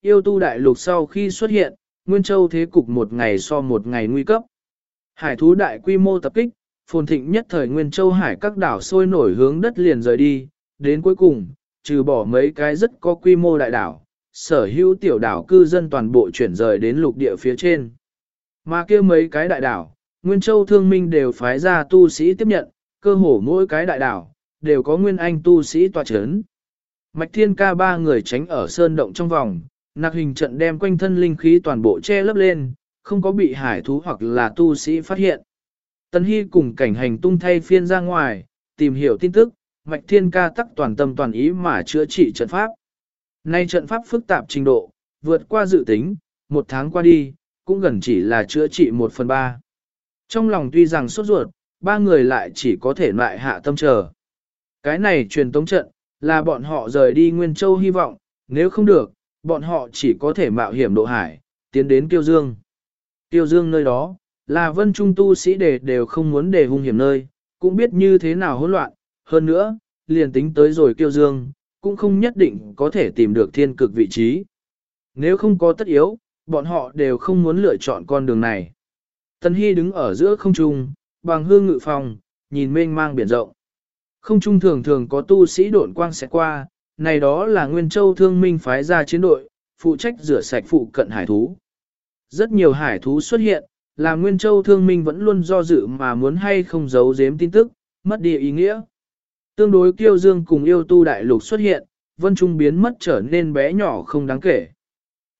yêu tu đại lục sau khi xuất hiện, Nguyên Châu thế cục một ngày so một ngày nguy cấp. Hải thú đại quy mô tập kích, phồn thịnh nhất thời Nguyên Châu hải các đảo sôi nổi hướng đất liền rời đi, đến cuối cùng, trừ bỏ mấy cái rất có quy mô đại đảo, sở hữu tiểu đảo cư dân toàn bộ chuyển rời đến lục địa phía trên. Mà kia mấy cái đại đảo, Nguyên Châu thương minh đều phái ra tu sĩ tiếp nhận, cơ hồ mỗi cái đại đảo, đều có nguyên anh tu sĩ tòa chấn. Mạch thiên ca ba người tránh ở sơn động trong vòng, nạc hình trận đem quanh thân linh khí toàn bộ che lấp lên, không có bị hải thú hoặc là tu sĩ phát hiện. Tần Hy cùng cảnh hành tung thay phiên ra ngoài, tìm hiểu tin tức, Mạch Thiên Ca tắc toàn tâm toàn ý mà chữa trị trận pháp. Nay trận pháp phức tạp trình độ, vượt qua dự tính, một tháng qua đi, cũng gần chỉ là chữa trị một phần ba. Trong lòng tuy rằng sốt ruột, ba người lại chỉ có thể lại hạ tâm chờ. Cái này truyền tống trận, là bọn họ rời đi Nguyên Châu hy vọng, nếu không được, bọn họ chỉ có thể mạo hiểm độ hải, tiến đến Kiêu Dương. Kiêu Dương nơi đó, là vân trung tu sĩ đề đều không muốn để hung hiểm nơi, cũng biết như thế nào hỗn loạn, hơn nữa, liền tính tới rồi Kiêu Dương, cũng không nhất định có thể tìm được thiên cực vị trí. Nếu không có tất yếu, bọn họ đều không muốn lựa chọn con đường này. Tần Hy đứng ở giữa không trung, bằng hương ngự phòng, nhìn mênh mang biển rộng. Không trung thường thường có tu sĩ độn quang sẽ qua, này đó là Nguyên Châu thương minh phái ra chiến đội, phụ trách rửa sạch phụ cận hải thú. Rất nhiều hải thú xuất hiện, là Nguyên Châu thương minh vẫn luôn do dự mà muốn hay không giấu giếm tin tức, mất đi ý nghĩa. Tương đối kiêu dương cùng yêu tu đại lục xuất hiện, vân trung biến mất trở nên bé nhỏ không đáng kể.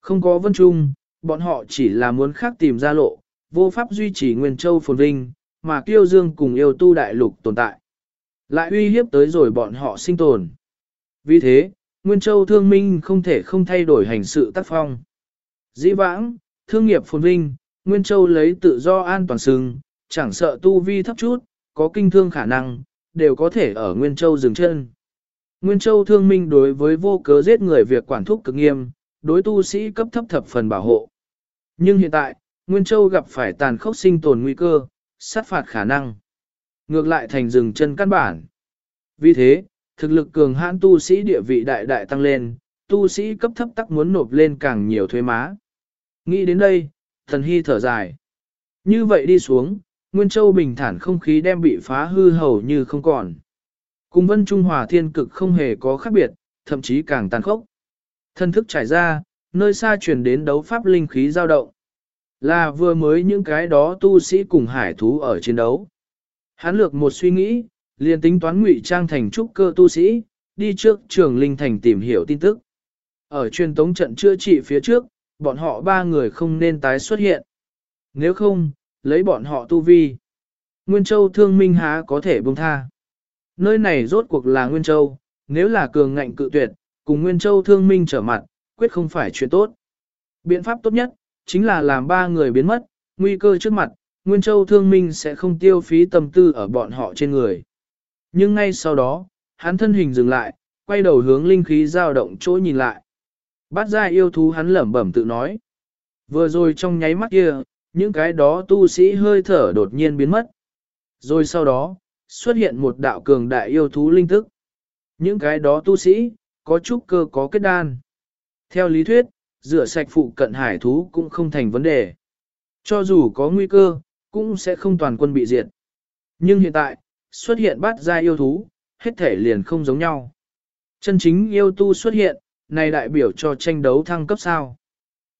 Không có vân trung, bọn họ chỉ là muốn khác tìm ra lộ, vô pháp duy trì Nguyên Châu phồn vinh, mà kiêu dương cùng yêu tu đại lục tồn tại. Lại uy hiếp tới rồi bọn họ sinh tồn. Vì thế, Nguyên Châu thương minh không thể không thay đổi hành sự tác phong. Dĩ vãng, thương nghiệp phồn vinh, Nguyên Châu lấy tự do an toàn sừng, chẳng sợ tu vi thấp chút, có kinh thương khả năng, đều có thể ở Nguyên Châu dừng chân. Nguyên Châu thương minh đối với vô cớ giết người việc quản thúc cực nghiêm, đối tu sĩ cấp thấp thập phần bảo hộ. Nhưng hiện tại, Nguyên Châu gặp phải tàn khốc sinh tồn nguy cơ, sát phạt khả năng. Ngược lại thành rừng chân căn bản. Vì thế, thực lực cường hãn tu sĩ địa vị đại đại tăng lên, tu sĩ cấp thấp tắc muốn nộp lên càng nhiều thuế má. Nghĩ đến đây, thần hy thở dài. Như vậy đi xuống, Nguyên Châu bình thản không khí đem bị phá hư hầu như không còn. Cùng vân Trung Hòa thiên cực không hề có khác biệt, thậm chí càng tàn khốc. Thân thức trải ra, nơi xa truyền đến đấu pháp linh khí dao động. Là vừa mới những cái đó tu sĩ cùng hải thú ở chiến đấu. Hán lược một suy nghĩ, liền tính toán ngụy trang thành trúc cơ tu sĩ, đi trước trường linh thành tìm hiểu tin tức. Ở truyền tống trận chữa trị phía trước, bọn họ ba người không nên tái xuất hiện. Nếu không, lấy bọn họ tu vi. Nguyên Châu thương minh há có thể buông tha. Nơi này rốt cuộc là Nguyên Châu, nếu là cường ngạnh cự tuyệt, cùng Nguyên Châu thương minh trở mặt, quyết không phải chuyện tốt. Biện pháp tốt nhất, chính là làm ba người biến mất, nguy cơ trước mặt, Nguyên Châu thương minh sẽ không tiêu phí tâm tư ở bọn họ trên người. Nhưng ngay sau đó, hắn thân hình dừng lại, quay đầu hướng linh khí dao động chỗ nhìn lại. Bát gia yêu thú hắn lẩm bẩm tự nói. Vừa rồi trong nháy mắt kia, những cái đó tu sĩ hơi thở đột nhiên biến mất. Rồi sau đó, xuất hiện một đạo cường đại yêu thú linh thức. Những cái đó tu sĩ, có chút cơ có kết đan. Theo lý thuyết, rửa sạch phụ cận hải thú cũng không thành vấn đề. Cho dù có nguy cơ, cũng sẽ không toàn quân bị diệt. Nhưng hiện tại, xuất hiện bát gia yêu thú, hết thể liền không giống nhau. Chân chính yêu tu xuất hiện, này đại biểu cho tranh đấu thăng cấp sao.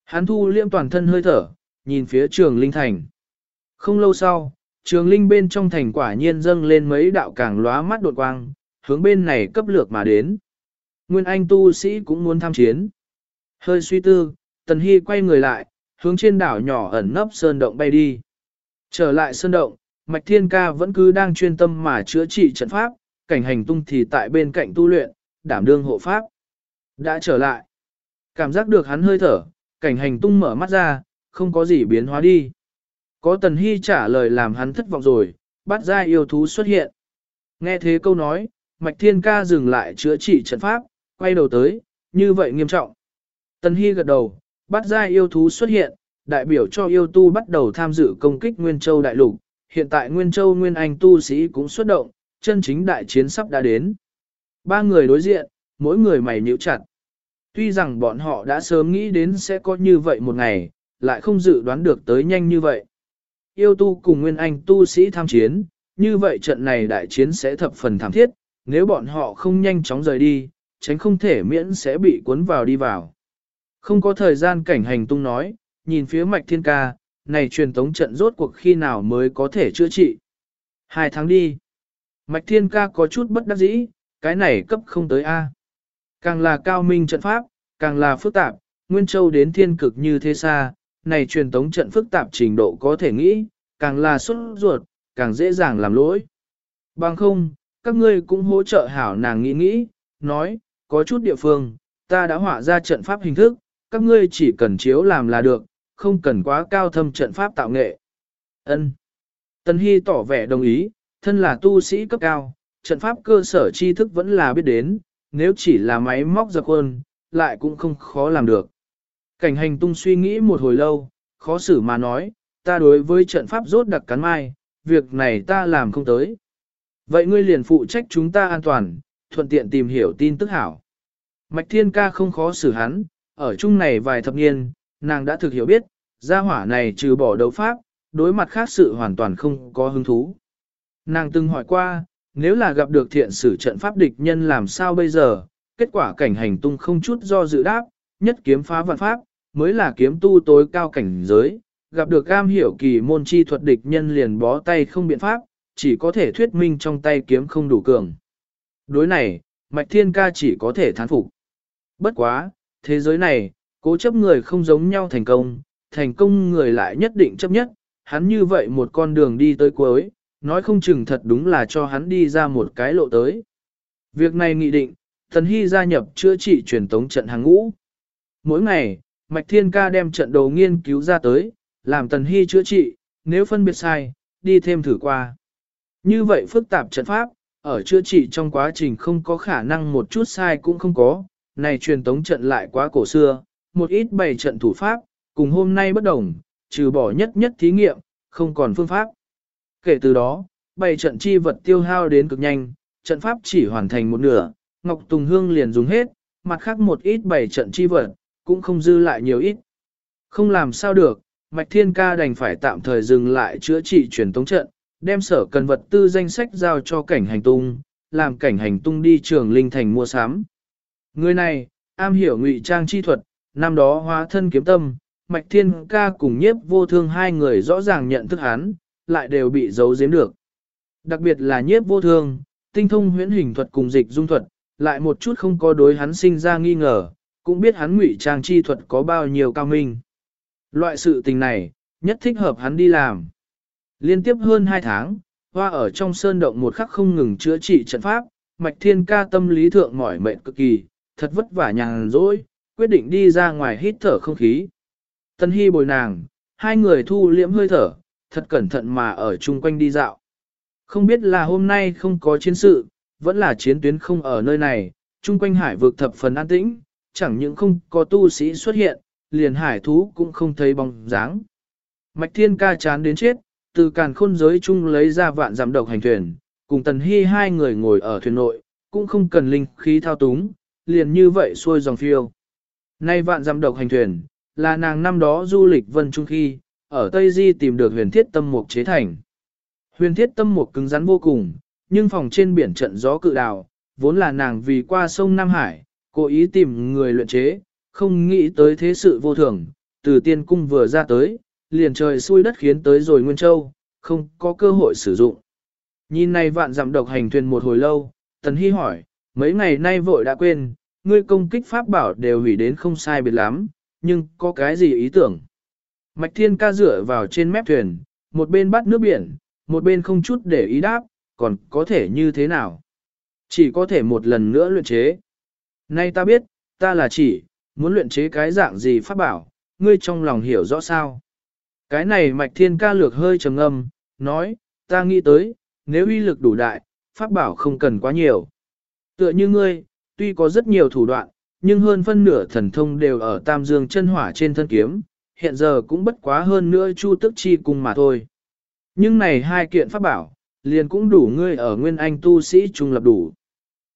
Hán thu liêm toàn thân hơi thở, nhìn phía trường linh thành. Không lâu sau, trường linh bên trong thành quả nhiên dâng lên mấy đạo càng lóa mắt đột quang, hướng bên này cấp lược mà đến. Nguyên Anh tu sĩ cũng muốn tham chiến. Hơi suy tư, Tần Hy quay người lại, hướng trên đảo nhỏ ẩn nấp sơn động bay đi. Trở lại sơn động, Mạch Thiên Ca vẫn cứ đang chuyên tâm mà chữa trị trận pháp, cảnh hành tung thì tại bên cạnh tu luyện, đảm đương hộ pháp. Đã trở lại. Cảm giác được hắn hơi thở, cảnh hành tung mở mắt ra, không có gì biến hóa đi. Có Tần Hy trả lời làm hắn thất vọng rồi, bắt ra yêu thú xuất hiện. Nghe thế câu nói, Mạch Thiên Ca dừng lại chữa trị trận pháp, quay đầu tới, như vậy nghiêm trọng. Tần Hy gật đầu, bắt ra yêu thú xuất hiện, đại biểu cho yêu tu bắt đầu tham dự công kích Nguyên Châu Đại Lục. Hiện tại Nguyên Châu Nguyên Anh tu sĩ cũng xuất động, chân chính đại chiến sắp đã đến. Ba người đối diện, mỗi người mày nhíu chặt. Tuy rằng bọn họ đã sớm nghĩ đến sẽ có như vậy một ngày, lại không dự đoán được tới nhanh như vậy. Yêu tu cùng Nguyên Anh tu sĩ tham chiến, như vậy trận này đại chiến sẽ thập phần thảm thiết, nếu bọn họ không nhanh chóng rời đi, tránh không thể miễn sẽ bị cuốn vào đi vào. Không có thời gian cảnh hành tung nói, nhìn phía mạch thiên ca, này truyền tống trận rốt cuộc khi nào mới có thể chữa trị. Hai tháng đi. Mạch thiên ca có chút bất đắc dĩ, cái này cấp không tới A. Càng là cao minh trận pháp, càng là phức tạp, Nguyên Châu đến thiên cực như thế xa, này truyền tống trận phức tạp trình độ có thể nghĩ, càng là xuất ruột, càng dễ dàng làm lỗi. Bằng không, các ngươi cũng hỗ trợ hảo nàng nghĩ nghĩ, nói, có chút địa phương, ta đã họa ra trận pháp hình thức, các ngươi chỉ cần chiếu làm là được, không cần quá cao thâm trận pháp tạo nghệ. Ân. Tân Hy tỏ vẻ đồng ý, thân là tu sĩ cấp cao, trận pháp cơ sở tri thức vẫn là biết đến, nếu chỉ là máy móc giặc quân, lại cũng không khó làm được. Cảnh hành tung suy nghĩ một hồi lâu, khó xử mà nói, ta đối với trận pháp rốt đặc cắn mai, việc này ta làm không tới. Vậy ngươi liền phụ trách chúng ta an toàn, thuận tiện tìm hiểu tin tức hảo. Mạch Thiên Ca không khó xử hắn, ở chung này vài thập niên, nàng đã thực hiểu biết, gia hỏa này trừ bỏ đấu pháp, đối mặt khác sự hoàn toàn không có hứng thú. Nàng từng hỏi qua, nếu là gặp được thiện sử trận pháp địch nhân làm sao bây giờ, kết quả cảnh hành tung không chút do dự đáp, nhất kiếm phá vạn pháp, mới là kiếm tu tối cao cảnh giới, gặp được cam hiểu kỳ môn chi thuật địch nhân liền bó tay không biện pháp, chỉ có thể thuyết minh trong tay kiếm không đủ cường. Đối này, Mạch Thiên Ca chỉ có thể thán phục. Bất quá, thế giới này, cố chấp người không giống nhau thành công, thành công người lại nhất định chấp nhất, hắn như vậy một con đường đi tới cuối, nói không chừng thật đúng là cho hắn đi ra một cái lộ tới. Việc này nghị định, Thần Hy gia nhập chữa trị truyền tống trận hàng ngũ. Mỗi ngày, Mạch Thiên Ca đem trận đồ nghiên cứu ra tới, làm Tần Hy chữa trị, nếu phân biệt sai, đi thêm thử qua. Như vậy phức tạp trận pháp, ở chữa trị trong quá trình không có khả năng một chút sai cũng không có, này truyền tống trận lại quá cổ xưa, một ít bày trận thủ pháp, cùng hôm nay bất đồng, trừ bỏ nhất nhất thí nghiệm, không còn phương pháp. Kể từ đó, bày trận chi vật tiêu hao đến cực nhanh, trận pháp chỉ hoàn thành một nửa, Ngọc Tùng Hương liền dùng hết, mặt khác một ít bày trận chi vật, cũng không dư lại nhiều ít. Không làm sao được, Mạch Thiên Ca đành phải tạm thời dừng lại chữa trị truyền tống trận, đem sở cần vật tư danh sách giao cho cảnh hành tung, làm cảnh hành tung đi trường linh thành mua sắm. Người này, am hiểu ngụy trang chi thuật, năm đó hóa thân kiếm tâm, Mạch Thiên Ca cùng nhiếp vô thương hai người rõ ràng nhận thức hắn, lại đều bị giấu giếm được. Đặc biệt là nhiếp vô thương, tinh thông huyễn hình thuật cùng dịch dung thuật, lại một chút không có đối hắn sinh ra nghi ngờ, cũng biết hắn ngụy trang chi thuật có bao nhiêu cao minh. Loại sự tình này, nhất thích hợp hắn đi làm. Liên tiếp hơn 2 tháng, hoa ở trong sơn động một khắc không ngừng chữa trị trận pháp, mạch thiên ca tâm lý thượng mỏi mệt cực kỳ, thật vất vả nhàn rỗi, quyết định đi ra ngoài hít thở không khí. Tân hy bồi nàng, hai người thu liễm hơi thở, thật cẩn thận mà ở chung quanh đi dạo. Không biết là hôm nay không có chiến sự, vẫn là chiến tuyến không ở nơi này, chung quanh hải vực thập phần an tĩnh, chẳng những không có tu sĩ xuất hiện, liền hải thú cũng không thấy bóng dáng. Mạch thiên ca chán đến chết, từ càn khôn giới chung lấy ra vạn giảm độc hành thuyền, cùng tần hy hai người ngồi ở thuyền nội, cũng không cần linh khí thao túng, liền như vậy xuôi dòng phiêu. Nay vạn dặm độc hành thuyền, là nàng năm đó du lịch vân trung khi, ở Tây Di tìm được huyền thiết tâm mục chế thành. Huyền thiết tâm mục cứng rắn vô cùng, nhưng phòng trên biển trận gió cự đào, vốn là nàng vì qua sông Nam Hải, cố ý tìm người luyện chế, không nghĩ tới thế sự vô thường, từ tiên cung vừa ra tới, liền trời xui đất khiến tới rồi Nguyên Châu, không có cơ hội sử dụng. Nhìn này vạn dặm độc hành thuyền một hồi lâu, Tần Hy hỏi, mấy ngày nay vội đã quên, ngươi công kích pháp bảo đều hủy đến không sai biệt lắm, nhưng có cái gì ý tưởng? Mạch Thiên ca dựa vào trên mép thuyền, một bên bắt nước biển, một bên không chút để ý đáp, còn có thể như thế nào? Chỉ có thể một lần nữa luyện chế. Nay ta biết, ta là chỉ, muốn luyện chế cái dạng gì pháp bảo, ngươi trong lòng hiểu rõ sao? Cái này mạch thiên ca lược hơi trầm ngâm, nói, ta nghĩ tới, nếu uy lực đủ đại, pháp bảo không cần quá nhiều. Tựa như ngươi, tuy có rất nhiều thủ đoạn, nhưng hơn phân nửa thần thông đều ở tam dương chân hỏa trên thân kiếm, hiện giờ cũng bất quá hơn nữa chu tức chi cùng mà thôi. Nhưng này hai kiện pháp bảo, liền cũng đủ ngươi ở nguyên anh tu sĩ trung lập đủ.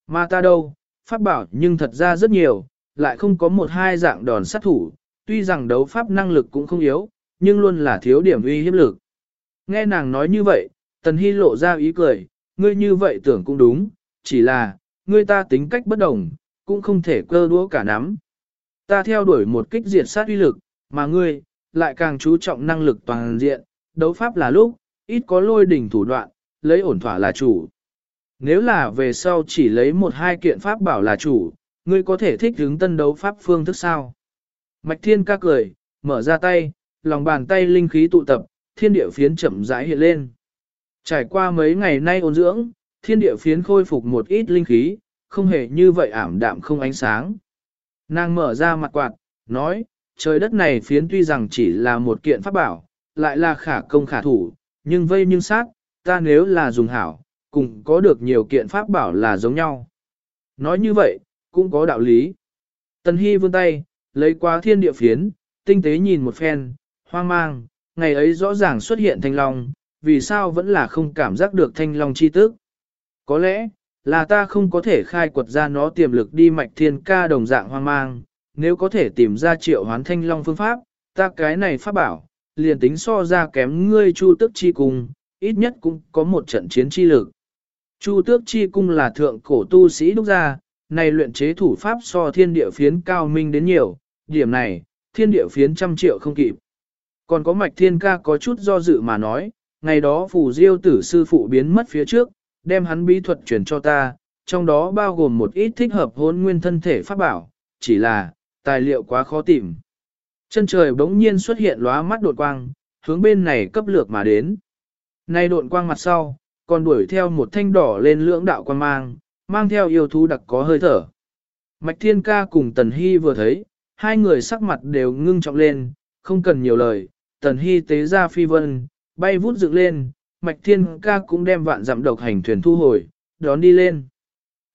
Mà ta đâu, pháp bảo nhưng thật ra rất nhiều, lại không có một hai dạng đòn sát thủ, tuy rằng đấu pháp năng lực cũng không yếu, nhưng luôn là thiếu điểm uy hiếp lực. Nghe nàng nói như vậy, Tần Hy lộ ra ý cười, ngươi như vậy tưởng cũng đúng, chỉ là, ngươi ta tính cách bất đồng, cũng không thể cơ đũa cả nắm. Ta theo đuổi một kích diệt sát uy lực, mà ngươi, lại càng chú trọng năng lực toàn diện, đấu pháp là lúc, ít có lôi đỉnh thủ đoạn, lấy ổn thỏa là chủ. Nếu là về sau chỉ lấy một hai kiện pháp bảo là chủ, ngươi có thể thích hướng tân đấu pháp phương thức sao? Mạch thiên ca cười, mở ra tay, lòng bàn tay linh khí tụ tập, thiên địa phiến chậm rãi hiện lên. Trải qua mấy ngày nay ôn dưỡng, thiên địa phiến khôi phục một ít linh khí, không hề như vậy ảm đạm không ánh sáng. Nàng mở ra mặt quạt, nói, trời đất này phiến tuy rằng chỉ là một kiện pháp bảo, lại là khả công khả thủ, nhưng vây nhưng sát, ta nếu là dùng hảo, cùng có được nhiều kiện pháp bảo là giống nhau. Nói như vậy, cũng có đạo lý. Tần Hy vươn tay, lấy qua thiên địa phiến, tinh tế nhìn một phen, hoang mang, ngày ấy rõ ràng xuất hiện thanh long, vì sao vẫn là không cảm giác được thanh long chi tức. Có lẽ, là ta không có thể khai quật ra nó tiềm lực đi mạch thiên ca đồng dạng hoang mang, nếu có thể tìm ra triệu hoán thanh long phương pháp, ta cái này pháp bảo, liền tính so ra kém ngươi chu tước chi cung, ít nhất cũng có một trận chiến chi lực. Chu tước chi cung là thượng cổ tu sĩ đúc ra, này luyện chế thủ pháp so thiên địa phiến cao minh đến nhiều, điểm này, thiên địa phiến trăm triệu không kịp. Còn có mạch thiên ca có chút do dự mà nói, ngày đó phù diêu tử sư phụ biến mất phía trước, đem hắn bí thuật truyền cho ta, trong đó bao gồm một ít thích hợp hôn nguyên thân thể pháp bảo, chỉ là, tài liệu quá khó tìm. Chân trời bỗng nhiên xuất hiện lóa mắt đột quang, hướng bên này cấp lược mà đến. Này đột quang mặt sau, còn đuổi theo một thanh đỏ lên lưỡng đạo quan mang, mang theo yêu thú đặc có hơi thở. Mạch Thiên Ca cùng Tần Hy vừa thấy, hai người sắc mặt đều ngưng trọng lên, không cần nhiều lời, Tần Hy tế ra phi vân, bay vút dựng lên, Mạch Thiên Ca cũng đem vạn dặm độc hành thuyền thu hồi, đón đi lên.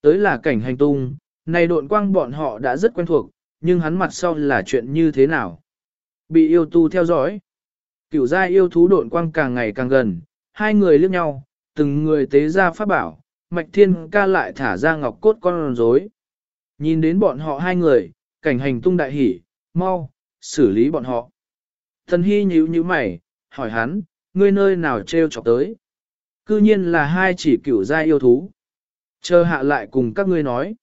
Tới là cảnh hành tung, này độn quang bọn họ đã rất quen thuộc, nhưng hắn mặt sau là chuyện như thế nào? Bị yêu tu theo dõi. Cửu gia yêu thú độn quang càng ngày càng gần, hai người liếc nhau, từng người tế ra pháp bảo, Mạch Thiên ca lại thả ra ngọc cốt con rối. Nhìn đến bọn họ hai người, cảnh hành tung đại hỉ, mau, xử lý bọn họ. Thần Hy nhíu nhíu mày, hỏi hắn, ngươi nơi nào treo chọc tới. Cư nhiên là hai chỉ cửu gia yêu thú. Chờ hạ lại cùng các ngươi nói.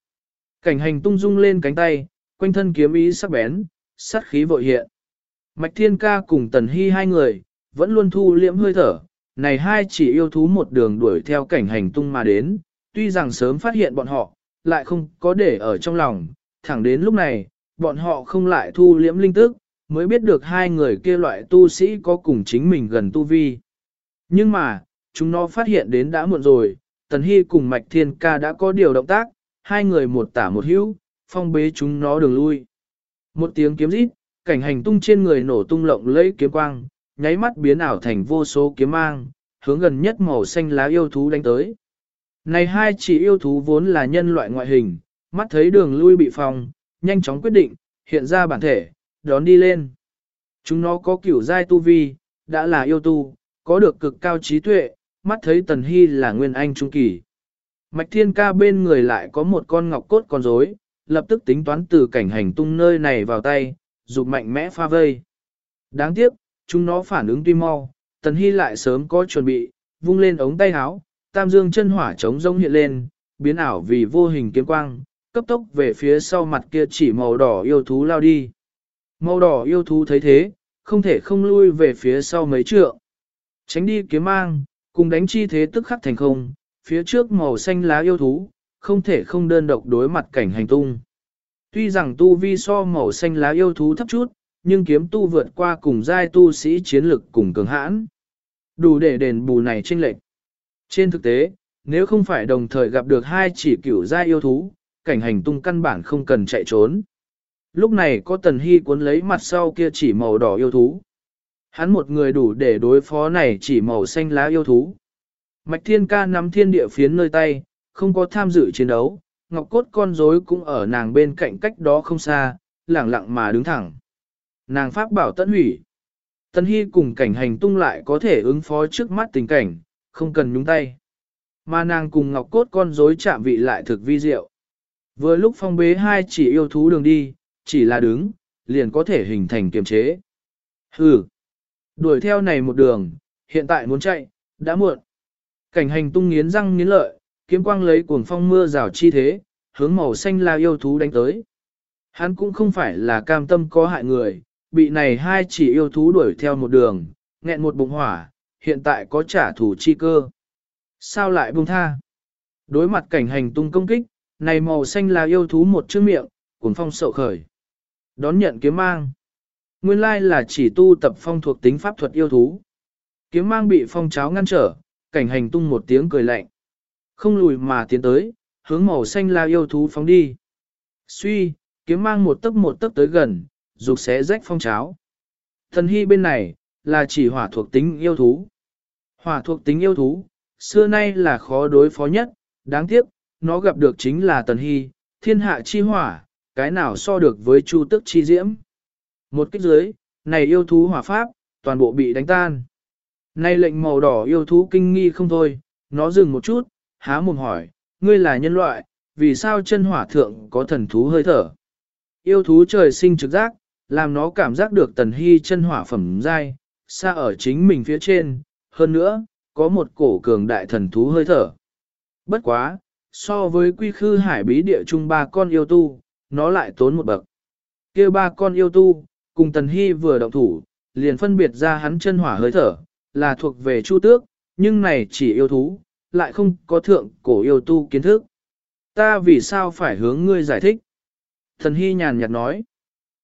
Cảnh hành tung dung lên cánh tay, quanh thân kiếm ý sắc bén, sát khí vội hiện. Mạch Thiên Ca cùng Tần Hy hai người, vẫn luôn thu liễm hơi thở, này hai chỉ yêu thú một đường đuổi theo cảnh hành tung mà đến, tuy rằng sớm phát hiện bọn họ, lại không có để ở trong lòng, thẳng đến lúc này, bọn họ không lại thu liễm linh tức, mới biết được hai người kia loại tu sĩ có cùng chính mình gần tu vi. Nhưng mà, chúng nó phát hiện đến đã muộn rồi, Tần Hy cùng Mạch Thiên Ca đã có điều động tác, hai người một tả một hữu, phong bế chúng nó đường lui. Một tiếng kiếm rít, cảnh hành tung trên người nổ tung lộng lẫy kiếm quang, nháy mắt biến ảo thành vô số kiếm mang, hướng gần nhất màu xanh lá yêu thú đánh tới. Này hai chỉ yêu thú vốn là nhân loại ngoại hình, mắt thấy đường lui bị phòng, nhanh chóng quyết định, hiện ra bản thể, đón đi lên. Chúng nó có kiểu giai tu vi, đã là yêu tu, có được cực cao trí tuệ, mắt thấy Tần Hy là nguyên anh trung kỳ. Mạch Thiên Ca bên người lại có một con ngọc cốt con rối, lập tức tính toán từ cảnh hành tung nơi này vào tay, dục mạnh mẽ pha vây. Đáng tiếc, chúng nó phản ứng tuy mau, Tần Hy lại sớm có chuẩn bị, vung lên ống tay háo, tam dương chân hỏa chống rông hiện lên, biến ảo vì vô hình kiếm quang, cấp tốc về phía sau mặt kia chỉ màu đỏ yêu thú lao đi. Màu đỏ yêu thú thấy thế, không thể không lui về phía sau mấy trượng. Tránh đi kiếm mang, cùng đánh chi thế tức khắc thành không, phía trước màu xanh lá yêu thú, không thể không đơn độc đối mặt cảnh hành tung. Tuy rằng tu vi so màu xanh lá yêu thú thấp chút, nhưng kiếm tu vượt qua cùng giai tu sĩ chiến lực cùng cường hãn. Đủ để đền bù này chênh lệch. Trên thực tế, nếu không phải đồng thời gặp được hai chỉ cửu giai yêu thú, cảnh hành tung căn bản không cần chạy trốn. Lúc này có tần hy cuốn lấy mặt sau kia chỉ màu đỏ yêu thú. Hắn một người đủ để đối phó này chỉ màu xanh lá yêu thú. Mạch thiên ca nắm thiên địa phiến nơi tay, không có tham dự chiến đấu, ngọc cốt con rối cũng ở nàng bên cạnh cách đó không xa, lẳng lặng mà đứng thẳng. Nàng pháp bảo tận hủy. Tần Hy cùng cảnh hành tung lại có thể ứng phó trước mắt tình cảnh, không cần nhúng tay. Mà nàng cùng ngọc cốt con rối chạm vị lại thực vi diệu. Vừa lúc phong bế hai chỉ yêu thú đường đi, chỉ là đứng, liền có thể hình thành kiềm chế. Hừ, đuổi theo này một đường, hiện tại muốn chạy, đã muộn. Cảnh hành tung nghiến răng nghiến lợi, kiếm quang lấy cuồng phong mưa rào chi thế, hướng màu xanh la yêu thú đánh tới. Hắn cũng không phải là cam tâm có hại người, bị này hai chỉ yêu thú đuổi theo một đường, nghẹn một bụng hỏa, hiện tại có trả thù chi cơ. Sao lại buông tha? Đối mặt cảnh hành tung công kích, này màu xanh là yêu thú một chữ miệng, cuồng phong sậu khởi. Đón nhận kiếm mang. Nguyên lai là chỉ tu tập phong thuộc tính pháp thuật yêu thú. Kiếm mang bị phong cháo ngăn trở, cảnh hành tung một tiếng cười lạnh. Không lùi mà tiến tới, hướng màu xanh la yêu thú phóng đi. Suy, kiếm mang một tấc một tấc tới gần, dục xé rách phong cháo. Thần hy bên này, là chỉ hỏa thuộc tính yêu thú. Hỏa thuộc tính yêu thú, xưa nay là khó đối phó nhất, đáng tiếc, nó gặp được chính là tần hy, thiên hạ chi hỏa, cái nào so được với chu tức chi diễm. Một kích dưới, này yêu thú hỏa pháp, toàn bộ bị đánh tan. Này lệnh màu đỏ yêu thú kinh nghi không thôi, nó dừng một chút, há mồm hỏi, ngươi là nhân loại, vì sao chân hỏa thượng có thần thú hơi thở? Yêu thú trời sinh trực giác, làm nó cảm giác được tần hy chân hỏa phẩm dai, xa ở chính mình phía trên, hơn nữa, có một cổ cường đại thần thú hơi thở. Bất quá, so với quy khư hải bí địa chung ba con yêu tu, nó lại tốn một bậc. kia ba con yêu tu, cùng tần hy vừa động thủ, liền phân biệt ra hắn chân hỏa hơi thở, là thuộc về chu tước, nhưng này chỉ yêu thú, lại không có thượng cổ yêu tu kiến thức. Ta vì sao phải hướng ngươi giải thích? Thần hy nhàn nhạt nói.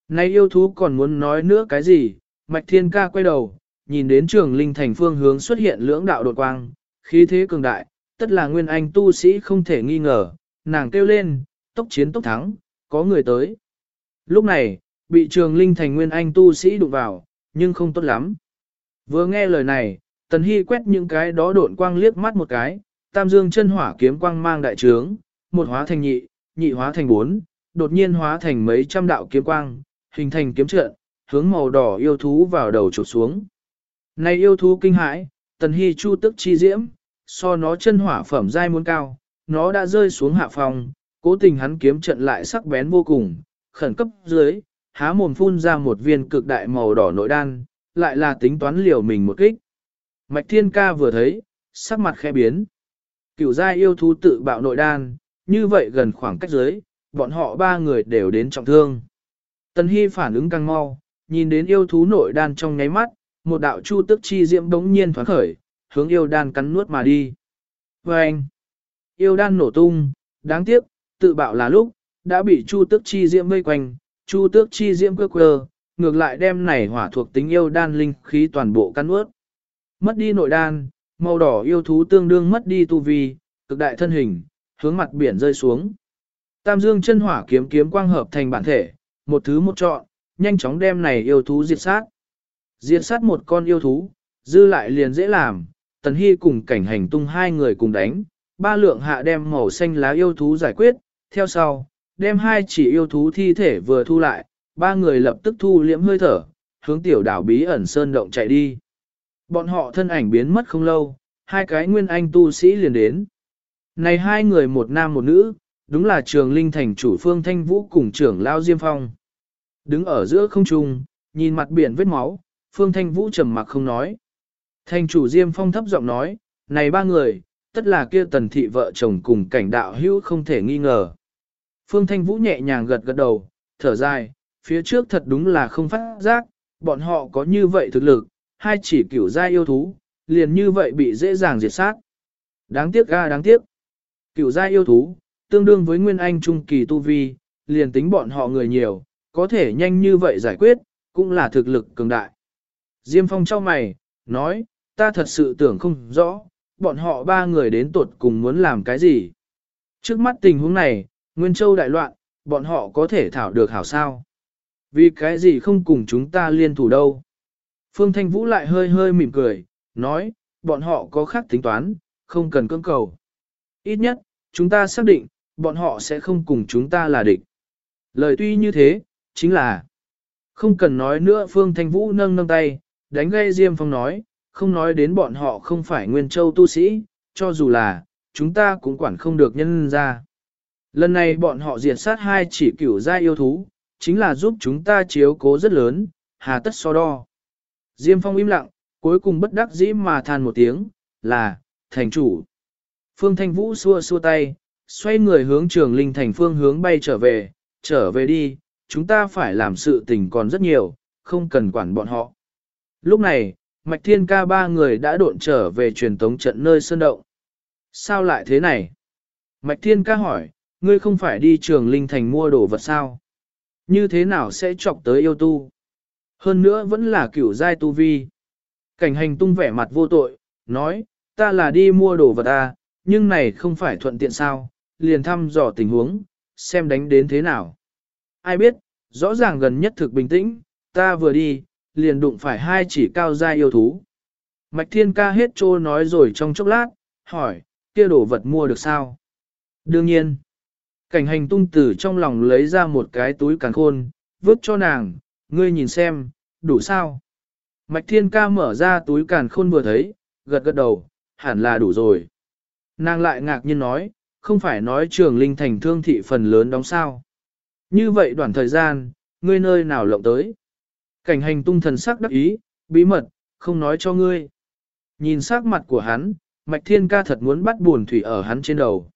Này yêu thú còn muốn nói nữa cái gì? Mạch thiên ca quay đầu, nhìn đến trường linh thành phương hướng xuất hiện lưỡng đạo đột quang, khí thế cường đại, tất là nguyên anh tu sĩ không thể nghi ngờ, nàng kêu lên, tốc chiến tốc thắng, có người tới. Lúc này, bị trường linh thành nguyên anh tu sĩ đụng vào, nhưng không tốt lắm. Vừa nghe lời này, tần hy quét những cái đó độn quang liếc mắt một cái, tam dương chân hỏa kiếm quang mang đại trướng, một hóa thành nhị, nhị hóa thành bốn, đột nhiên hóa thành mấy trăm đạo kiếm quang, hình thành kiếm trận, hướng màu đỏ yêu thú vào đầu chụp xuống. Này yêu thú kinh hãi, tần hy chu tức chi diễm, so nó chân hỏa phẩm dai muốn cao, nó đã rơi xuống hạ phòng, cố tình hắn kiếm trận lại sắc bén vô cùng, khẩn cấp dưới, há mồm phun ra một viên cực đại màu đỏ nội đan, lại là tính toán liều mình một kích. Mạch thiên ca vừa thấy, sắc mặt khẽ biến. Cửu gia yêu thú tự bạo nội đan, như vậy gần khoảng cách dưới, bọn họ ba người đều đến trọng thương. Tần Hy phản ứng căng mau, nhìn đến yêu thú nội đan trong nháy mắt, một đạo chu tức chi diễm bỗng nhiên thoáng khởi, hướng yêu đan cắn nuốt mà đi. Và anh, yêu đan nổ tung, đáng tiếc, tự bạo là lúc, đã bị chu Tước chi diễm vây quanh, chu tước chi diễm quơ quơ, ngược lại đem này hỏa thuộc tính yêu đan linh khí toàn bộ căn ướt. Mất đi nội đan, màu đỏ yêu thú tương đương mất đi tu vi, cực đại thân hình, hướng mặt biển rơi xuống. Tam dương chân hỏa kiếm kiếm quang hợp thành bản thể, một thứ một trọn, nhanh chóng đem này yêu thú diệt sát. Diệt sát một con yêu thú, dư lại liền dễ làm, Tần Hy cùng cảnh hành tung hai người cùng đánh, ba lượng hạ đem màu xanh lá yêu thú giải quyết, theo sau, đem hai chỉ yêu thú thi thể vừa thu lại, ba người lập tức thu liễm hơi thở, hướng tiểu đảo bí ẩn sơn động chạy đi. Bọn họ thân ảnh biến mất không lâu, hai cái nguyên anh tu sĩ liền đến. Này hai người một nam một nữ, đúng là trường linh thành chủ phương thanh vũ cùng trưởng lao diêm phong. Đứng ở giữa không trung, nhìn mặt biển vết máu, phương thanh vũ trầm mặc không nói. Thành chủ diêm phong thấp giọng nói, này ba người, tất là kia tần thị vợ chồng cùng cảnh đạo hữu không thể nghi ngờ. Phương thanh vũ nhẹ nhàng gật gật đầu, thở dài, phía trước thật đúng là không phát giác, bọn họ có như vậy thực lực, hai chỉ kiểu gia yêu thú, liền như vậy bị dễ dàng diệt sát. Đáng tiếc ga đáng tiếc. Cửu gia yêu thú, tương đương với nguyên anh trung kỳ tu vi, liền tính bọn họ người nhiều, có thể nhanh như vậy giải quyết, cũng là thực lực cường đại. Diêm phong trao mày, nói, ta thật sự tưởng không rõ, bọn họ ba người đến tuột cùng muốn làm cái gì. Trước mắt tình huống này, Nguyên Châu đại loạn, bọn họ có thể thảo được hảo sao. Vì cái gì không cùng chúng ta liên thủ đâu. Phương Thanh Vũ lại hơi hơi mỉm cười, nói, bọn họ có khác tính toán, không cần cưỡng cầu. Ít nhất, chúng ta xác định, bọn họ sẽ không cùng chúng ta là địch. Lời tuy như thế, chính là không cần nói nữa Phương Thanh Vũ nâng nâng tay, đánh gây Diêm Phong nói, không nói đến bọn họ không phải Nguyên Châu tu sĩ, cho dù là, chúng ta cũng quản không được nhân ra. Lần này bọn họ diệt sát hai chỉ cửu gia yêu thú, chính là giúp chúng ta chiếu cố rất lớn, hà tất so đo. Diêm Phong im lặng, cuối cùng bất đắc dĩ mà than một tiếng, là, thành chủ. Phương Thanh Vũ xua xua tay, xoay người hướng trường linh thành phương hướng bay trở về, trở về đi, chúng ta phải làm sự tình còn rất nhiều, không cần quản bọn họ. Lúc này, Mạch Thiên ca ba người đã độn trở về truyền tống trận nơi sơn động. Sao lại thế này? Mạch Thiên ca hỏi, ngươi không phải đi trường linh thành mua đồ vật sao? Như thế nào sẽ chọc tới yêu tu? Hơn nữa vẫn là cửu giai tu vi. Cảnh hành tung vẻ mặt vô tội, nói, ta là đi mua đồ vật à, nhưng này không phải thuận tiện sao, liền thăm dò tình huống, xem đánh đến thế nào. Ai biết, rõ ràng gần nhất thực bình tĩnh, ta vừa đi, liền đụng phải hai chỉ cao gia yêu thú. Mạch thiên ca hết trô nói rồi trong chốc lát, hỏi, kia đồ vật mua được sao? Đương nhiên, cảnh hành tung tử trong lòng lấy ra một cái túi càng khôn, vứt cho nàng, ngươi nhìn xem, đủ sao? Mạch thiên ca mở ra túi càng khôn vừa thấy, gật gật đầu, hẳn là đủ rồi. Nàng lại ngạc nhiên nói, không phải nói trường linh thành thương thị phần lớn đóng sao. Như vậy đoạn thời gian, ngươi nơi nào lộng tới. Cảnh hành tung thần sắc đắc ý, bí mật, không nói cho ngươi. Nhìn sắc mặt của hắn, Mạch Thiên ca thật muốn bắt buồn thủy ở hắn trên đầu.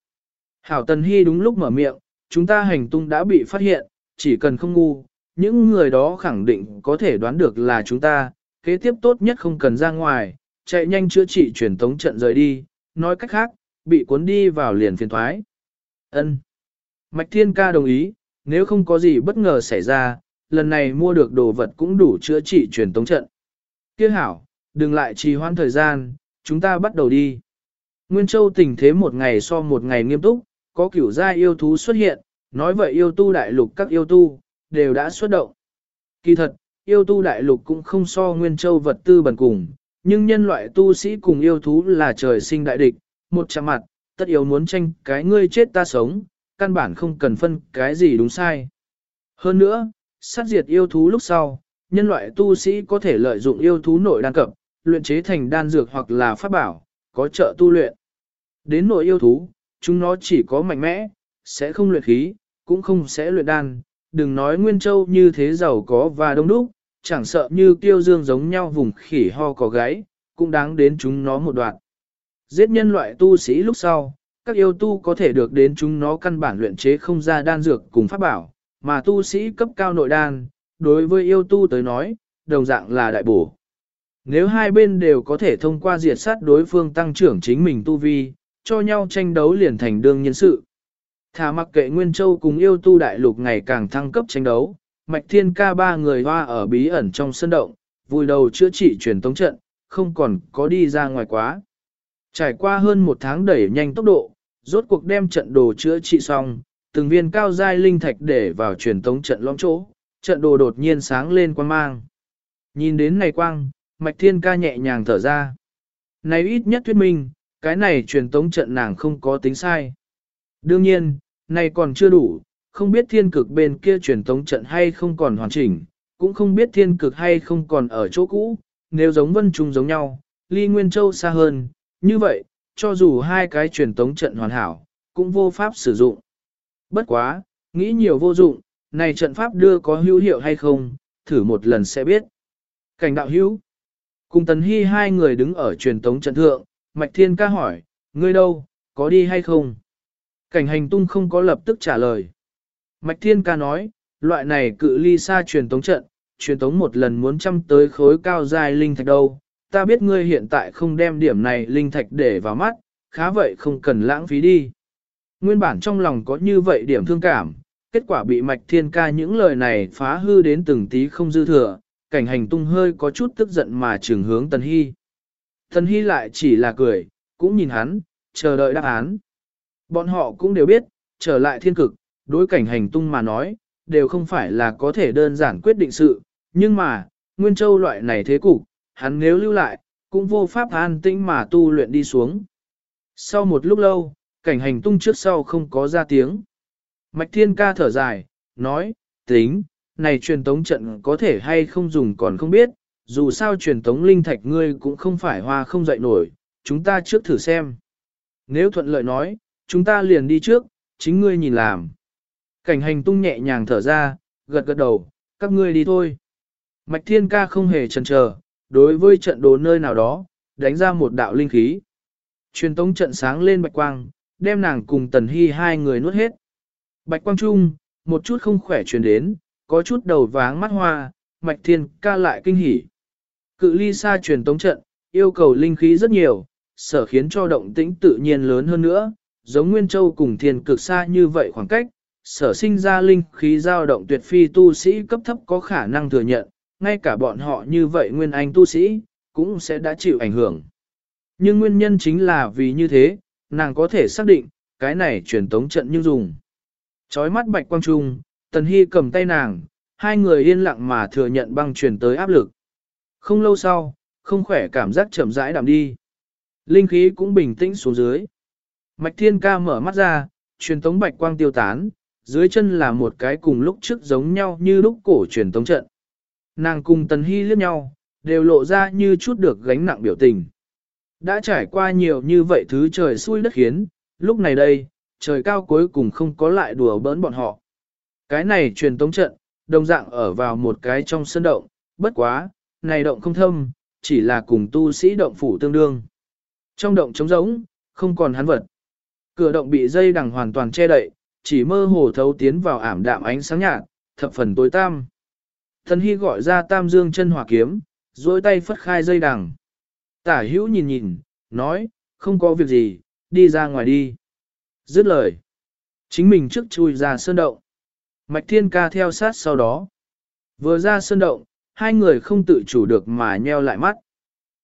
Hảo Tần Hy đúng lúc mở miệng, chúng ta hành tung đã bị phát hiện, chỉ cần không ngu, những người đó khẳng định có thể đoán được là chúng ta, kế tiếp tốt nhất không cần ra ngoài, chạy nhanh chữa trị truyền tống trận rời đi, nói cách khác, bị cuốn đi vào liền phiền thoái. Ân. Mạch Thiên ca đồng ý, nếu không có gì bất ngờ xảy ra, lần này mua được đồ vật cũng đủ chữa trị truyền tống trận. Kiếc hảo, đừng lại trì hoãn thời gian, chúng ta bắt đầu đi. Nguyên Châu tình thế một ngày so một ngày nghiêm túc, có kiểu gia yêu thú xuất hiện, nói vậy yêu tu đại lục các yêu tu, đều đã xuất động. Kỳ thật, yêu tu đại lục cũng không so Nguyên Châu vật tư bần cùng, nhưng nhân loại tu sĩ cùng yêu thú là trời sinh đại địch, một chạm mặt, tất yếu muốn tranh cái ngươi chết ta sống, căn bản không cần phân cái gì đúng sai. Hơn nữa, sát diệt yêu thú lúc sau, nhân loại tu sĩ có thể lợi dụng yêu thú nội đan cập, luyện chế thành đan dược hoặc là pháp bảo, có trợ tu luyện. Đến nội yêu thú, chúng nó chỉ có mạnh mẽ, sẽ không luyện khí, cũng không sẽ luyện đan, đừng nói Nguyên Châu như thế giàu có và đông đúc, chẳng sợ như tiêu dương giống nhau vùng khỉ ho có gáy, cũng đáng đến chúng nó một đoạn. Giết nhân loại tu sĩ lúc sau, các yêu tu có thể được đến chúng nó căn bản luyện chế không ra đan dược cùng pháp bảo, mà tu sĩ cấp cao nội đan, đối với yêu tu tới nói, đồng dạng là đại bổ. Nếu hai bên đều có thể thông qua diệt sát đối phương tăng trưởng chính mình tu vi, cho nhau tranh đấu liền thành đương nhân sự. Thả mặc kệ Nguyên Châu cùng yêu tu đại lục ngày càng thăng cấp tranh đấu, Mạch Thiên ca ba người hoa ở bí ẩn trong sân động, vui đầu chữa trị truyền tống trận, không còn có đi ra ngoài quá. Trải qua hơn một tháng đẩy nhanh tốc độ, rốt cuộc đem trận đồ chữa trị xong, từng viên cao giai linh thạch để vào truyền tống trận lõm chỗ, trận đồ đột nhiên sáng lên quang mang. Nhìn đến này quang, Mạch Thiên ca nhẹ nhàng thở ra. Này ít nhất thuyết minh, cái này truyền tống trận nàng không có tính sai. Đương nhiên, này còn chưa đủ, không biết thiên cực bên kia truyền tống trận hay không còn hoàn chỉnh, cũng không biết thiên cực hay không còn ở chỗ cũ, nếu giống vân trung giống nhau, ly Nguyên Châu xa hơn, như vậy, cho dù hai cái truyền tống trận hoàn hảo, cũng vô pháp sử dụng. Bất quá, nghĩ nhiều vô dụng, này trận pháp đưa có hữu hiệu hay không, thử một lần sẽ biết. Cảnh đạo hữu, cùng tần hy hai người đứng ở truyền tống trận thượng, Mạch Thiên ca hỏi, ngươi đâu, có đi hay không? Cảnh hành tung không có lập tức trả lời. Mạch Thiên ca nói, loại này cự ly xa truyền tống trận, truyền tống một lần muốn chăm tới khối cao dài linh thạch đâu. Ta biết ngươi hiện tại không đem điểm này linh thạch để vào mắt, khá vậy không cần lãng phí đi. Nguyên bản trong lòng có như vậy điểm thương cảm, kết quả bị Mạch Thiên ca những lời này phá hư đến từng tí không dư thừa, cảnh hành tung hơi có chút tức giận mà trường hướng Tần Hy thần Hy lại chỉ là cười, cũng nhìn hắn, chờ đợi đáp án. Bọn họ cũng đều biết, trở lại thiên cực, đối cảnh hành tung mà nói, đều không phải là có thể đơn giản quyết định sự, nhưng mà, Nguyên Châu loại này thế cục, hắn nếu lưu lại, cũng vô pháp an tĩnh mà tu luyện đi xuống. Sau một lúc lâu, cảnh hành tung trước sau không có ra tiếng. Mạch Thiên ca thở dài, nói, tính, này truyền tống trận có thể hay không dùng còn không biết, dù sao truyền tống linh thạch ngươi cũng không phải hoa không dậy nổi, chúng ta trước thử xem. Nếu thuận lợi nói, chúng ta liền đi trước, chính ngươi nhìn làm. Cảnh hành tung nhẹ nhàng thở ra, gật gật đầu, các ngươi đi thôi. Mạch thiên ca không hề chần chờ, đối với trận đồ nơi nào đó, đánh ra một đạo linh khí. Truyền tống trận sáng lên bạch quang, đem nàng cùng tần hy hai người nuốt hết. Bạch quang trung, một chút không khỏe truyền đến, có chút đầu váng mắt hoa, mạch thiên ca lại kinh hỉ. Cự ly xa truyền tống trận, yêu cầu linh khí rất nhiều, sở khiến cho động tĩnh tự nhiên lớn hơn nữa, giống Nguyên Châu cùng thiên cực xa như vậy khoảng cách, sở sinh ra linh khí dao động tuyệt phi tu sĩ cấp thấp có khả năng thừa nhận, ngay cả bọn họ như vậy nguyên anh tu sĩ, cũng sẽ đã chịu ảnh hưởng. Nhưng nguyên nhân chính là vì như thế, nàng có thể xác định, cái này truyền tống trận như dùng. Chói mắt bạch quang trung, tần hy cầm tay nàng, hai người yên lặng mà thừa nhận băng truyền tới áp lực. Không lâu sau, không khỏe cảm giác chậm rãi đạm đi. Linh khí cũng bình tĩnh xuống dưới. Mạch thiên ca mở mắt ra, truyền tống bạch quang tiêu tán, dưới chân là một cái cùng lúc trước giống nhau như lúc cổ truyền tống trận. Nàng cùng tần hy liếc nhau, đều lộ ra như chút được gánh nặng biểu tình. Đã trải qua nhiều như vậy thứ trời xui đất khiến, lúc này đây, trời cao cuối cùng không có lại đùa bỡn bọn họ. Cái này truyền tống trận, đồng dạng ở vào một cái trong sân động, bất quá, này động không thâm, chỉ là cùng tu sĩ động phủ tương đương. Trong động trống rỗng, không còn hắn vật. Cửa động bị dây đằng hoàn toàn che đậy, chỉ mơ hồ thấu tiến vào ảm đạm ánh sáng nhạt, thập phần tối tăm. Thần Hy gọi ra tam dương chân hỏa kiếm, duỗi tay phất khai dây đằng. Tả hữu nhìn nhìn, nói, không có việc gì, đi ra ngoài đi. Dứt lời. Chính mình trước chui ra sơn động. Mạch thiên ca theo sát sau đó. Vừa ra sơn động, hai người không tự chủ được mà nheo lại mắt.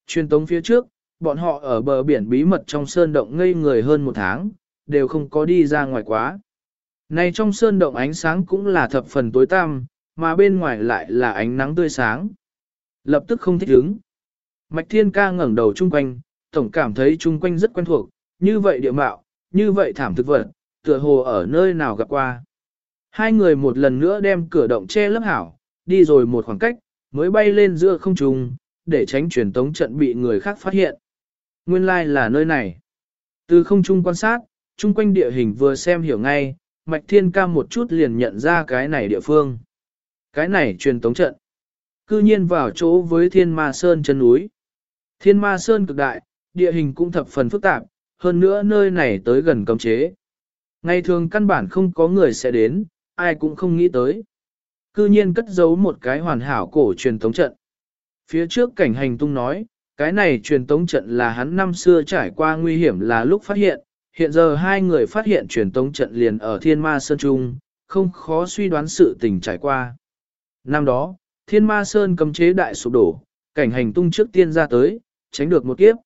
Truyền tống phía trước, bọn họ ở bờ biển bí mật trong sơn động ngây người hơn một tháng, đều không có đi ra ngoài quá. Này trong sơn động ánh sáng cũng là thập phần tối tăm, mà bên ngoài lại là ánh nắng tươi sáng. Lập tức không thích ứng. Mạch Thiên Ca ngẩng đầu chung quanh, tổng cảm thấy chung quanh rất quen thuộc, như vậy địa mạo, như vậy thảm thực vật, tựa hồ ở nơi nào gặp qua. Hai người một lần nữa đem cửa động che lấp hảo, đi rồi một khoảng cách, mới bay lên giữa không trung, để tránh truyền tống trận bị người khác phát hiện. Nguyên lai like là nơi này. Từ không trung quan sát, chung quanh địa hình vừa xem hiểu ngay, Mạch Thiên Ca một chút liền nhận ra cái này địa phương. Cái này truyền tống trận. Cư nhiên vào chỗ với Thiên Ma Sơn chân núi. Thiên Ma Sơn cực đại, địa hình cũng thập phần phức tạp, hơn nữa nơi này tới gần cấm chế. Ngày thường căn bản không có người sẽ đến, ai cũng không nghĩ tới. Cư nhiên cất giấu một cái hoàn hảo cổ truyền tống trận. Phía trước cảnh hành tung nói, cái này truyền tống trận là hắn năm xưa trải qua nguy hiểm là lúc phát hiện, hiện giờ hai người phát hiện truyền tống trận liền ở thiên ma sơn trung, không khó suy đoán sự tình trải qua. Năm đó, thiên ma sơn cấm chế đại sụp đổ, cảnh hành tung trước tiên ra tới, tránh được một kiếp.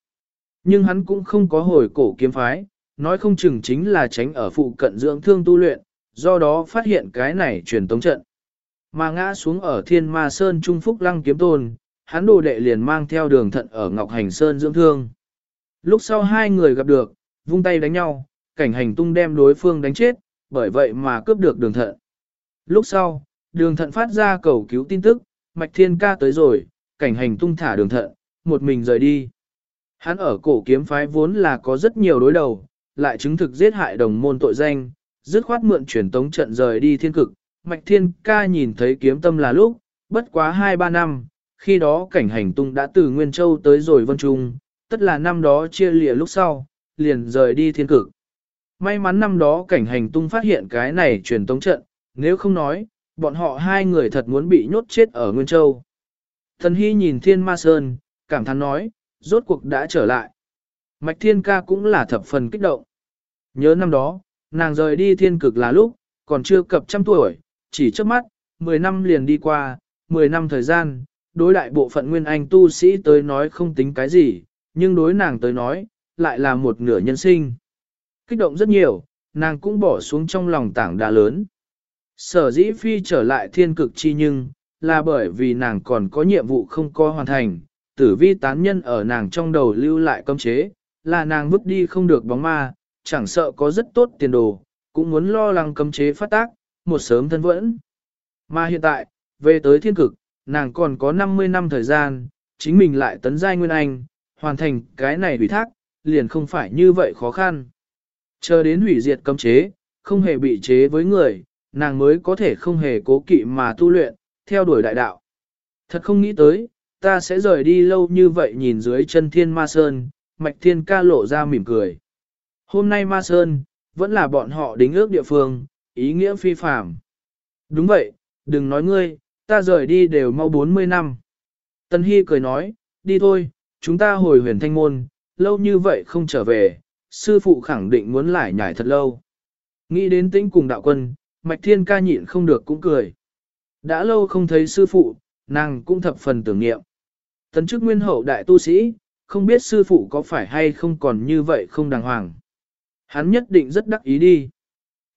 Nhưng hắn cũng không có hồi cổ kiếm phái, nói không chừng chính là tránh ở phụ cận dưỡng thương tu luyện, do đó phát hiện cái này truyền tống trận. Mà ngã xuống ở thiên ma sơn trung phúc lăng kiếm tôn, hắn đồ đệ liền mang theo đường thận ở Ngọc Hành Sơn dưỡng thương. Lúc sau hai người gặp được, vung tay đánh nhau, cảnh hành tung đem đối phương đánh chết, bởi vậy mà cướp được đường thận. Lúc sau, đường thận phát ra cầu cứu tin tức, mạch thiên ca tới rồi, cảnh hành tung thả đường thận, một mình rời đi. Hắn ở cổ kiếm phái vốn là có rất nhiều đối đầu, lại chứng thực giết hại đồng môn tội danh, dứt khoát mượn truyền tống trận rời đi thiên cực. Mạch thiên ca nhìn thấy kiếm tâm là lúc, bất quá 2-3 năm, khi đó cảnh hành tung đã từ Nguyên Châu tới rồi Vân Trung, tất là năm đó chia lìa lúc sau, liền rời đi thiên cực. May mắn năm đó cảnh hành tung phát hiện cái này truyền tống trận, nếu không nói, bọn họ hai người thật muốn bị nhốt chết ở Nguyên Châu. Thần Hy nhìn thiên ma sơn, cảm thán nói, rốt cuộc đã trở lại. Mạch thiên ca cũng là thập phần kích động. Nhớ năm đó, nàng rời đi thiên cực là lúc, còn chưa cập trăm tuổi, chỉ trước mắt, 10 năm liền đi qua, 10 năm thời gian, đối đại bộ phận nguyên anh tu sĩ tới nói không tính cái gì, nhưng đối nàng tới nói, lại là một nửa nhân sinh. Kích động rất nhiều, nàng cũng bỏ xuống trong lòng tảng đá lớn. Sở dĩ phi trở lại thiên cực chi nhưng, là bởi vì nàng còn có nhiệm vụ không có hoàn thành, tử vi tán nhân ở nàng trong đầu lưu lại cấm chế, là nàng vứt đi không được bóng ma, chẳng sợ có rất tốt tiền đồ, cũng muốn lo lắng cấm chế phát tác, một sớm thân vẫn. Mà hiện tại, về tới thiên cực, nàng còn có 50 năm thời gian, chính mình lại tấn giai nguyên anh, hoàn thành cái này ủy thác, liền không phải như vậy khó khăn. Chờ đến hủy diệt cấm chế, không hề bị chế với người, nàng mới có thể không hề cố kỵ mà tu luyện, theo đuổi đại đạo. Thật không nghĩ tới, ta sẽ rời đi lâu như vậy nhìn dưới chân thiên ma sơn, mạch thiên ca lộ ra mỉm cười. Hôm nay ma sơn, vẫn là bọn họ đính ước địa phương, ý nghĩa phi phàm. Đúng vậy, đừng nói ngươi, ta rời đi đều mau 40 năm. Tân Hy cười nói, đi thôi, chúng ta hồi huyền thanh môn, lâu như vậy không trở về, sư phụ khẳng định muốn lại nhảy thật lâu. Nghĩ đến tĩnh cùng đạo quân, Mạch Thiên ca nhịn không được cũng cười. Đã lâu không thấy sư phụ, nàng cũng thập phần tưởng niệm. Tấn chức nguyên hậu đại tu sĩ, không biết sư phụ có phải hay không còn như vậy không đàng hoàng. Hắn nhất định rất đắc ý đi.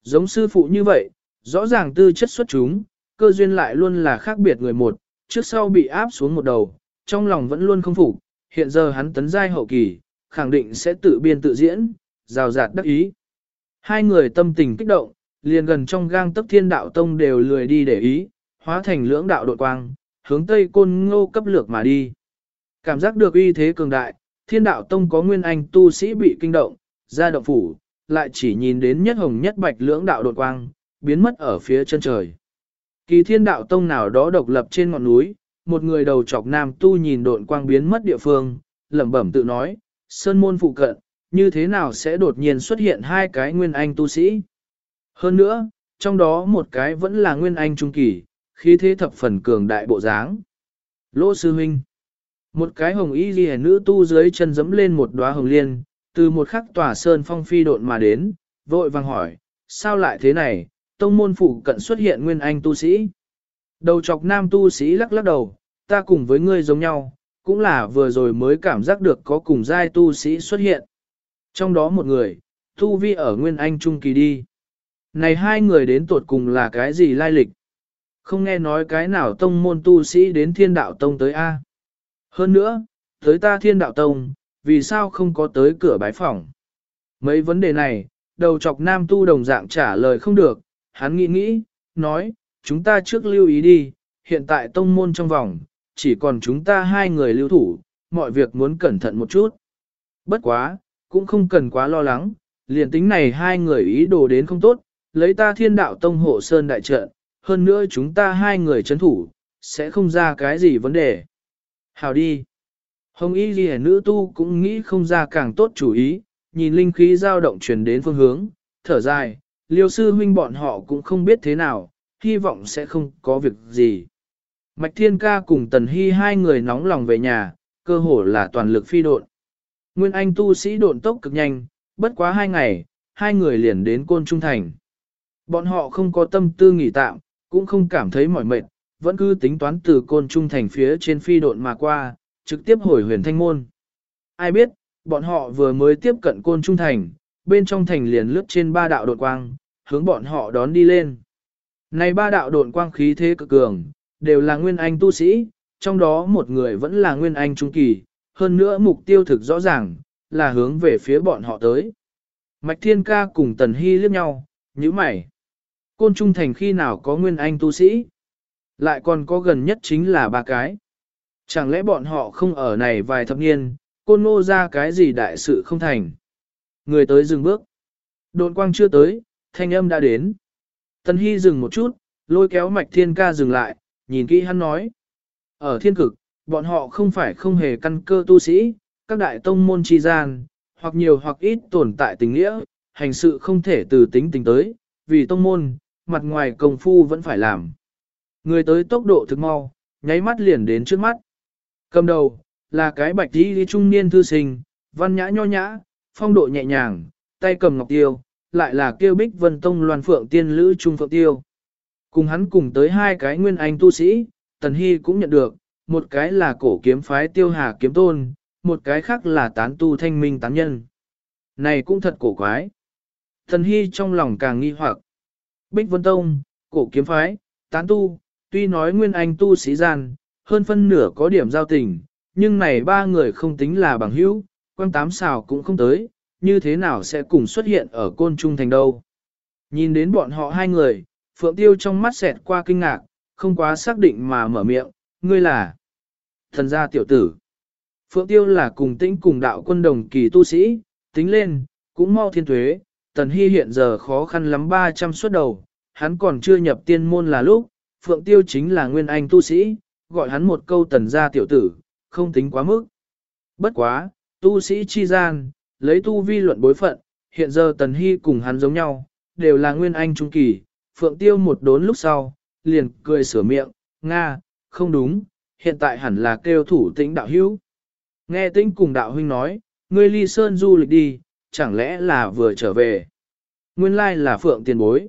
Giống sư phụ như vậy, rõ ràng tư chất xuất chúng, cơ duyên lại luôn là khác biệt người một, trước sau bị áp xuống một đầu, trong lòng vẫn luôn không phục, hiện giờ hắn tấn giai hậu kỳ, khẳng định sẽ tự biên tự diễn, rào rạt đắc ý. Hai người tâm tình kích động, liền gần trong gang tấc thiên đạo tông đều lười đi để ý, hóa thành lưỡng đạo đội quang, hướng tây côn ngô cấp lược mà đi. Cảm giác được uy thế cường đại, thiên đạo tông có nguyên anh tu sĩ bị kinh động, ra động phủ, lại chỉ nhìn đến nhất hồng nhất bạch lưỡng đạo đột quang, biến mất ở phía chân trời. Kỳ thiên đạo tông nào đó độc lập trên ngọn núi, một người đầu chọc nam tu nhìn độn quang biến mất địa phương, lẩm bẩm tự nói, sơn môn phụ cận, như thế nào sẽ đột nhiên xuất hiện hai cái nguyên anh tu sĩ. Hơn nữa, trong đó một cái vẫn là nguyên anh trung kỳ, khí thế thập phần cường đại bộ dáng. Lỗ sư huynh. Một cái hồng y ghi nữ tu dưới chân dẫm lên một đóa hồng liên, từ một khắc tòa sơn phong phi độn mà đến, vội vàng hỏi, sao lại thế này, tông môn phụ cận xuất hiện nguyên anh tu sĩ. Đầu chọc nam tu sĩ lắc lắc đầu, ta cùng với ngươi giống nhau, cũng là vừa rồi mới cảm giác được có cùng giai tu sĩ xuất hiện. Trong đó một người, tu vi ở nguyên anh trung kỳ đi. Này hai người đến tuột cùng là cái gì lai lịch? Không nghe nói cái nào tông môn tu sĩ đến thiên đạo tông tới A. Hơn nữa, tới ta thiên đạo tông, vì sao không có tới cửa bái phòng? Mấy vấn đề này, đầu chọc nam tu đồng dạng trả lời không được, hắn nghĩ nghĩ, nói, chúng ta trước lưu ý đi, hiện tại tông môn trong vòng, chỉ còn chúng ta hai người lưu thủ, mọi việc muốn cẩn thận một chút. Bất quá, cũng không cần quá lo lắng, liền tính này hai người ý đồ đến không tốt, lấy ta thiên đạo tông hộ sơn đại trận, hơn nữa chúng ta hai người chấn thủ, sẽ không ra cái gì vấn đề. Hào đi. Hồng y ghi nữ tu cũng nghĩ không ra càng tốt chủ ý, nhìn linh khí dao động truyền đến phương hướng, thở dài, liêu sư huynh bọn họ cũng không biết thế nào, hy vọng sẽ không có việc gì. Mạch Thiên Ca cùng Tần Hy hai người nóng lòng về nhà, cơ hồ là toàn lực phi độn. Nguyên Anh tu sĩ độn tốc cực nhanh, bất quá hai ngày, hai người liền đến Côn Trung Thành. Bọn họ không có tâm tư nghỉ tạm, cũng không cảm thấy mỏi mệt, vẫn cứ tính toán từ Côn Trung Thành phía trên phi độn mà qua, trực tiếp hồi huyền thanh môn. Ai biết, bọn họ vừa mới tiếp cận Côn Trung Thành, bên trong thành liền lướt trên ba đạo đột quang, hướng bọn họ đón đi lên. Này ba đạo độn quang khí thế cực cường, đều là nguyên anh tu sĩ, trong đó một người vẫn là nguyên anh trung kỳ, hơn nữa mục tiêu thực rõ ràng, là hướng về phía bọn họ tới. Mạch Thiên Ca cùng Tần Hy liếc nhau, như mày. Côn Trung Thành khi nào có nguyên anh tu sĩ? Lại còn có gần nhất chính là ba cái. Chẳng lẽ bọn họ không ở này vài thập niên, côn ngô ra cái gì đại sự không thành? Người tới dừng bước. Độn quang chưa tới, thanh âm đã đến. tân Hy dừng một chút, lôi kéo Mạch Thiên Ca dừng lại, nhìn kỹ hắn nói. Ở thiên cực, bọn họ không phải không hề căn cơ tu sĩ, các đại tông môn chi gian, hoặc nhiều hoặc ít tồn tại tình nghĩa, hành sự không thể từ tính tình tới, vì tông môn, mặt ngoài công phu vẫn phải làm. Người tới tốc độ thực mau, nháy mắt liền đến trước mắt. Cầm đầu, là cái bạch đi trung niên thư sinh, văn nhã nho nhã, phong độ nhẹ nhàng, tay cầm ngọc tiêu, lại là kêu bích vân tông loan phượng tiên lữ trung phượng tiêu. Cùng hắn cùng tới hai cái nguyên anh tu sĩ, Tần Hy cũng nhận được, một cái là cổ kiếm phái tiêu hà kiếm tôn, một cái khác là tán tu thanh minh tán nhân. Này cũng thật cổ quái. Tần Hy trong lòng càng nghi hoặc. Bích Vân Tông, cổ kiếm phái, tán tu, tuy nói nguyên anh tu sĩ gian, hơn phân nửa có điểm giao tình, nhưng này ba người không tính là bằng hữu, quang tám xào cũng không tới, như thế nào sẽ cùng xuất hiện ở côn trung thành đâu. Nhìn đến bọn họ hai người, Phượng Tiêu trong mắt xẹt qua kinh ngạc, không quá xác định mà mở miệng, ngươi là thần gia tiểu tử. Phượng Tiêu là cùng tĩnh cùng đạo quân đồng kỳ tu sĩ, tính lên, cũng mau thiên thuế, Tần Hy hiện giờ khó khăn lắm 300 suốt đầu, hắn còn chưa nhập tiên môn là lúc, Phượng Tiêu chính là nguyên anh tu sĩ, gọi hắn một câu tần gia tiểu tử, không tính quá mức. Bất quá, tu sĩ chi gian, lấy tu vi luận bối phận, hiện giờ Tần Hy cùng hắn giống nhau, đều là nguyên anh trung kỳ, Phượng Tiêu một đốn lúc sau, liền cười sửa miệng, Nga, không đúng, hiện tại hẳn là kêu thủ tĩnh đạo hữu. Nghe tĩnh cùng đạo huynh nói, ngươi ly sơn du lịch đi, chẳng lẽ là vừa trở về. Nguyên lai là Phượng tiền bối.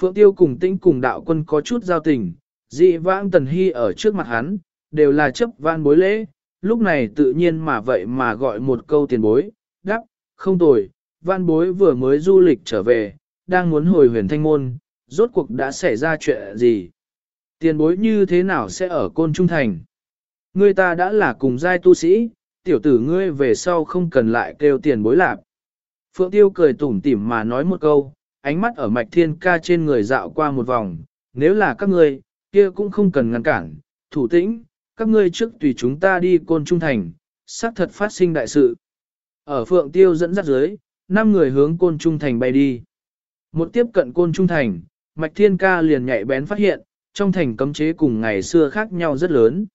Phượng Tiêu cùng tĩnh cùng đạo quân có chút giao tình, dị vãng Tần Hy ở trước mặt hắn, đều là chấp van bối lễ, lúc này tự nhiên mà vậy mà gọi một câu tiền bối, đáp, không tồi, van bối vừa mới du lịch trở về, đang muốn hồi huyền thanh môn, rốt cuộc đã xảy ra chuyện gì? Tiền bối như thế nào sẽ ở côn trung thành? Ngươi ta đã là cùng giai tu sĩ, tiểu tử ngươi về sau không cần lại kêu tiền bối lạp. Phượng Tiêu cười tủm tỉm mà nói một câu, ánh mắt ở mạch thiên ca trên người dạo qua một vòng, nếu là các ngươi, kia cũng không cần ngăn cản, thủ tĩnh, các ngươi trước tùy chúng ta đi côn trung thành, xác thật phát sinh đại sự. Ở Phượng Tiêu dẫn dắt dưới, năm người hướng côn trung thành bay đi. Một tiếp cận côn trung thành, Mạch Thiên Ca liền nhạy bén phát hiện, trong thành cấm chế cùng ngày xưa khác nhau rất lớn.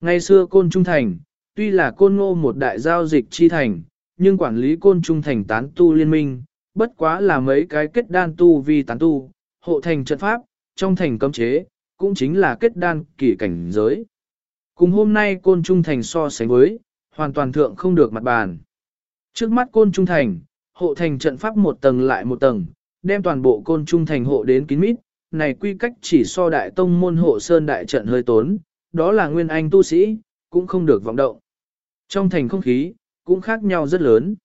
Ngày xưa côn trung thành, tuy là côn ngô một đại giao dịch chi thành, nhưng quản lý côn trung thành tán tu liên minh, bất quá là mấy cái kết đan tu vì tán tu, hộ thành trận pháp, trong thành cấm chế, cũng chính là kết đan kỳ cảnh giới. Cùng hôm nay côn trung thành so sánh với, hoàn toàn thượng không được mặt bàn. Trước mắt côn trung thành, hộ thành trận pháp một tầng lại một tầng, đem toàn bộ côn trung thành hộ đến kín mít, này quy cách chỉ so đại tông môn hộ sơn đại trận hơi tốn, đó là nguyên anh tu sĩ, cũng không được vọng động. Trong thành không khí, cũng khác nhau rất lớn.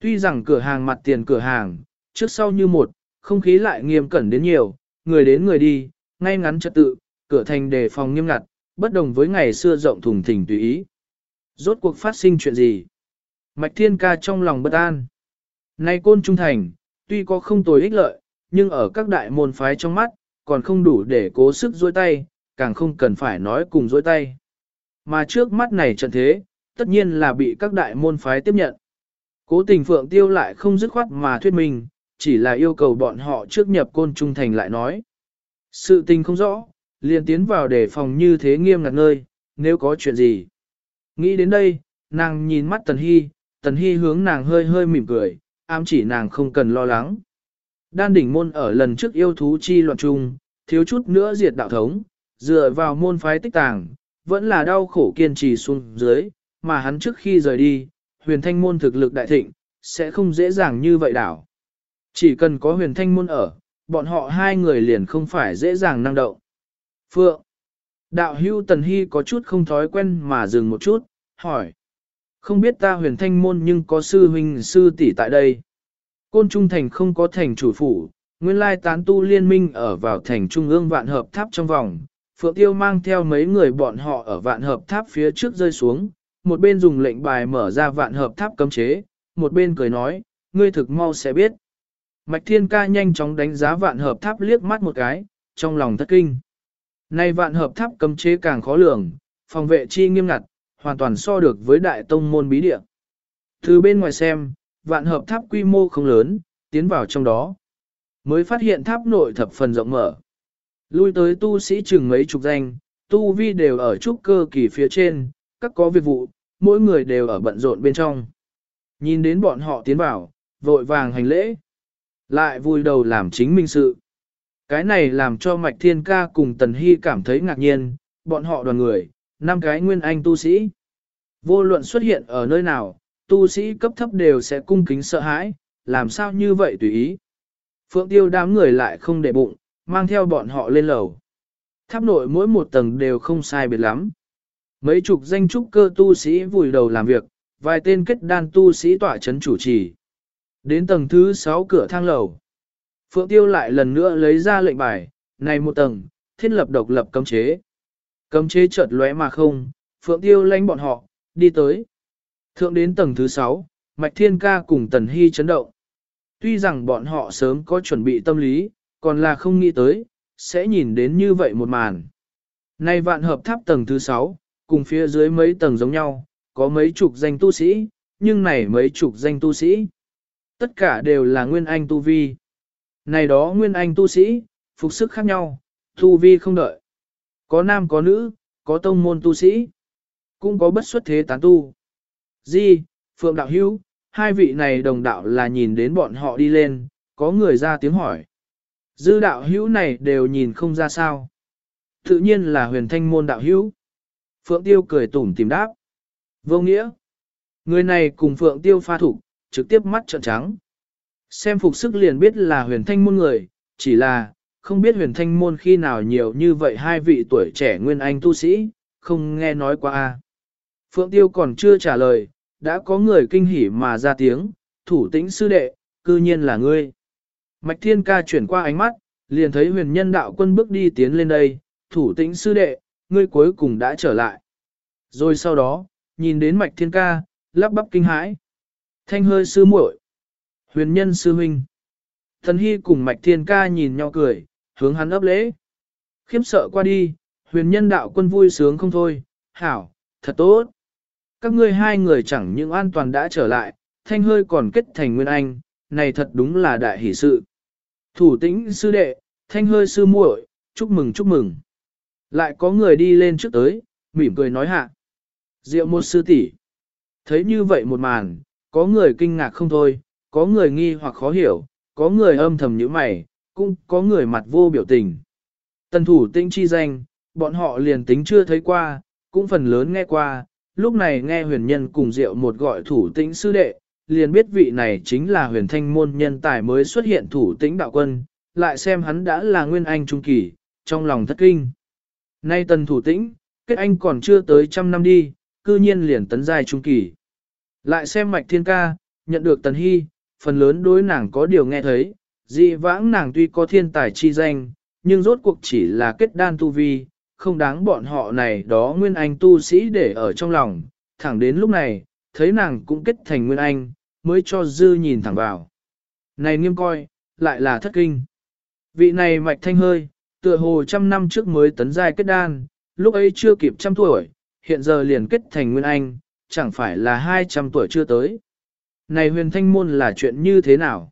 Tuy rằng cửa hàng mặt tiền cửa hàng, trước sau như một, không khí lại nghiêm cẩn đến nhiều, người đến người đi, ngay ngắn trật tự, cửa thành đề phòng nghiêm ngặt, bất đồng với ngày xưa rộng thùng thình tùy ý. Rốt cuộc phát sinh chuyện gì? Mạch Thiên Ca trong lòng bất an. Nay côn trung thành, tuy có không tồi ích lợi, nhưng ở các đại môn phái trong mắt, còn không đủ để cố sức dối tay, càng không cần phải nói cùng dối tay. Mà trước mắt này trận thế, tất nhiên là bị các đại môn phái tiếp nhận. Cố tình Phượng Tiêu lại không dứt khoát mà thuyết minh, chỉ là yêu cầu bọn họ trước nhập côn trung thành lại nói. Sự tình không rõ, liền tiến vào để phòng như thế nghiêm ngặt nơi, nếu có chuyện gì. Nghĩ đến đây, nàng nhìn mắt Tần Hy, Tần Hy hướng nàng hơi hơi mỉm cười, ám chỉ nàng không cần lo lắng. Đan đỉnh môn ở lần trước yêu thú chi loạn trung, thiếu chút nữa diệt đạo thống, dựa vào môn phái tích tàng, vẫn là đau khổ kiên trì xuống dưới, mà hắn trước khi rời đi, huyền thanh môn thực lực đại thịnh, sẽ không dễ dàng như vậy đảo. Chỉ cần có huyền thanh môn ở, bọn họ hai người liền không phải dễ dàng năng động. Phượng, đạo hưu tần hy có chút không thói quen mà dừng một chút, hỏi. Không biết ta huyền thanh môn nhưng có sư huynh sư tỷ tại đây. Côn Trung Thành không có thành chủ phủ, nguyên lai tán tu liên minh ở vào thành trung ương vạn hợp tháp trong vòng. Phượng Tiêu mang theo mấy người bọn họ ở vạn hợp tháp phía trước rơi xuống, một bên dùng lệnh bài mở ra vạn hợp tháp cấm chế, một bên cười nói, ngươi thực mau sẽ biết. Mạch Thiên Ca nhanh chóng đánh giá vạn hợp tháp liếc mắt một cái, trong lòng thất kinh. Nay vạn hợp tháp cấm chế càng khó lường, phòng vệ chi nghiêm ngặt, hoàn toàn so được với đại tông môn bí địa. Từ bên ngoài xem, vạn hợp tháp quy mô không lớn, tiến vào trong đó. Mới phát hiện tháp nội thập phần rộng mở. Lui tới tu sĩ chừng mấy chục danh, tu vi đều ở trúc cơ kỳ phía trên, các có việc vụ, mỗi người đều ở bận rộn bên trong. Nhìn đến bọn họ tiến vào, vội vàng hành lễ. Lại vui đầu làm chính minh sự. Cái này làm cho Mạch Thiên Ca cùng Tần Hy cảm thấy ngạc nhiên, bọn họ đoàn người, năm cái nguyên anh tu sĩ. Vô luận xuất hiện ở nơi nào, tu sĩ cấp thấp đều sẽ cung kính sợ hãi, làm sao như vậy tùy ý. Phượng tiêu đám người lại không để bụng, mang theo bọn họ lên lầu. Tháp nội mỗi một tầng đều không sai biệt lắm. Mấy chục danh trúc cơ tu sĩ vùi đầu làm việc, vài tên kết đan tu sĩ tỏa chấn chủ trì. Đến tầng thứ 6 cửa thang lầu. Phượng tiêu lại lần nữa lấy ra lệnh bài, này một tầng, thiết lập độc lập cấm chế. Cấm chế chợt lóe mà không, Phượng tiêu lánh bọn họ, đi tới. Thượng đến tầng thứ 6, Mạch Thiên Ca cùng Tần Hy chấn động. Tuy rằng bọn họ sớm có chuẩn bị tâm lý, còn là không nghĩ tới, sẽ nhìn đến như vậy một màn. Nay vạn hợp tháp tầng thứ 6, cùng phía dưới mấy tầng giống nhau, có mấy chục danh tu sĩ, nhưng này mấy chục danh tu sĩ. Tất cả đều là nguyên anh tu vi. Này đó nguyên anh tu sĩ, phục sức khác nhau, tu vi không đợi. Có nam có nữ, có tông môn tu sĩ, cũng có bất xuất thế tán tu. Di, Phượng Đạo Hữu, hai vị này đồng đạo là nhìn đến bọn họ đi lên, có người ra tiếng hỏi. Dư đạo hữu này đều nhìn không ra sao. Tự nhiên là huyền thanh môn đạo hữu. Phượng Tiêu cười tủm tìm đáp. Vô nghĩa. Người này cùng Phượng Tiêu pha thủ, trực tiếp mắt trợn trắng. Xem phục sức liền biết là huyền thanh môn người, chỉ là, không biết huyền thanh môn khi nào nhiều như vậy hai vị tuổi trẻ nguyên anh tu sĩ, không nghe nói qua. a. Phượng Tiêu còn chưa trả lời, đã có người kinh hỉ mà ra tiếng, thủ tĩnh sư đệ, cư nhiên là ngươi. Mạch Thiên Ca chuyển qua ánh mắt, liền thấy huyền nhân đạo quân bước đi tiến lên đây, thủ tĩnh sư đệ, ngươi cuối cùng đã trở lại. Rồi sau đó, nhìn đến Mạch Thiên Ca, lắp bắp kinh hãi. Thanh hơi sư muội, huyền nhân sư huynh. Thần Hy cùng Mạch Thiên Ca nhìn nhau cười, hướng hắn ấp lễ. Khiếp sợ qua đi, huyền nhân đạo quân vui sướng không thôi, hảo, thật tốt. Các ngươi hai người chẳng những an toàn đã trở lại, thanh hơi còn kết thành nguyên anh, này thật đúng là đại hỷ sự. Thủ tĩnh sư đệ, thanh hơi sư muội, chúc mừng chúc mừng. Lại có người đi lên trước tới, mỉm cười nói hạ. Diệu một sư tỷ Thấy như vậy một màn, có người kinh ngạc không thôi, có người nghi hoặc khó hiểu, có người âm thầm như mày, cũng có người mặt vô biểu tình. Tần thủ tĩnh chi danh, bọn họ liền tính chưa thấy qua, cũng phần lớn nghe qua, lúc này nghe huyền nhân cùng diệu một gọi thủ tĩnh sư đệ, liền biết vị này chính là huyền thanh môn nhân tài mới xuất hiện thủ tĩnh đạo quân, lại xem hắn đã là nguyên anh trung kỳ, trong lòng thất kinh. Nay tần thủ tĩnh, kết anh còn chưa tới trăm năm đi, cư nhiên liền tấn giai trung kỳ. Lại xem mạch thiên ca, nhận được tần hy, phần lớn đối nàng có điều nghe thấy, dị vãng nàng tuy có thiên tài chi danh, nhưng rốt cuộc chỉ là kết đan tu vi, không đáng bọn họ này đó nguyên anh tu sĩ để ở trong lòng, thẳng đến lúc này, thấy nàng cũng kết thành nguyên anh, mới cho dư nhìn thẳng vào. Này nghiêm coi, lại là thất kinh. Vị này mạch thanh hơi, tựa hồ trăm năm trước mới tấn giai kết đan, lúc ấy chưa kịp trăm tuổi, hiện giờ liền kết thành nguyên anh, chẳng phải là hai trăm tuổi chưa tới. Này huyền thanh môn là chuyện như thế nào?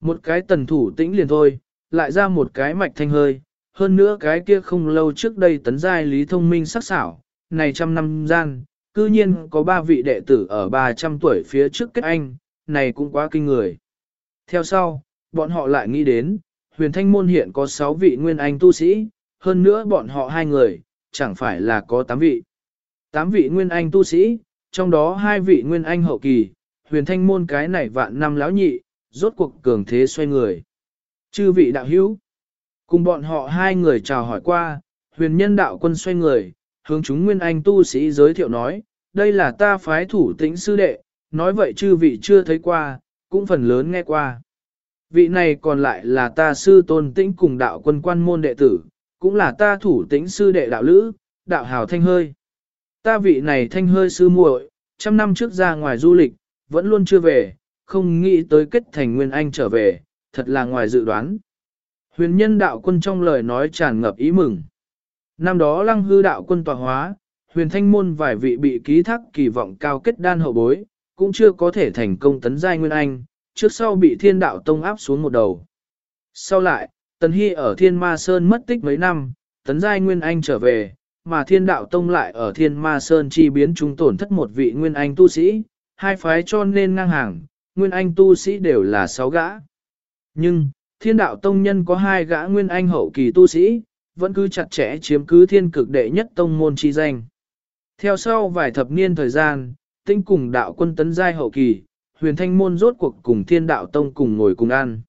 Một cái tần thủ tĩnh liền thôi, lại ra một cái mạch thanh hơi, hơn nữa cái kia không lâu trước đây tấn giai lý thông minh sắc xảo, này trăm năm gian, cư nhiên có ba vị đệ tử ở 300 tuổi phía trước kết anh, này cũng quá kinh người. Theo sau, bọn họ lại nghĩ đến, huyền thanh môn hiện có 6 vị nguyên anh tu sĩ, hơn nữa bọn họ hai người, chẳng phải là có 8 vị. 8 vị nguyên anh tu sĩ, trong đó hai vị nguyên anh hậu kỳ, huyền thanh môn cái này vạn năm lão nhị, rốt cuộc cường thế xoay người. Chư vị đạo hữu, cùng bọn họ hai người chào hỏi qua, huyền nhân đạo quân xoay người, hướng chúng nguyên anh tu sĩ giới thiệu nói, đây là ta phái thủ tĩnh sư đệ, nói vậy chư vị chưa thấy qua, cũng phần lớn nghe qua. Vị này còn lại là ta sư tôn tĩnh cùng đạo quân quan môn đệ tử, cũng là ta thủ tĩnh sư đệ đạo lữ, đạo hào thanh hơi. Ta vị này thanh hơi sư muội, trăm năm trước ra ngoài du lịch, vẫn luôn chưa về, không nghĩ tới kết thành nguyên anh trở về, thật là ngoài dự đoán. Huyền nhân đạo quân trong lời nói tràn ngập ý mừng. Năm đó lăng hư đạo quân tọa hóa, huyền thanh môn vài vị bị ký thác kỳ vọng cao kết đan hậu bối, cũng chưa có thể thành công tấn giai nguyên anh, trước sau bị thiên đạo tông áp xuống một đầu. Sau lại, tần hy ở thiên ma sơn mất tích mấy năm, tấn giai nguyên anh trở về, mà thiên đạo tông lại ở thiên ma sơn chi biến chúng tổn thất một vị nguyên anh tu sĩ, hai phái cho nên ngang hàng, nguyên anh tu sĩ đều là sáu gã. Nhưng, thiên đạo tông nhân có hai gã nguyên anh hậu kỳ tu sĩ, vẫn cứ chặt chẽ chiếm cứ thiên cực đệ nhất tông môn chi danh. Theo sau vài thập niên thời gian, tinh cùng đạo quân tấn giai hậu kỳ, huyền thanh môn rốt cuộc cùng thiên đạo tông cùng ngồi cùng ăn.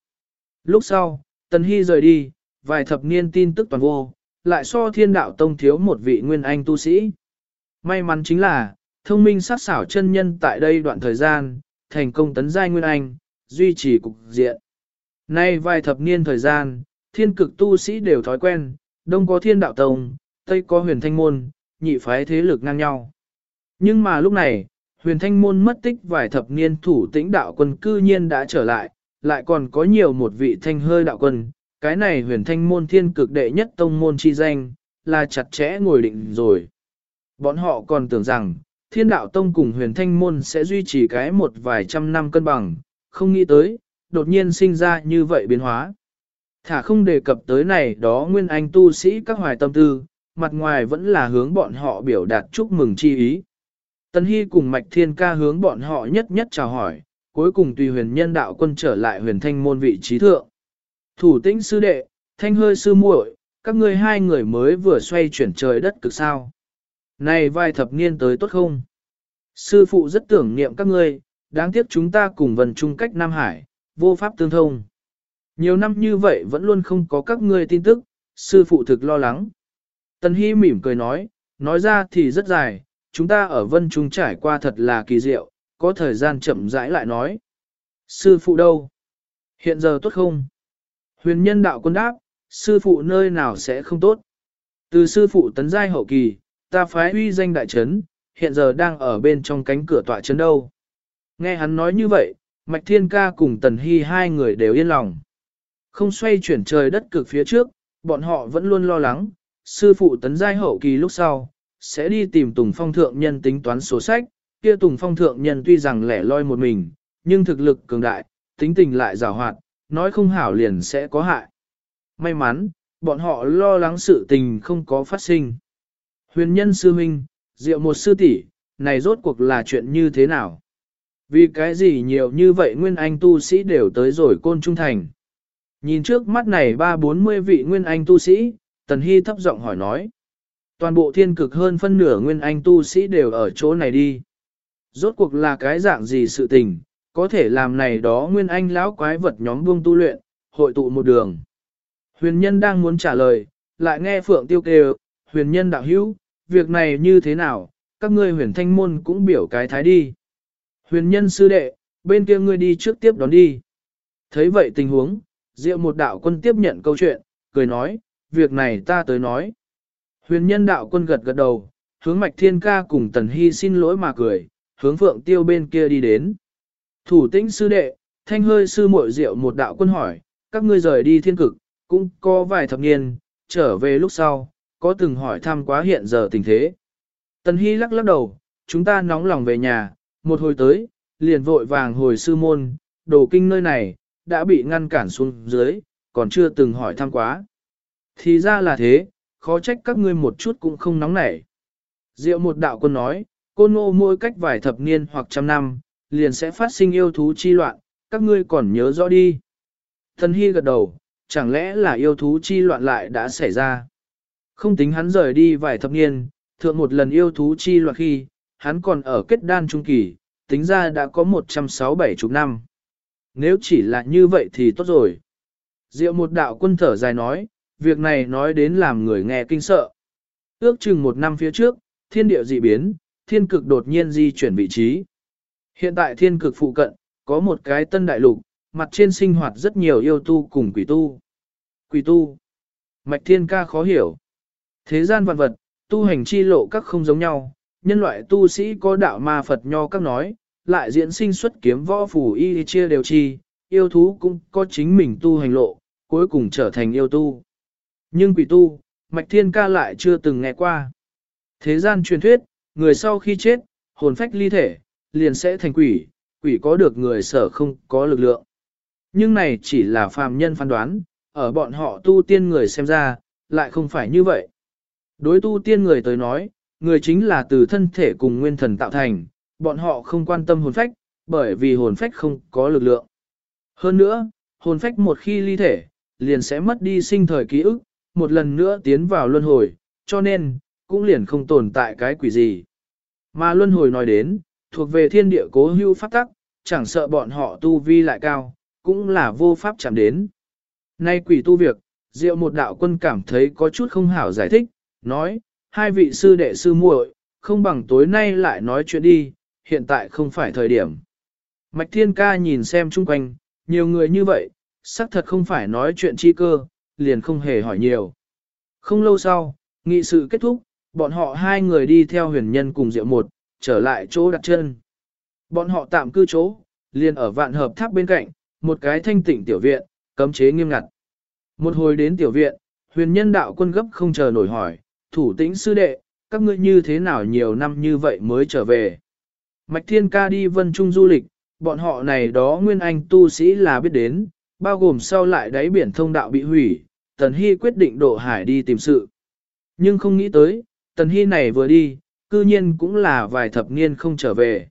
Lúc sau, tần hy rời đi, vài thập niên tin tức toàn vô, lại so thiên đạo tông thiếu một vị nguyên anh tu sĩ. May mắn chính là, thông minh sát xảo chân nhân tại đây đoạn thời gian, thành công tấn giai nguyên anh, duy trì cục diện. Nay vài thập niên thời gian, thiên cực tu sĩ đều thói quen, đông có thiên đạo tông, tây có huyền thanh môn, nhị phái thế lực ngang nhau. Nhưng mà lúc này, huyền thanh môn mất tích vài thập niên thủ tĩnh đạo quân cư nhiên đã trở lại, lại còn có nhiều một vị thanh hơi đạo quân, cái này huyền thanh môn thiên cực đệ nhất tông môn chi danh, là chặt chẽ ngồi định rồi. Bọn họ còn tưởng rằng, thiên đạo tông cùng huyền thanh môn sẽ duy trì cái một vài trăm năm cân bằng, không nghĩ tới, đột nhiên sinh ra như vậy biến hóa. Thả không đề cập tới này đó nguyên anh tu sĩ các hoài tâm tư, mặt ngoài vẫn là hướng bọn họ biểu đạt chúc mừng chi ý. Tân Hy cùng Mạch Thiên Ca hướng bọn họ nhất nhất chào hỏi, cuối cùng tùy huyền nhân đạo quân trở lại huyền thanh môn vị trí thượng. Thủ tĩnh sư đệ, thanh hơi sư muội, các ngươi hai người mới vừa xoay chuyển trời đất cực sao. Này vài thập niên tới tốt không? Sư phụ rất tưởng niệm các ngươi, đáng tiếc chúng ta cùng vần chung cách Nam Hải, vô pháp tương thông. Nhiều năm như vậy vẫn luôn không có các ngươi tin tức, sư phụ thực lo lắng. Tần Hy mỉm cười nói, nói ra thì rất dài, chúng ta ở vân trung trải qua thật là kỳ diệu, có thời gian chậm rãi lại nói. Sư phụ đâu? Hiện giờ tốt không? Huyền nhân đạo quân đáp, sư phụ nơi nào sẽ không tốt? Từ sư phụ tấn giai hậu kỳ, ta phái uy danh đại trấn, hiện giờ đang ở bên trong cánh cửa tọa trấn đâu. Nghe hắn nói như vậy, Mạch Thiên Ca cùng Tần Hy hai người đều yên lòng. Không xoay chuyển trời đất cực phía trước, bọn họ vẫn luôn lo lắng, sư phụ tấn giai hậu kỳ lúc sau, sẽ đi tìm Tùng Phong Thượng Nhân tính toán sổ sách, kia Tùng Phong Thượng Nhân tuy rằng lẻ loi một mình, nhưng thực lực cường đại, tính tình lại rào hoạt, nói không hảo liền sẽ có hại. May mắn, bọn họ lo lắng sự tình không có phát sinh. Huyền nhân sư huynh, diệu một sư tỷ, này rốt cuộc là chuyện như thế nào? Vì cái gì nhiều như vậy nguyên anh tu sĩ đều tới rồi côn trung thành. Nhìn trước mắt này ba bốn mươi vị nguyên anh tu sĩ, Tần Hy thấp giọng hỏi nói. Toàn bộ thiên cực hơn phân nửa nguyên anh tu sĩ đều ở chỗ này đi. Rốt cuộc là cái dạng gì sự tình, có thể làm này đó nguyên anh lão quái vật nhóm buông tu luyện, hội tụ một đường. Huyền nhân đang muốn trả lời, lại nghe Phượng Tiêu kêu, huyền nhân đạo hữu, việc này như thế nào, các ngươi huyền thanh môn cũng biểu cái thái đi. Huyền nhân sư đệ, bên kia ngươi đi trước tiếp đón đi. Thấy vậy tình huống, Diệu một đạo quân tiếp nhận câu chuyện, cười nói, việc này ta tới nói. Huyền nhân đạo quân gật gật đầu, hướng mạch thiên ca cùng tần hy xin lỗi mà cười, hướng phượng tiêu bên kia đi đến. Thủ tĩnh sư đệ, thanh hơi sư muội diệu một đạo quân hỏi, các ngươi rời đi thiên cực, cũng có vài thập niên, trở về lúc sau, có từng hỏi thăm quá hiện giờ tình thế. Tần hy lắc lắc đầu, chúng ta nóng lòng về nhà, một hồi tới, liền vội vàng hồi sư môn, đồ kinh nơi này, đã bị ngăn cản xuống dưới, còn chưa từng hỏi thăm quá. Thì ra là thế, khó trách các ngươi một chút cũng không nóng nảy. Diệu một đạo quân nói, cô nô mỗi cách vài thập niên hoặc trăm năm, liền sẽ phát sinh yêu thú chi loạn, các ngươi còn nhớ rõ đi. Thần Hy gật đầu, chẳng lẽ là yêu thú chi loạn lại đã xảy ra. Không tính hắn rời đi vài thập niên, thượng một lần yêu thú chi loạn khi, hắn còn ở kết đan trung kỳ, tính ra đã có 167 chục năm. Nếu chỉ là như vậy thì tốt rồi. Diệu một đạo quân thở dài nói, việc này nói đến làm người nghe kinh sợ. Ước chừng một năm phía trước, thiên địa dị biến, thiên cực đột nhiên di chuyển vị trí. Hiện tại thiên cực phụ cận, có một cái tân đại lục, mặt trên sinh hoạt rất nhiều yêu tu cùng quỷ tu. Quỷ tu. Mạch thiên ca khó hiểu. Thế gian vạn vật, tu hành chi lộ các không giống nhau, nhân loại tu sĩ có đạo ma Phật nho các nói, lại diễn sinh xuất kiếm võ phủ y chia đều chi, yêu thú cũng có chính mình tu hành lộ, cuối cùng trở thành yêu tu. Nhưng quỷ tu, Mạch Thiên Ca lại chưa từng nghe qua. Thế gian truyền thuyết, người sau khi chết, hồn phách ly thể, liền sẽ thành quỷ, quỷ có được người sở không có lực lượng. Nhưng này chỉ là phàm nhân phán đoán, ở bọn họ tu tiên người xem ra, lại không phải như vậy. Đối tu tiên người tới nói, người chính là từ thân thể cùng nguyên thần tạo thành, bọn họ không quan tâm hồn phách, bởi vì hồn phách không có lực lượng. Hơn nữa, hồn phách một khi ly thể, liền sẽ mất đi sinh thời ký ức, một lần nữa tiến vào luân hồi, cho nên, cũng liền không tồn tại cái quỷ gì. Mà luân hồi nói đến, thuộc về thiên địa cố hữu pháp tắc, chẳng sợ bọn họ tu vi lại cao, cũng là vô pháp chạm đến. Nay quỷ tu việc, diệu một đạo quân cảm thấy có chút không hảo giải thích, nói, hai vị sư đệ sư muội, không bằng tối nay lại nói chuyện đi, hiện tại không phải thời điểm. Mạch Thiên Ca nhìn xem chung quanh, nhiều người như vậy, xác thật không phải nói chuyện chi cơ, liền không hề hỏi nhiều. Không lâu sau, nghị sự kết thúc, bọn họ hai người đi theo huyền nhân cùng diệu một, trở lại chỗ đặt chân. Bọn họ tạm cư chỗ, liền ở vạn hợp tháp bên cạnh, một cái thanh tịnh tiểu viện, cấm chế nghiêm ngặt. Một hồi đến tiểu viện, huyền nhân đạo quân gấp không chờ nổi hỏi, thủ tĩnh sư đệ, các ngươi như thế nào nhiều năm như vậy mới trở về. Mạch Thiên Ca đi vân trung du lịch, bọn họ này đó nguyên anh tu sĩ là biết đến, bao gồm sau lại đáy biển thông đạo bị hủy, Tần Hy quyết định độ hải đi tìm sự. Nhưng không nghĩ tới, Tần Hy này vừa đi, cư nhiên cũng là vài thập niên không trở về.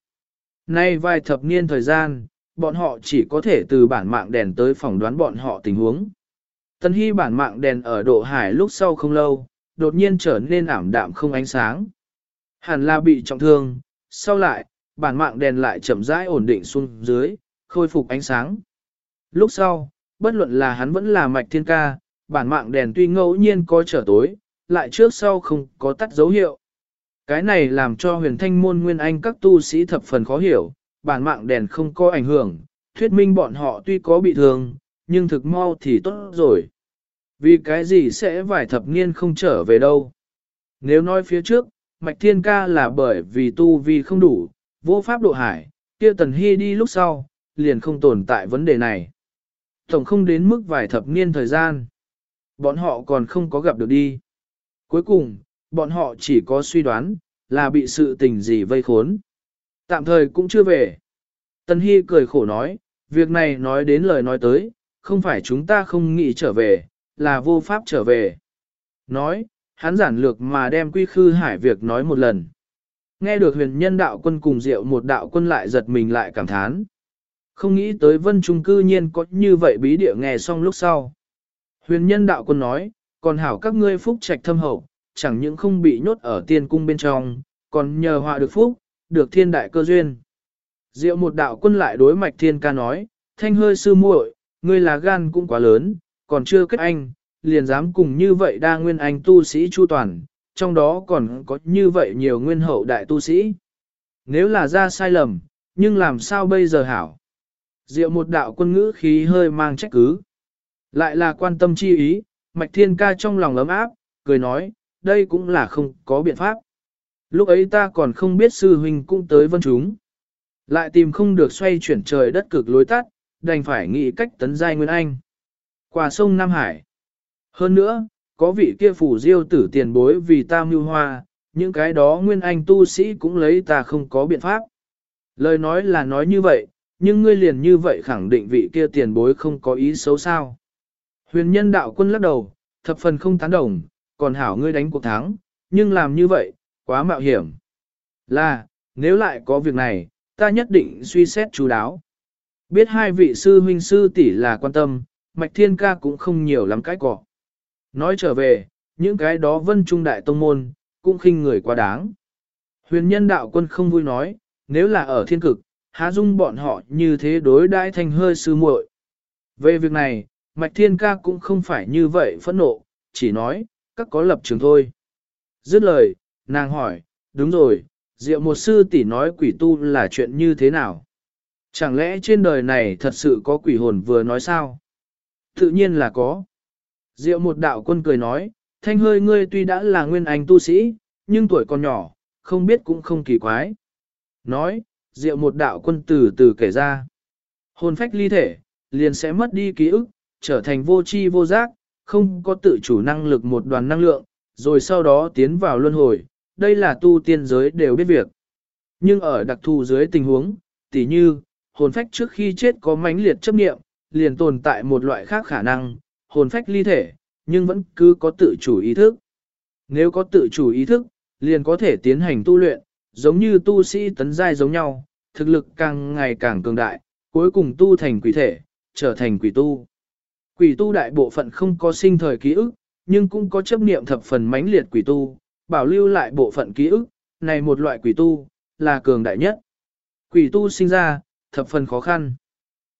Nay vài thập niên thời gian, bọn họ chỉ có thể từ bản mạng đèn tới phỏng đoán bọn họ tình huống. tân Hy bản mạng đèn ở độ hải lúc sau không lâu, đột nhiên trở nên ảm đạm không ánh sáng. Hẳn là bị trọng thương, sau lại, bản mạng đèn lại chậm rãi ổn định xuống dưới, khôi phục ánh sáng. Lúc sau, bất luận là hắn vẫn là mạch thiên ca, bản mạng đèn tuy ngẫu nhiên có trở tối, lại trước sau không có tắt dấu hiệu. Cái này làm cho huyền thanh môn nguyên anh các tu sĩ thập phần khó hiểu, bản mạng đèn không có ảnh hưởng, thuyết minh bọn họ tuy có bị thương, nhưng thực mau thì tốt rồi. Vì cái gì sẽ vài thập niên không trở về đâu? Nếu nói phía trước, Mạch Thiên Ca là bởi vì tu vi không đủ, vô pháp độ hải, kia Tần Hy đi lúc sau, liền không tồn tại vấn đề này. Tổng không đến mức vài thập niên thời gian. Bọn họ còn không có gặp được đi. Cuối cùng, bọn họ chỉ có suy đoán, là bị sự tình gì vây khốn. Tạm thời cũng chưa về. Tần Hy cười khổ nói, việc này nói đến lời nói tới, không phải chúng ta không nghĩ trở về, là vô pháp trở về. Nói, hắn giản lược mà đem quy khư hải việc nói một lần. Nghe được huyền nhân đạo quân cùng diệu một đạo quân lại giật mình lại cảm thán. Không nghĩ tới vân trung cư nhiên có như vậy bí địa nghe xong lúc sau. Huyền nhân đạo quân nói, còn hảo các ngươi phúc trạch thâm hậu, chẳng những không bị nhốt ở tiên cung bên trong, còn nhờ họa được phúc, được thiên đại cơ duyên. Diệu một đạo quân lại đối mạch thiên ca nói, thanh hơi sư muội, ngươi là gan cũng quá lớn, còn chưa kết anh, liền dám cùng như vậy đa nguyên anh tu sĩ chu toàn, trong đó còn có như vậy nhiều nguyên hậu đại tu sĩ. Nếu là ra sai lầm, nhưng làm sao bây giờ hảo? Diệu một đạo quân ngữ khí hơi mang trách cứ. Lại là quan tâm chi ý, mạch thiên ca trong lòng ấm áp, cười nói, đây cũng là không có biện pháp. Lúc ấy ta còn không biết sư huynh cũng tới vân chúng. Lại tìm không được xoay chuyển trời đất cực lối tắt, đành phải nghĩ cách tấn giai Nguyên Anh. Qua sông Nam Hải. Hơn nữa, có vị kia phủ diêu tử tiền bối vì ta mưu hoa, những cái đó Nguyên Anh tu sĩ cũng lấy ta không có biện pháp. Lời nói là nói như vậy, nhưng ngươi liền như vậy khẳng định vị kia tiền bối không có ý xấu sao. Huyền nhân đạo quân lắc đầu, thập phần không tán đồng, còn hảo ngươi đánh cuộc thắng, nhưng làm như vậy, quá mạo hiểm. Là, nếu lại có việc này, ta nhất định suy xét chú đáo. Biết hai vị sư huynh sư tỷ là quan tâm, Mạch Thiên Ca cũng không nhiều lắm cái cỏ. Nói trở về, những cái đó vân trung đại tông môn, cũng khinh người quá đáng. Huyền nhân đạo quân không vui nói, nếu là ở thiên cực, há dung bọn họ như thế đối đãi thành hơi sư muội. Về việc này, Mạch Thiên Ca cũng không phải như vậy phẫn nộ, chỉ nói, các có lập trường thôi. Dứt lời, nàng hỏi, đúng rồi, Diệu một sư tỷ nói quỷ tu là chuyện như thế nào? Chẳng lẽ trên đời này thật sự có quỷ hồn vừa nói sao? Tự nhiên là có. Diệu một đạo quân cười nói, thanh hơi ngươi tuy đã là nguyên anh tu sĩ, nhưng tuổi còn nhỏ, không biết cũng không kỳ quái. Nói, diệu một đạo quân từ từ kể ra. Hồn phách ly thể, liền sẽ mất đi ký ức, trở thành vô tri vô giác, không có tự chủ năng lực một đoàn năng lượng, rồi sau đó tiến vào luân hồi, đây là tu tiên giới đều biết việc. Nhưng ở đặc thù dưới tình huống, tỉ như, hồn phách trước khi chết có mãnh liệt chấp nghiệm, liền tồn tại một loại khác khả năng, hồn phách ly thể, nhưng vẫn cứ có tự chủ ý thức. Nếu có tự chủ ý thức, liền có thể tiến hành tu luyện, giống như tu sĩ tấn giai giống nhau, thực lực càng ngày càng cường đại, cuối cùng tu thành quỷ thể, trở thành quỷ tu. Quỷ tu đại bộ phận không có sinh thời ký ức, nhưng cũng có chấp niệm thập phần mãnh liệt quỷ tu, bảo lưu lại bộ phận ký ức, này một loại quỷ tu, là cường đại nhất. Quỷ tu sinh ra, thập phần khó khăn.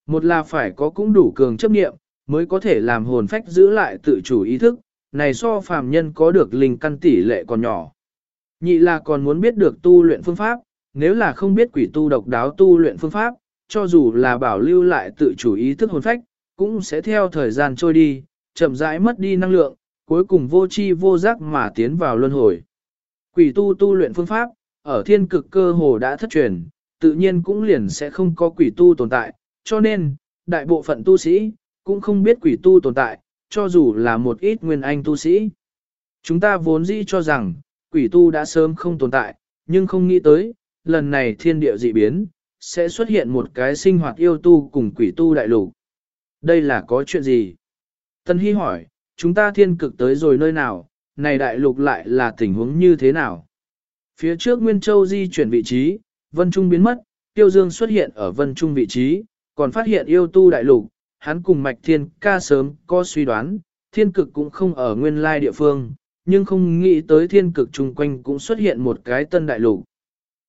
Một là phải có cũng đủ cường chấp niệm, mới có thể làm hồn phách giữ lại tự chủ ý thức, này so phàm nhân có được linh căn tỷ lệ còn nhỏ. Nhị là còn muốn biết được tu luyện phương pháp, nếu là không biết quỷ tu độc đáo tu luyện phương pháp, cho dù là bảo lưu lại tự chủ ý thức hồn phách, cũng sẽ theo thời gian trôi đi, chậm rãi mất đi năng lượng, cuối cùng vô chi vô giác mà tiến vào luân hồi. Quỷ tu tu luyện phương pháp, ở thiên cực cơ hồ đã thất truyền, tự nhiên cũng liền sẽ không có quỷ tu tồn tại, cho nên, đại bộ phận tu sĩ, cũng không biết quỷ tu tồn tại, cho dù là một ít nguyên anh tu sĩ. Chúng ta vốn dĩ cho rằng, quỷ tu đã sớm không tồn tại, nhưng không nghĩ tới, lần này thiên địa dị biến, sẽ xuất hiện một cái sinh hoạt yêu tu cùng quỷ tu đại lục. Đây là có chuyện gì? Tân Hy hỏi, chúng ta thiên cực tới rồi nơi nào, này đại lục lại là tình huống như thế nào? Phía trước Nguyên Châu di chuyển vị trí, Vân Trung biến mất, Tiêu Dương xuất hiện ở Vân Trung vị trí, còn phát hiện yêu tu đại lục, hắn cùng Mạch Thiên ca sớm có suy đoán, thiên cực cũng không ở nguyên lai địa phương, nhưng không nghĩ tới thiên cực chung quanh cũng xuất hiện một cái tân đại lục.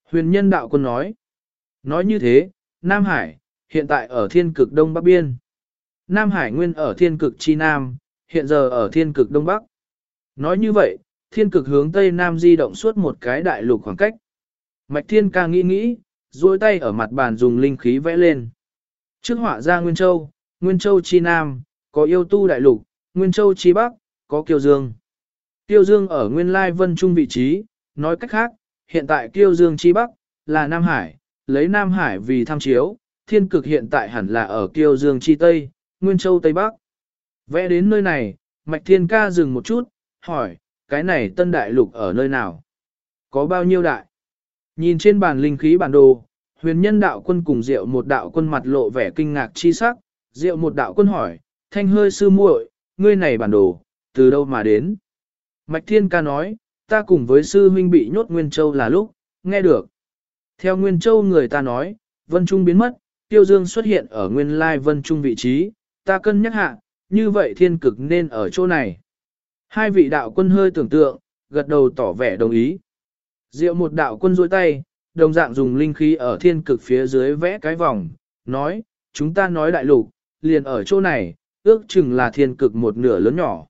Huyền nhân đạo quân nói, nói như thế, Nam Hải, hiện tại ở thiên cực đông bắc biên. Nam Hải nguyên ở thiên cực chi nam, hiện giờ ở thiên cực đông bắc. Nói như vậy, thiên cực hướng tây nam di động suốt một cái đại lục khoảng cách. Mạch thiên ca nghĩ nghĩ, duỗi tay ở mặt bàn dùng linh khí vẽ lên. Trước họa ra Nguyên Châu, Nguyên Châu chi nam, có yêu tu đại lục, Nguyên Châu chi bắc, có Kiều Dương. Kiều Dương ở Nguyên Lai Vân Trung vị trí, nói cách khác, hiện tại Kiều Dương chi bắc, là Nam Hải, lấy Nam Hải vì tham chiếu, thiên cực hiện tại hẳn là ở Kiều Dương chi tây, Nguyên Châu tây bắc. Vẽ đến nơi này, Mạch Thiên ca dừng một chút, hỏi, cái này tân đại lục ở nơi nào? Có bao nhiêu đại? Nhìn trên bàn linh khí bản đồ, huyền nhân đạo quân cùng diệu một đạo quân mặt lộ vẻ kinh ngạc chi sắc, diệu một đạo quân hỏi, thanh hơi sư muội, ngươi này bản đồ, từ đâu mà đến? Mạch Thiên ca nói, ta cùng với sư huynh bị nhốt Nguyên Châu là lúc, nghe được. Theo Nguyên Châu người ta nói, Vân Trung biến mất, Tiêu Dương xuất hiện ở Nguyên Lai Vân Trung vị trí, ta cân nhắc hạ, như vậy thiên cực nên ở chỗ này. Hai vị đạo quân hơi tưởng tượng, gật đầu tỏ vẻ đồng ý. Diệu một đạo quân duỗi tay, đồng dạng dùng linh khí ở thiên cực phía dưới vẽ cái vòng, nói, chúng ta nói đại lục, liền ở chỗ này, ước chừng là thiên cực một nửa lớn nhỏ.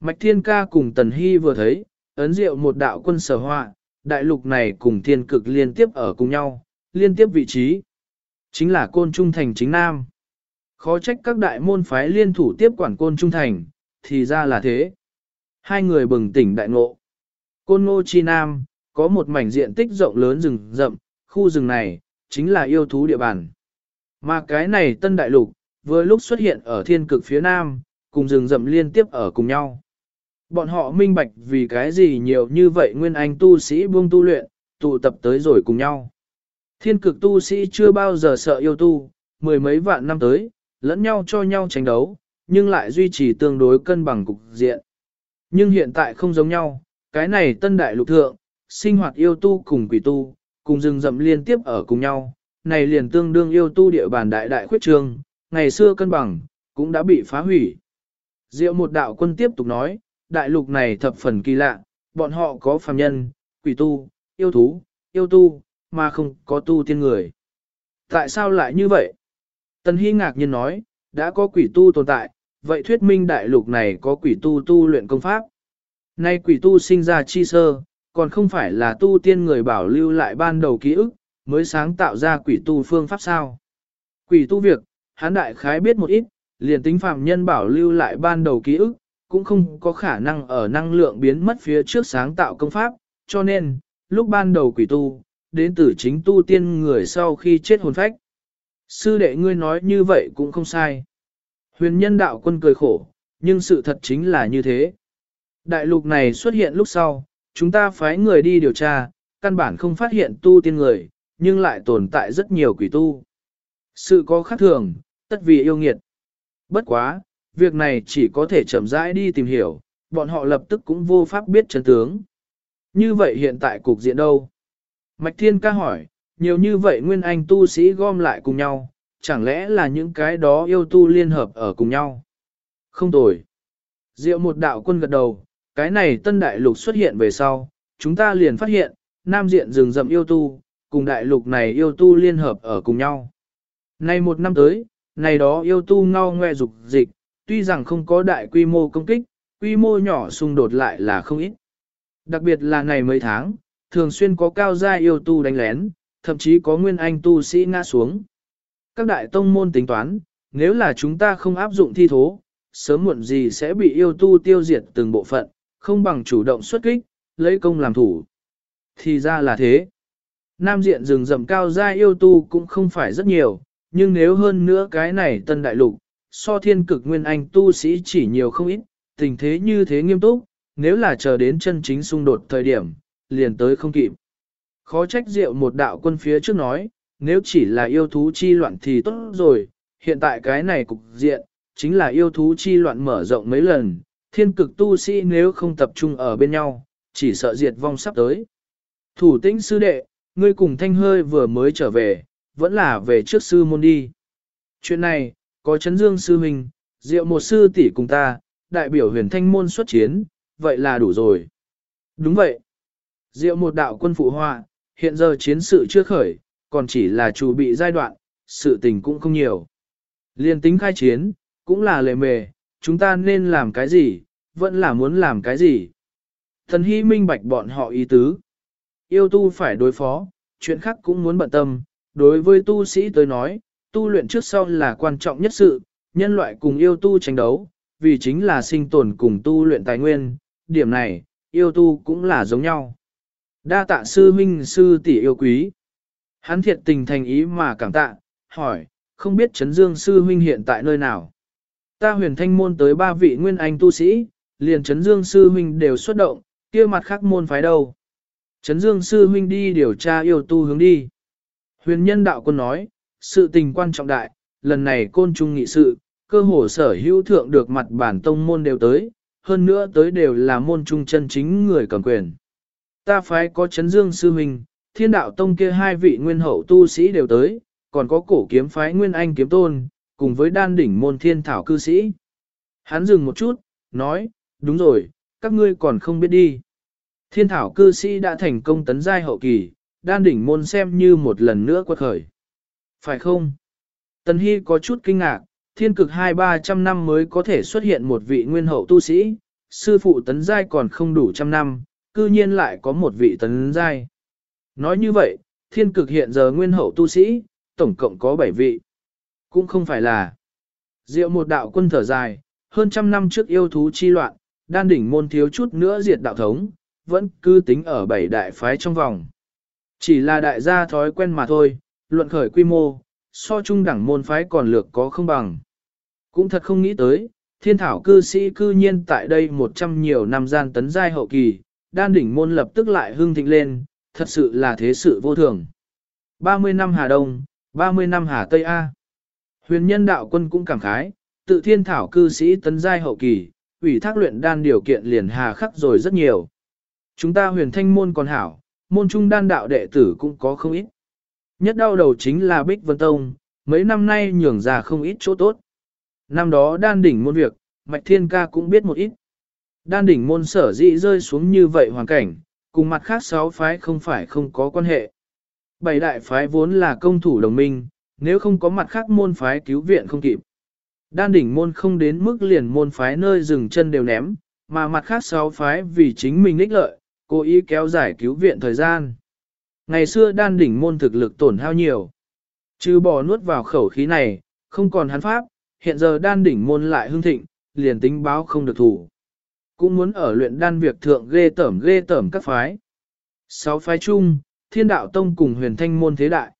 Mạch thiên ca cùng tần hy vừa thấy, ấn diệu một đạo quân sở họa, đại lục này cùng thiên cực liên tiếp ở cùng nhau, liên tiếp vị trí. Chính là côn trung thành chính nam. Khó trách các đại môn phái liên thủ tiếp quản côn trung thành, thì ra là thế. Hai người bừng tỉnh đại ngộ. Côn ngô chi nam, có một mảnh diện tích rộng lớn rừng rậm, khu rừng này, chính là yêu thú địa bàn. Mà cái này tân đại lục, vừa lúc xuất hiện ở thiên cực phía nam, cùng rừng rậm liên tiếp ở cùng nhau. Bọn họ minh bạch vì cái gì nhiều như vậy nguyên anh tu sĩ buông tu luyện, tụ tập tới rồi cùng nhau. Thiên cực tu sĩ chưa bao giờ sợ yêu tu, mười mấy vạn năm tới, lẫn nhau cho nhau tranh đấu, nhưng lại duy trì tương đối cân bằng cục diện. Nhưng hiện tại không giống nhau, cái này tân đại lục thượng, sinh hoạt yêu tu cùng quỷ tu, cùng rừng rậm liên tiếp ở cùng nhau, này liền tương đương yêu tu địa bàn đại đại khuyết trương, ngày xưa cân bằng, cũng đã bị phá hủy. Diệu một đạo quân tiếp tục nói, đại lục này thập phần kỳ lạ, bọn họ có phàm nhân, quỷ tu, yêu thú, yêu tu, mà không có tu tiên người. Tại sao lại như vậy? Tần Hy ngạc nhiên nói, đã có quỷ tu tồn tại, vậy thuyết minh đại lục này có quỷ tu tu luyện công pháp. Nay quỷ tu sinh ra chi sơ, còn không phải là tu tiên người bảo lưu lại ban đầu ký ức, mới sáng tạo ra quỷ tu phương pháp sao. Quỷ tu việc, hán đại khái biết một ít, liền tính phạm nhân bảo lưu lại ban đầu ký ức, cũng không có khả năng ở năng lượng biến mất phía trước sáng tạo công pháp, cho nên, lúc ban đầu quỷ tu, đến từ chính tu tiên người sau khi chết hồn phách. Sư đệ ngươi nói như vậy cũng không sai. Huyền nhân đạo quân cười khổ, nhưng sự thật chính là như thế. Đại lục này xuất hiện lúc sau, chúng ta phái người đi điều tra, căn bản không phát hiện tu tiên người, nhưng lại tồn tại rất nhiều quỷ tu. Sự có khác thường, tất vì yêu nghiệt. Bất quá, việc này chỉ có thể chậm rãi đi tìm hiểu, bọn họ lập tức cũng vô pháp biết chân tướng. Như vậy hiện tại cục diện đâu? Mạch Thiên ca hỏi, nhiều như vậy nguyên anh tu sĩ gom lại cùng nhau, chẳng lẽ là những cái đó yêu tu liên hợp ở cùng nhau? Không tồi. Diệu một đạo quân gật đầu, cái này tân đại lục xuất hiện về sau, chúng ta liền phát hiện, nam diện rừng rậm yêu tu, cùng đại lục này yêu tu liên hợp ở cùng nhau. Nay một năm tới, này đó yêu tu ngao ngoe dục dịch, tuy rằng không có đại quy mô công kích, quy mô nhỏ xung đột lại là không ít. Đặc biệt là này mấy tháng, thường xuyên có cao gia yêu tu đánh lén, thậm chí có nguyên anh tu sĩ ngã xuống. Các đại tông môn tính toán, nếu là chúng ta không áp dụng thi thố, sớm muộn gì sẽ bị yêu tu tiêu diệt từng bộ phận, không bằng chủ động xuất kích, lấy công làm thủ. Thì ra là thế. Nam diện rừng rậm cao gia yêu tu cũng không phải rất nhiều, nhưng nếu hơn nữa cái này tân đại lục, so thiên cực nguyên anh tu sĩ chỉ nhiều không ít, tình thế như thế nghiêm túc, nếu là chờ đến chân chính xung đột thời điểm, liền tới không kịp. Khó trách diệu một đạo quân phía trước nói, nếu chỉ là yêu thú chi loạn thì tốt rồi, hiện tại cái này cục diện, chính là yêu thú chi loạn mở rộng mấy lần, thiên cực tu sĩ nếu không tập trung ở bên nhau, chỉ sợ diệt vong sắp tới. Thủ tĩnh sư đệ, ngươi cùng thanh hơi vừa mới trở về, vẫn là về trước sư môn đi. Chuyện này, có chấn dương sư huynh, diệu một sư tỷ cùng ta, đại biểu huyền thanh môn xuất chiến, vậy là đủ rồi. Đúng vậy. Diệu một đạo quân phụ họa, hiện giờ chiến sự chưa khởi, còn chỉ là chủ bị giai đoạn, sự tình cũng không nhiều. Liên tính khai chiến, cũng là lề mề, chúng ta nên làm cái gì, vẫn là muốn làm cái gì. Thần hy minh bạch bọn họ ý tứ. Yêu tu phải đối phó, chuyện khác cũng muốn bận tâm, đối với tu sĩ tới nói, tu luyện trước sau là quan trọng nhất sự, nhân loại cùng yêu tu tranh đấu, vì chính là sinh tồn cùng tu luyện tài nguyên, điểm này, yêu tu cũng là giống nhau. Đa tạ sư minh sư tỷ yêu quý. Hắn thiệt tình thành ý mà cảm tạ, hỏi, không biết Trấn Dương sư huynh hiện tại nơi nào. Ta huyền thanh môn tới ba vị nguyên anh tu sĩ, liền Trấn Dương sư huynh đều xuất động, kia mặt khác môn phái đâu. Trấn Dương sư huynh đi điều tra yêu tu hướng đi. Huyền nhân đạo quân nói, sự tình quan trọng đại, lần này côn trung nghị sự, cơ hồ sở hữu thượng được mặt bản tông môn đều tới, hơn nữa tới đều là môn trung chân chính người cầm quyền. Ta phái có chấn dương sư huynh, thiên đạo tông kia hai vị nguyên hậu tu sĩ đều tới, còn có cổ kiếm phái nguyên anh kiếm tôn, cùng với đan đỉnh môn thiên thảo cư sĩ. Hắn dừng một chút, nói, đúng rồi, các ngươi còn không biết đi. Thiên thảo cư sĩ đã thành công tấn giai hậu kỳ, đan đỉnh môn xem như một lần nữa quật khởi. Phải không? Tần Hy có chút kinh ngạc, thiên cực hai ba trăm năm mới có thể xuất hiện một vị nguyên hậu tu sĩ, sư phụ tấn giai còn không đủ trăm năm, cư nhiên lại có một vị tấn giai. Nói như vậy, thiên cực hiện giờ nguyên hậu tu sĩ, tổng cộng có bảy vị. Cũng không phải là diệu một đạo quân thở dài, hơn trăm năm trước yêu thú chi loạn, đan đỉnh môn thiếu chút nữa diệt đạo thống, vẫn cư tính ở bảy đại phái trong vòng. Chỉ là đại gia thói quen mà thôi, luận khởi quy mô, so trung đẳng môn phái còn lược có không bằng. Cũng thật không nghĩ tới, thiên thảo cư sĩ cư nhiên tại đây một trăm nhiều năm gian tấn giai hậu kỳ, đan đỉnh môn lập tức lại hưng thịnh lên, thật sự là thế sự vô thường. 30 năm Hà Đông, 30 năm Hà Tây A. Huyền nhân đạo quân cũng cảm khái, tự thiên thảo cư sĩ tấn giai hậu kỳ, ủy thác luyện đan điều kiện liền hà khắc rồi rất nhiều. Chúng ta huyền thanh môn còn hảo, môn trung đan đạo đệ tử cũng có không ít. Nhất đau đầu chính là Bích Vân Tông, mấy năm nay nhường ra không ít chỗ tốt. Năm đó đan đỉnh môn việc, Mạch Thiên Ca cũng biết một ít. Đan đỉnh môn sở dĩ rơi xuống như vậy hoàn cảnh, cùng mặt khác sáu phái không phải không có quan hệ. Bảy đại phái vốn là công thủ đồng minh, nếu không có mặt khác môn phái cứu viện không kịp. Đan đỉnh môn không đến mức liền môn phái nơi dừng chân đều ném, mà mặt khác sáu phái vì chính mình ích lợi, cố ý kéo dài cứu viện thời gian. Ngày xưa đan đỉnh môn thực lực tổn hao nhiều. Chứ bỏ nuốt vào khẩu khí này, không còn hắn pháp, hiện giờ đan đỉnh môn lại hưng thịnh, liền tính báo không được thủ. Cũng muốn ở luyện đan việc thượng ghê tởm ghê tởm các phái. Sáu phái chung, thiên đạo tông cùng huyền thanh môn thế đại.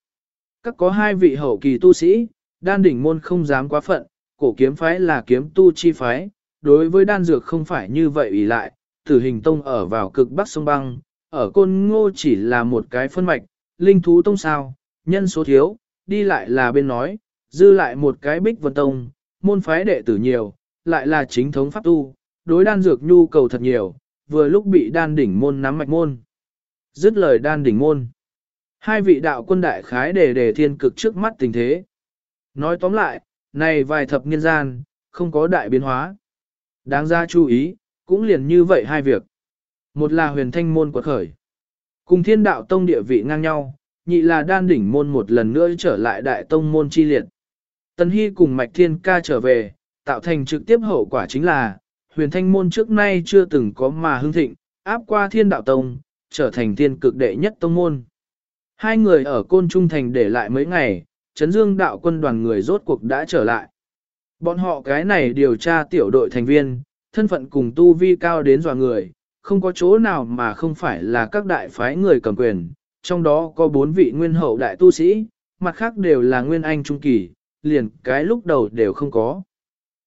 Các có hai vị hậu kỳ tu sĩ, đan đỉnh môn không dám quá phận, cổ kiếm phái là kiếm tu chi phái, đối với đan dược không phải như vậy ý lại, tử hình tông ở vào cực bắc sông băng, ở côn ngô chỉ là một cái phân mạch, linh thú tông sao, nhân số thiếu, đi lại là bên nói, dư lại một cái bích vân tông, môn phái đệ tử nhiều, lại là chính thống pháp tu, đối đan dược nhu cầu thật nhiều, vừa lúc bị đan đỉnh môn nắm mạch môn. Dứt lời đan đỉnh môn. Hai vị đạo quân đại khái để đề thiên cực trước mắt tình thế. Nói tóm lại, này vài thập niên gian, không có đại biến hóa. Đáng ra chú ý, cũng liền như vậy hai việc. Một là huyền thanh môn quật khởi. Cùng thiên đạo tông địa vị ngang nhau, nhị là đan đỉnh môn một lần nữa trở lại đại tông môn chi liệt. Tần Hy cùng Mạch Thiên ca trở về, tạo thành trực tiếp hậu quả chính là, huyền thanh môn trước nay chưa từng có mà hưng thịnh, áp qua thiên đạo tông, trở thành thiên cực đệ nhất tông môn. Hai người ở côn trung thành để lại mấy ngày, chấn dương đạo quân đoàn người rốt cuộc đã trở lại. Bọn họ cái này điều tra tiểu đội thành viên, thân phận cùng tu vi cao đến dọa người, không có chỗ nào mà không phải là các đại phái người cầm quyền, trong đó có bốn vị nguyên hậu đại tu sĩ, mặt khác đều là nguyên anh trung kỳ, liền cái lúc đầu đều không có.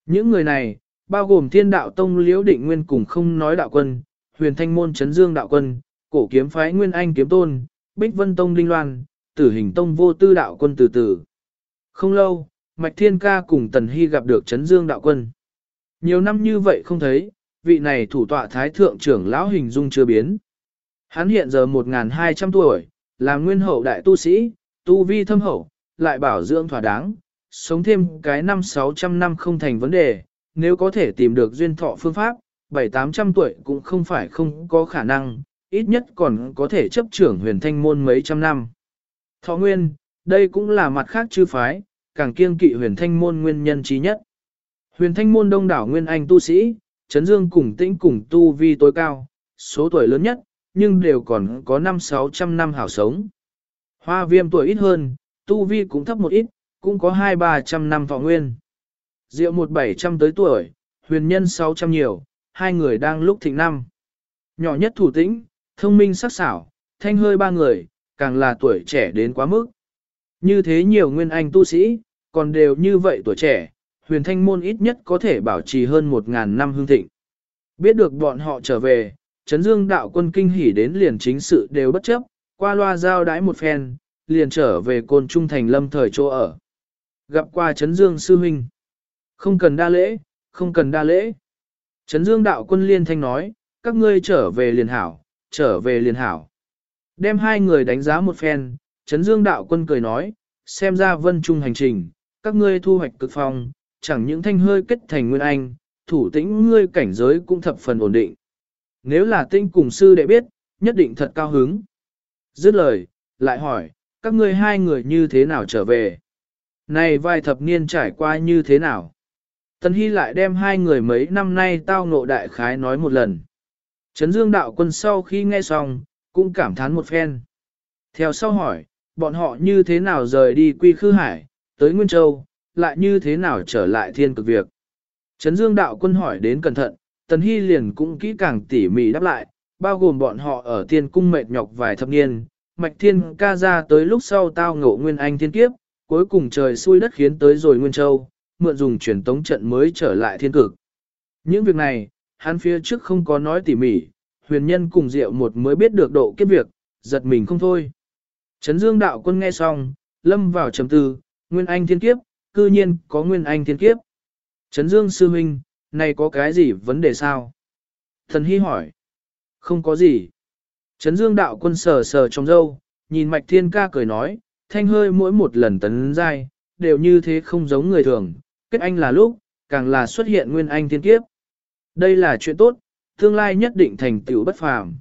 Những người này, bao gồm thiên đạo tông liễu định nguyên cùng không nói đạo quân, huyền thanh môn chấn dương đạo quân, cổ kiếm phái nguyên anh kiếm tôn, bích vân tông linh loan, tử hình tông vô tư đạo quân từ từ. Không lâu, Mạch Thiên Ca cùng Tần Hy gặp được Chấn Dương đạo quân. Nhiều năm như vậy không thấy, vị này thủ tọa thái thượng trưởng lão hình dung chưa biến. Hắn hiện giờ 1.200 tuổi, là nguyên hậu đại tu sĩ, tu vi thâm hậu, lại bảo dưỡng thỏa đáng, sống thêm cái năm 600 năm không thành vấn đề, nếu có thể tìm được duyên thọ phương pháp, 7-800 tuổi cũng không phải không có khả năng, ít nhất còn có thể chấp trưởng huyền thanh môn mấy trăm năm. Thọ nguyên, đây cũng là mặt khác chư phái, càng kiên kỵ huyền thanh môn nguyên nhân trí nhất. Huyền thanh môn đông đảo nguyên anh tu sĩ, chấn dương cùng tĩnh cùng tu vi tối cao, số tuổi lớn nhất, nhưng đều còn có 5-600 năm hảo sống. Hoa viêm tuổi ít hơn, tu vi cũng thấp một ít, cũng có 2-300 năm thọ nguyên. Diệu một 700 tới tuổi, huyền nhân 600 nhiều, hai người đang lúc thịnh năm. Nhỏ nhất thủ tĩnh, thông minh sắc sảo, thanh hơi ba người, càng là tuổi trẻ đến quá mức. Như thế nhiều nguyên anh tu sĩ, còn đều như vậy tuổi trẻ, huyền thanh môn ít nhất có thể bảo trì hơn một ngàn năm hương thịnh. Biết được bọn họ trở về, Trấn Dương đạo quân kinh hỉ đến liền chính sự đều bất chấp, qua loa giao đái một phen, liền trở về côn trung thành lâm thời chỗ ở. Gặp qua Trấn Dương sư huynh. Không cần đa lễ, không cần đa lễ. Trấn Dương đạo quân liên thanh nói, các ngươi trở về liền hảo, trở về liền hảo. Đem hai người đánh giá một phen, Trấn Dương đạo quân cười nói, xem ra vân trung hành trình, các ngươi thu hoạch cực phong, chẳng những thanh hơi kết thành nguyên anh, thủ tĩnh ngươi cảnh giới cũng thập phần ổn định. Nếu là tinh cùng sư đệ biết, nhất định thật cao hứng. Dứt lời, lại hỏi, các ngươi hai người như thế nào trở về? Này vài thập niên trải qua như thế nào? Tần Hy lại đem hai người mấy năm nay tao ngộ đại khái nói một lần. Trấn Dương đạo quân sau khi nghe xong, cũng cảm thán một phen. Theo sau hỏi, bọn họ như thế nào rời đi quy khư hải, tới Nguyên Châu, lại như thế nào trở lại thiên cực việc. Trấn Dương đạo quân hỏi đến cẩn thận, Tần Hy liền cũng kỹ càng tỉ mỉ đáp lại, bao gồm bọn họ ở thiên cung mệt nhọc vài thập niên, mạch thiên ca ra tới lúc sau tao ngộ nguyên anh thiên kiếp, cuối cùng trời xui đất khiến tới rồi Nguyên Châu, mượn dùng truyền tống trận mới trở lại thiên cực. Những việc này, hắn phía trước không có nói tỉ mỉ, huyền nhân cùng diệu một mới biết được độ kiếp việc, giật mình không thôi. Trấn Dương đạo quân nghe xong, lâm vào trầm tư, Nguyên Anh thiên kiếp, cư nhiên có Nguyên Anh thiên kiếp. Trấn Dương sư huynh, này có cái gì vấn đề sao? Thần Hy hỏi. Không có gì. Trấn Dương đạo quân sờ sờ trong râu nhìn Mạch Thiên ca cười nói, thanh hơi mỗi một lần tấn dai, đều như thế không giống người thường, kết anh là lúc, càng là xuất hiện nguyên anh thiên kiếp. Đây là chuyện tốt, tương lai nhất định thành tựu bất phàm.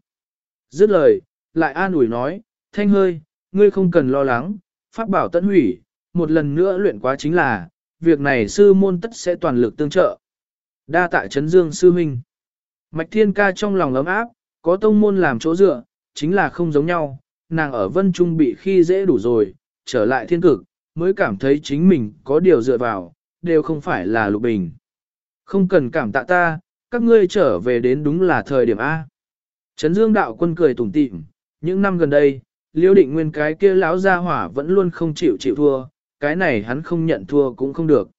Dứt lời, lại an ủi nói, thanh hơi, ngươi không cần lo lắng, pháp bảo tận hủy, một lần nữa luyện quá chính là, việc này sư môn tất sẽ toàn lực tương trợ. Đa tạ chấn dương sư huynh. Mạch thiên ca trong lòng ấm áp, có tông môn làm chỗ dựa, chính là không giống nhau, nàng ở vân trung bị khi dễ đủ rồi, trở lại thiên cực, mới cảm thấy chính mình có điều dựa vào, đều không phải là lục bình. Không cần cảm tạ ta, các ngươi trở về đến đúng là thời điểm A. Trấn Dương đạo quân cười tủm tỉm, những năm gần đây, liêu định nguyên cái kia lão gia hỏa vẫn luôn không chịu chịu thua, cái này hắn không nhận thua cũng không được.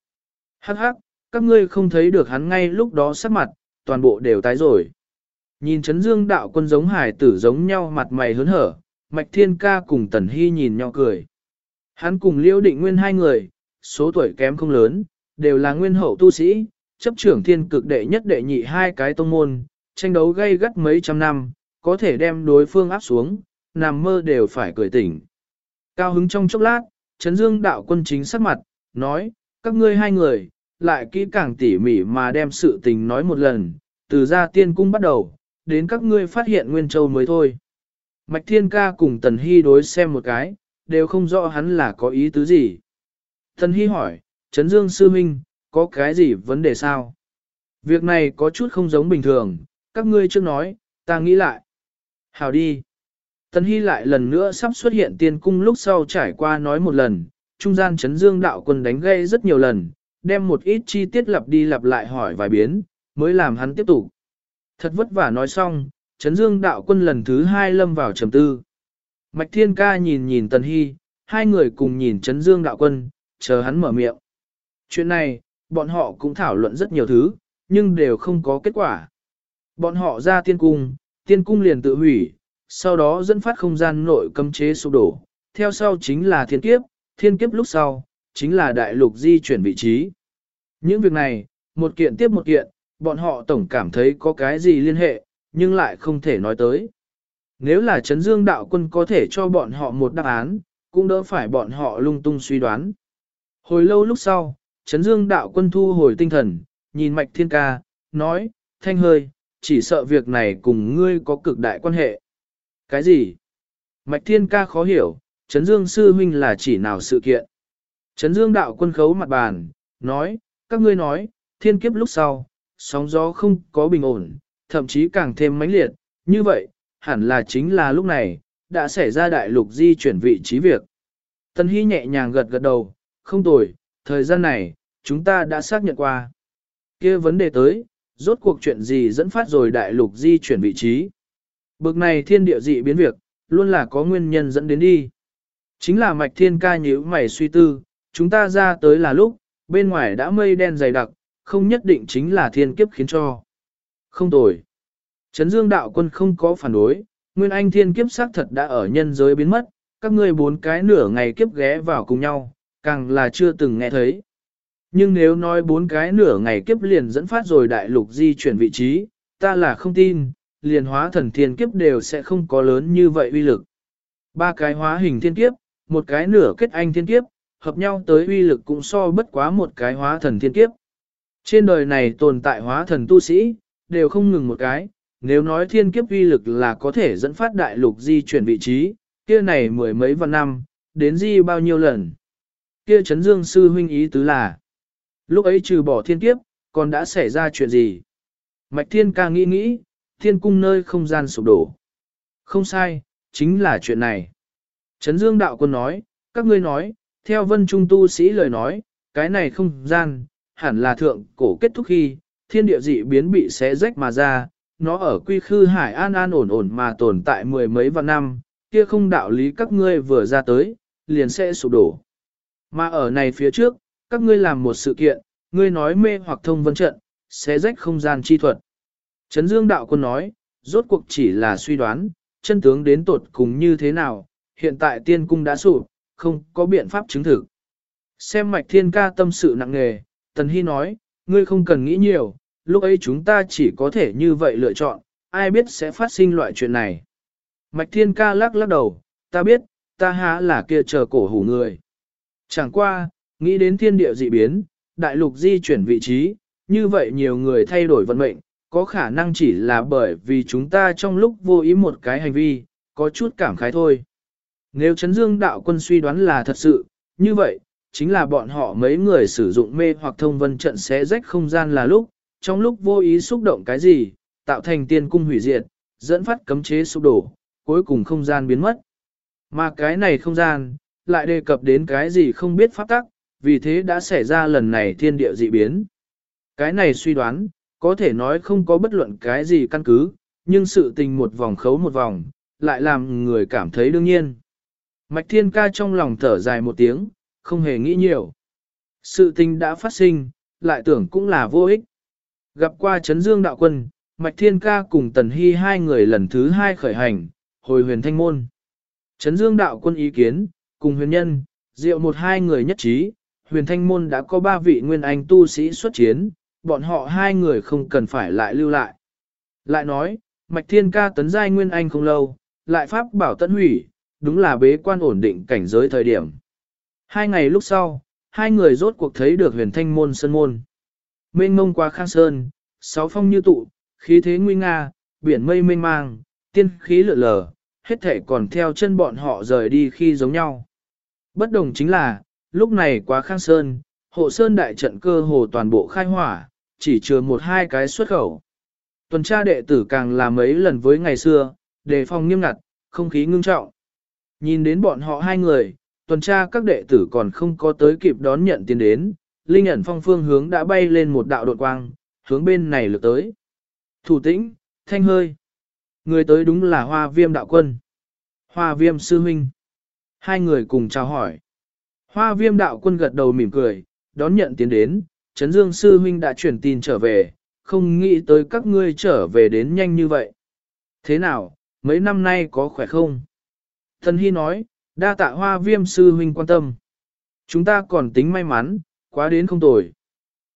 Hắc hắc, các ngươi không thấy được hắn ngay lúc đó sắc mặt, toàn bộ đều tái rồi. Nhìn Trấn Dương đạo quân giống hải tử giống nhau mặt mày hớn hở, Mạch Thiên Ca cùng Tần Hy nhìn nhau cười. Hắn cùng Liêu Định Nguyên hai người, số tuổi kém không lớn, đều là nguyên hậu tu sĩ, chấp trưởng thiên cực đệ nhất đệ nhị hai cái tông môn, tranh đấu gây gắt mấy trăm năm, có thể đem đối phương áp xuống, nằm mơ đều phải cười tỉnh. Cao hứng trong chốc lát, Trấn Dương đạo quân chính sắc mặt, nói, các ngươi hai người, lại kỹ càng tỉ mỉ mà đem sự tình nói một lần, từ ra tiên cung bắt đầu, đến các ngươi phát hiện Nguyên Châu mới thôi. Mạch Thiên Ca cùng Tần Hy đối xem một cái, đều không rõ hắn là có ý tứ gì. Tần Hy hỏi, Trấn Dương Sư Minh, có cái gì vấn đề sao? Việc này có chút không giống bình thường, các ngươi chưa nói, ta nghĩ lại. Hào đi. Tần Hy lại lần nữa sắp xuất hiện tiên cung lúc sau trải qua nói một lần, trung gian Trấn Dương đạo quân đánh gây rất nhiều lần, đem một ít chi tiết lặp đi lặp lại hỏi vài biến, mới làm hắn tiếp tục. Thật vất vả nói xong, Trấn Dương đạo quân lần thứ hai lâm vào trầm tư. Mạch Thiên Ca nhìn nhìn Tần Hy, hai người cùng nhìn Trấn Dương đạo quân, chờ hắn mở miệng. Chuyện này, bọn họ cũng thảo luận rất nhiều thứ, nhưng đều không có kết quả. Bọn họ ra tiên cung, tiên cung liền tự hủy, sau đó dẫn phát không gian nội cấm chế sụp đổ, theo sau chính là thiên kiếp, thiên kiếp lúc sau, chính là đại lục di chuyển vị trí. Những việc này, một kiện tiếp một kiện, bọn họ tổng cảm thấy có cái gì liên hệ, nhưng lại không thể nói tới. Nếu là Trấn Dương đạo quân có thể cho bọn họ một đáp án, cũng đỡ phải bọn họ lung tung suy đoán. Hồi lâu lúc sau, Trấn Dương đạo quân thu hồi tinh thần, nhìn Mạch Thiên Ca, nói, thanh hơi, chỉ sợ việc này cùng ngươi có cực đại quan hệ. Cái gì? Mạch Thiên Ca khó hiểu, Trấn Dương sư huynh là chỉ nào sự kiện? Trấn Dương đạo quân khấu mặt bàn, nói, các ngươi nói, thiên kiếp lúc sau, sóng gió không có bình ổn, thậm chí càng thêm mãnh liệt, như vậy, hẳn là chính là lúc này, đã xảy ra đại lục di chuyển vị trí việc. Tân Hy nhẹ nhàng gật gật đầu, không tồi, thời gian này, chúng ta đã xác nhận qua. kia vấn đề tới, rốt cuộc chuyện gì dẫn phát rồi đại lục di chuyển vị trí. Bực này thiên địa dị biến việc, luôn là có nguyên nhân dẫn đến đi. Chính là mạch thiên ca nhíu mày suy tư, chúng ta ra tới là lúc, bên ngoài đã mây đen dày đặc, không nhất định chính là thiên kiếp khiến cho. Không tồi. Trấn Dương đạo quân không có phản đối, Nguyên Anh thiên kiếp xác thật đã ở nhân giới biến mất, các ngươi bốn cái nửa ngày kiếp ghé vào cùng nhau, càng là chưa từng nghe thấy. Nhưng nếu nói bốn cái nửa ngày kiếp liền dẫn phát rồi đại lục di chuyển vị trí, ta là không tin, liền hóa thần thiên kiếp đều sẽ không có lớn như vậy uy lực. Ba cái hóa hình thiên kiếp, một cái nửa kết anh thiên kiếp, hợp nhau tới uy lực cũng so bất quá một cái hóa thần thiên kiếp. Trên đời này tồn tại hóa thần tu sĩ, đều không ngừng một cái, nếu nói thiên kiếp uy lực là có thể dẫn phát đại lục di chuyển vị trí, kia này mười mấy vạn năm, đến di bao nhiêu lần. Kia chấn dương sư huynh ý tứ là, lúc ấy trừ bỏ thiên kiếp, còn đã xảy ra chuyện gì? Mạch thiên ca nghĩ nghĩ, thiên cung nơi không gian sụp đổ. Không sai, chính là chuyện này. Trấn Dương Đạo Quân nói, các ngươi nói, theo vân trung tu sĩ lời nói, cái này không gian, hẳn là thượng cổ kết thúc khi, thiên địa dị biến bị xé rách mà ra, nó ở quy khư hải an an ổn ổn mà tồn tại mười mấy vạn năm, kia không đạo lý các ngươi vừa ra tới, liền sẽ sụp đổ. Mà ở này phía trước, các ngươi làm một sự kiện, ngươi nói mê hoặc thông vân trận, sẽ rách không gian chi thuật. Trấn Dương Đạo Quân nói, rốt cuộc chỉ là suy đoán, chân tướng đến tột cùng như thế nào, hiện tại tiên cung đã sụp, không có biện pháp chứng thực. Xem mạch thiên ca tâm sự nặng nề, Tần Hy nói, ngươi không cần nghĩ nhiều, lúc ấy chúng ta chỉ có thể như vậy lựa chọn, ai biết sẽ phát sinh loại chuyện này. Mạch thiên ca lắc lắc đầu, ta biết, ta há là kia chờ cổ hủ người. Chẳng qua, nghĩ đến thiên địa dị biến, đại lục di chuyển vị trí, như vậy nhiều người thay đổi vận mệnh, có khả năng chỉ là bởi vì chúng ta trong lúc vô ý một cái hành vi, có chút cảm khái thôi. Nếu chấn dương đạo quân suy đoán là thật sự, như vậy, chính là bọn họ mấy người sử dụng mê hoặc thông vân trận xé rách không gian là lúc, trong lúc vô ý xúc động cái gì, tạo thành tiên cung hủy diệt, dẫn phát cấm chế sụp đổ, cuối cùng không gian biến mất. Mà cái này không gian, lại đề cập đến cái gì không biết pháp tắc, vì thế đã xảy ra lần này thiên địa dị biến. Cái này suy đoán, có thể nói không có bất luận cái gì căn cứ, nhưng sự tình một vòng khấu một vòng, lại làm người cảm thấy đương nhiên. Mạch Thiên Ca trong lòng thở dài một tiếng, không hề nghĩ nhiều. Sự tình đã phát sinh, lại tưởng cũng là vô ích. Gặp qua Trấn Dương Đạo Quân, Mạch Thiên Ca cùng Tần Hy hai người lần thứ hai khởi hành, hồi huyền thanh môn. Trấn Dương Đạo Quân ý kiến, cùng huyền nhân, diệu một hai người nhất trí, huyền thanh môn đã có ba vị nguyên anh tu sĩ xuất chiến, bọn họ hai người không cần phải lại lưu lại. Lại nói, Mạch Thiên Ca tấn giai nguyên anh không lâu, lại pháp bảo tận hủy, đúng là bế quan ổn định cảnh giới thời điểm. Hai ngày lúc sau, hai người rốt cuộc thấy được huyền thanh môn sân môn. Mênh mông qua khang sơn, sáu phong như tụ, khí thế nguy nga, biển mây mênh mang, tiên khí lượn lờ, hết thể còn theo chân bọn họ rời đi khi giống nhau. Bất đồng chính là, lúc này quá khang sơn, hộ sơn đại trận cơ hồ toàn bộ khai hỏa, chỉ chừa một hai cái xuất khẩu. Tuần tra đệ tử càng là mấy lần với ngày xưa, đề phòng nghiêm ngặt, không khí ngưng trọng. Nhìn đến bọn họ hai người, tuần tra các đệ tử còn không có tới kịp đón nhận tiền đến, linh ẩn phong phương hướng đã bay lên một đạo đột quang, hướng bên này lượt tới. Thủ tĩnh, thanh hơi. Người tới đúng là hoa viêm đạo quân. Hoa viêm sư huynh. Hai người cùng chào hỏi. Hoa viêm đạo quân gật đầu mỉm cười, đón nhận tiền đến, Trấn Dương sư huynh đã chuyển tin trở về, không nghĩ tới các ngươi trở về đến nhanh như vậy. Thế nào, mấy năm nay có khỏe không? Thần Hy nói, Đa tạ hoa viêm sư huynh quan tâm. Chúng ta còn tính may mắn, quá đến không tồi.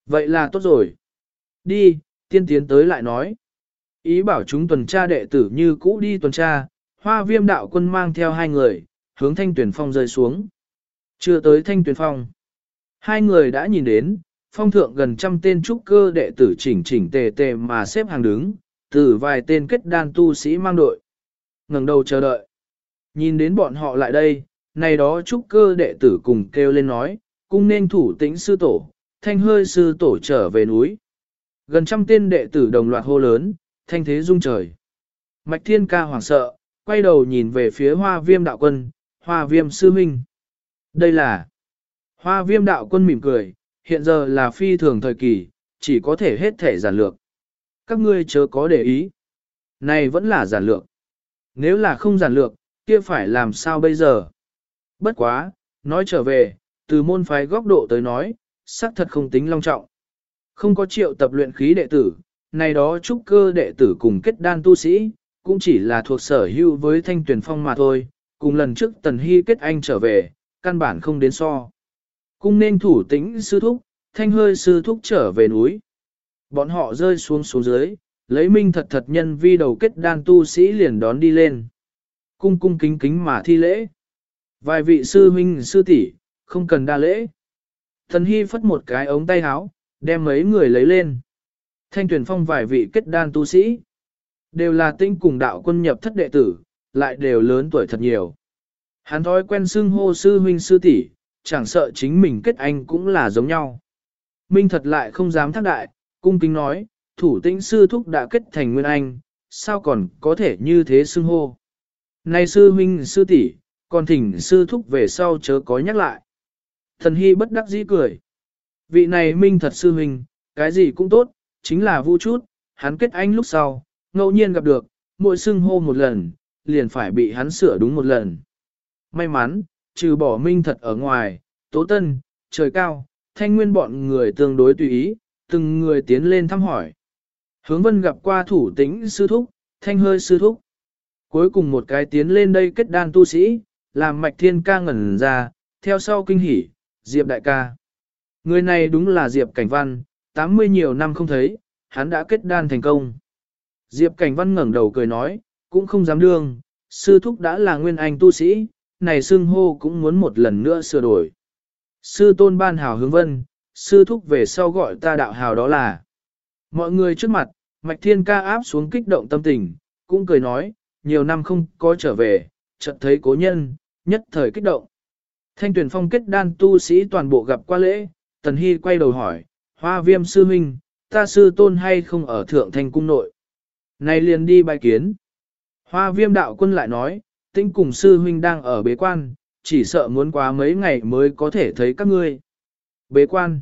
Vậy là tốt rồi. Đi, tiên tiến tới lại nói. Ý bảo chúng tuần tra đệ tử như cũ đi tuần tra, hoa viêm đạo quân mang theo hai người, hướng thanh tuyển phong rơi xuống. Chưa tới thanh tuyển phong. Hai người đã nhìn đến, phong thượng gần trăm tên trúc cơ đệ tử chỉnh chỉnh tề tề mà xếp hàng đứng, từ vài tên kết đan tu sĩ mang đội. ngẩng đầu chờ đợi. Nhìn đến bọn họ lại đây, này đó trúc cơ đệ tử cùng kêu lên nói, cung nên thủ tĩnh sư tổ, thanh hơi sư tổ trở về núi. Gần trăm tên đệ tử đồng loạt hô lớn, thanh thế rung trời. Mạch thiên ca hoảng sợ, quay đầu nhìn về phía hoa viêm đạo quân, hoa viêm sư minh. Đây là hoa viêm đạo quân mỉm cười, hiện giờ là phi thường thời kỳ, chỉ có thể hết thể giản lược. Các ngươi chớ có để ý. Này vẫn là giản lược. Nếu là không giản lược, kia phải làm sao bây giờ? Bất quá, nói trở về, từ môn phái góc độ tới nói, xác thật không tính long trọng. Không có triệu tập luyện khí đệ tử, này đó trúc cơ đệ tử cùng kết đan tu sĩ, cũng chỉ là thuộc sở hữu với thanh tuyển phong mà thôi, cùng lần trước tần hy kết anh trở về, căn bản không đến so. Cung nên thủ tĩnh sư thúc, thanh hơi sư thúc trở về núi. Bọn họ rơi xuống xuống dưới, lấy minh thật thật nhân vi đầu kết đan tu sĩ liền đón đi lên. Cung cung kính kính mà thi lễ. Vài vị sư huynh sư tỷ không cần đa lễ. Thần Hy phất một cái ống tay áo, đem mấy người lấy lên. Thanh tuyển phong vài vị kết đan tu sĩ. Đều là tinh cùng đạo quân nhập thất đệ tử, lại đều lớn tuổi thật nhiều. Hắn thói quen xưng hô sư huynh sư tỷ, chẳng sợ chính mình kết anh cũng là giống nhau. Minh thật lại không dám thác đại, cung kính nói, thủ tĩnh sư thúc đã kết thành nguyên anh, sao còn có thể như thế xưng hô. Này sư huynh sư tỷ, còn thỉnh sư thúc về sau chớ có nhắc lại. Thần hy bất đắc dĩ cười. Vị này minh thật sư huynh, cái gì cũng tốt, chính là vu chút, hắn kết anh lúc sau, ngẫu nhiên gặp được, mỗi xưng hô một lần, liền phải bị hắn sửa đúng một lần. May mắn, trừ bỏ minh thật ở ngoài, tố tân, trời cao, thanh nguyên bọn người tương đối tùy ý, từng người tiến lên thăm hỏi. Hướng vân gặp qua thủ tĩnh sư thúc, thanh hơi sư thúc. Cuối cùng một cái tiến lên đây kết đan tu sĩ, làm mạch thiên ca ngẩn ra, theo sau kinh hỉ, Diệp đại ca. Người này đúng là Diệp Cảnh Văn, 80 nhiều năm không thấy, hắn đã kết đan thành công. Diệp Cảnh Văn ngẩng đầu cười nói, cũng không dám đương, sư thúc đã là nguyên anh tu sĩ, này xưng hô cũng muốn một lần nữa sửa đổi. Sư tôn ban hào hướng vân, sư thúc về sau gọi ta đạo hào đó là. Mọi người trước mặt, Mạch Thiên ca áp xuống kích động tâm tình, cũng cười nói, nhiều năm không có trở về, chợt thấy cố nhân, nhất thời kích động. Thanh tuyển phong kết đan tu sĩ toàn bộ gặp qua lễ, Tần Hy quay đầu hỏi, hoa viêm sư huynh, ta sư tôn hay không ở thượng thanh cung nội. Này liền đi bài kiến. Hoa viêm đạo quân lại nói, tinh cùng sư huynh đang ở bế quan, chỉ sợ muốn quá mấy ngày mới có thể thấy các ngươi. Bế quan.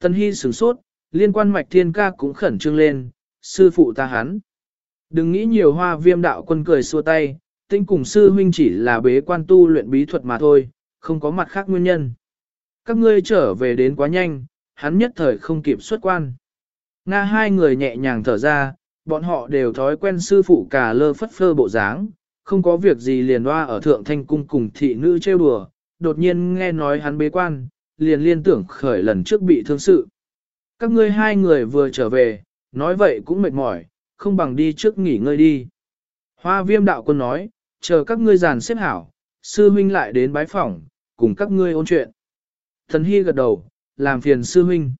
Tần Hy sửng sốt, liên quan mạch thiên ca cũng khẩn trương lên, sư phụ ta hắn. Đừng nghĩ nhiều hoa viêm đạo quân cười xua tay, tinh cùng sư huynh chỉ là bế quan tu luyện bí thuật mà thôi, không có mặt khác nguyên nhân. Các ngươi trở về đến quá nhanh, hắn nhất thời không kịp xuất quan. Nga hai người nhẹ nhàng thở ra, bọn họ đều thói quen sư phụ cả lơ phất phơ bộ dáng, không có việc gì liền loa ở thượng thanh cung cùng thị nữ trêu đùa, đột nhiên nghe nói hắn bế quan, liền liên tưởng khởi lần trước bị thương sự. Các ngươi hai người vừa trở về, nói vậy cũng mệt mỏi, không bằng đi trước nghỉ ngơi đi. Hoa viêm đạo quân nói, chờ các ngươi giàn xếp hảo, sư huynh lại đến bái phỏng, cùng các ngươi ôn chuyện. Thần Hy gật đầu, làm phiền sư huynh.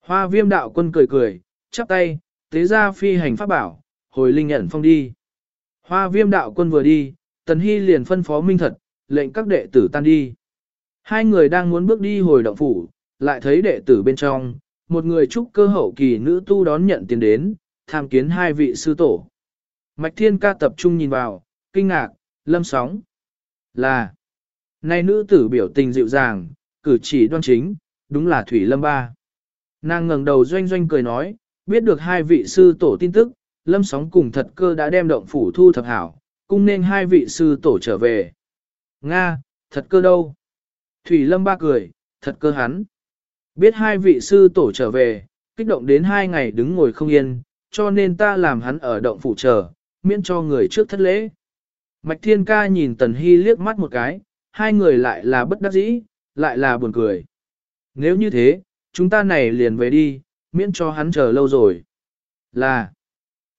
Hoa viêm đạo quân cười cười, chắp tay, tế ra phi hành pháp bảo, hồi linh ẩn phong đi. Hoa viêm đạo quân vừa đi, Tần Hy liền phân phó minh thật, lệnh các đệ tử tan đi. Hai người đang muốn bước đi hồi động phủ, lại thấy đệ tử bên trong, một người trúc cơ hậu kỳ nữ tu đón nhận tiền đến, tham kiến hai vị sư tổ. Mạch Thiên ca tập trung nhìn vào, kinh ngạc, lâm sóng. Là, nay nữ tử biểu tình dịu dàng, cử chỉ đoan chính, đúng là Thủy Lâm Ba. Nàng ngẩng đầu doanh doanh cười nói, biết được hai vị sư tổ tin tức, lâm sóng cùng thật cơ đã đem động phủ thu thập hảo, cung nên hai vị sư tổ trở về. Nga, thật cơ đâu? Thủy Lâm Ba cười, thật cơ hắn. Biết hai vị sư tổ trở về, kích động đến hai ngày đứng ngồi không yên, cho nên ta làm hắn ở động phủ chờ, miễn cho người trước thất lễ. Mạch Thiên Ca nhìn Tần Hy liếc mắt một cái, hai người lại là bất đắc dĩ, lại là buồn cười. Nếu như thế, chúng ta này liền về đi, miễn cho hắn chờ lâu rồi. Là,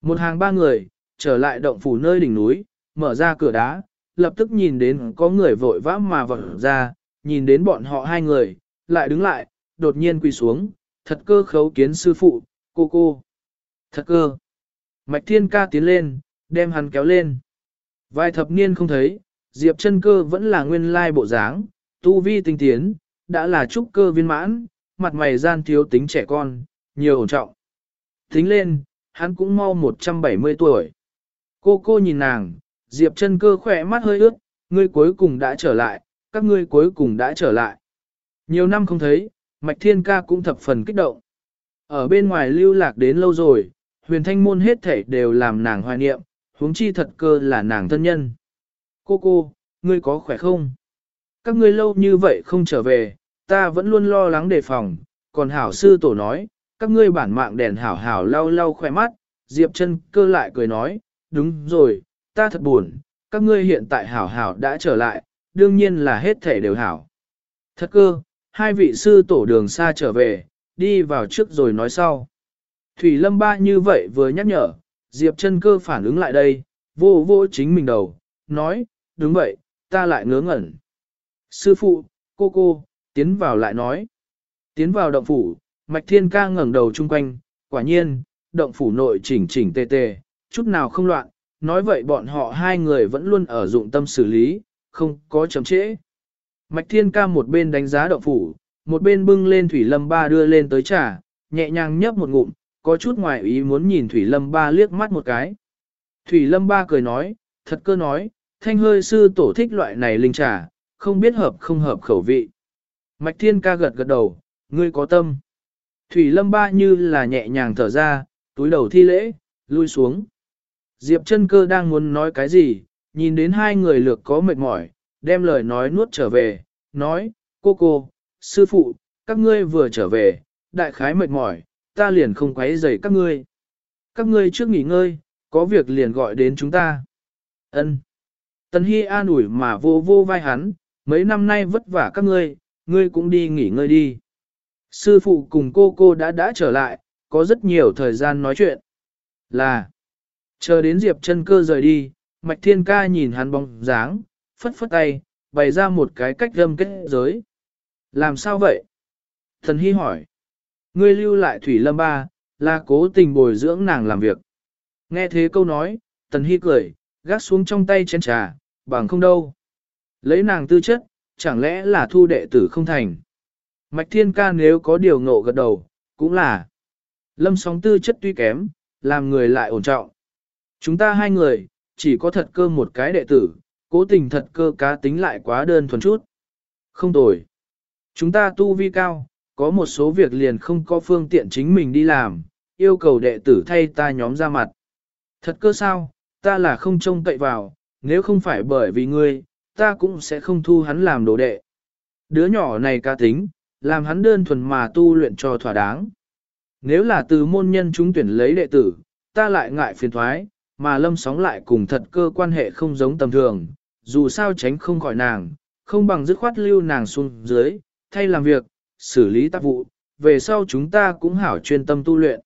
một hàng ba người, trở lại động phủ nơi đỉnh núi, mở ra cửa đá, lập tức nhìn đến có người vội vã mà vọt ra, nhìn đến bọn họ hai người, lại đứng lại, đột nhiên quỳ xuống, thật cơ khấu kiến sư phụ, cô cô. Thật cơ. Mạch thiên ca tiến lên, đem hắn kéo lên. Vài thập niên không thấy, Diệp chân cơ vẫn là nguyên lai bộ dáng, tu vi tinh tiến, đã là trúc cơ viên mãn, mặt mày gian thiếu tính trẻ con, nhiều ổn trọng. Tính lên, hắn cũng mau 170 tuổi. Cô cô nhìn nàng, Diệp chân cơ khỏe mắt hơi ướt, ngươi cuối cùng đã trở lại, các ngươi cuối cùng đã trở lại. Nhiều năm không thấy, Mạch Thiên Ca cũng thập phần kích động. Ở bên ngoài lưu lạc đến lâu rồi, huyền thanh môn hết thể đều làm nàng hoài niệm, huống chi thật cơ là nàng thân nhân. Cô cô, ngươi có khỏe không? Các ngươi lâu như vậy không trở về, ta vẫn luôn lo lắng đề phòng, còn hảo sư tổ nói, các ngươi bản mạng đèn hảo hảo lau lau khỏe mắt, Diệp chân cơ lại cười nói, đúng rồi, ta thật buồn, các ngươi hiện tại hảo hảo đã trở lại, đương nhiên là hết thể đều hảo. Thật cơ, hai vị sư tổ đường xa trở về, đi vào trước rồi nói sau. Thủy Lâm Ba như vậy vừa nhắc nhở, Diệp chân cơ phản ứng lại đây, vô vô chính mình đầu, nói, đúng vậy, ta lại ngớ ngẩn. Sư phụ, cô cô, tiến vào lại nói. Tiến vào động phủ, Mạch Thiên ca ngẩng đầu chung quanh, quả nhiên, động phủ nội chỉnh chỉnh tề tề, chút nào không loạn, nói vậy bọn họ hai người vẫn luôn ở dụng tâm xử lý, không có chấm trễ. Mạch Thiên ca một bên đánh giá động phủ, một bên bưng lên Thủy Lâm Ba đưa lên tới trà, nhẹ nhàng nhấp một ngụm, có chút ngoài ý muốn nhìn Thủy Lâm Ba liếc mắt một cái. Thủy Lâm Ba cười nói, thật cơ nói, thanh hơi sư tổ thích loại này linh trà, không biết hợp không hợp khẩu vị. Mạch Thiên ca gật gật đầu, ngươi có tâm. Thủy Lâm Ba như là nhẹ nhàng thở ra, túi đầu thi lễ, lui xuống. Diệp chân cơ đang muốn nói cái gì, nhìn đến hai người lược có mệt mỏi, đem lời nói nuốt trở về, nói, cô cô, sư phụ, các ngươi vừa trở về, đại khái mệt mỏi, ta liền không quấy rầy các ngươi. Các ngươi trước nghỉ ngơi, có việc liền gọi đến chúng ta. Ân. Tần Hy an ủi mà vô vô vai hắn, mấy năm nay vất vả các ngươi, ngươi cũng đi nghỉ ngơi đi. Sư phụ cùng cô cô đã đã trở lại, có rất nhiều thời gian nói chuyện. Là, chờ đến Diệp chân cơ rời đi, Mạch Thiên Ca nhìn hắn bóng dáng, phất phất tay, bày ra một cái cách gâm kết giới. Làm sao vậy? Thần Hy hỏi. Ngươi lưu lại Thủy Lâm Ba, là cố tình bồi dưỡng nàng làm việc. Nghe thế câu nói, Tần Hy cười, gác xuống trong tay chén trà, bằng không đâu. Lấy nàng tư chất, chẳng lẽ là thu đệ tử không thành. Mạch Thiên Ca nếu có điều ngộ gật đầu, cũng là. Lâm sóng tư chất tuy kém, làm người lại ổn trọng. Chúng ta hai người, chỉ có thật cơ một cái đệ tử, cố tình thật cơ cá tính lại quá đơn thuần chút. Không tồi. Chúng ta tu vi cao, có một số việc liền không có phương tiện chính mình đi làm, yêu cầu đệ tử thay ta nhóm ra mặt. Thật cơ sao, ta là không trông cậy vào, nếu không phải bởi vì ngươi, ta cũng sẽ không thu hắn làm đồ đệ. Đứa nhỏ này cá tính, làm hắn đơn thuần mà tu luyện cho thỏa đáng. Nếu là từ môn nhân chúng tuyển lấy đệ tử, ta lại ngại phiền thoái, mà lâm sóng lại cùng thật cơ quan hệ không giống tầm thường, dù sao tránh không khỏi nàng, không bằng dứt khoát lưu nàng xuống dưới, thay làm việc, xử lý tác vụ, về sau chúng ta cũng hảo chuyên tâm tu luyện.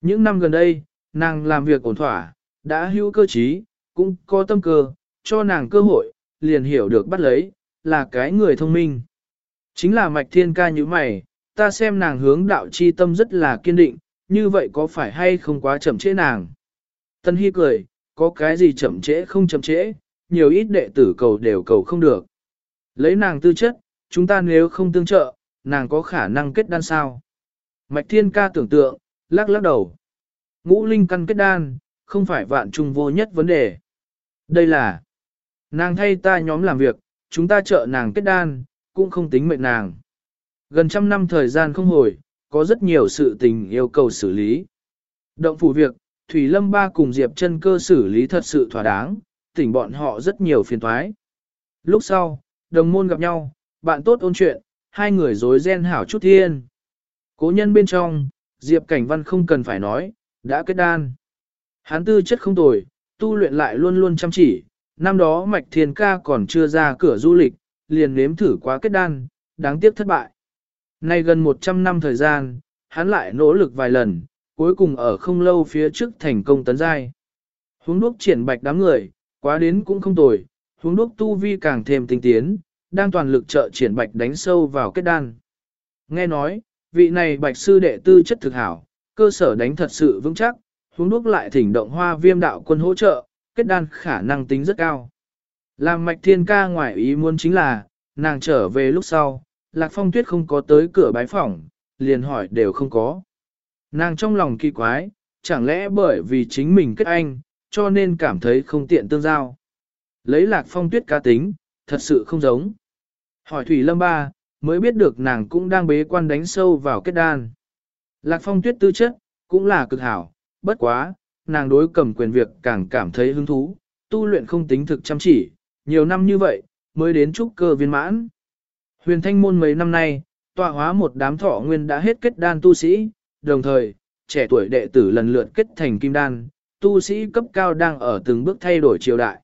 Những năm gần đây, nàng làm việc ổn thỏa, đã hữu cơ trí, cũng có tâm cơ, cho nàng cơ hội, liền hiểu được bắt lấy, là cái người thông minh. Chính là mạch thiên ca như mày, ta xem nàng hướng đạo chi tâm rất là kiên định, như vậy có phải hay không quá chậm trễ nàng? Tân Hy cười, có cái gì chậm trễ không chậm trễ, nhiều ít đệ tử cầu đều cầu không được. Lấy nàng tư chất, chúng ta nếu không tương trợ, nàng có khả năng kết đan sao? Mạch thiên ca tưởng tượng, lắc lắc đầu. Ngũ linh căn kết đan, không phải vạn trùng vô nhất vấn đề. Đây là, nàng thay ta nhóm làm việc, chúng ta trợ nàng kết đan, cũng không tính mệnh nàng. Gần trăm năm thời gian không hồi, có rất nhiều sự tình yêu cầu xử lý. Động phủ việc, Thủy Lâm Ba cùng Diệp chân cơ xử lý thật sự thỏa đáng, tỉnh bọn họ rất nhiều phiền toái. Lúc sau, đồng môn gặp nhau, bạn tốt ôn chuyện, hai người dối ren hảo chút thiên. Cố nhân bên trong, Diệp Cảnh Văn không cần phải nói, đã kết đan. Hán tư chất không tồi, tu luyện lại luôn luôn chăm chỉ, năm đó Mạch Thiên Ca còn chưa ra cửa du lịch, liền nếm thử quá kết đan, đáng tiếc thất bại. Nay gần 100 năm thời gian, hắn lại nỗ lực vài lần, cuối cùng ở không lâu phía trước thành công tấn giai. Hướng đuốc triển bạch đám người, quá đến cũng không tồi, hướng đuốc tu vi càng thêm tinh tiến, đang toàn lực trợ triển bạch đánh sâu vào kết đan. Nghe nói, vị này bạch sư đệ tư chất thực hảo, cơ sở đánh thật sự vững chắc, hướng đuốc lại thỉnh động hoa viêm đạo quân hỗ trợ, kết đan khả năng tính rất cao. Làm mạch thiên ca ngoại ý muốn chính là, nàng trở về lúc sau, lạc phong tuyết không có tới cửa bái phỏng, liền hỏi đều không có. Nàng trong lòng kỳ quái, chẳng lẽ bởi vì chính mình kết anh, cho nên cảm thấy không tiện tương giao. Lấy lạc phong tuyết cá tính, thật sự không giống. Hỏi Thủy Lâm Ba, mới biết được nàng cũng đang bế quan đánh sâu vào kết đan. Lạc phong tuyết tư chất, cũng là cực hảo, bất quá, nàng đối cầm quyền việc càng cảm thấy hứng thú, tu luyện không tính thực chăm chỉ, nhiều năm như vậy, mới đến trúc cơ viên mãn. Huyền thanh môn mấy năm nay, tọa hóa một đám thọ nguyên đã hết kết đan tu sĩ, đồng thời, trẻ tuổi đệ tử lần lượt kết thành kim đan, tu sĩ cấp cao đang ở từng bước thay đổi triều đại.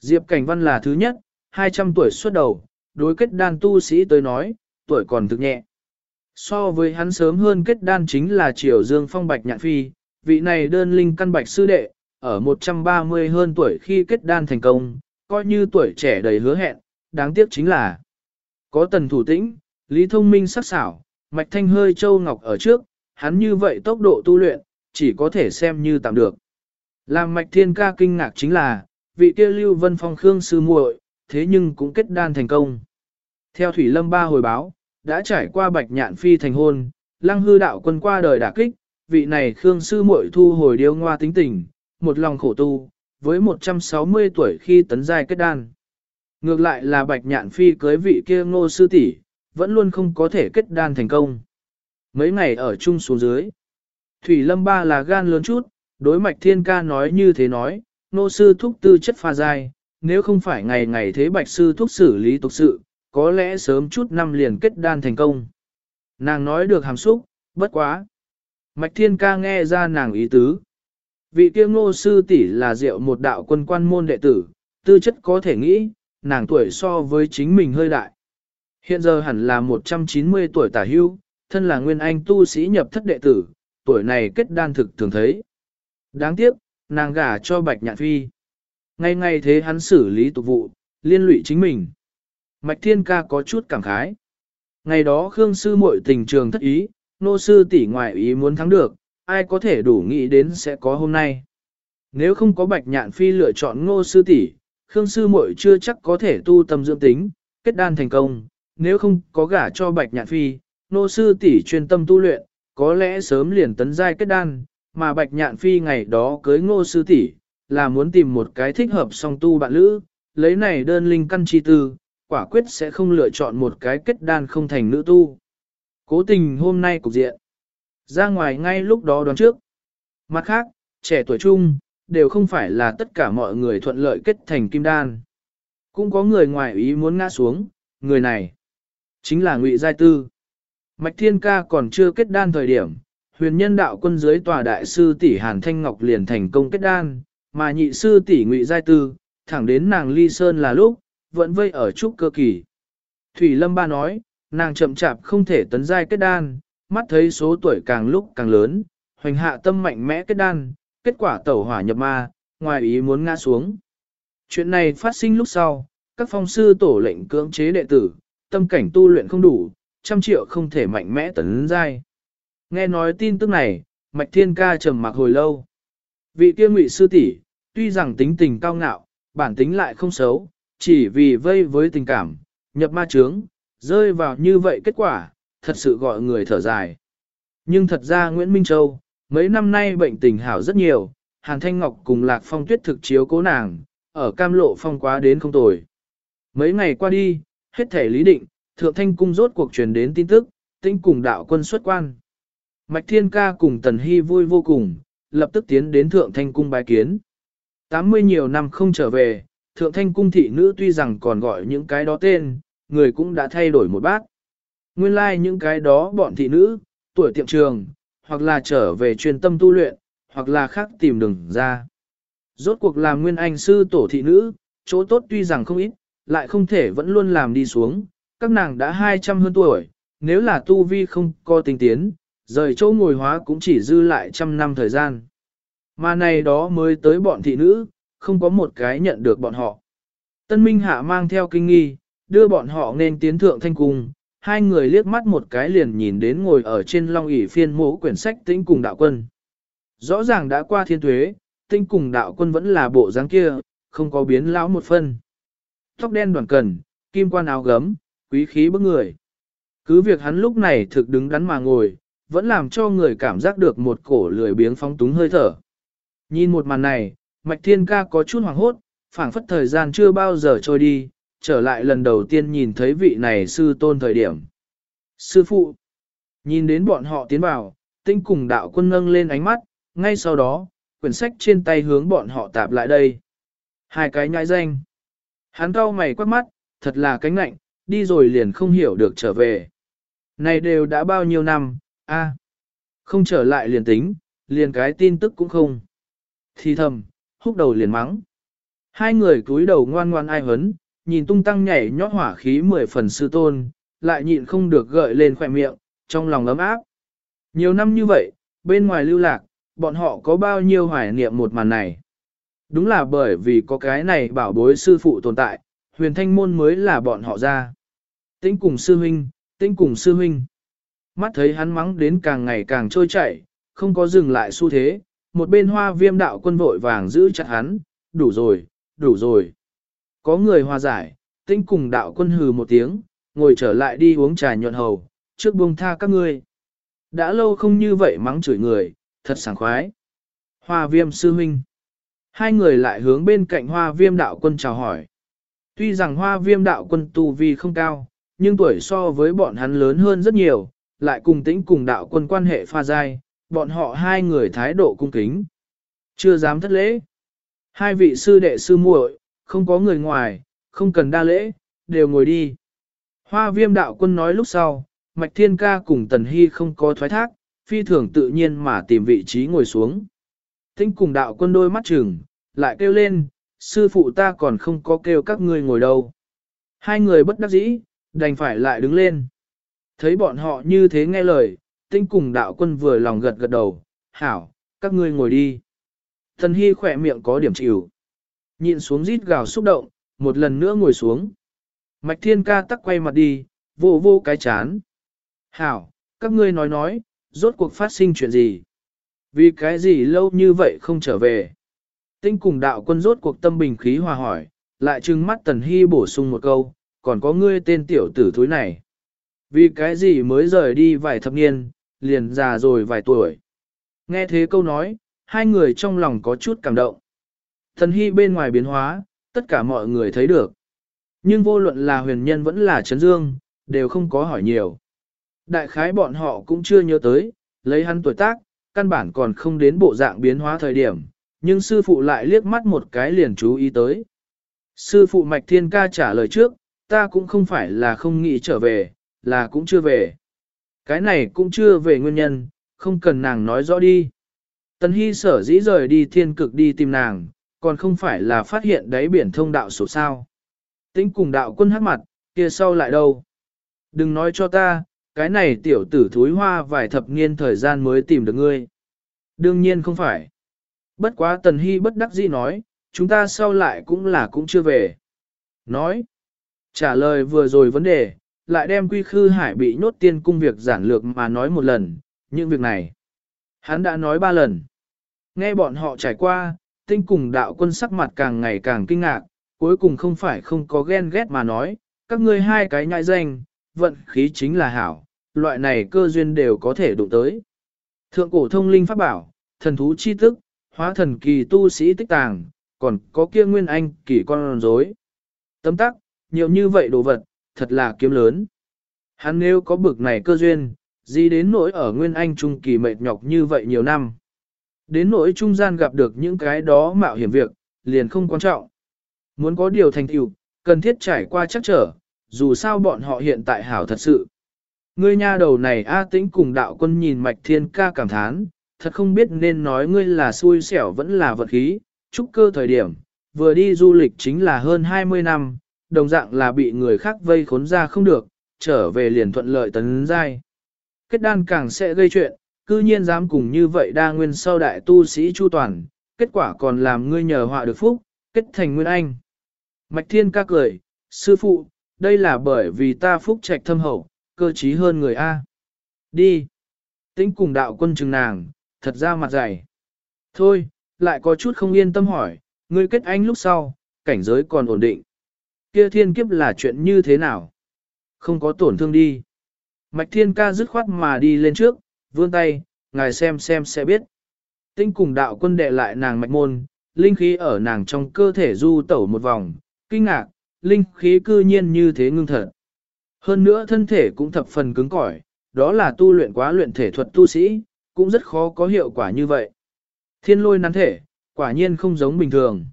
Diệp Cảnh Văn là thứ nhất, 200 tuổi xuất đầu, đối kết đan tu sĩ tới nói, tuổi còn thực nhẹ. So với hắn sớm hơn kết đan chính là Triều Dương Phong Bạch Nhạn Phi, vị này đơn linh căn bạch sư đệ, ở 130 hơn tuổi khi kết đan thành công, coi như tuổi trẻ đầy hứa hẹn, đáng tiếc chính là có tần thủ tĩnh, Lý Thông Minh sắc sảo, Mạch Thanh hơi châu ngọc ở trước, hắn như vậy tốc độ tu luyện, chỉ có thể xem như tạm được. Làm Mạch Thiên ca kinh ngạc chính là, vị kia Lưu Vân Phong Khương sư muội, thế nhưng cũng kết đan thành công. Theo Thủy Lâm Ba hồi báo, đã trải qua Bạch Nhạn Phi thành hôn, Lăng Hư đạo quân qua đời đả kích, vị này Khương sư muội thu hồi điêu ngoa tính tình, một lòng khổ tu, với 160 tuổi khi tấn giai kết đan. Ngược lại là Bạch Nhạn Phi cưới vị kia ngô sư tỷ, vẫn luôn không có thể kết đan thành công. Mấy ngày ở chung xuống dưới, Thủy Lâm Ba là gan lớn chút, đối mạch thiên ca nói như thế nói, nô sư thúc tư chất pha dai, nếu không phải ngày ngày thế bạch sư thúc xử lý tục sự, có lẽ sớm chút năm liền kết đan thành công. Nàng nói được hàm xúc, bất quá. Mạch thiên ca nghe ra nàng ý tứ. Vị kia ngô sư tỷ là diệu một đạo quân quan môn đệ tử, tư chất có thể nghĩ, nàng tuổi so với chính mình hơi đại. Hiện giờ hẳn là 190 tuổi tả hưu, thân là nguyên anh tu sĩ nhập thất đệ tử, tuổi này kết đan thực thường thấy. Đáng tiếc, nàng gả cho Bạch Nhạn Phi. Ngay ngay thế hắn xử lý tục vụ, liên lụy chính mình. Mạch Thiên Ca có chút cảm khái. Ngày đó Khương Sư muội tình trường thất ý, nô sư tỷ ngoại ý muốn thắng được, ai có thể đủ nghĩ đến sẽ có hôm nay. Nếu không có Bạch Nhạn Phi lựa chọn ngô sư tỷ, Khương Sư muội chưa chắc có thể tu tâm dưỡng tính, kết đan thành công, nếu không có gả cho Bạch Nhạn Phi, Ngô sư tỷ chuyên tâm tu luyện, có lẽ sớm liền tấn giai kết đan, mà Bạch Nhạn Phi ngày đó cưới ngô sư tỷ là muốn tìm một cái thích hợp song tu bạn lữ, lấy này đơn linh căn chi tư, quả quyết sẽ không lựa chọn một cái kết đan không thành nữ tu. Cố tình hôm nay cục diện. Ra ngoài ngay lúc đó đoán trước. Mặt khác, trẻ tuổi trung, đều không phải là tất cả mọi người thuận lợi kết thành kim đan. Cũng có người ngoài ý muốn ngã xuống, người này chính là Ngụy Giai Tư. Mạch Thiên Ca còn chưa kết đan thời điểm, huyền nhân đạo quân dưới tòa đại sư tỷ Hàn Thanh Ngọc liền thành công kết đan, mà nhị sư tỷ Ngụy Giai Tư, thẳng đến nàng ly sơn là lúc, vẫn vây ở trúc cơ kỳ. Thủy Lâm Ba nói, nàng chậm chạp không thể tấn giai kết đan, mắt thấy số tuổi càng lúc càng lớn, hoành hạ tâm mạnh mẽ kết đan, kết quả tẩu hỏa nhập ma, ngoài ý muốn ngã xuống. Chuyện này phát sinh lúc sau, các phong sư tổ lệnh cưỡng chế đệ tử, tâm cảnh tu luyện không đủ, trăm triệu không thể mạnh mẽ tấn giai. Nghe nói tin tức này, Mạch Thiên Ca trầm mặc hồi lâu. Vị kia ngụy sư tỷ, tuy rằng tính tình cao ngạo, bản tính lại không xấu, chỉ vì vây với tình cảm, nhập ma trướng, rơi vào như vậy kết quả, thật sự gọi người thở dài. Nhưng thật ra Nguyễn Minh Châu, mấy năm nay bệnh tình hảo rất nhiều, Hàn Thanh Ngọc cùng Lạc Phong Tuyết thực chiếu cố nàng, ở cam lộ phong quá đến không tồi. Mấy ngày qua đi, hết thể lý định, Thượng Thanh Cung rốt cuộc truyền đến tin tức, tinh cùng đạo quân xuất quan. Mạch Thiên Ca cùng Tần Hy vui vô cùng, lập tức tiến đến Thượng Thanh Cung bái kiến. 80 nhiều năm không trở về, Thượng Thanh Cung thị nữ tuy rằng còn gọi những cái đó tên, người cũng đã thay đổi một bát. Nguyên lai like những cái đó bọn thị nữ, tuổi tiệm trường, hoặc là trở về truyền tâm tu luyện, hoặc là khác tìm đường ra. Rốt cuộc làm nguyên anh sư tổ thị nữ, chỗ tốt tuy rằng không ít, lại không thể vẫn luôn làm đi xuống, các nàng đã 200 hơn tuổi, nếu là tu vi không có tinh tiến, rời chỗ ngồi hóa cũng chỉ dư lại trăm năm thời gian. Mà này đó mới tới bọn thị nữ, không có một cái nhận được bọn họ. Tân Minh Hạ mang theo kinh nghi, đưa bọn họ nên tiến thượng thanh cung, hai người liếc mắt một cái liền nhìn đến ngồi ở trên long ỷ phiên mũ quyển sách tĩnh cùng đạo quân. Rõ ràng đã qua thiên tuế, tinh cùng đạo quân vẫn là bộ dáng kia, không có biến lão một phân. Tóc đen đoàn cần, kim quan áo gấm, quý khí bức người. Cứ việc hắn lúc này thực đứng đắn mà ngồi, vẫn làm cho người cảm giác được một cổ lười biếng phóng túng hơi thở. Nhìn một màn này, Mạch Thiên Ca có chút hoảng hốt, phảng phất thời gian chưa bao giờ trôi đi, trở lại lần đầu tiên nhìn thấy vị này sư tôn thời điểm. Sư phụ, nhìn đến bọn họ tiến vào, tinh cùng đạo quân nâng lên ánh mắt, ngay sau đó, quyển sách trên tay hướng bọn họ tạp lại đây. Hai cái nhãi danh. Hắn cau mày quát mắt, thật là cánh nạnh, đi rồi liền không hiểu được trở về. Này đều đã bao nhiêu năm, a, không trở lại liền tính, liền cái tin tức cũng không. Thì thầm, húc đầu liền mắng. Hai người cúi đầu ngoan ngoan ai hấn, nhìn tung tăng nhảy nhót hỏa khí mười phần sư tôn, lại nhịn không được gợi lên khỏe miệng, trong lòng ấm áp. Nhiều năm như vậy, bên ngoài lưu lạc, bọn họ có bao nhiêu hoài niệm một màn này. Đúng là bởi vì có cái này bảo bối sư phụ tồn tại, huyền thanh môn mới là bọn họ ra. Tĩnh cùng sư huynh, tĩnh cùng sư huynh. Mắt thấy hắn mắng đến càng ngày càng trôi chảy, không có dừng lại xu thế, một bên hoa viêm đạo quân vội vàng giữ chặt hắn, đủ rồi, đủ rồi. Có người hòa giải, tinh cùng đạo quân hừ một tiếng, ngồi trở lại đi uống trà nhuận hầu, trước buông tha các ngươi. Đã lâu không như vậy mắng chửi người, thật sảng khoái. Hoa viêm sư huynh. Hai người lại hướng bên cạnh hoa viêm đạo quân chào hỏi. Tuy rằng hoa viêm đạo quân tu vi không cao, nhưng tuổi so với bọn hắn lớn hơn rất nhiều, lại cùng tĩnh cùng đạo quân quan hệ pha dai, bọn họ hai người thái độ cung kính. Chưa dám thất lễ. Hai vị sư đệ sư muội, không có người ngoài, không cần đa lễ, đều ngồi đi. Hoa viêm đạo quân nói lúc sau, Mạch Thiên Ca cùng Tần Hy không có thoái thác, phi thường tự nhiên mà tìm vị trí ngồi xuống. Tinh cùng đạo quân đôi mắt chừng, lại kêu lên, sư phụ ta còn không có kêu các ngươi ngồi đâu. Hai người bất đắc dĩ, đành phải lại đứng lên. Thấy bọn họ như thế nghe lời, tinh cùng đạo quân vừa lòng gật gật đầu, hảo, các ngươi ngồi đi. Tần Hy khỏe miệng có điểm chịu. Nhịn xuống rít gào xúc động, một lần nữa ngồi xuống. Mạch Thiên Ca tắc quay mặt đi, vô vô cái chán. Hảo, các ngươi nói nói, rốt cuộc phát sinh chuyện gì? Vì cái gì lâu như vậy không trở về? Tinh cùng đạo quân rốt cuộc tâm bình khí hòa hỏi, lại trừng mắt Tần Hy bổ sung một câu, còn có ngươi tên tiểu tử thúi này. Vì cái gì mới rời đi vài thập niên, liền già rồi vài tuổi. Nghe thế câu nói, hai người trong lòng có chút cảm động. Thần Hy bên ngoài biến hóa, tất cả mọi người thấy được. Nhưng vô luận là huyền nhân vẫn là Trấn Dương, đều không có hỏi nhiều. Đại khái bọn họ cũng chưa nhớ tới, lấy hắn tuổi tác, căn bản còn không đến bộ dạng biến hóa thời điểm, nhưng sư phụ lại liếc mắt một cái liền chú ý tới. Sư phụ Mạch Thiên Ca trả lời trước, ta cũng không phải là không nghĩ trở về, là cũng chưa về. Cái này cũng chưa về nguyên nhân, không cần nàng nói rõ đi. Tần Hy sở dĩ rời đi thiên cực đi tìm nàng, còn không phải là phát hiện đáy biển thông đạo sổ sao. Tính cùng đạo quân hát mặt, kia sau lại đâu. Đừng nói cho ta, cái này tiểu tử thúi hoa vài thập niên thời gian mới tìm được ngươi. Đương nhiên không phải. Bất quá tần hy bất đắc dĩ nói, chúng ta sau lại cũng là cũng chưa về. Nói, trả lời vừa rồi vấn đề, lại đem quy khư hải bị nhốt tiên cung việc giản lược mà nói một lần, những việc này. Hắn đã nói ba lần. Nghe bọn họ trải qua, tinh cùng đạo quân sắc mặt càng ngày càng kinh ngạc, cuối cùng không phải không có ghen ghét mà nói, các ngươi hai cái nhại danh, vận khí chính là hảo, loại này cơ duyên đều có thể đụng tới. Thượng cổ thông linh pháp bảo, thần thú chi tức, hóa thần kỳ tu sĩ tích tàng, còn có kia nguyên anh kỳ con rối. Tấm tắc, nhiều như vậy đồ vật, thật là kiếm lớn. Hắn nếu có bực này cơ duyên, gì đến nỗi ở nguyên anh trung kỳ mệt nhọc như vậy nhiều năm. Đến nỗi trung gian gặp được những cái đó mạo hiểm việc, liền không quan trọng. Muốn có điều thành tựu, cần thiết trải qua chắc trở, dù sao bọn họ hiện tại hảo thật sự. Ngươi nha đầu này A tĩnh cùng đạo quân nhìn mạch thiên ca cảm thán, thật không biết nên nói ngươi là xui xẻo vẫn là vật khí, trúc cơ thời điểm, vừa đi du lịch chính là hơn 20 năm, đồng dạng là bị người khác vây khốn ra không được, trở về liền thuận lợi tấn giai. Kết đan càng sẽ gây chuyện, cư nhiên dám cùng như vậy đa nguyên sau đại tu sĩ chu toàn, kết quả còn làm ngươi nhờ họa được phúc, kết thành nguyên anh. Mạch Thiên ca cười, sư phụ, đây là bởi vì ta phúc trạch thâm hậu, cơ trí hơn người A. Đi. Tĩnh cùng đạo quân chừng nàng, thật ra mặt dày. Thôi, lại có chút không yên tâm hỏi, ngươi kết anh lúc sau, cảnh giới còn ổn định. Kia thiên kiếp là chuyện như thế nào? Không có tổn thương đi. Mạch thiên ca dứt khoát mà đi lên trước, vươn tay, ngài xem xem sẽ biết. Tinh cùng đạo quân đệ lại nàng mạch môn, linh khí ở nàng trong cơ thể du tẩu một vòng, kinh ngạc, linh khí cư nhiên như thế ngưng thật. Hơn nữa thân thể cũng thập phần cứng cỏi, đó là tu luyện quá luyện thể thuật tu sĩ, cũng rất khó có hiệu quả như vậy. Thiên lôi nắn thể, quả nhiên không giống bình thường.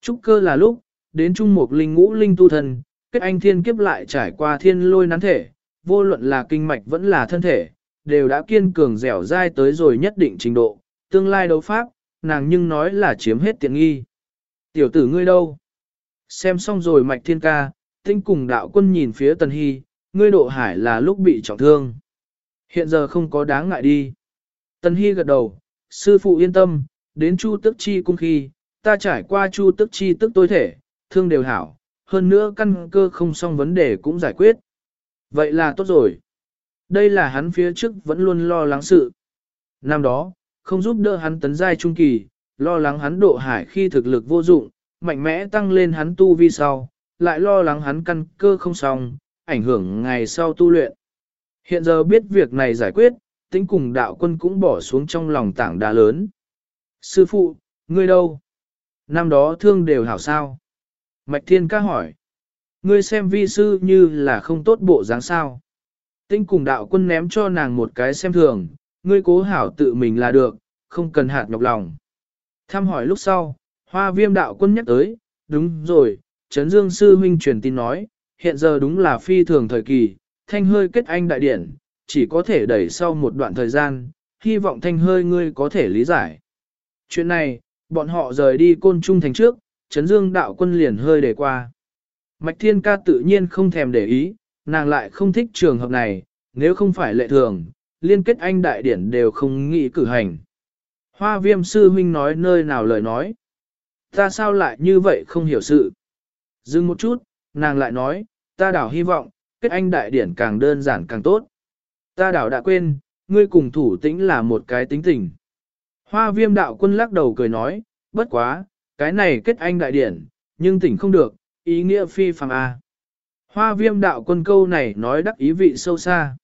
Trúc cơ là lúc, đến trung mục linh ngũ linh tu thần, kết anh thiên kiếp lại trải qua thiên lôi nắn thể, vô luận là kinh mạch vẫn là thân thể, đều đã kiên cường dẻo dai tới rồi nhất định trình độ, tương lai đấu pháp, nàng nhưng nói là chiếm hết tiện nghi. Tiểu tử ngươi đâu? Xem xong rồi mạch thiên ca, tinh cùng đạo quân nhìn phía tần hy, ngươi độ hải là lúc bị trọng thương. Hiện giờ không có đáng ngại đi. Tần hy gật đầu, sư phụ yên tâm, đến chu tức chi cung khi, ta trải qua chu tức chi tức tối thể, thương đều hảo, hơn nữa căn cơ không xong vấn đề cũng giải quyết. Vậy là tốt rồi. Đây là hắn phía trước vẫn luôn lo lắng sự. Năm đó, không giúp đỡ hắn tấn giai trung kỳ, lo lắng hắn độ hải khi thực lực vô dụng, mạnh mẽ tăng lên hắn tu vi sau, lại lo lắng hắn căn cơ không xong, ảnh hưởng ngày sau tu luyện. Hiện giờ biết việc này giải quyết, tính cùng đạo quân cũng bỏ xuống trong lòng tảng đá lớn. Sư phụ, ngươi đâu? Năm đó thương đều hảo sao? Mạch Thiên ca hỏi. Ngươi xem vi sư như là không tốt bộ dáng sao. Tinh cùng đạo quân ném cho nàng một cái xem thường, ngươi cố hảo tự mình là được, không cần hạt nhọc lòng. Thăm hỏi lúc sau, hoa viêm đạo quân nhắc tới, đúng rồi, Trấn Dương Sư Huynh truyền tin nói, hiện giờ đúng là phi thường thời kỳ, thanh hơi kết anh đại điển, chỉ có thể đẩy sau một đoạn thời gian, hy vọng thanh hơi ngươi có thể lý giải. Chuyện này, bọn họ rời đi côn trung thành trước, Trấn Dương đạo quân liền hơi để qua. Mạch Thiên Ca tự nhiên không thèm để ý, nàng lại không thích trường hợp này, nếu không phải lệ thường, liên kết anh đại điển đều không nghĩ cử hành. Hoa viêm sư huynh nói nơi nào lời nói. Ta sao lại như vậy không hiểu sự. Dừng một chút, nàng lại nói, ta đảo hy vọng, kết anh đại điển càng đơn giản càng tốt. Ta đảo đã quên, ngươi cùng thủ tĩnh là một cái tính tình. Hoa viêm đạo quân lắc đầu cười nói, bất quá, cái này kết anh đại điển, nhưng tỉnh không được, ý nghĩa phi phàm a. Hoa viêm đạo quân câu này nói đắc ý vị sâu xa.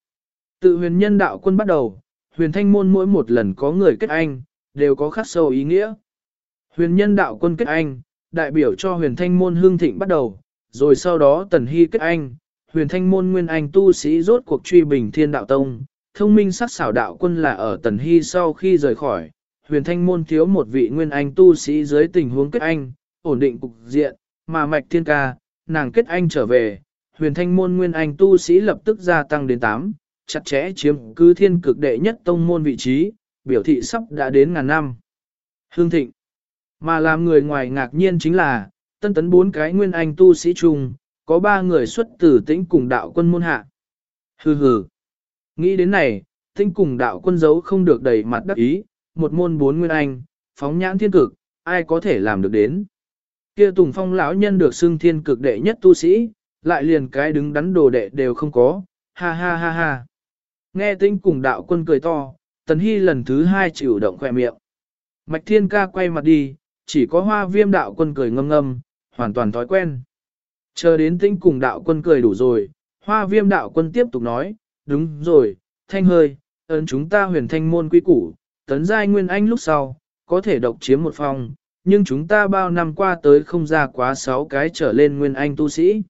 Tự huyền nhân đạo quân bắt đầu, huyền thanh môn mỗi một lần có người kết anh, đều có khắc sâu ý nghĩa. Huyền nhân đạo quân kết anh, đại biểu cho huyền thanh môn hương thịnh bắt đầu, rồi sau đó tần hy kết anh, huyền thanh môn nguyên anh tu sĩ rốt cuộc truy bình thiên đạo tông, thông minh sắc xảo đạo quân là ở tần hy sau khi rời khỏi, huyền thanh môn thiếu một vị nguyên anh tu sĩ dưới tình huống kết anh, ổn định cục diện, mà mạch thiên ca, nàng kết anh trở về, huyền thanh môn nguyên anh tu sĩ lập tức gia tăng đến 8, chặt chẽ chiếm cứ thiên cực đệ nhất tông môn vị trí, biểu thị sắp đã đến ngàn năm. Hương thịnh. Mà làm người ngoài ngạc nhiên chính là, tân tấn bốn cái nguyên anh tu sĩ chung, có ba người xuất tử tĩnh cùng đạo quân môn hạ. Hừ hừ. Nghĩ đến này, tĩnh cùng đạo quân giấu không được đầy mặt đắc ý, một môn bốn nguyên anh, phóng nhãn thiên cực, ai có thể làm được đến. Kia Tùng Phong lão nhân được xưng thiên cực đệ nhất tu sĩ, lại liền cái đứng đắn đồ đệ đều không có, ha ha ha ha. Nghe tinh cùng đạo quân cười to, Tần Hy lần thứ hai chịu động khỏe miệng. Mạch Thiên ca quay mặt đi, chỉ có hoa viêm đạo quân cười ngâm ngâm, hoàn toàn thói quen. Chờ đến tinh cùng đạo quân cười đủ rồi, hoa viêm đạo quân tiếp tục nói, đúng rồi, thanh hơi, ơn chúng ta huyền thanh môn quy củ, tấn giai nguyên anh lúc sau, có thể độc chiếm một phòng, nhưng chúng ta bao năm qua tới không ra quá sáu cái trở lên nguyên anh tu sĩ.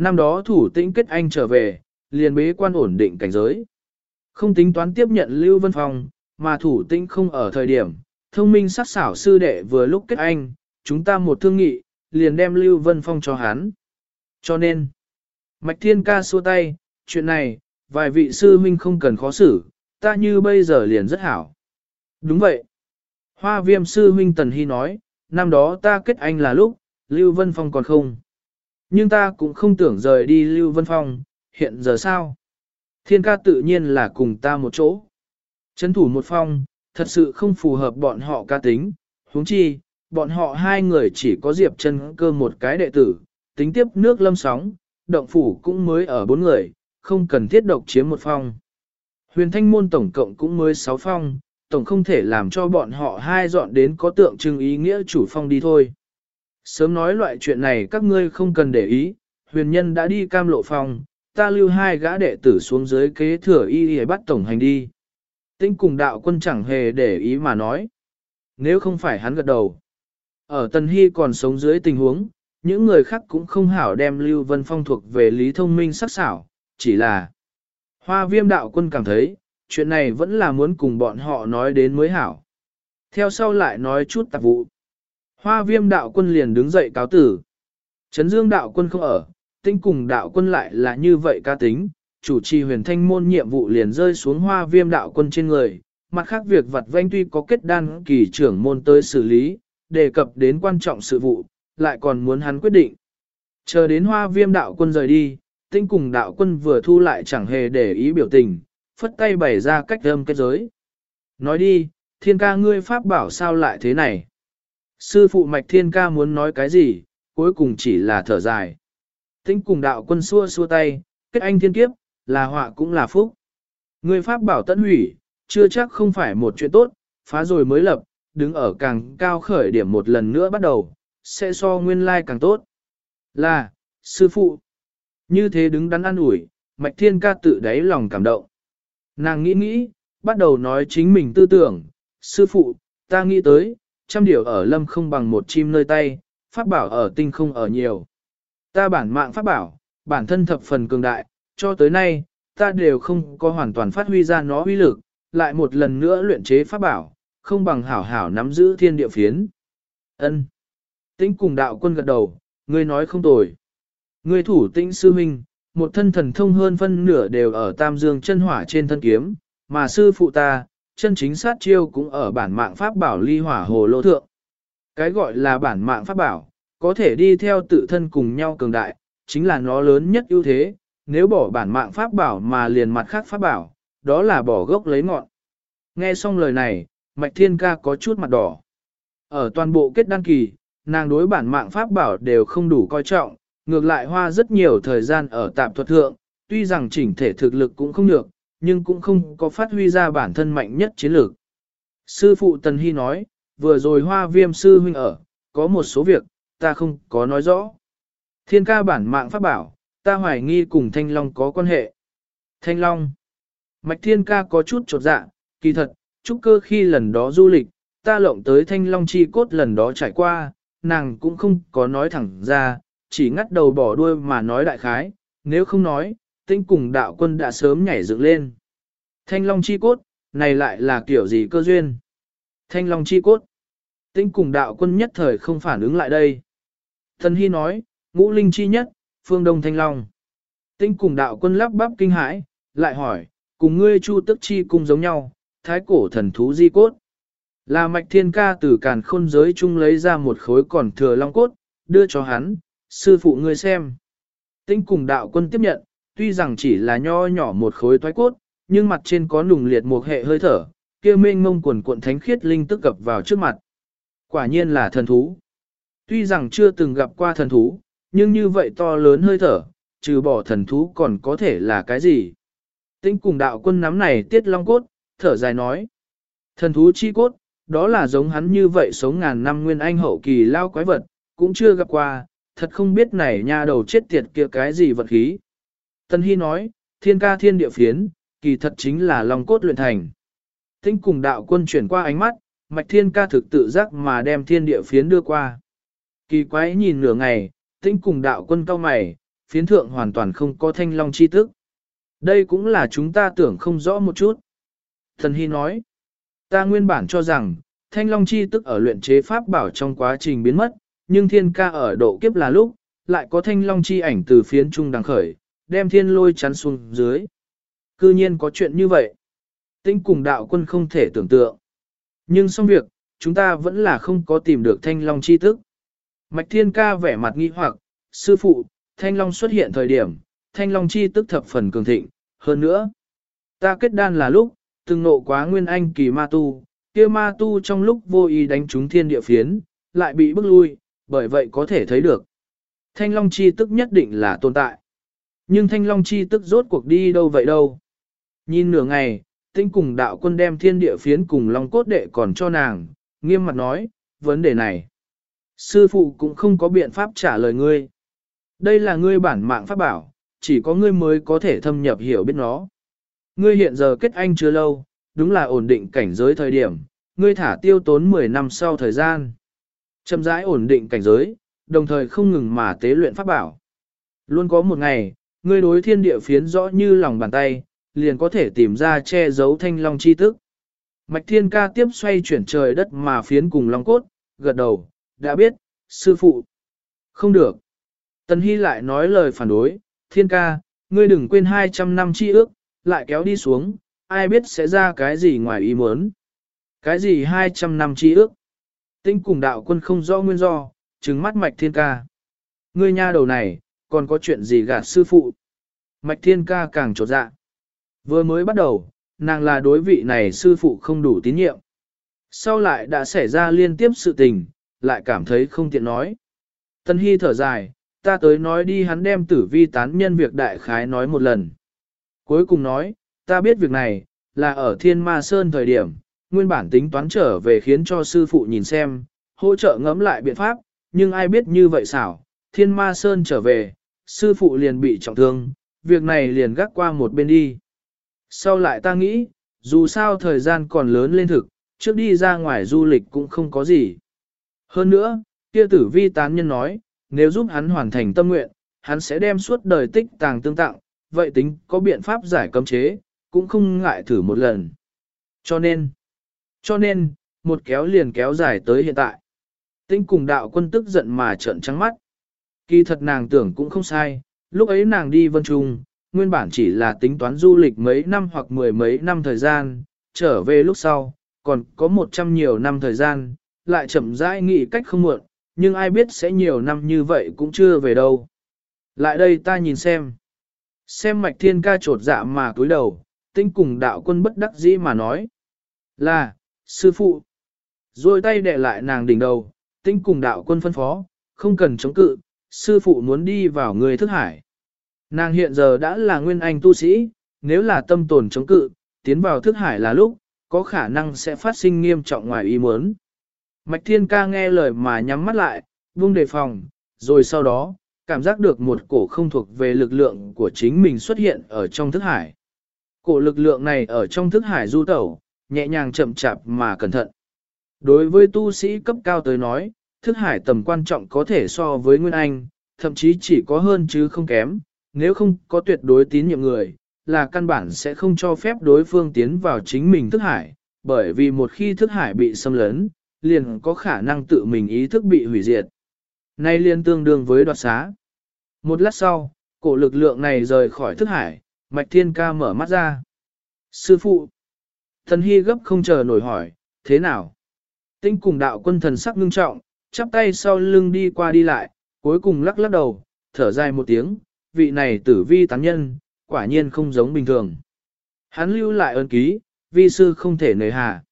Năm đó thủ tĩnh kết anh trở về, liền bế quan ổn định cảnh giới. Không tính toán tiếp nhận Lưu Vân Phong, mà thủ tĩnh không ở thời điểm, thông minh sắc xảo sư đệ vừa lúc kết anh, chúng ta một thương nghị, liền đem Lưu Vân Phong cho hắn. Cho nên, Mạch Thiên ca xua tay, chuyện này, vài vị sư huynh không cần khó xử, ta như bây giờ liền rất hảo. Đúng vậy. Hoa viêm sư huynh Tần Hy nói, năm đó ta kết anh là lúc, Lưu Vân Phong còn không. Nhưng ta cũng không tưởng rời đi Lưu Vân Phong, hiện giờ sao? Thiên ca tự nhiên là cùng ta một chỗ. Chấn thủ một phong, thật sự không phù hợp bọn họ ca tính, huống chi, bọn họ hai người chỉ có Diệp chân cơ một cái đệ tử, tính tiếp nước lâm sóng, động phủ cũng mới ở bốn người, không cần thiết độc chiếm một phong. Huyền thanh môn tổng cộng cũng mới sáu phong, tổng không thể làm cho bọn họ hai dọn đến có tượng trưng ý nghĩa chủ phong đi thôi. Sớm nói loại chuyện này các ngươi không cần để ý, huyền nhân đã đi cam lộ phòng, ta lưu hai gã đệ tử xuống dưới kế thừa y y bắt tổng hành đi. Tinh cùng đạo quân chẳng hề để ý mà nói. Nếu không phải hắn gật đầu. Ở Tần Hy còn sống dưới tình huống, những người khác cũng không hảo đem Lưu Vân Phong thuộc về lý thông minh sắc xảo, chỉ là hoa viêm đạo quân cảm thấy, chuyện này vẫn là muốn cùng bọn họ nói đến mới hảo. Theo sau lại nói chút tạp vụ. Hoa viêm đạo quân liền đứng dậy cáo tử. Trấn dương đạo quân không ở, tinh cùng đạo quân lại là như vậy ca tính, chủ trì huyền thanh môn nhiệm vụ liền rơi xuống hoa viêm đạo quân trên người. Mặt khác việc vật vanh tuy có kết đan kỳ trưởng môn tới xử lý, đề cập đến quan trọng sự vụ, lại còn muốn hắn quyết định. Chờ đến hoa viêm đạo quân rời đi, tinh cùng đạo quân vừa thu lại chẳng hề để ý biểu tình, phất tay bày ra cách âm kết giới. Nói đi, thiên ca ngươi pháp bảo sao lại thế này? Sư phụ mạch thiên ca muốn nói cái gì, cuối cùng chỉ là thở dài. Tĩnh cùng đạo quân xua xua tay, kết anh thiên kiếp, là họa cũng là phúc. Ngươi pháp bảo tận hủy, chưa chắc không phải một chuyện tốt, phá rồi mới lập, đứng ở càng cao khởi điểm một lần nữa bắt đầu, sẽ so nguyên lai càng tốt. Là, sư phụ. Như thế đứng đắn ăn ủi, mạch thiên ca tự đáy lòng cảm động. Nàng nghĩ nghĩ, bắt đầu nói chính mình tư tưởng, sư phụ, ta nghĩ tới, trăm điều ở lâm không bằng một chim nơi tay, pháp bảo ở tinh không ở nhiều. Ta bản mạng pháp bảo, bản thân thập phần cường đại, cho tới nay, ta đều không có hoàn toàn phát huy ra nó uy lực, lại một lần nữa luyện chế pháp bảo, không bằng hảo hảo nắm giữ thiên địa phiến. Ân. Tĩnh cùng đạo quân gật đầu, ngươi nói không tồi. Ngươi thủ tĩnh sư huynh, một thân thần thông hơn phân nửa đều ở tam dương chân hỏa trên thân kiếm, mà sư phụ ta, chân chính sát chiêu cũng ở bản mạng pháp bảo ly hỏa hồ lô thượng. Cái gọi là bản mạng pháp bảo, có thể đi theo tự thân cùng nhau cường đại, chính là nó lớn nhất ưu thế, nếu bỏ bản mạng pháp bảo mà liền mặt khác pháp bảo, đó là bỏ gốc lấy ngọn. Nghe xong lời này, Mạch Thiên Ca có chút mặt đỏ. Ở toàn bộ kết đăng kỳ, nàng đối bản mạng pháp bảo đều không đủ coi trọng, ngược lại hoa rất nhiều thời gian ở tạm thuật thượng, tuy rằng chỉnh thể thực lực cũng không được, nhưng cũng không có phát huy ra bản thân mạnh nhất chiến lược. Sư phụ Tần Hy nói, vừa rồi hoa viêm sư huynh ở, có một số việc, ta không có nói rõ. Thiên ca bản mạng pháp bảo, ta hoài nghi cùng Thanh Long có quan hệ. Thanh Long. Mạch Thiên ca có chút trột dạ, kỳ thật, trúc cơ khi lần đó du lịch, ta lộng tới Thanh Long chi cốt lần đó trải qua, nàng cũng không có nói thẳng ra, chỉ ngắt đầu bỏ đuôi mà nói đại khái, nếu không nói, tinh cùng đạo quân đã sớm nhảy dựng lên. Thanh long chi cốt, này lại là kiểu gì cơ duyên? Thanh long chi cốt. Tinh cùng đạo quân nhất thời không phản ứng lại đây. Thần Hy nói, ngũ linh chi nhất, phương đông thanh long. Tinh cùng đạo quân lắp bắp kinh hãi, lại hỏi, cùng ngươi chu tức chi cung giống nhau, thái cổ thần thú di cốt. Là mạch thiên ca từ càn khôn giới chung lấy ra một khối còn thừa long cốt, đưa cho hắn, sư phụ ngươi xem. Tinh cùng đạo quân tiếp nhận, tuy rằng chỉ là nho nhỏ một khối toái cốt, nhưng mặt trên có nùng liệt một hệ hơi thở, kia mênh mông quần cuộn thánh khiết linh tức cập vào trước mặt. Quả nhiên là thần thú. Tuy rằng chưa từng gặp qua thần thú, nhưng như vậy to lớn hơi thở, trừ bỏ thần thú còn có thể là cái gì? Tinh cùng đạo quân nắm này tiết long cốt, thở dài nói. Thần thú chi cốt, đó là giống hắn như vậy sống ngàn năm nguyên anh hậu kỳ lao quái vật, cũng chưa gặp qua, thật không biết này nha đầu chết tiệt kia cái gì vật khí. Tân Hy nói, thiên ca thiên địa phiến, kỳ thật chính là lòng cốt luyện thành. Tinh cùng đạo quân chuyển qua ánh mắt, mạch thiên ca thực tự giác mà đem thiên địa phiến đưa qua. Kỳ quái nhìn nửa ngày, tinh cùng đạo quân cao mày, phiến thượng hoàn toàn không có thanh long chi tức. Đây cũng là chúng ta tưởng không rõ một chút. Thần Hy nói, ta nguyên bản cho rằng, thanh long chi tức ở luyện chế pháp bảo trong quá trình biến mất, nhưng thiên ca ở độ kiếp là lúc, lại có thanh long chi ảnh từ phiến trung đằng khởi, đem thiên lôi chắn xuống dưới. Cư nhiên có chuyện như vậy. Tinh cùng đạo quân không thể tưởng tượng. Nhưng xong việc, chúng ta vẫn là không có tìm được thanh long chi tức. Mạch thiên ca vẻ mặt nghi hoặc, sư phụ, thanh long xuất hiện thời điểm, thanh long chi tức thập phần cường thịnh, hơn nữa. Ta kết đan là lúc, từng nộ quá nguyên anh kỳ ma tu, kia ma tu trong lúc vô ý đánh trúng thiên địa phiến, lại bị bức lui, bởi vậy có thể thấy được. Thanh long chi tức nhất định là tồn tại. Nhưng thanh long chi tức rốt cuộc đi đâu vậy đâu. Nhìn nửa ngày, tinh cùng đạo quân đem thiên địa phiến cùng long cốt đệ còn cho nàng, nghiêm mặt nói, vấn đề này. Sư phụ cũng không có biện pháp trả lời ngươi. Đây là ngươi bản mạng pháp bảo, chỉ có ngươi mới có thể thâm nhập hiểu biết nó. Ngươi hiện giờ kết anh chưa lâu, đúng là ổn định cảnh giới thời điểm, ngươi thả tiêu tốn 10 năm sau thời gian. Chậm rãi ổn định cảnh giới, đồng thời không ngừng mà tế luyện pháp bảo. Luôn có một ngày, ngươi đối thiên địa phiến rõ như lòng bàn tay, liền có thể tìm ra che giấu thanh long chi tức. Mạch thiên ca tiếp xoay chuyển trời đất mà phiến cùng long cốt, gật đầu, đã biết, sư phụ. Không được. Tần Hy lại nói lời phản đối, thiên ca, ngươi đừng quên 200 năm chi ước, lại kéo đi xuống, ai biết sẽ ra cái gì ngoài ý muốn. Cái gì 200 năm chi ước? Tinh cùng đạo quân không rõ nguyên do, trừng mắt mạch thiên ca. Ngươi nha đầu này, còn có chuyện gì gạt sư phụ? Mạch thiên ca càng trột dạ. Vừa mới bắt đầu, nàng là đối vị này sư phụ không đủ tín nhiệm. Sau lại đã xảy ra liên tiếp sự tình, lại cảm thấy không tiện nói. Tân Hy thở dài, ta tới nói đi hắn đem tử vi tán nhân việc đại khái nói một lần. Cuối cùng nói, ta biết việc này, là ở thiên ma sơn thời điểm, nguyên bản tính toán trở về khiến cho sư phụ nhìn xem, hỗ trợ ngẫm lại biện pháp, nhưng ai biết như vậy xảo, thiên ma sơn trở về, sư phụ liền bị trọng thương, việc này liền gác qua một bên đi. Sau lại ta nghĩ, dù sao thời gian còn lớn lên thực, trước đi ra ngoài du lịch cũng không có gì. Hơn nữa, kia tử vi tán nhân nói, nếu giúp hắn hoàn thành tâm nguyện, hắn sẽ đem suốt đời tích tàng tương tặng, vậy tính có biện pháp giải cấm chế, cũng không ngại thử một lần. Cho nên, cho nên, một kéo liền kéo dài tới hiện tại. Tinh cùng đạo quân tức giận mà trợn trắng mắt. Kỳ thật nàng tưởng cũng không sai, lúc ấy nàng đi vân trung, nguyên bản chỉ là tính toán du lịch mấy năm hoặc mười mấy năm thời gian, trở về lúc sau, còn có một trăm nhiều năm thời gian, lại chậm rãi nghĩ cách không muộn, nhưng ai biết sẽ nhiều năm như vậy cũng chưa về đâu. Lại đây ta nhìn xem. Xem mạch thiên ca trột dạ mà cúi đầu, tinh cùng đạo quân bất đắc dĩ mà nói. Là, sư phụ. Rồi tay đè lại nàng đỉnh đầu, tinh cùng đạo quân phân phó, không cần chống cự, sư phụ muốn đi vào người thức hải. Nàng hiện giờ đã là nguyên anh tu sĩ, nếu là tâm tồn chống cự, tiến vào thức hải là lúc, có khả năng sẽ phát sinh nghiêm trọng ngoài ý muốn. Mạch Thiên Ca nghe lời mà nhắm mắt lại, buông đề phòng, rồi sau đó, cảm giác được một cổ không thuộc về lực lượng của chính mình xuất hiện ở trong thức hải. Cổ lực lượng này ở trong thức hải du tẩu, nhẹ nhàng chậm chạp mà cẩn thận. Đối với tu sĩ cấp cao tới nói, thức hải tầm quan trọng có thể so với Nguyên Anh, thậm chí chỉ có hơn chứ không kém, nếu không có tuyệt đối tín nhiệm người, là căn bản sẽ không cho phép đối phương tiến vào chính mình thức hải, bởi vì một khi thức hải bị xâm lấn, liền có khả năng tự mình ý thức bị hủy diệt. Nay liền tương đương với đoạt xá. Một lát sau, cổ lực lượng này rời khỏi thức hải, Mạch Thiên Ca mở mắt ra. Sư phụ! Thần Hy gấp không chờ nổi hỏi, thế nào? Tinh cùng đạo quân thần sắc ngưng trọng, chắp tay sau lưng đi qua đi lại, cuối cùng lắc lắc đầu, thở dài một tiếng, vị này tử vi tán nhân, quả nhiên không giống bình thường. Hắn lưu lại ơn ký, vi sư không thể nề hà.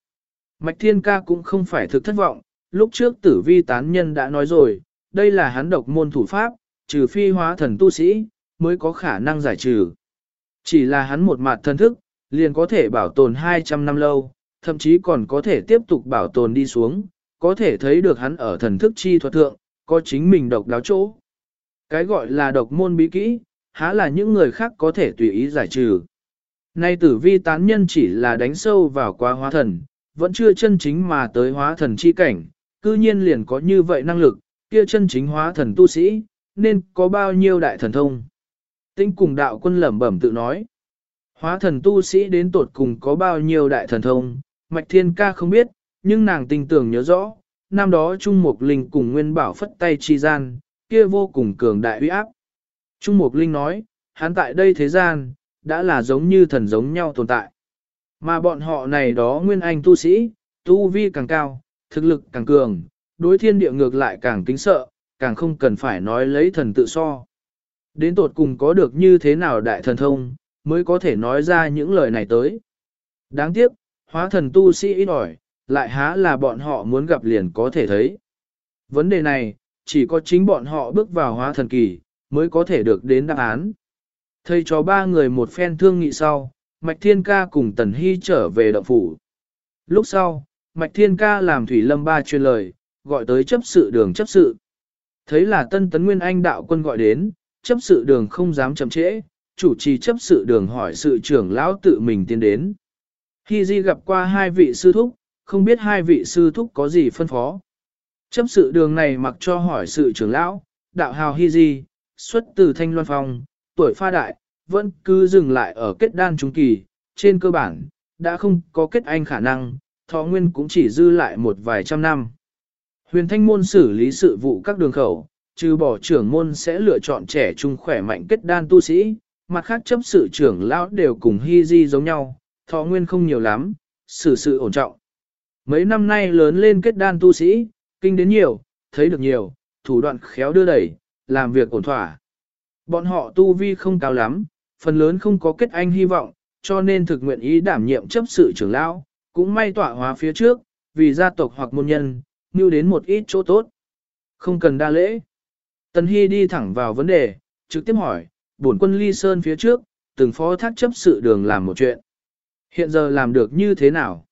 Mạch Thiên Ca cũng không phải thực thất vọng, lúc trước tử vi tán nhân đã nói rồi, đây là hắn độc môn thủ pháp, trừ phi hóa thần tu sĩ, mới có khả năng giải trừ. Chỉ là hắn một mặt thân thức, liền có thể bảo tồn 200 năm lâu, thậm chí còn có thể tiếp tục bảo tồn đi xuống, có thể thấy được hắn ở thần thức chi thuật thượng, có chính mình độc đáo chỗ. Cái gọi là độc môn bí kỹ, há là những người khác có thể tùy ý giải trừ. Nay tử vi tán nhân chỉ là đánh sâu vào quá hóa thần, vẫn chưa chân chính mà tới hóa thần chi cảnh, cư nhiên liền có như vậy năng lực, kia chân chính hóa thần tu sĩ, nên có bao nhiêu đại thần thông. Tinh cùng đạo quân lẩm bẩm tự nói, hóa thần tu sĩ đến tột cùng có bao nhiêu đại thần thông, mạch thiên ca không biết, nhưng nàng tinh tưởng nhớ rõ, năm đó Trung Mục Linh cùng Nguyên Bảo phất tay chi gian, kia vô cùng cường đại uy áp. Trung Mục Linh nói, hắn tại đây thế gian, đã là giống như thần giống nhau tồn tại. Mà bọn họ này đó nguyên anh tu sĩ, tu vi càng cao, thực lực càng cường, đối thiên địa ngược lại càng kính sợ, càng không cần phải nói lấy thần tự so. Đến tột cùng có được như thế nào đại thần thông, mới có thể nói ra những lời này tới. Đáng tiếc, hóa thần tu sĩ ít ỏi, lại há là bọn họ muốn gặp liền có thể thấy. Vấn đề này, chỉ có chính bọn họ bước vào hóa thần kỳ, mới có thể được đến đáp án. Thầy cho ba người một phen thương nghị sau, Mạch Thiên Ca cùng Tần Hy trở về động phủ. Lúc sau, Mạch Thiên Ca làm Thủy Lâm Ba truyền lời, gọi tới chấp sự đường chấp sự. Thấy là Tân Tấn Nguyên Anh đạo quân gọi đến, chấp sự đường không dám chậm trễ, chủ trì chấp sự đường hỏi sự trưởng lão tự mình tiến đến. Khi Di gặp qua hai vị sư thúc, không biết hai vị sư thúc có gì phân phó. Chấp sự đường này mặc cho hỏi sự trưởng lão, đạo hào Hi Di, xuất từ Thanh Loan Phong, tuổi pha đại, vẫn cứ dừng lại ở kết đan trung kỳ, trên cơ bản, đã không có kết anh khả năng, thọ nguyên cũng chỉ dư lại một vài trăm năm. Huyền thanh môn xử lý sự vụ các đường khẩu, trừ bỏ trưởng môn sẽ lựa chọn trẻ trung khỏe mạnh kết đan tu sĩ, mặt khác chấp sự trưởng lão đều cùng hy di giống nhau, thọ nguyên không nhiều lắm, xử sự ổn trọng. Mấy năm nay lớn lên kết đan tu sĩ, kinh đến nhiều, thấy được nhiều, thủ đoạn khéo đưa đẩy, làm việc ổn thỏa. Bọn họ tu vi không cao lắm, phần lớn không có kết anh hy vọng, cho nên thực nguyện ý đảm nhiệm chấp sự trưởng lão, cũng may tỏa hóa phía trước, vì gia tộc hoặc môn nhân, như đến một ít chỗ tốt. Không cần đa lễ. Tần Hy đi thẳng vào vấn đề, trực tiếp hỏi, bổn quân ly sơn phía trước, từng phó thác chấp sự đường làm một chuyện. Hiện giờ làm được như thế nào?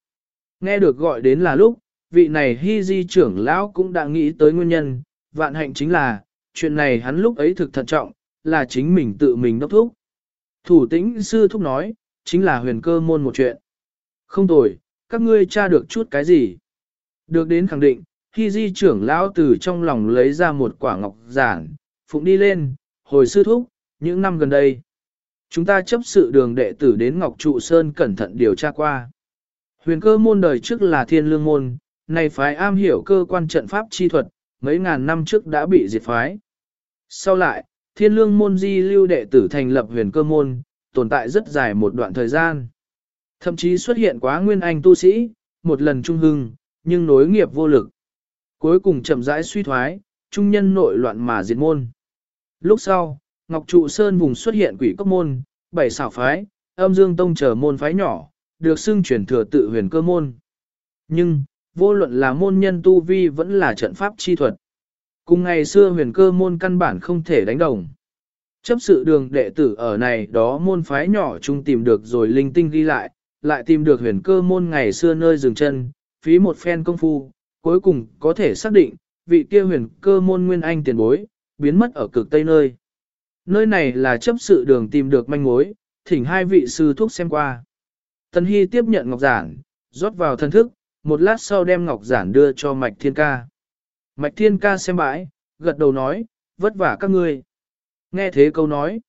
Nghe được gọi đến là lúc, vị này hy di trưởng lão cũng đã nghĩ tới nguyên nhân, vạn hạnh chính là, chuyện này hắn lúc ấy thực thận trọng, là chính mình tự mình đốc thúc. Thủ tĩnh sư thúc nói, chính là huyền cơ môn một chuyện. Không tồi, các ngươi tra được chút cái gì? Được đến khẳng định, hy di trưởng lão từ trong lòng lấy ra một quả ngọc giản, phụng đi lên, hồi sư thúc, những năm gần đây. Chúng ta chấp sự đường đệ tử đến Ngọc Trụ Sơn cẩn thận điều tra qua. Huyền cơ môn đời trước là thiên lương môn, này phái am hiểu cơ quan trận pháp chi thuật, mấy ngàn năm trước đã bị diệt phái. Sau lại, thiên lương môn di lưu đệ tử thành lập huyền cơ môn, tồn tại rất dài một đoạn thời gian. Thậm chí xuất hiện quá nguyên anh tu sĩ, một lần trung hưng, nhưng nối nghiệp vô lực. Cuối cùng chậm rãi suy thoái, trung nhân nội loạn mà diệt môn. Lúc sau, Ngọc Trụ Sơn vùng xuất hiện quỷ cốc môn, bảy xảo phái, âm dương tông trở môn phái nhỏ, được xưng truyền thừa tự huyền cơ môn. Nhưng, vô luận là môn nhân tu vi vẫn là trận pháp chi thuật. Cùng ngày xưa huyền cơ môn căn bản không thể đánh đồng. Chấp sự đường đệ tử ở này đó môn phái nhỏ chung tìm được rồi linh tinh ghi lại, lại tìm được huyền cơ môn ngày xưa nơi dừng chân, phí một phen công phu, cuối cùng có thể xác định, vị kia huyền cơ môn nguyên anh tiền bối, biến mất ở cực tây nơi. Nơi này là chấp sự đường tìm được manh mối, thỉnh hai vị sư thúc xem qua. Tần Hy tiếp nhận ngọc giản, rót vào thân thức, một lát sau đem ngọc giản đưa cho Mạch Thiên Ca. Mạch Thiên Ca xem bãi, gật đầu nói, vất vả các ngươi. Nghe thế câu nói,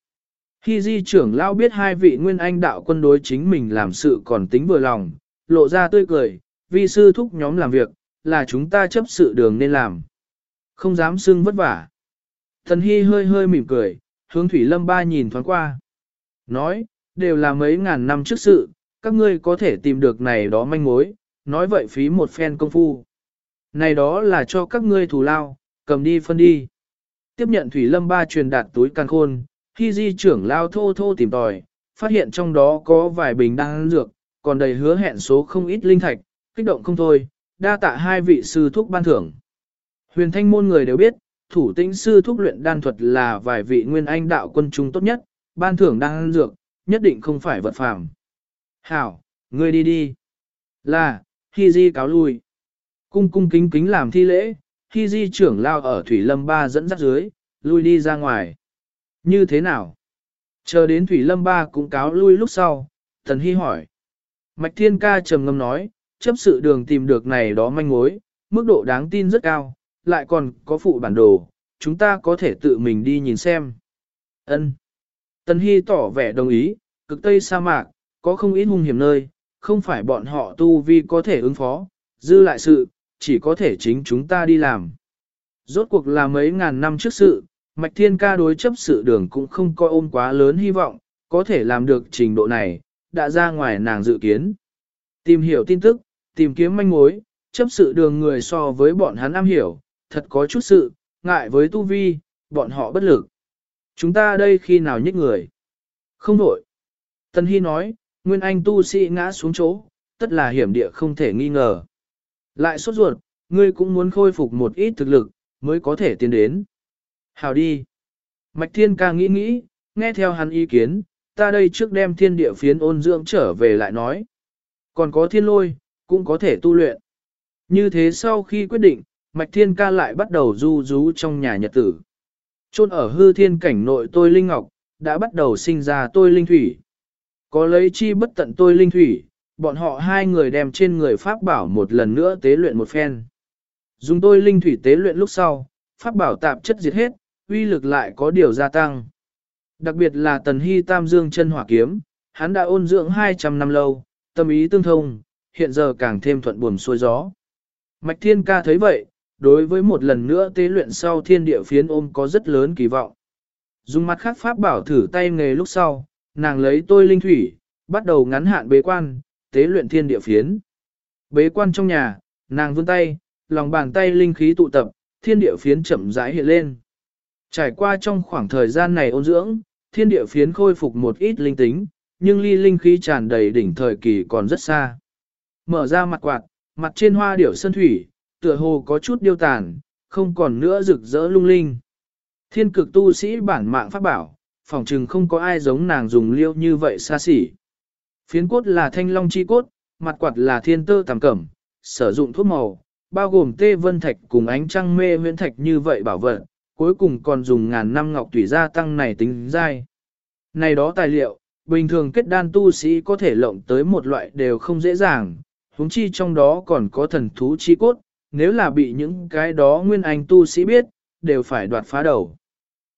khi di trưởng lao biết hai vị nguyên anh đạo quân đối chính mình làm sự còn tính vừa lòng, lộ ra tươi cười, vi sư thúc nhóm làm việc, là chúng ta chấp sự đường nên làm. Không dám xưng vất vả. Thần Hy hơi hơi mỉm cười, hướng Thủy Lâm Ba nhìn thoáng qua. Nói, đều là mấy ngàn năm trước sự, các ngươi có thể tìm được này đó manh mối, nói vậy phí một phen công phu. Này đó là cho các ngươi thù lao, cầm đi phân đi. Tiếp nhận Thủy Lâm Ba truyền đạt túi can khôn, khi di trưởng lao thô thô tìm tòi, phát hiện trong đó có vài bình đan dược, còn đầy hứa hẹn số không ít linh thạch, kích động không thôi, đa tạ hai vị sư thúc ban thưởng. Huyền thanh môn người đều biết, thủ tĩnh sư thúc luyện đan thuật là vài vị nguyên anh đạo quân chúng tốt nhất, ban thưởng đan dược, nhất định không phải vật phàm. Hảo, ngươi đi đi. Là, Hi di cáo lui. Cung cung kính kính làm thi lễ, Hi di trưởng lao ở Thủy Lâm Ba dẫn dắt dưới, lui đi ra ngoài. Như thế nào? Chờ đến Thủy Lâm Ba cũng cáo lui lúc sau, Thần Hy hỏi. Mạch Thiên Ca trầm ngâm nói, chấp sự đường tìm được này đó manh mối, mức độ đáng tin rất cao, lại còn có phụ bản đồ, chúng ta có thể tự mình đi nhìn xem. Ân. Tần Hy tỏ vẻ đồng ý, cực tây sa mạc, có không ít hung hiểm nơi, không phải bọn họ tu vi có thể ứng phó, dư lại sự, chỉ có thể chính chúng ta đi làm. Rốt cuộc là mấy ngàn năm trước sự, Mạch Thiên ca đối chấp sự đường cũng không coi ôm quá lớn hy vọng, có thể làm được trình độ này, đã ra ngoài nàng dự kiến. Tìm hiểu tin tức, tìm kiếm manh mối, chấp sự đường người so với bọn hắn am hiểu, thật có chút sự, ngại với tu vi, bọn họ bất lực. Chúng ta đây khi nào nhích người? Không đổi. Tân Hy nói, Nguyên Anh tu sĩ ngã xuống chỗ, tất là hiểm địa không thể nghi ngờ. Lại sốt ruột, ngươi cũng muốn khôi phục một ít thực lực, mới có thể tiến đến. Hào đi. Mạch Thiên ca nghĩ nghĩ, nghe theo hắn ý kiến, ta đây trước đem thiên địa phiến ôn dưỡng trở về lại nói. Còn có thiên lôi, cũng có thể tu luyện. Như thế sau khi quyết định, Mạch Thiên ca lại bắt đầu du rú trong nhà nhật tử. Chôn ở hư thiên cảnh nội tôi Linh Ngọc, đã bắt đầu sinh ra tôi Linh Thủy. Có lấy chi bất tận tôi Linh Thủy, bọn họ hai người đem trên người Pháp bảo một lần nữa tế luyện một phen. Dùng tôi Linh Thủy tế luyện lúc sau, Pháp bảo tạp chất diệt hết, uy lực lại có điều gia tăng. Đặc biệt là Tần Hy Tam Dương chân hỏa kiếm, hắn đã ôn dưỡng 200 năm lâu, tâm ý tương thông, hiện giờ càng thêm thuận buồm xuôi gió. Mạch Thiên Ca thấy vậy, đối với một lần nữa tế luyện sau thiên địa phiến ôm có rất lớn kỳ vọng. Dùng mặt khác pháp bảo thử tay nghề lúc sau, nàng lấy tôi linh thủy, bắt đầu ngắn hạn bế quan, tế luyện thiên địa phiến. Bế quan trong nhà, nàng vươn tay, lòng bàn tay linh khí tụ tập, thiên địa phiến chậm rãi hiện lên. Trải qua trong khoảng thời gian này ôn dưỡng, thiên địa phiến khôi phục một ít linh tính, nhưng ly linh khí tràn đầy đỉnh thời kỳ còn rất xa. Mở ra mặt quạt, mặt trên hoa điểu sơn thủy, tựa hồ có chút điêu tàn, không còn nữa rực rỡ lung linh. Thiên cực tu sĩ bản mạng pháp bảo, phỏng chừng không có ai giống nàng dùng liêu như vậy xa xỉ. Phiến cốt là thanh long chi cốt, mặt quạt là thiên tơ tàm cẩm, sử dụng thuốc màu, bao gồm tê vân thạch cùng ánh trăng mê huyễn thạch như vậy bảo vật, cuối cùng còn dùng ngàn năm ngọc tùy gia tăng này tính dai. Này đó tài liệu, bình thường kết đan tu sĩ có thể lộng tới một loại đều không dễ dàng, huống chi trong đó còn có thần thú chi cốt, nếu là bị những cái đó nguyên anh tu sĩ biết, đều phải đoạt phá đầu.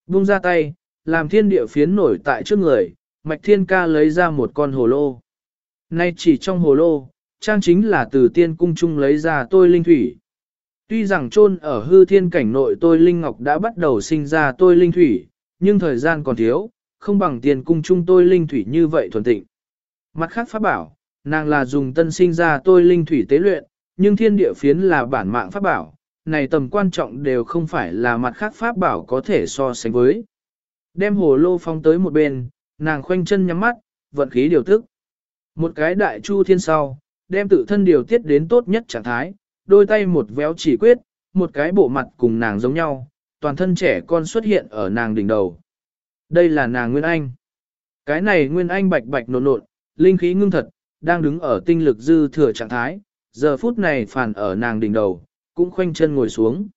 Bung ra tay, làm thiên địa phiến nổi tại trước người, mạch thiên ca lấy ra một con hồ lô. Nay chỉ trong hồ lô, trang chính là từ tiên cung trung lấy ra tôi linh thủy. Tuy rằng chôn ở hư thiên cảnh nội tôi linh ngọc đã bắt đầu sinh ra tôi linh thủy, nhưng thời gian còn thiếu, không bằng tiền cung trung tôi linh thủy như vậy thuần tịnh. Mặt khác pháp bảo, nàng là dùng tân sinh ra tôi linh thủy tế luyện, nhưng thiên địa phiến là bản mạng pháp bảo, này tầm quan trọng đều không phải là mặt khác pháp bảo có thể so sánh với. Đem hồ lô phong tới một bên, nàng khoanh chân nhắm mắt, vận khí điều tức. Một cái đại chu thiên sau, đem tự thân điều tiết đến tốt nhất trạng thái, đôi tay một véo chỉ quyết, một cái bộ mặt cùng nàng giống nhau, toàn thân trẻ con xuất hiện ở nàng đỉnh đầu. Đây là nàng Nguyên Anh. Cái này Nguyên Anh bạch bạch nộn nộn, linh khí ngưng thật, đang đứng ở tinh lực dư thừa trạng thái, giờ phút này phản ở nàng đỉnh đầu, cũng khoanh chân ngồi xuống.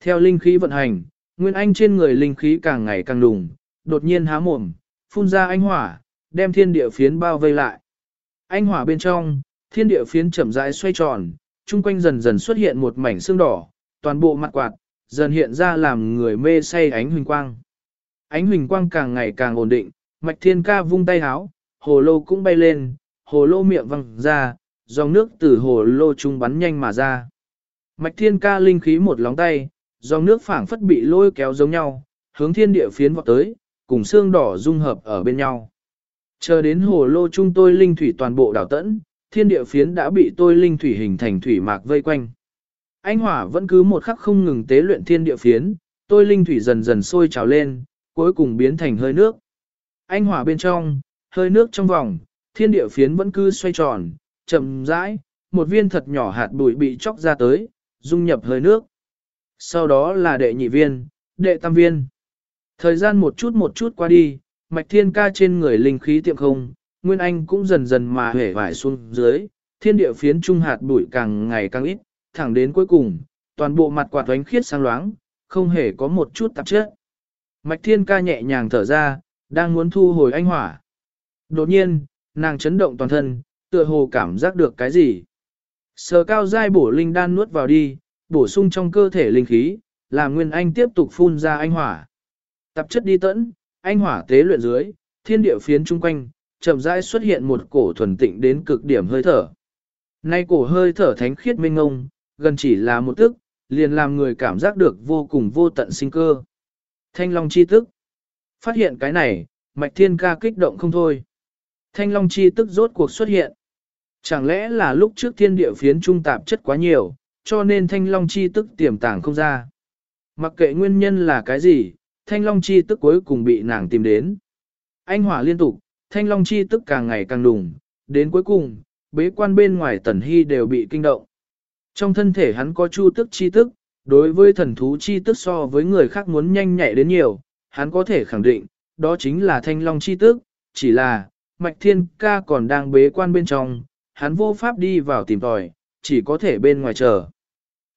Theo linh khí vận hành, Nguyên Anh trên người linh khí càng ngày càng đùng, đột nhiên há mồm, phun ra anh hỏa, đem thiên địa phiến bao vây lại. Anh hỏa bên trong, thiên địa phiến chậm rãi xoay tròn, chung quanh dần dần xuất hiện một mảnh xương đỏ, toàn bộ mặt quạt, dần hiện ra làm người mê say ánh huỳnh quang. Ánh huỳnh quang càng ngày càng ổn định, mạch thiên ca vung tay háo, hồ lô cũng bay lên, hồ lô miệng văng ra, dòng nước từ hồ lô trung bắn nhanh mà ra. Mạch thiên ca linh khí một lóng tay, dòng nước phảng phất bị lôi kéo giống nhau, hướng thiên địa phiến vọt tới, cùng xương đỏ dung hợp ở bên nhau. Chờ đến hồ lô chung tôi linh thủy toàn bộ đảo tẫn, thiên địa phiến đã bị tôi linh thủy hình thành thủy mạc vây quanh. Anh hỏa vẫn cứ một khắc không ngừng tế luyện thiên địa phiến, tôi linh thủy dần dần sôi trào lên, cuối cùng biến thành hơi nước. Anh hỏa bên trong, hơi nước trong vòng, thiên địa phiến vẫn cứ xoay tròn, chậm rãi, một viên thật nhỏ hạt bụi bị chóc ra tới, dung nhập hơi nước. Sau đó là đệ nhị viên, đệ tam viên. Thời gian một chút một chút qua đi, mạch thiên ca trên người linh khí tiệm không, Nguyên Anh cũng dần dần mà hể vải xuống dưới, thiên địa phiến trung hạt bụi càng ngày càng ít, thẳng đến cuối cùng, toàn bộ mặt quạt ánh khiết sáng loáng, không hề có một chút tạp chất. Mạch thiên ca nhẹ nhàng thở ra, đang muốn thu hồi anh hỏa. Đột nhiên, nàng chấn động toàn thân, tựa hồ cảm giác được cái gì. Sờ cao dai bổ linh đan nuốt vào đi, bổ sung trong cơ thể linh khí, làm Nguyên Anh tiếp tục phun ra anh hỏa. Tạp chất đi tẫn, anh hỏa tế luyện dưới, thiên địa phiến chung quanh, chậm rãi xuất hiện một cổ thuần tịnh đến cực điểm hơi thở. Nay cổ hơi thở thánh khiết minh ngông, gần chỉ là một tức, liền làm người cảm giác được vô cùng vô tận sinh cơ. Thanh Long chi tức. Phát hiện cái này, Mạch Thiên ca kích động không thôi. Thanh Long chi tức rốt cuộc xuất hiện. Chẳng lẽ là lúc trước thiên địa phiến trung tạp chất quá nhiều, cho nên Thanh Long chi tức tiềm tàng không ra. Mặc kệ nguyên nhân là cái gì, thanh long chi tức cuối cùng bị nàng tìm đến. Anh hỏa liên tục, thanh long chi tức càng ngày càng đùng, đến cuối cùng, bế quan bên ngoài tần hy đều bị kinh động. Trong thân thể hắn có chu tức chi tức, đối với thần thú chi tức so với người khác muốn nhanh nhạy đến nhiều, hắn có thể khẳng định, đó chính là thanh long chi tức, chỉ là, mạch thiên ca còn đang bế quan bên trong, hắn vô pháp đi vào tìm tòi, chỉ có thể bên ngoài chờ.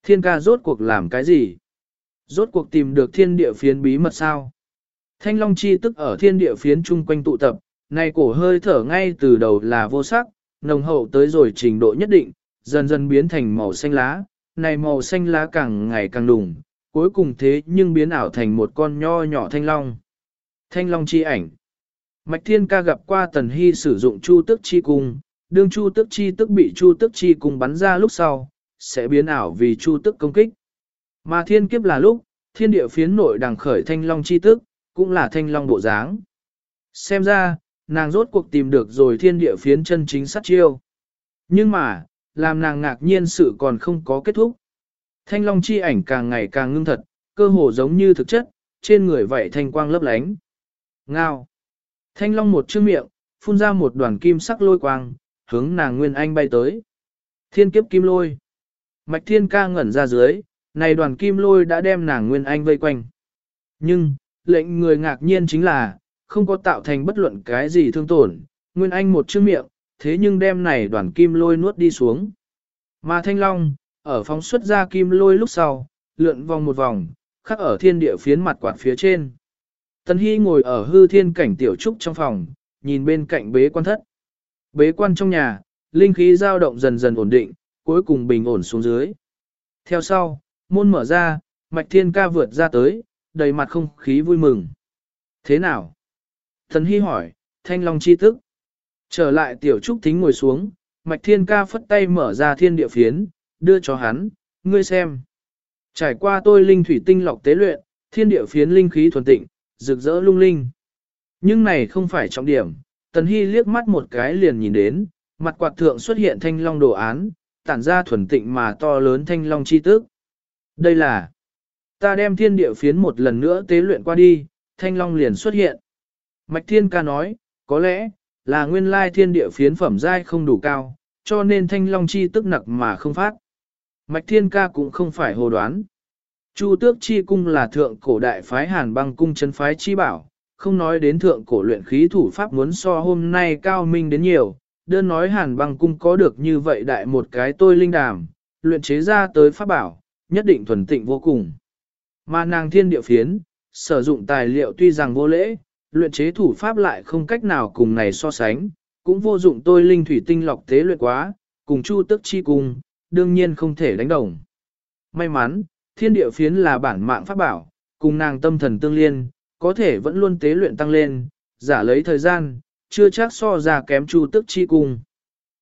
Thiên ca rốt cuộc làm cái gì? Rốt cuộc tìm được thiên địa phiến bí mật sao? Thanh long chi tức ở thiên địa phiến chung quanh tụ tập, này cổ hơi thở ngay từ đầu là vô sắc, nồng hậu tới rồi trình độ nhất định, dần dần biến thành màu xanh lá, này màu xanh lá càng ngày càng đùng, cuối cùng thế nhưng biến ảo thành một con nho nhỏ thanh long. Thanh long chi ảnh. Mạch Thiên Ca gặp qua Tần Hy sử dụng chu tức chi cung, đương chu tức chi tức bị chu tức chi cung bắn ra lúc sau, sẽ biến ảo vì chu tức công kích. Mà thiên kiếp là lúc, thiên địa phiến nội đằng khởi thanh long chi tức, cũng là thanh long bộ dáng. Xem ra, nàng rốt cuộc tìm được rồi thiên địa phiến chân chính sát chiêu. Nhưng mà, làm nàng ngạc nhiên sự còn không có kết thúc. Thanh long chi ảnh càng ngày càng ngưng thật, cơ hồ giống như thực chất, trên người vậy thanh quang lấp lánh. Ngao. Thanh long một chữ miệng, phun ra một đoàn kim sắc lôi quang, hướng nàng Nguyên Anh bay tới. Thiên kiếp kim lôi. Mạch thiên ca ngẩn ra dưới, này đoàn kim lôi đã đem nàng Nguyên Anh vây quanh. Nhưng, lệnh người ngạc nhiên chính là, không có tạo thành bất luận cái gì thương tổn, Nguyên Anh một chữ miệng, thế nhưng đem này đoàn kim lôi nuốt đi xuống. Mà thanh long, ở phóng xuất ra kim lôi lúc sau, lượn vòng một vòng, khắc ở thiên địa phiến mặt quạt phía trên. Tần Hy ngồi ở hư thiên cảnh tiểu trúc trong phòng, nhìn bên cạnh bế quan thất. Bế quan trong nhà, linh khí dao động dần dần ổn định, cuối cùng bình ổn xuống dưới. Theo sau, môn mở ra, mạch thiên ca vượt ra tới, đầy mặt không khí vui mừng. Thế nào? Thần Hy hỏi, thanh long chi tức. Trở lại tiểu trúc thính ngồi xuống, mạch thiên ca phất tay mở ra thiên địa phiến, đưa cho hắn, ngươi xem. Trải qua tôi linh thủy tinh lọc tế luyện, thiên địa phiến linh khí thuần tịnh, rực rỡ lung linh. Nhưng này không phải trọng điểm, Tần Hy liếc mắt một cái liền nhìn đến, mặt quạt thượng xuất hiện thanh long đồ án, tản ra thuần tịnh mà to lớn thanh long chi tức. Đây là, ta đem thiên địa phiến một lần nữa tế luyện qua đi, thanh long liền xuất hiện. Mạch Thiên ca nói, có lẽ, là nguyên lai thiên địa phiến phẩm giai không đủ cao, cho nên thanh long chi tức nặc mà không phát. Mạch Thiên ca cũng không phải hồ đoán. Chu tước chi cung là thượng cổ đại phái hàn băng cung chân phái chi bảo, không nói đến thượng cổ luyện khí thủ pháp muốn so hôm nay cao minh đến nhiều, đơn nói hàn băng cung có được như vậy đại một cái tôi linh đàm, luyện chế ra tới pháp bảo, nhất định thuần tịnh vô cùng. Mà nàng thiên địa phiến, sử dụng tài liệu tuy rằng vô lễ, luyện chế thủ pháp lại không cách nào cùng này so sánh, cũng vô dụng tôi linh thủy tinh lọc tế luyện quá, cùng chu tức chi cùng đương nhiên không thể đánh đồng. May mắn, thiên địa phiến là bản mạng pháp bảo, cùng nàng tâm thần tương liên, có thể vẫn luôn tế luyện tăng lên, giả lấy thời gian, chưa chắc so ra kém chu tức chi cung.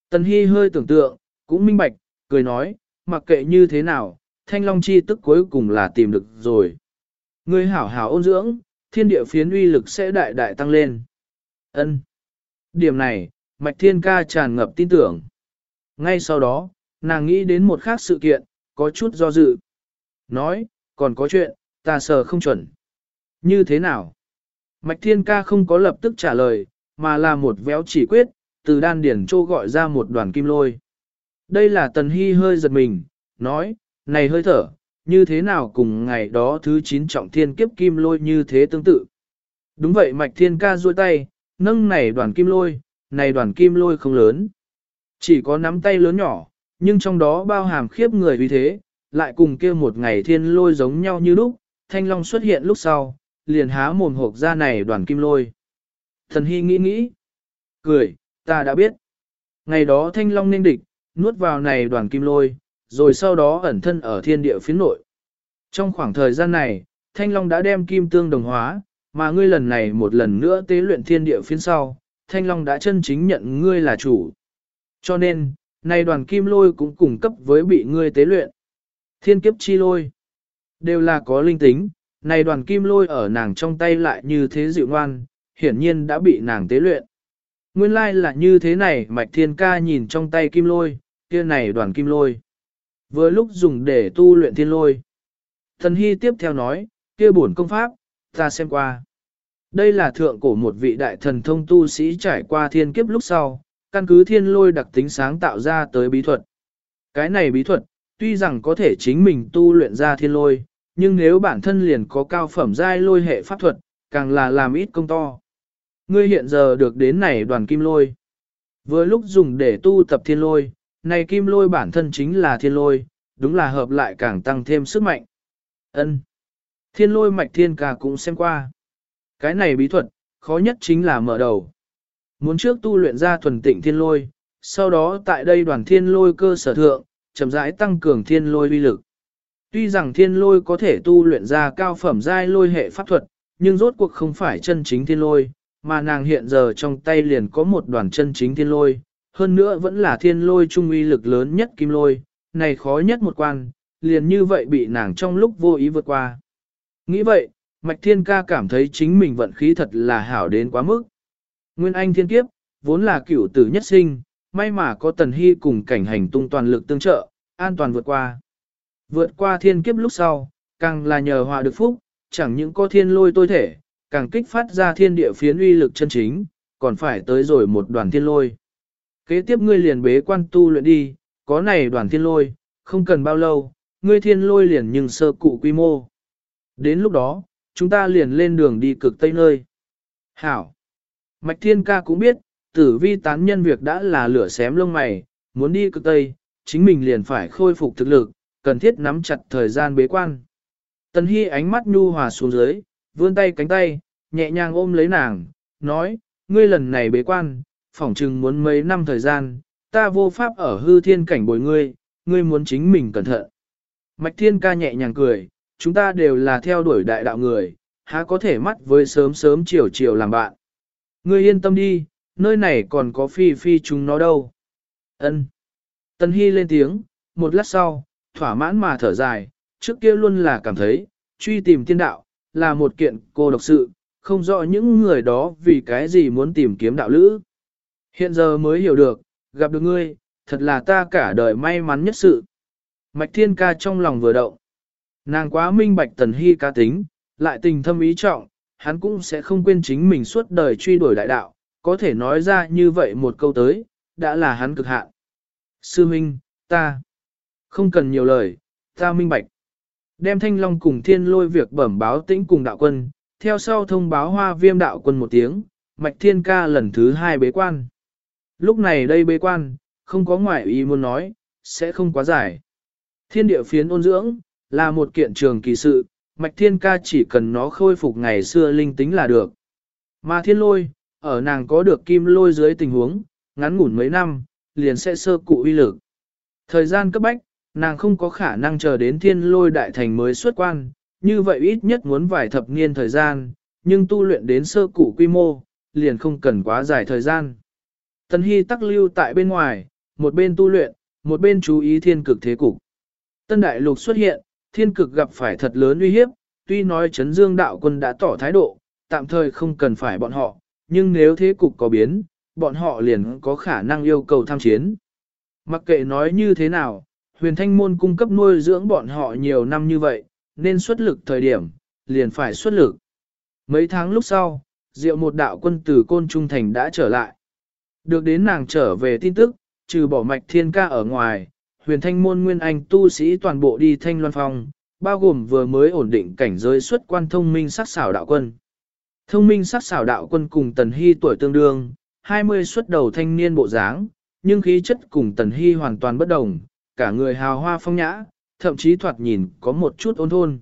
Tần Hy hơi tưởng tượng, cũng minh bạch, cười nói, mặc kệ như thế nào, thanh long chi tức cuối cùng là tìm được rồi. Người hảo hảo ôn dưỡng, thiên địa phiến uy lực sẽ đại đại tăng lên. Ân. Điểm này, Mạch Thiên Ca tràn ngập tin tưởng. Ngay sau đó, nàng nghĩ đến một khác sự kiện, có chút do dự. Nói, còn có chuyện, ta sờ không chuẩn. Như thế nào? Mạch Thiên Ca không có lập tức trả lời, mà là một véo chỉ quyết, từ đan điển trô gọi ra một đoàn kim lôi. Đây là Tần Hy hơi giật mình, nói, này hơi thở, như thế nào cùng ngày đó thứ 9 trọng thiên kiếp kim lôi như thế tương tự. Đúng vậy Mạch Thiên Ca duỗi tay, nâng này đoàn kim lôi, này đoàn kim lôi không lớn. Chỉ có nắm tay lớn nhỏ, nhưng trong đó bao hàm khiếp người vì thế, lại cùng kia một ngày thiên lôi giống nhau như lúc, thanh long xuất hiện lúc sau, liền há mồm hộp ra này đoàn kim lôi. Thần Hy nghĩ nghĩ, cười, ta đã biết. Ngày đó thanh long nên địch, nuốt vào này đoàn kim lôi, rồi sau đó ẩn thân ở thiên địa phía nội. Trong khoảng thời gian này, thanh long đã đem kim tương đồng hóa, mà ngươi lần này một lần nữa tế luyện thiên địa Phía sau, thanh long đã chân chính nhận ngươi là chủ. Cho nên, này đoàn kim lôi cũng cung cấp với bị ngươi tế luyện. Thiên kiếp chi lôi, đều là có linh tính, này đoàn kim lôi ở nàng trong tay lại như thế dịu ngoan, hiển nhiên đã bị nàng tế luyện. Nguyên lai là như thế này mạch thiên ca nhìn trong tay kim lôi, kia này đoàn kim lôi. Vừa lúc dùng để tu luyện thiên lôi. Thần hy tiếp theo nói, kia bổn công pháp, ta xem qua. Đây là thượng cổ một vị đại thần thông tu sĩ trải qua thiên kiếp lúc sau, căn cứ thiên lôi đặc tính sáng tạo ra tới bí thuật. Cái này bí thuật, tuy rằng có thể chính mình tu luyện ra thiên lôi, nhưng nếu bản thân liền có cao phẩm giai lôi hệ pháp thuật, càng là làm ít công to. Ngươi hiện giờ được đến này đoàn kim lôi. Vừa lúc dùng để tu tập thiên lôi, này kim lôi bản thân chính là thiên lôi, đúng là hợp lại càng tăng thêm sức mạnh. Ân. Thiên lôi mạch thiên ca cũng xem qua. Cái này bí thuật, khó nhất chính là mở đầu. Muốn trước tu luyện ra thuần tịnh thiên lôi, sau đó tại đây đoàn thiên lôi cơ sở thượng, chậm rãi tăng cường thiên lôi uy lực. Tuy rằng thiên lôi có thể tu luyện ra cao phẩm giai lôi hệ pháp thuật, nhưng rốt cuộc không phải chân chính thiên lôi, mà nàng hiện giờ trong tay liền có một đoàn chân chính thiên lôi, hơn nữa vẫn là thiên lôi trung uy lực lớn nhất kim lôi, này khó nhất một quan, liền như vậy bị nàng trong lúc vô ý vượt qua. Nghĩ vậy, Mạch Thiên Ca cảm thấy chính mình vận khí thật là hảo đến quá mức. Nguyên Anh thiên kiếp, vốn là cửu tử nhất sinh, may mà có Tần Hy cùng cảnh hành tung toàn lực tương trợ, an toàn vượt qua. Vượt qua thiên kiếp lúc sau, càng là nhờ họa được phúc, chẳng những có thiên lôi tôi thể, càng kích phát ra thiên địa phiến uy lực chân chính, còn phải tới rồi một đoàn thiên lôi. Kế tiếp ngươi liền bế quan tu luyện đi, có này đoàn thiên lôi, không cần bao lâu, ngươi thiên lôi liền nhưng sơ cụ quy mô. Đến lúc đó, chúng ta liền lên đường đi cực tây nơi. Hảo! Mạch thiên ca cũng biết, tử vi tán nhân việc đã là lửa xém lông mày, muốn đi cực tây, chính mình liền phải khôi phục thực lực, cần thiết nắm chặt thời gian bế quan. Tần Hy ánh mắt nhu hòa xuống dưới, vươn tay cánh tay, nhẹ nhàng ôm lấy nàng, nói, ngươi lần này bế quan, phỏng chừng muốn mấy năm thời gian, ta vô pháp ở hư thiên cảnh bồi ngươi, ngươi muốn chính mình cẩn thận. Mạch thiên ca nhẹ nhàng cười, chúng ta đều là theo đuổi đại đạo người, há có thể mắt với sớm sớm chiều chiều làm bạn. Ngươi yên tâm đi, nơi này còn có phi phi chúng nó đâu. Ân. Tân Hy lên tiếng, một lát sau, thỏa mãn mà thở dài, trước kia luôn là cảm thấy, truy tìm tiên đạo, là một kiện cô độc sự, không rõ những người đó vì cái gì muốn tìm kiếm đạo lữ. Hiện giờ mới hiểu được, gặp được ngươi, thật là ta cả đời may mắn nhất sự. Mạch Thiên Ca trong lòng vừa động. Nàng quá minh bạch Tần Hy ca tính, lại tình thâm ý trọng, hắn cũng sẽ không quên chính mình suốt đời truy đuổi đại đạo, có thể nói ra như vậy một câu tới, đã là hắn cực hạn. Sư Minh, ta, không cần nhiều lời, ta minh bạch. Đem thanh long cùng thiên lôi việc bẩm báo tĩnh cùng đạo quân, theo sau thông báo hoa viêm đạo quân một tiếng, mạch thiên ca lần thứ hai bế quan. Lúc này đây bế quan, không có ngoại ý muốn nói, sẽ không quá dài. Thiên địa phiến ôn dưỡng, là một kiện trường kỳ sự, mạch thiên ca chỉ cần nó khôi phục ngày xưa linh tính là được. Mà thiên lôi, ở nàng có được kim lôi dưới tình huống, ngắn ngủn mấy năm, liền sẽ sơ cụ uy lực. Thời gian cấp bách, nàng không có khả năng chờ đến thiên lôi đại thành mới xuất quan, như vậy ít nhất muốn vài thập niên thời gian, nhưng tu luyện đến sơ cụ quy mô, liền không cần quá dài thời gian. Tần Hy tắc lưu tại bên ngoài, một bên tu luyện, một bên chú ý thiên cực thế cục. Tân đại lục xuất hiện, thiên cực gặp phải thật lớn uy hiếp, tuy nói chấn dương đạo quân đã tỏ thái độ, tạm thời không cần phải bọn họ, nhưng nếu thế cục có biến, bọn họ liền có khả năng yêu cầu tham chiến. Mặc kệ nói như thế nào, huyền thanh môn cung cấp nuôi dưỡng bọn họ nhiều năm như vậy, nên xuất lực thời điểm, liền phải xuất lực. Mấy tháng lúc sau, diệu một đạo quân từ côn trung thành đã trở lại. Được đến nàng trở về tin tức, trừ bỏ mạch thiên ca ở ngoài, huyền thanh môn nguyên anh tu sĩ toàn bộ đi thanh loan phong, bao gồm vừa mới ổn định cảnh giới xuất quan thông minh sắc xảo đạo quân. Thông minh sắc xảo đạo quân cùng tần hy tuổi tương đương, 20 xuất đầu thanh niên bộ dáng, nhưng khí chất cùng tần hy hoàn toàn bất đồng, cả người hào hoa phong nhã, thậm chí thoạt nhìn có một chút ôn thôn.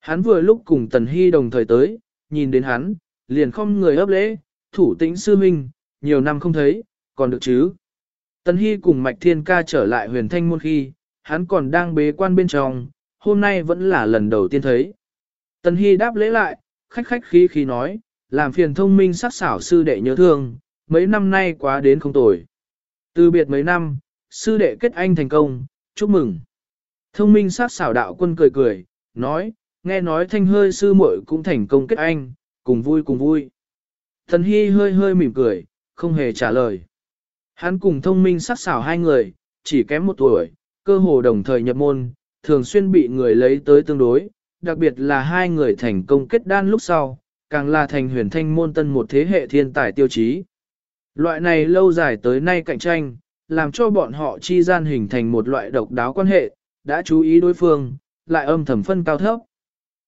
Hắn vừa lúc cùng tần hy đồng thời tới, nhìn đến hắn, liền không người ấp lễ, thủ tĩnh sư minh, nhiều năm không thấy, còn được chứ. Tần hy cùng mạch thiên ca trở lại huyền thanh môn khi, hắn còn đang bế quan bên trong, hôm nay vẫn là lần đầu tiên thấy. Tần hy đáp lễ lại, khách khách khí khí nói, làm phiền thông minh sắc xảo sư đệ nhớ thương, mấy năm nay quá đến không tồi. Từ biệt mấy năm, sư đệ kết anh thành công, chúc mừng. Thông minh sát xảo đạo quân cười cười, nói, nghe nói thanh hơi sư muội cũng thành công kết anh, cùng vui cùng vui. Thần Hy hơi hơi mỉm cười, không hề trả lời. Hắn cùng thông minh sát xảo hai người, chỉ kém một tuổi, cơ hồ đồng thời nhập môn, thường xuyên bị người lấy tới tương đối, đặc biệt là hai người thành công kết đan lúc sau, càng là thành huyền thanh môn tân một thế hệ thiên tài tiêu chí. Loại này lâu dài tới nay cạnh tranh, làm cho bọn họ chi gian hình thành một loại độc đáo quan hệ, đã chú ý đối phương, lại âm thầm phân cao thấp.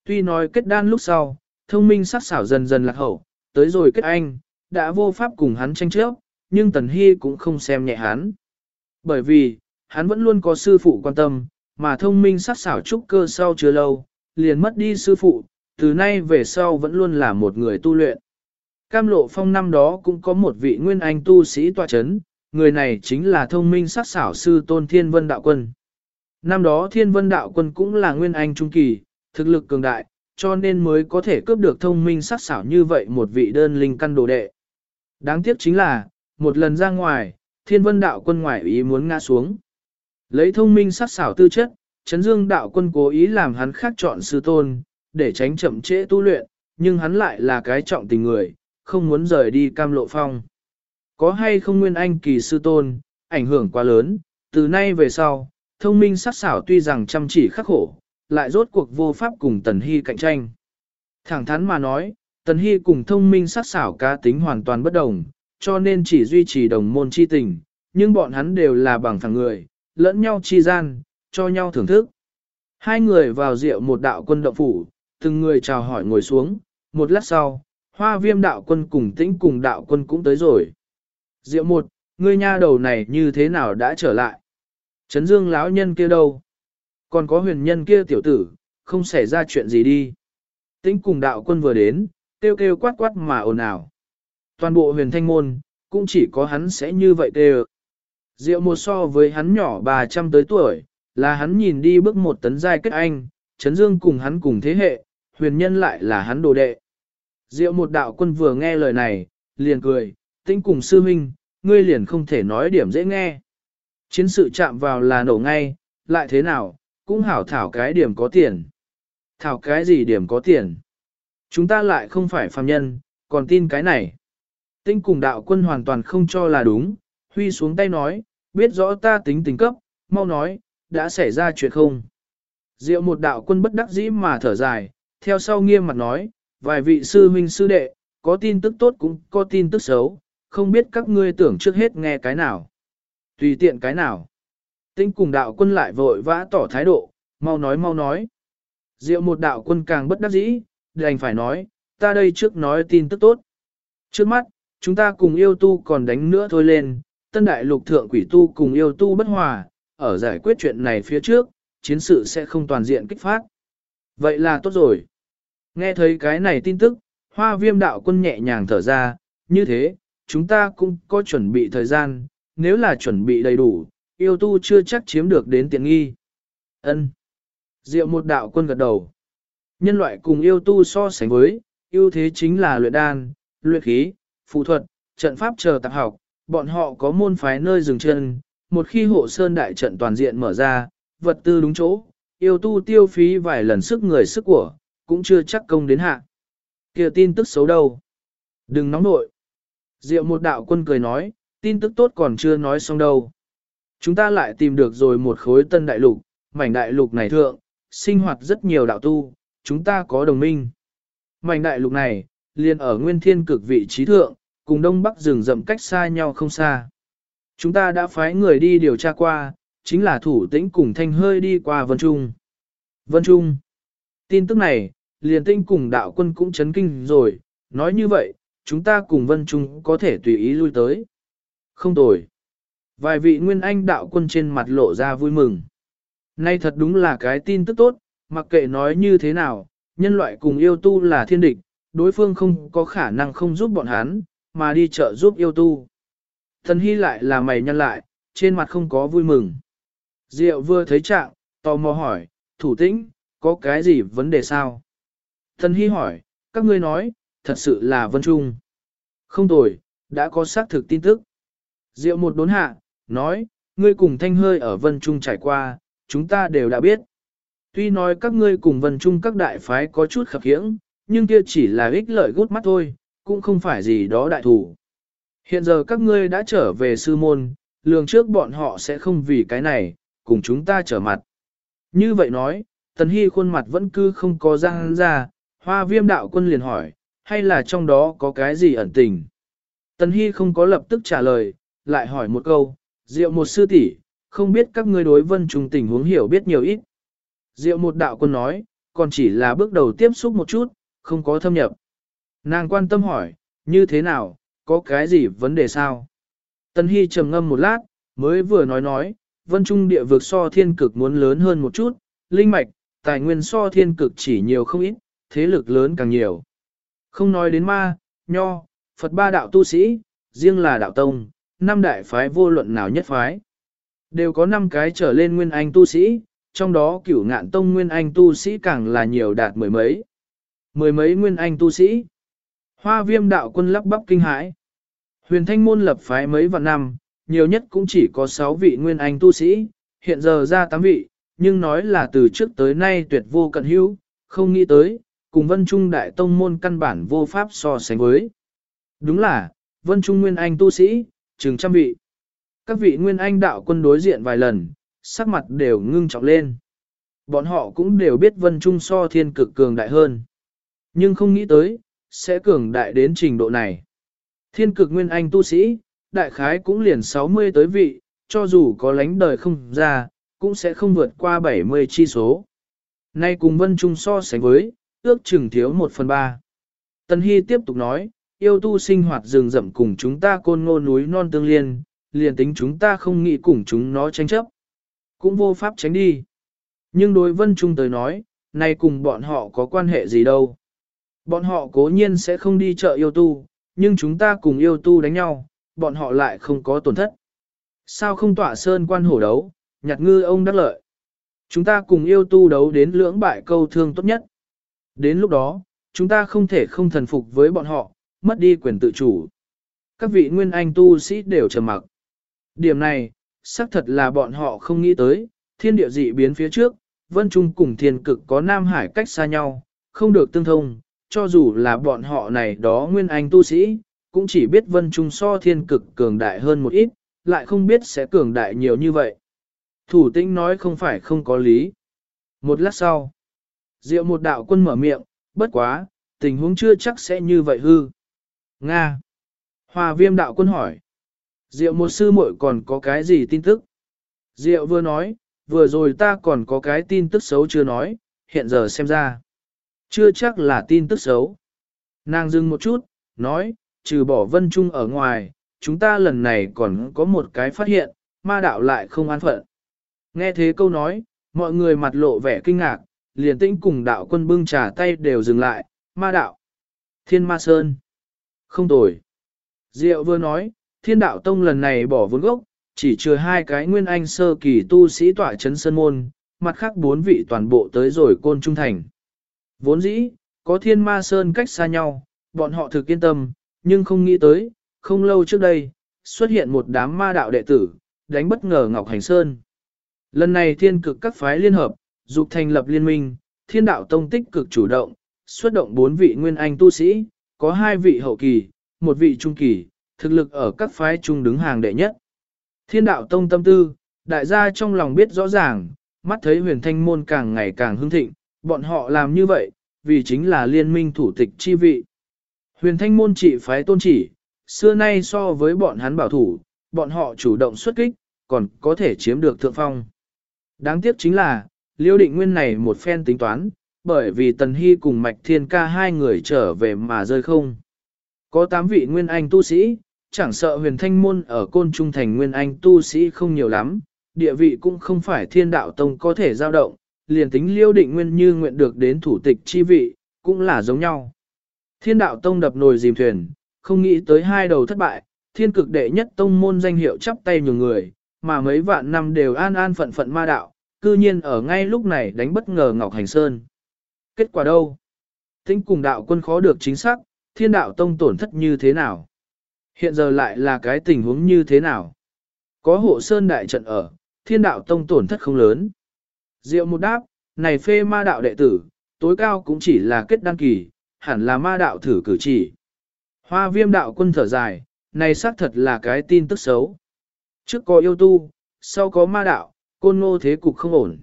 Tuy nói kết đan lúc sau, thông minh sắc xảo dần dần lạc hậu, tới rồi kết anh, đã vô pháp cùng hắn tranh chấp, nhưng Tần Hy cũng không xem nhẹ hắn. Bởi vì, hắn vẫn luôn có sư phụ quan tâm, mà thông minh sắc xảo trúc cơ sau chưa lâu, liền mất đi sư phụ, từ nay về sau vẫn luôn là một người tu luyện. Cam lộ phong năm đó cũng có một vị nguyên anh tu sĩ tòa chấn, người này chính là thông minh sắc xảo sư tôn thiên vân đạo quân. Năm đó thiên vân đạo quân cũng là nguyên anh trung kỳ, thực lực cường đại, cho nên mới có thể cướp được thông minh sắc xảo như vậy một vị đơn linh căn đồ đệ. Đáng tiếc chính là, một lần ra ngoài, thiên vân đạo quân ngoại ý muốn ngã xuống. Lấy thông minh sắc xảo tư chất, chấn dương đạo quân cố ý làm hắn khác chọn sư tôn, để tránh chậm trễ tu luyện, nhưng hắn lại là cái trọng tình người, không muốn rời đi cam lộ phong. Có hay không nguyên anh kỳ sư tôn, ảnh hưởng quá lớn, từ nay về sau, thông minh sắc xảo tuy rằng chăm chỉ khắc khổ, lại rốt cuộc vô pháp cùng Tần Hy cạnh tranh. Thẳng thắn mà nói, Tần Hy cùng thông minh sắc xảo cá tính hoàn toàn bất đồng, cho nên chỉ duy trì đồng môn chi tình, nhưng bọn hắn đều là bằng phẳng người, lẫn nhau chi gian, cho nhau thưởng thức. Hai người vào rượu một đạo quân động phủ, từng người chào hỏi ngồi xuống, một lát sau, hoa viêm đạo quân cùng tĩnh cùng đạo quân cũng tới rồi. Diệu một, ngươi nha đầu này như thế nào đã trở lại? Trấn dương lão nhân kia đâu? Còn có huyền nhân kia tiểu tử, không xảy ra chuyện gì đi. Tĩnh cùng đạo quân vừa đến, kêu kêu quát quát mà ồn ào. Toàn bộ huyền thanh môn, cũng chỉ có hắn sẽ như vậy kêu. Diệu một so với hắn nhỏ 300 tới tuổi, là hắn nhìn đi bước một tấn giai kết anh, Trấn Dương cùng hắn cùng thế hệ, huyền nhân lại là hắn đồ đệ. Diệu một đạo quân vừa nghe lời này, liền cười, tĩnh cùng sư minh, ngươi liền không thể nói điểm dễ nghe. Chiến sự chạm vào là nổ ngay, lại thế nào, cũng hảo thảo cái điểm có tiền. Thảo cái gì điểm có tiền? Chúng ta lại không phải phàm nhân, còn tin cái này. Tinh cùng đạo quân hoàn toàn không cho là đúng, huy xuống tay nói, biết rõ ta tính tình cấp, mau nói, đã xảy ra chuyện không? Diệu một đạo quân bất đắc dĩ mà thở dài, theo sau nghiêm mặt nói, vài vị sư huynh sư đệ, có tin tức tốt cũng có tin tức xấu, không biết các ngươi tưởng trước hết nghe cái nào. Tùy tiện cái nào. Tinh cùng đạo quân lại vội vã tỏ thái độ, mau nói mau nói. Diệu một đạo quân càng bất đắc dĩ, đành phải nói, ta đây trước nói tin tức tốt. Trước mắt, chúng ta cùng yêu tu còn đánh nữa thôi lên, tân đại lục thượng quỷ tu cùng yêu tu bất hòa, ở giải quyết chuyện này phía trước, chiến sự sẽ không toàn diện kích phát. Vậy là tốt rồi. Nghe thấy cái này tin tức, hoa viêm đạo quân nhẹ nhàng thở ra, như thế, chúng ta cũng có chuẩn bị thời gian, nếu là chuẩn bị đầy đủ, yêu tu chưa chắc chiếm được đến tiện nghi. Ân. Diệu một đạo quân gật đầu. Nhân loại cùng yêu tu so sánh với, ưu thế chính là luyện đan, luyện khí, phù thuật, trận pháp chờ tạp học, bọn họ có môn phái nơi dừng chân, một khi hộ sơn đại trận toàn diện mở ra, vật tư đúng chỗ, yêu tu tiêu phí vài lần sức người sức của, cũng chưa chắc công đến hạ. kia tin tức xấu đâu. Đừng nóng nội. Diệu một đạo quân cười nói, tin tức tốt còn chưa nói xong đâu. Chúng ta lại tìm được rồi một khối tân đại lục, mảnh đại lục này thượng, sinh hoạt rất nhiều đạo tu, chúng ta có đồng minh. Mảnh đại lục này, liền ở nguyên thiên cực vị trí thượng, cùng đông bắc rừng rậm cách xa nhau không xa. Chúng ta đã phái người đi điều tra qua, chính là thủ tĩnh cùng thanh hơi đi qua Vân Trung. Vân Trung. Tin tức này, liền tinh cùng đạo quân cũng chấn kinh rồi, nói như vậy, chúng ta cùng Vân Trung có thể tùy ý lui tới. Không tồi. Vài vị nguyên anh đạo quân trên mặt lộ ra vui mừng. Nay thật đúng là cái tin tức tốt, mặc kệ nói như thế nào, nhân loại cùng yêu tu là thiên địch, đối phương không có khả năng không giúp bọn hắn, mà đi chợ giúp yêu tu. Thần hy lại là mày nhăn lại, trên mặt không có vui mừng. Diệu vừa thấy trạng, tò mò hỏi, thủ tĩnh, có cái gì vấn đề sao? Thần hy hỏi, các ngươi nói, thật sự là vân trung. Không tồi, đã có xác thực tin tức. Diệu một đốn hạ, nói, ngươi cùng thanh hơi ở vân trung trải qua, chúng ta đều đã biết. Tuy nói các ngươi cùng vân trung các đại phái có chút khập khiễng, nhưng kia chỉ là ích lợi gút mắt thôi, cũng không phải gì đó đại thủ. Hiện giờ các ngươi đã trở về sư môn, lường trước bọn họ sẽ không vì cái này, cùng chúng ta trở mặt. Như vậy nói, Tần Hy khuôn mặt vẫn cứ không có răng ra, hoa viêm đạo quân liền hỏi, hay là trong đó có cái gì ẩn tình? Tần Hy không có lập tức trả lời, lại hỏi một câu, Diệu một sư tỷ, không biết các ngươi đối vân trùng tình huống hiểu biết nhiều ít. Diệu một đạo quân nói, còn chỉ là bước đầu tiếp xúc một chút, không có thâm nhập. Nàng quan tâm hỏi, như thế nào, có cái gì vấn đề sao? Tần Hy trầm ngâm một lát, mới vừa nói nói, vân trung địa vực so thiên cực muốn lớn hơn một chút, linh mạch, tài nguyên so thiên cực chỉ nhiều không ít, thế lực lớn càng nhiều. Không nói đến ma, nho, Phật ba đạo tu sĩ, riêng là đạo tông, năm đại phái vô luận nào nhất phái. Đều có năm cái trở lên nguyên anh tu sĩ, trong đó cửu ngạn tông nguyên anh tu sĩ càng là nhiều đạt mười mấy. Mười mấy nguyên anh tu sĩ. Hoa viêm đạo quân lắp bắp kinh hãi. Huyền thanh môn lập phái mấy vạn năm, nhiều nhất cũng chỉ có sáu vị nguyên anh tu sĩ, hiện giờ ra tám vị, nhưng nói là từ trước tới nay tuyệt vô cận hữu, không nghĩ tới, cùng vân trung đại tông môn căn bản vô pháp so sánh với. Đúng là, vân trung nguyên anh tu sĩ, chừng trăm vị. Các vị nguyên anh đạo quân đối diện vài lần, sắc mặt đều ngưng trọng lên. Bọn họ cũng đều biết vân trung so thiên cực cường đại hơn. Nhưng không nghĩ tới, sẽ cường đại đến trình độ này. Thiên cực nguyên anh tu sĩ, đại khái cũng liền 60 tới vị, cho dù có lánh đời không ra, cũng sẽ không vượt qua 70 chi số. Nay cùng vân trung so sánh với, ước chừng thiếu một phần ba. Tân Hy tiếp tục nói, yêu tu sinh hoạt rừng rậm cùng chúng ta côn ngô núi non tương liên, liền tính chúng ta không nghĩ cùng chúng nó tranh chấp. Cũng vô pháp tránh đi. Nhưng đối vân trung tới nói, nay cùng bọn họ có quan hệ gì đâu. Bọn họ cố nhiên sẽ không đi chợ yêu tu, nhưng chúng ta cùng yêu tu đánh nhau, bọn họ lại không có tổn thất. Sao không tỏa sơn quan hổ đấu, nhặt ngư ông đắc lợi. Chúng ta cùng yêu tu đấu đến lưỡng bại câu thương tốt nhất. Đến lúc đó, chúng ta không thể không thần phục với bọn họ, mất đi quyền tự chủ. Các vị nguyên anh tu sĩ đều trầm mặc. Điểm này, xác thật là bọn họ không nghĩ tới, thiên địa dị biến phía trước, vân trung cùng thiên cực có Nam Hải cách xa nhau, không được tương thông, cho dù là bọn họ này đó nguyên anh tu sĩ, cũng chỉ biết vân trung so thiên cực cường đại hơn một ít, lại không biết sẽ cường đại nhiều như vậy. Thủ tĩnh nói không phải không có lý. Một lát sau, diệu một đạo quân mở miệng, bất quá, tình huống chưa chắc sẽ như vậy hư. Nga. Hòa viêm đạo quân hỏi. Diệu một sư muội còn có cái gì tin tức? Diệu vừa nói, vừa rồi ta còn có cái tin tức xấu chưa nói, hiện giờ xem ra. Chưa chắc là tin tức xấu. Nàng dừng một chút, nói, trừ bỏ vân trung ở ngoài, chúng ta lần này còn có một cái phát hiện, ma đạo lại không an phận. Nghe thế câu nói, mọi người mặt lộ vẻ kinh ngạc, liền tĩnh cùng đạo quân bưng trà tay đều dừng lại, ma đạo. Thiên ma sơn. Không tồi. Diệu vừa nói, thiên đạo tông lần này bỏ vốn gốc, chỉ trừ hai cái nguyên anh sơ kỳ tu sĩ tỏa chấn sơn môn, mặt khác bốn vị toàn bộ tới rồi côn trung thành. Vốn dĩ, có thiên ma sơn cách xa nhau, bọn họ thực yên tâm, nhưng không nghĩ tới, không lâu trước đây, xuất hiện một đám ma đạo đệ tử, đánh bất ngờ Ngọc Hành Sơn. Lần này thiên cực các phái liên hợp, dục thành lập liên minh, thiên đạo tông tích cực chủ động, xuất động bốn vị nguyên anh tu sĩ, có hai vị hậu kỳ, một vị trung kỳ, thực lực ở các phái trung đứng hàng đệ nhất. Thiên đạo tông tâm tư, đại gia trong lòng biết rõ ràng, mắt thấy huyền thanh môn càng ngày càng hưng thịnh, bọn họ làm như vậy, vì chính là liên minh thủ tịch chi vị. Huyền thanh môn chỉ phái tôn chỉ, xưa nay so với bọn hắn bảo thủ, bọn họ chủ động xuất kích, còn có thể chiếm được thượng phong. Đáng tiếc chính là, liêu định nguyên này một phen tính toán, bởi vì Tần Hy cùng Mạch Thiên Ca hai người trở về mà rơi không. Có tám vị nguyên anh tu sĩ, chẳng sợ huyền thanh môn ở côn trung thành nguyên anh tu sĩ không nhiều lắm, địa vị cũng không phải thiên đạo tông có thể giao động, liền tính liêu định nguyên như nguyện được đến thủ tịch chi vị, cũng là giống nhau. Thiên đạo tông đập nồi dìm thuyền, không nghĩ tới hai đầu thất bại, thiên cực đệ nhất tông môn danh hiệu chắp tay nhường người, mà mấy vạn năm đều an an phận phận ma đạo, cư nhiên ở ngay lúc này đánh bất ngờ Ngọc Hành Sơn. Kết quả đâu? Tính cùng đạo quân khó được chính xác, thiên đạo tông tổn thất như thế nào? Hiện giờ lại là cái tình huống như thế nào? Có hộ sơn đại trận ở, thiên đạo tông tổn thất không lớn. Diệu một đáp, này phê ma đạo đệ tử, tối cao cũng chỉ là kết đăng kỳ, hẳn là ma đạo thử cử chỉ. Hoa viêm đạo quân thở dài, này xác thật là cái tin tức xấu. Trước có yêu tu, sau có ma đạo, côn ngô thế cục không ổn.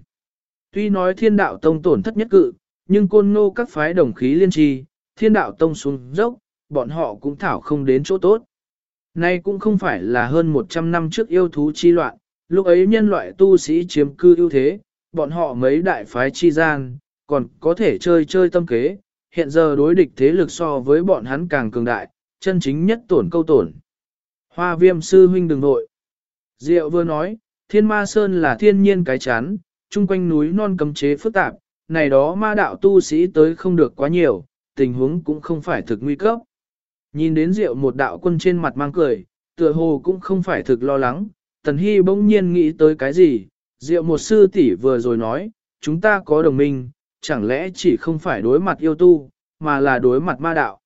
Tuy nói thiên đạo tông tổn thất nhất cự, nhưng côn ngô các phái đồng khí liên trì, thiên đạo tông xuống dốc, bọn họ cũng thảo không đến chỗ tốt. Nay cũng không phải là hơn 100 năm trước yêu thú chi loạn, lúc ấy nhân loại tu sĩ chiếm cư ưu thế, bọn họ mấy đại phái chi gian, còn có thể chơi chơi tâm kế, hiện giờ đối địch thế lực so với bọn hắn càng cường đại, chân chính nhất tổn câu tổn. Hoa viêm sư huynh đừng nội. Diệu vừa nói, thiên ma sơn là thiên nhiên cái chán, chung quanh núi non cấm chế phức tạp, này đó ma đạo tu sĩ tới không được quá nhiều, tình huống cũng không phải thực nguy cấp. Nhìn đến Diệu một đạo quân trên mặt mang cười, tựa hồ cũng không phải thực lo lắng, Tần Hy bỗng nhiên nghĩ tới cái gì, Diệu một sư tỷ vừa rồi nói, chúng ta có đồng minh, chẳng lẽ chỉ không phải đối mặt yêu tu, mà là đối mặt ma đạo.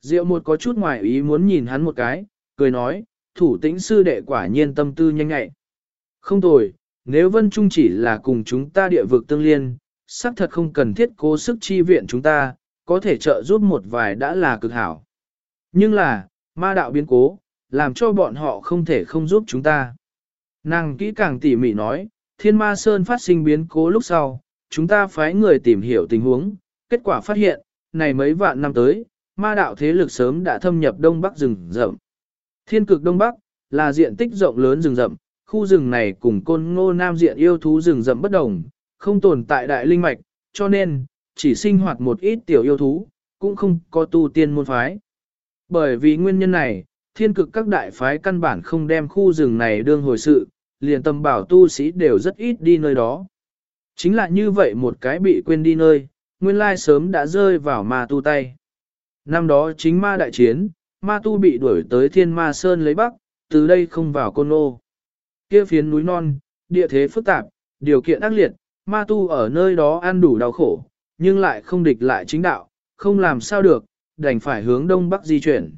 Diệu một có chút ngoài ý muốn nhìn hắn một cái, cười nói, thủ tĩnh sư đệ quả nhiên tâm tư nhanh ngại. Không tồi, nếu Vân Trung chỉ là cùng chúng ta địa vực tương liên, xác thật không cần thiết cố sức chi viện chúng ta, có thể trợ giúp một vài đã là cực hảo. Nhưng là, ma đạo biến cố, làm cho bọn họ không thể không giúp chúng ta. Nàng kỹ càng tỉ mỉ nói, thiên ma sơn phát sinh biến cố lúc sau, chúng ta phái người tìm hiểu tình huống, kết quả phát hiện, này mấy vạn năm tới, ma đạo thế lực sớm đã thâm nhập đông bắc rừng rậm. Thiên cực đông bắc, là diện tích rộng lớn rừng rậm, khu rừng này cùng côn ngô nam diện yêu thú rừng rậm bất đồng, không tồn tại đại linh mạch, cho nên, chỉ sinh hoạt một ít tiểu yêu thú, cũng không có tu tiên môn phái. Bởi vì nguyên nhân này, thiên cực các đại phái căn bản không đem khu rừng này đương hồi sự, liền tâm bảo tu sĩ đều rất ít đi nơi đó. Chính là như vậy một cái bị quên đi nơi, nguyên lai sớm đã rơi vào ma tu tay. Năm đó chính ma đại chiến, ma tu bị đuổi tới thiên ma sơn lấy bắc, từ đây không vào côn ô. Kia phiến núi non, địa thế phức tạp, điều kiện ác liệt, ma tu ở nơi đó ăn đủ đau khổ, nhưng lại không địch lại chính đạo, không làm sao được, đành phải hướng đông bắc di chuyển.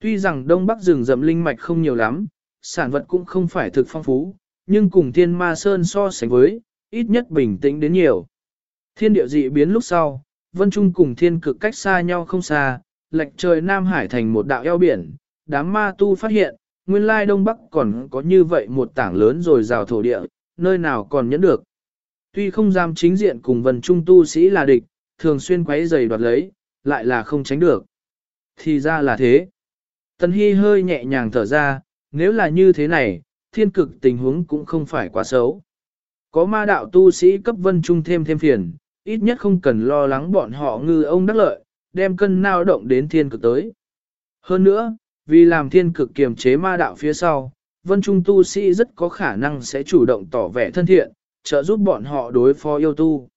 Tuy rằng đông bắc rừng rậm linh mạch không nhiều lắm, sản vật cũng không phải thực phong phú, nhưng cùng thiên ma sơn so sánh với, ít nhất bình tĩnh đến nhiều. Thiên địa dị biến lúc sau, vân trung cùng thiên cực cách xa nhau không xa, lệch trời Nam Hải thành một đạo eo biển, đám ma tu phát hiện, nguyên lai đông bắc còn có như vậy một tảng lớn rồi rào thổ địa, nơi nào còn nhẫn được. Tuy không dám chính diện cùng vân trung tu sĩ là địch, thường xuyên quấy giày đoạt lấy, lại là không tránh được. Thì ra là thế. Tần Hy hơi nhẹ nhàng thở ra, nếu là như thế này, thiên cực tình huống cũng không phải quá xấu. Có ma đạo tu sĩ cấp vân trung thêm thêm phiền, ít nhất không cần lo lắng bọn họ ngư ông đắc lợi, đem cân nao động đến thiên cực tới. Hơn nữa, vì làm thiên cực kiềm chế ma đạo phía sau, vân trung tu sĩ rất có khả năng sẽ chủ động tỏ vẻ thân thiện, trợ giúp bọn họ đối phó yêu tu.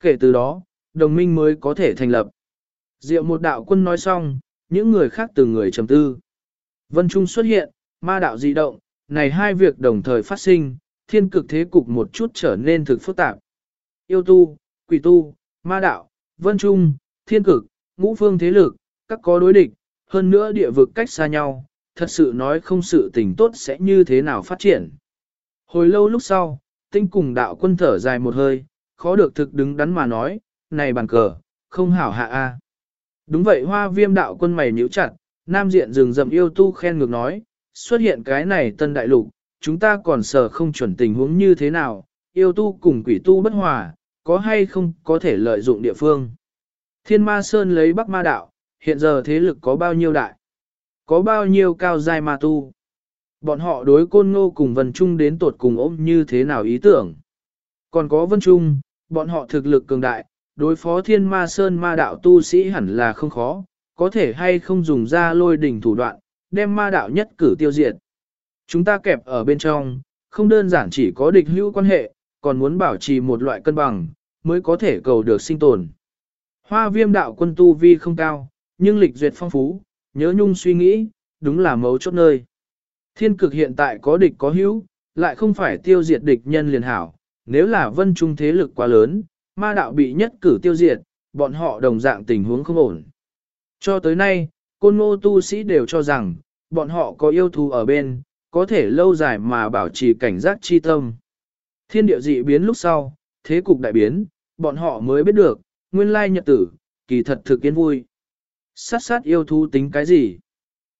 Kể từ đó, đồng minh mới có thể thành lập. Diệu một đạo quân nói xong, những người khác từ người trầm tư. Vân Trung xuất hiện, ma đạo dị động, này hai việc đồng thời phát sinh, thiên cực thế cục một chút trở nên thực phức tạp. Yêu tu, quỷ tu, ma đạo, vân trung, thiên cực, ngũ phương thế lực, các có đối địch, hơn nữa địa vực cách xa nhau, thật sự nói không sự tình tốt sẽ như thế nào phát triển. Hồi lâu lúc sau, tinh cùng đạo quân thở dài một hơi, khó được thực đứng đắn mà nói, này bàn cờ, không hảo hạ a. Đúng vậy hoa viêm đạo quân mày nhíu chặt, nam diện rừng rậm yêu tu khen ngược nói, xuất hiện cái này tân đại lục, chúng ta còn sợ không chuẩn tình huống như thế nào, yêu tu cùng quỷ tu bất hòa, có hay không có thể lợi dụng địa phương. Thiên ma sơn lấy bắc ma đạo, hiện giờ thế lực có bao nhiêu đại? Có bao nhiêu cao giai ma tu? Bọn họ đối côn ngô cùng vân trung đến tột cùng ôm như thế nào ý tưởng? Còn có vân trung, bọn họ thực lực cường đại, đối phó thiên ma sơn ma đạo tu sĩ hẳn là không khó, có thể hay không dùng ra lôi đỉnh thủ đoạn, đem ma đạo nhất cử tiêu diệt. Chúng ta kẹp ở bên trong, không đơn giản chỉ có địch hữu quan hệ, còn muốn bảo trì một loại cân bằng, mới có thể cầu được sinh tồn. Hoa viêm đạo quân tu vi không cao, nhưng lịch duyệt phong phú, nhớ nhung suy nghĩ, đúng là mấu chốt nơi. Thiên cực hiện tại có địch có hữu, lại không phải tiêu diệt địch nhân liền hảo, nếu là vân trung thế lực quá lớn, ma đạo bị nhất cử tiêu diệt, bọn họ đồng dạng tình huống không ổn. Cho tới nay, côn ngô tu sĩ đều cho rằng, bọn họ có yêu thù ở bên, có thể lâu dài mà bảo trì cảnh giác chi tâm. Thiên địa dị biến lúc sau, thế cục đại biến, bọn họ mới biết được, nguyên lai nhật tử, kỳ thật thực kiến vui. Sát sát yêu thú tính cái gì?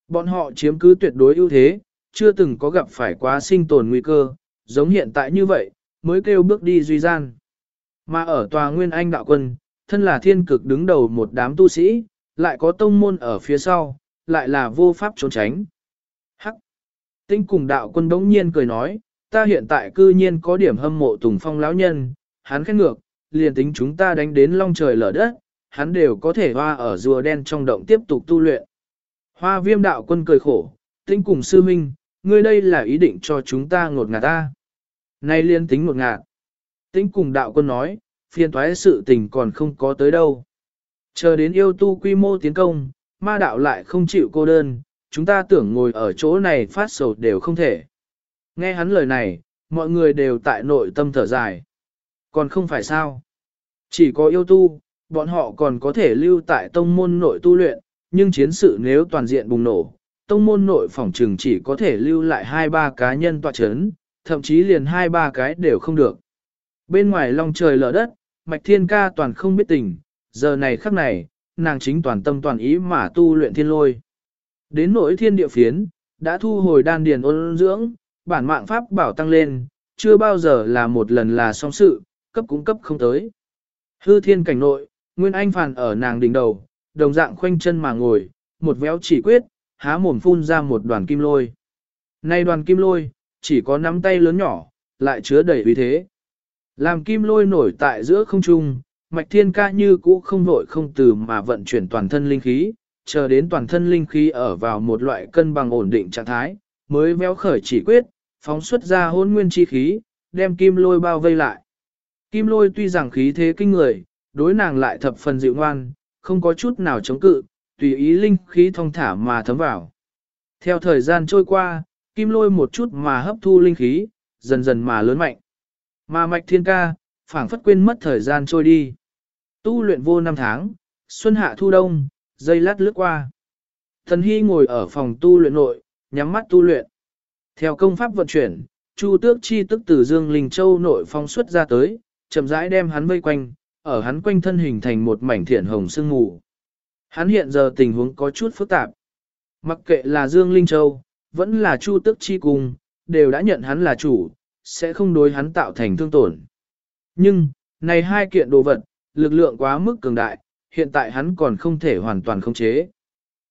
Bọn họ chiếm cứ tuyệt đối ưu thế, chưa từng có gặp phải quá sinh tồn nguy cơ, giống hiện tại như vậy, mới kêu bước đi duy gian. Mà ở tòa nguyên anh đạo quân, thân là thiên cực đứng đầu một đám tu sĩ, lại có tông môn ở phía sau, lại là vô pháp trốn tránh. Hắc! Tinh cùng đạo quân đống nhiên cười nói, ta hiện tại cư nhiên có điểm hâm mộ Tùng Phong lão nhân, hắn khét ngược, liền tính chúng ta đánh đến long trời lở đất, hắn đều có thể hoa ở rùa đen trong động tiếp tục tu luyện. Hoa viêm đạo quân cười khổ, tinh cùng sư minh, ngươi đây là ý định cho chúng ta ngột ngạt ta. Nay liên tính ngột ngạt. Tinh cùng đạo quân nói, phiền thoái sự tình còn không có tới đâu. Chờ đến yêu tu quy mô tiến công, ma đạo lại không chịu cô đơn, chúng ta tưởng ngồi ở chỗ này phát sầu đều không thể. Nghe hắn lời này, mọi người đều tại nội tâm thở dài. Còn không phải sao? Chỉ có yêu tu, bọn họ còn có thể lưu tại tông môn nội tu luyện, nhưng chiến sự nếu toàn diện bùng nổ, tông môn nội phòng trừng chỉ có thể lưu lại hai ba cá nhân tọa chấn, thậm chí liền hai ba cái đều không được. Bên ngoài long trời lở đất, Mạch Thiên Ca toàn không biết tình, giờ này khắc này, nàng chính toàn tâm toàn ý mà tu luyện thiên lôi. Đến nỗi thiên địa phiến, đã thu hồi đan điền ôn dưỡng, bản mạng pháp bảo tăng lên, chưa bao giờ là một lần là xong sự, cấp cũng cấp không tới. Hư thiên cảnh nội, Nguyên Anh phàn ở nàng đỉnh đầu, đồng dạng khoanh chân mà ngồi, một véo chỉ quyết, há mồm phun ra một đoàn kim lôi. Nay đoàn kim lôi, chỉ có nắm tay lớn nhỏ, lại chứa đầy uy thế. Làm kim lôi nổi tại giữa không trung, mạch thiên ca như cũ không vội không từ mà vận chuyển toàn thân linh khí, chờ đến toàn thân linh khí ở vào một loại cân bằng ổn định trạng thái, mới véo khởi chỉ quyết, phóng xuất ra hôn nguyên chi khí, đem kim lôi bao vây lại. Kim lôi tuy rằng khí thế kinh người, đối nàng lại thập phần dịu ngoan, không có chút nào chống cự, tùy ý linh khí thông thả mà thấm vào. Theo thời gian trôi qua, kim lôi một chút mà hấp thu linh khí, dần dần mà lớn mạnh. Mà mạch thiên ca, phảng phất quên mất thời gian trôi đi. Tu luyện vô năm tháng, xuân hạ thu đông, dây lát lướt qua. Thần Hy ngồi ở phòng tu luyện nội, nhắm mắt tu luyện. Theo công pháp vận chuyển, Chu Tước chi tức từ Dương Linh Châu nội phong xuất ra tới, chậm rãi đem hắn vây quanh, ở hắn quanh thân hình thành một mảnh thiện hồng sương mù. Hắn hiện giờ tình huống có chút phức tạp. Mặc kệ là Dương Linh Châu, vẫn là Chu Tước chi cung đều đã nhận hắn là chủ, sẽ không đối hắn tạo thành thương tổn. Nhưng, này hai kiện đồ vật, lực lượng quá mức cường đại, hiện tại hắn còn không thể hoàn toàn khống chế.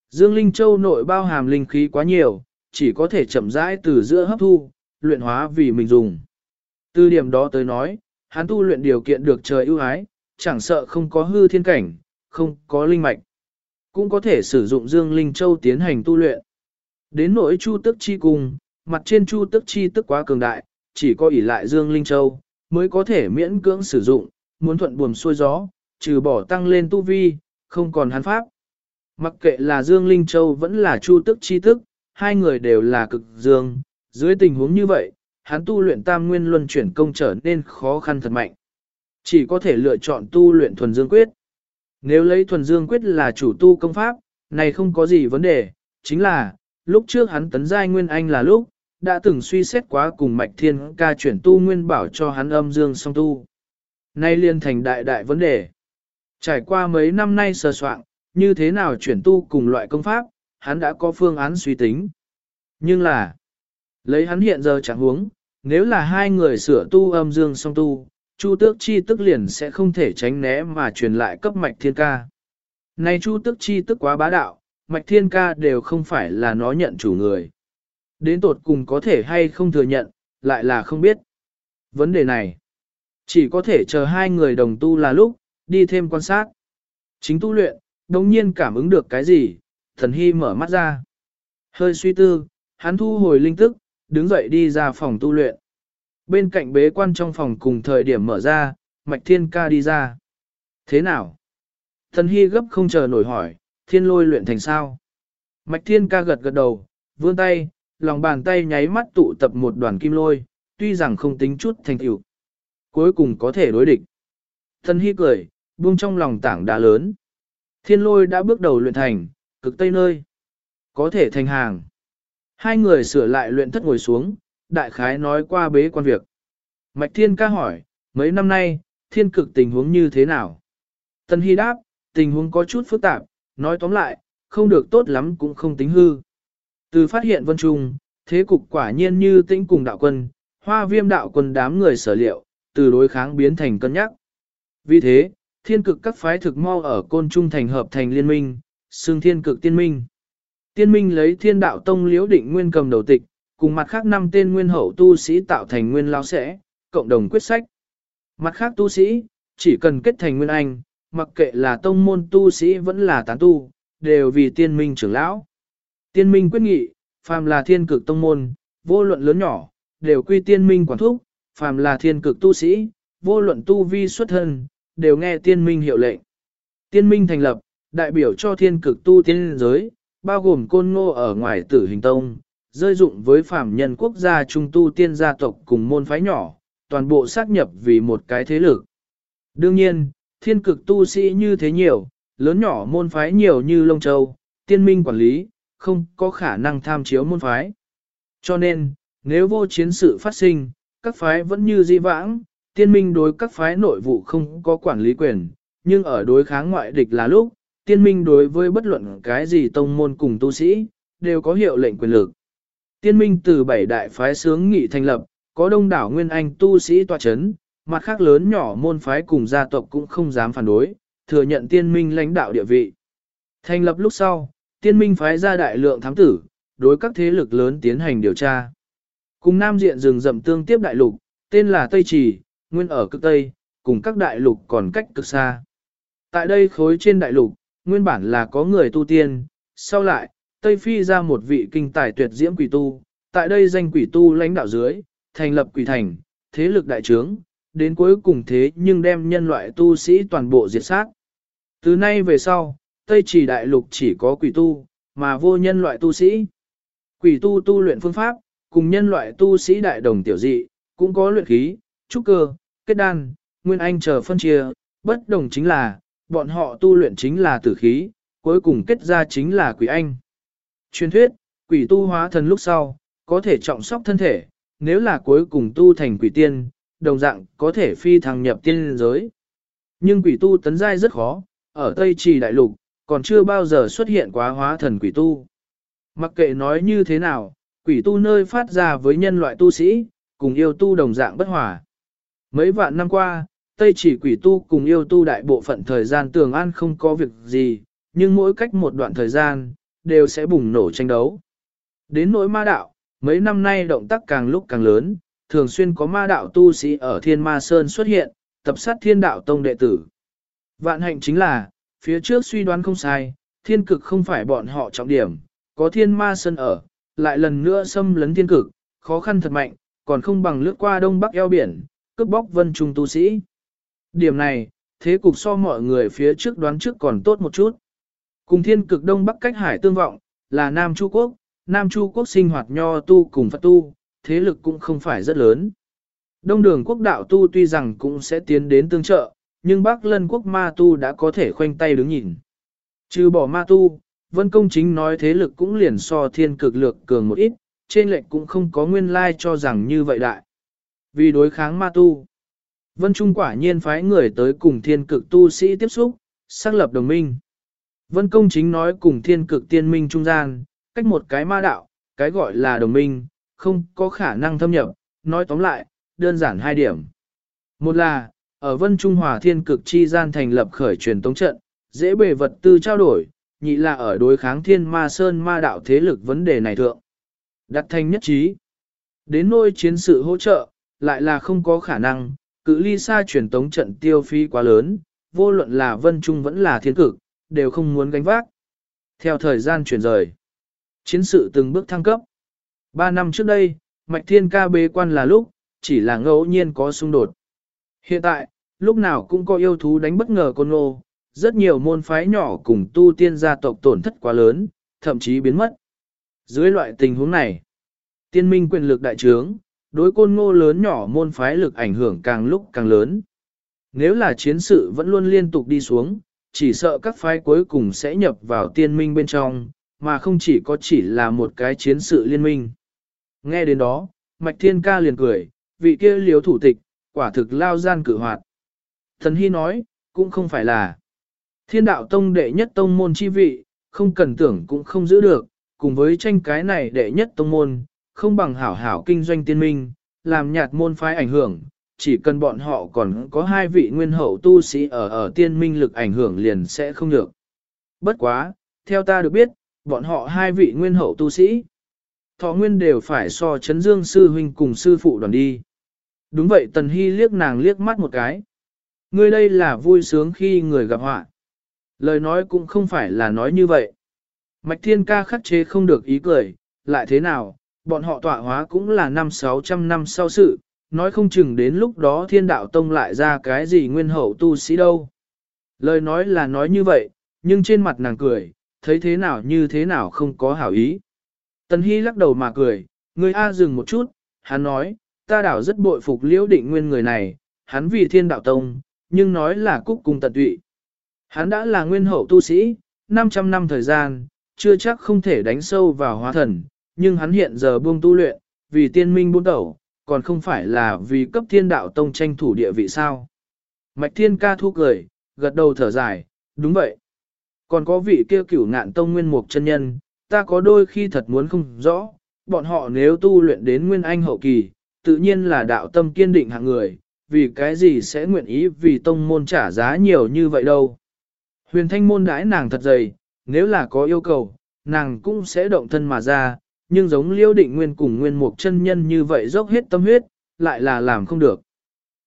Dương Linh Châu nội bao hàm linh khí quá nhiều, chỉ có thể chậm rãi từ giữa hấp thu, luyện hóa vì mình dùng. Từ điểm đó tới nói, hắn tu luyện điều kiện được trời ưu ái, chẳng sợ không có hư thiên cảnh, không có linh mạch. Cũng có thể sử dụng Dương Linh Châu tiến hành tu luyện. Đến nỗi chu tức chi cùng, mặt trên chu tức chi tức quá cường đại, chỉ có ỷ lại Dương Linh Châu, mới có thể miễn cưỡng sử dụng, muốn thuận buồm xuôi gió, trừ bỏ tăng lên tu vi, không còn hắn pháp. Mặc kệ là Dương Linh Châu vẫn là Chu Tức Chi Tức, hai người đều là cực dương, dưới tình huống như vậy, hắn tu luyện tam nguyên luân chuyển công trở nên khó khăn thật mạnh. Chỉ có thể lựa chọn tu luyện thuần dương quyết. Nếu lấy thuần dương quyết là chủ tu công pháp, này không có gì vấn đề, chính là, lúc trước hắn tấn giai nguyên anh là lúc, đã từng suy xét quá cùng mạch thiên ca chuyển tu nguyên bảo cho hắn âm dương song tu. Nay liên thành đại đại vấn đề. Trải qua mấy năm nay sờ soạn, như thế nào chuyển tu cùng loại công pháp, hắn đã có phương án suy tính. Nhưng là, lấy hắn hiện giờ chẳng huống, nếu là hai người sửa tu âm dương song tu, Chu Tước Chi tức liền sẽ không thể tránh né mà truyền lại cấp mạch thiên ca. Này Chu Tước Chi tức quá bá đạo, mạch thiên ca đều không phải là nó nhận chủ người. Đến tột cùng có thể hay không thừa nhận, lại là không biết. Vấn đề này, chỉ có thể chờ hai người đồng tu là lúc, đi thêm quan sát. Chính tu luyện, đồng nhiên cảm ứng được cái gì, thần hy mở mắt ra. Hơi suy tư, hắn thu hồi linh tức, đứng dậy đi ra phòng tu luyện. Bên cạnh bế quan trong phòng cùng thời điểm mở ra, mạch thiên ca đi ra. Thế nào? Thần hy gấp không chờ nổi hỏi, thiên lôi luyện thành sao? Mạch thiên ca gật gật đầu, vươn tay, lòng bàn tay nháy mắt tụ tập một đoàn kim lôi, tuy rằng không tính chút thành tựu, cuối cùng có thể đối địch. Thần hy cười, buông trong lòng tảng đá lớn. Thiên lôi đã bước đầu luyện thành, cực tây nơi. Có thể thành hàng. Hai người sửa lại luyện thất ngồi xuống, đại khái nói qua bế quan việc. Mạch thiên ca hỏi, mấy năm nay, thiên cực tình huống như thế nào? Tân Hy đáp, tình huống có chút phức tạp, nói tóm lại, không được tốt lắm cũng không tính hư. Từ phát hiện vân trung, thế cục quả nhiên như tĩnh cùng đạo quân, hoa viêm đạo quân đám người sở liệu, từ đối kháng biến thành cân nhắc. Vì thế, thiên cực các phái thực mau ở côn trung thành hợp thành liên minh, xương thiên cực tiên minh. Tiên minh lấy thiên đạo tông liễu định nguyên cầm đầu tịch, cùng mặt khác năm tên nguyên hậu tu sĩ tạo thành nguyên lao sẽ, cộng đồng quyết sách. Mặt khác tu sĩ, chỉ cần kết thành nguyên anh, mặc kệ là tông môn tu sĩ vẫn là tán tu, đều vì tiên minh trưởng lão. Tiên minh quyết nghị, phàm là thiên cực tông môn, vô luận lớn nhỏ, đều quy tiên minh quản thúc, phàm là thiên cực tu sĩ, vô luận tu vi xuất thân, đều nghe tiên minh hiệu lệnh. Tiên minh thành lập, đại biểu cho thiên cực tu tiên giới, bao gồm côn ngô ở ngoài tử hình tông, rơi dụng với phàm nhân quốc gia trung tu tiên gia tộc cùng môn phái nhỏ, toàn bộ xác nhập vì một cái thế lực. Đương nhiên, thiên cực tu sĩ như thế nhiều, lớn nhỏ môn phái nhiều như Lông Châu, tiên minh quản lý, không có khả năng tham chiếu môn phái. Cho nên, nếu vô chiến sự phát sinh, các phái vẫn như di vãng, tiên minh đối các phái nội vụ không có quản lý quyền, nhưng ở đối kháng ngoại địch là lúc, tiên minh đối với bất luận cái gì tông môn cùng tu sĩ, đều có hiệu lệnh quyền lực. Tiên minh từ bảy đại phái sướng nghị thành lập, có đông đảo nguyên anh tu sĩ tòa chấn, mặt khác lớn nhỏ môn phái cùng gia tộc cũng không dám phản đối, thừa nhận tiên minh lãnh đạo địa vị. Thành lập lúc sau, tiên minh phái ra đại lượng thám tử, đối các thế lực lớn tiến hành điều tra. Cùng nam diện rừng rậm tương tiếp đại lục, tên là Tây Trì, nguyên ở cực Tây, cùng các đại lục còn cách cực xa. Tại đây khối trên đại lục, nguyên bản là có người tu tiên, sau lại, Tây Phi ra một vị kinh tài tuyệt diễm quỷ tu, tại đây danh quỷ tu lãnh đạo dưới, thành lập quỷ thành, thế lực đại trướng, đến cuối cùng thế nhưng đem nhân loại tu sĩ toàn bộ diệt sát. Từ nay về sau, Tây chỉ đại lục chỉ có quỷ tu, mà vô nhân loại tu sĩ. Quỷ tu tu luyện phương pháp, cùng nhân loại tu sĩ đại đồng tiểu dị, cũng có luyện khí, trúc cơ, kết đan, nguyên anh chờ phân chia, bất đồng chính là, bọn họ tu luyện chính là tử khí, cuối cùng kết ra chính là quỷ anh. Truyền thuyết, quỷ tu hóa thần lúc sau, có thể trọng sóc thân thể, nếu là cuối cùng tu thành quỷ tiên, đồng dạng có thể phi thăng nhập tiên giới. Nhưng quỷ tu tấn giai rất khó, ở Tây Trì Đại Lục, còn chưa bao giờ xuất hiện quá hóa thần quỷ tu. Mặc kệ nói như thế nào, quỷ tu nơi phát ra với nhân loại tu sĩ, cùng yêu tu đồng dạng bất hòa. Mấy vạn năm qua, Tây chỉ quỷ tu cùng yêu tu đại bộ phận thời gian tường an không có việc gì, nhưng mỗi cách một đoạn thời gian, đều sẽ bùng nổ tranh đấu. Đến nỗi ma đạo, mấy năm nay động tác càng lúc càng lớn, thường xuyên có ma đạo tu sĩ ở Thiên Ma Sơn xuất hiện, tập sát thiên đạo tông đệ tử. Vạn hạnh chính là, phía trước suy đoán không sai, thiên cực không phải bọn họ trọng điểm, có thiên ma sơn ở, lại lần nữa xâm lấn thiên cực, khó khăn thật mạnh, còn không bằng lướt qua đông bắc eo biển, cướp bóc vân trung tu sĩ. Điểm này, thế cục so mọi người phía trước đoán trước còn tốt một chút. Cùng thiên cực đông bắc cách hải tương vọng, là Nam Chu Quốc, Nam Chu Quốc sinh hoạt nho tu cùng Phật tu, thế lực cũng không phải rất lớn. Đông đường quốc đạo tu tuy rằng cũng sẽ tiến đến tương trợ, nhưng Bắc Lân quốc ma tu đã có thể khoanh tay đứng nhìn. Trừ bỏ ma tu, Vân Công Chính nói thế lực cũng liền so thiên cực lược cường một ít, trên lệnh cũng không có nguyên lai cho rằng như vậy đại. Vì đối kháng ma tu, Vân Trung quả nhiên phái người tới cùng thiên cực tu sĩ tiếp xúc, xác lập đồng minh. Vân Công Chính nói cùng thiên cực tiên minh trung gian, cách một cái ma đạo, cái gọi là đồng minh, không có khả năng thâm nhập, nói tóm lại, đơn giản hai điểm. Một là, ở Vân Trung Hòa Thiên Cực chi gian thành lập khởi truyền tống trận, dễ bề vật tư trao đổi, nhị là ở đối kháng Thiên Ma Sơn ma đạo thế lực vấn đề này thượng. Đặt thành nhất trí. Đến nôi chiến sự hỗ trợ, lại là không có khả năng, cự ly xa truyền tống trận tiêu phí quá lớn, vô luận là Vân Trung vẫn là Thiên Cực, đều không muốn gánh vác. Theo thời gian chuyển rời, chiến sự từng bước thăng cấp. Ba năm trước đây, Mạch Thiên ca bế quan là lúc, chỉ là ngẫu nhiên có xung đột. Hiện tại, lúc nào cũng có yêu thú đánh bất ngờ côn ngô, rất nhiều môn phái nhỏ cùng tu tiên gia tộc tổn thất quá lớn, thậm chí biến mất. Dưới loại tình huống này, tiên minh quyền lực đại trướng, đối côn ngô lớn nhỏ môn phái lực ảnh hưởng càng lúc càng lớn. Nếu là chiến sự vẫn luôn liên tục đi xuống, chỉ sợ các phái cuối cùng sẽ nhập vào tiên minh bên trong, mà không chỉ có chỉ là một cái chiến sự liên minh. Nghe đến đó, Mạch Thiên Ca liền cười, vị kia liếu thủ tịch, quả thực lao gian cử hoạt. Thần Hy nói, cũng không phải là thiên đạo tông đệ nhất tông môn chi vị, không cần tưởng cũng không giữ được, cùng với tranh cái này đệ nhất tông môn, không bằng hảo hảo kinh doanh tiên minh, làm nhạt môn phái ảnh hưởng, chỉ cần bọn họ còn có hai vị nguyên hậu tu sĩ ở ở tiên minh lực ảnh hưởng liền sẽ không được. Bất quá, theo ta được biết, bọn họ hai vị nguyên hậu tu sĩ. Thọ nguyên đều phải so chấn dương sư huynh cùng sư phụ đoàn đi. Đúng vậy Tần Hy liếc nàng liếc mắt một cái. Ngươi đây là vui sướng khi người gặp họa. Lời nói cũng không phải là nói như vậy. Mạch Thiên Ca khắc chế không được ý cười, lại thế nào, bọn họ tọa hóa cũng là năm 600 năm sau sự, nói không chừng đến lúc đó thiên đạo tông lại ra cái gì nguyên hậu tu sĩ đâu. Lời nói là nói như vậy, nhưng trên mặt nàng cười, thấy thế nào như thế nào không có hảo ý. Tần Hy lắc đầu mà cười, người A dừng một chút, hắn nói, ta đảo rất bội phục liễu định nguyên người này, hắn vì thiên đạo tông, nhưng nói là cúc cùng tận tụy. Hắn đã là nguyên hậu tu sĩ, 500 năm thời gian, chưa chắc không thể đánh sâu vào hóa thần, nhưng hắn hiện giờ buông tu luyện, vì tiên minh buôn tẩu, còn không phải là vì cấp thiên đạo tông tranh thủ địa vị sao. Mạch thiên ca thu cười, gật đầu thở dài, đúng vậy. Còn có vị kia cửu ngạn tông nguyên mục chân nhân, ta có đôi khi thật muốn không rõ, bọn họ nếu tu luyện đến nguyên anh hậu kỳ, tự nhiên là đạo tâm kiên định hạng người, vì cái gì sẽ nguyện ý vì tông môn trả giá nhiều như vậy đâu. Huyền thanh môn đãi nàng thật dày, nếu là có yêu cầu, nàng cũng sẽ động thân mà ra, nhưng giống liêu định nguyên cùng nguyên mục chân nhân như vậy dốc hết tâm huyết, lại là làm không được.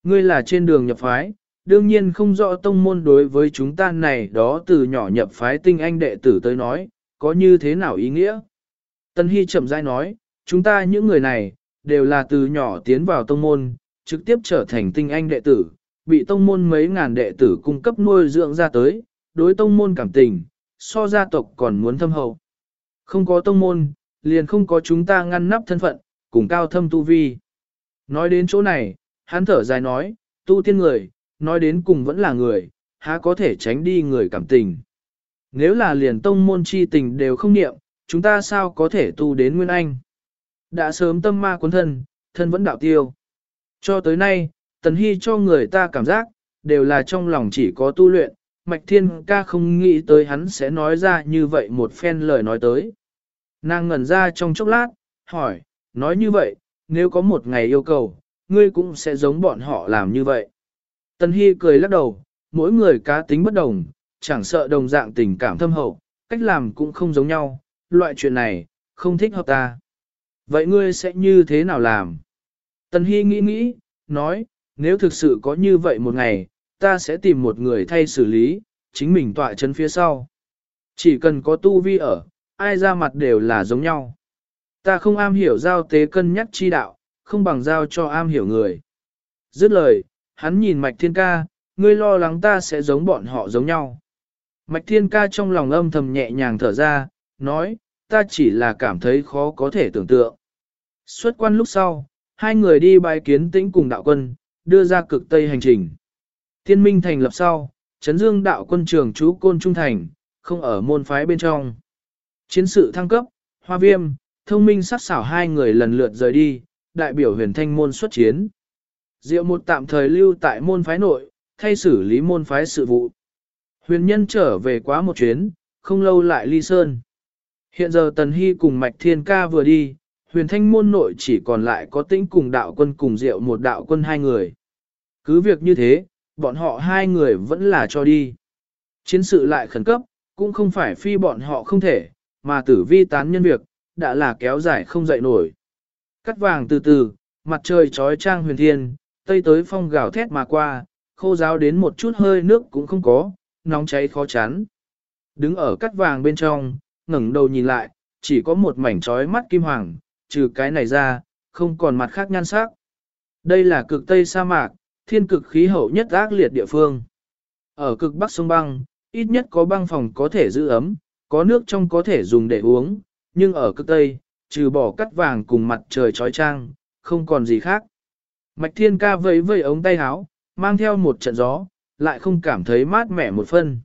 Ngươi là trên đường nhập phái, đương nhiên không rõ tông môn đối với chúng ta này đó từ nhỏ nhập phái tinh anh đệ tử tới nói, có như thế nào ý nghĩa. Tân Hy chậm rãi nói, chúng ta những người này, đều là từ nhỏ tiến vào tông môn, trực tiếp trở thành tinh anh đệ tử, bị tông môn mấy ngàn đệ tử cung cấp nuôi dưỡng ra tới, đối tông môn cảm tình, so gia tộc còn muốn thâm hậu. Không có tông môn, liền không có chúng ta ngăn nắp thân phận, cùng cao thâm tu vi. Nói đến chỗ này, hắn thở dài nói, tu tiên người, nói đến cùng vẫn là người, há có thể tránh đi người cảm tình. Nếu là liền tông môn chi tình đều không niệm, chúng ta sao có thể tu đến Nguyên Anh? Đã sớm tâm ma cuốn thân, thân vẫn đạo tiêu. Cho tới nay, Tần Hy cho người ta cảm giác, đều là trong lòng chỉ có tu luyện, Mạch Thiên ca không nghĩ tới hắn sẽ nói ra như vậy một phen lời nói tới. Nàng ngẩn ra trong chốc lát, hỏi, nói như vậy, nếu có một ngày yêu cầu, ngươi cũng sẽ giống bọn họ làm như vậy. Tần Hy cười lắc đầu, mỗi người cá tính bất đồng, chẳng sợ đồng dạng tình cảm thâm hậu, cách làm cũng không giống nhau, loại chuyện này, không thích hợp ta. Vậy ngươi sẽ như thế nào làm? Tần Hy nghĩ nghĩ, nói, nếu thực sự có như vậy một ngày, ta sẽ tìm một người thay xử lý, chính mình tọa chân phía sau. Chỉ cần có tu vi ở, ai ra mặt đều là giống nhau. Ta không am hiểu giao tế cân nhắc chi đạo, không bằng giao cho am hiểu người. Dứt lời, hắn nhìn Mạch Thiên Ca, ngươi lo lắng ta sẽ giống bọn họ giống nhau. Mạch Thiên Ca trong lòng âm thầm nhẹ nhàng thở ra, nói, ta chỉ là cảm thấy khó có thể tưởng tượng. Xuất quan lúc sau, hai người đi bài kiến tĩnh cùng đạo quân, đưa ra cực tây hành trình. Thiên minh thành lập sau, chấn dương đạo quân trường chú côn trung thành, không ở môn phái bên trong. Chiến sự thăng cấp, hoa viêm, thông minh sắc xảo hai người lần lượt rời đi, đại biểu huyền thanh môn xuất chiến. Diệu một tạm thời lưu tại môn phái nội, thay xử lý môn phái sự vụ. Huyền nhân trở về quá một chuyến, không lâu lại ly sơn. Hiện giờ Tần Hy cùng Mạch Thiên Ca vừa đi, huyền thanh môn nội chỉ còn lại có tĩnh cùng đạo quân cùng diệu một đạo quân hai người. Cứ việc như thế, bọn họ hai người vẫn là cho đi. Chiến sự lại khẩn cấp, cũng không phải phi bọn họ không thể, mà tử vi tán nhân việc, đã là kéo dài không dậy nổi. Cắt vàng từ từ, mặt trời trói trang huyền thiên, tây tới phong gào thét mà qua, khô giáo đến một chút hơi nước cũng không có, nóng cháy khó chán. Đứng ở cắt vàng bên trong, ngẩng đầu nhìn lại, chỉ có một mảnh trói mắt kim hoàng, trừ cái này ra, không còn mặt khác nhan sắc. Đây là cực tây sa mạc, thiên cực khí hậu nhất ác liệt địa phương. Ở cực bắc sông băng, ít nhất có băng phòng có thể giữ ấm, có nước trong có thể dùng để uống, nhưng ở cực tây, trừ bỏ cắt vàng cùng mặt trời trói trang, không còn gì khác. Mạch thiên ca vẫy vẫy ống tay áo, mang theo một trận gió, lại không cảm thấy mát mẻ một phân.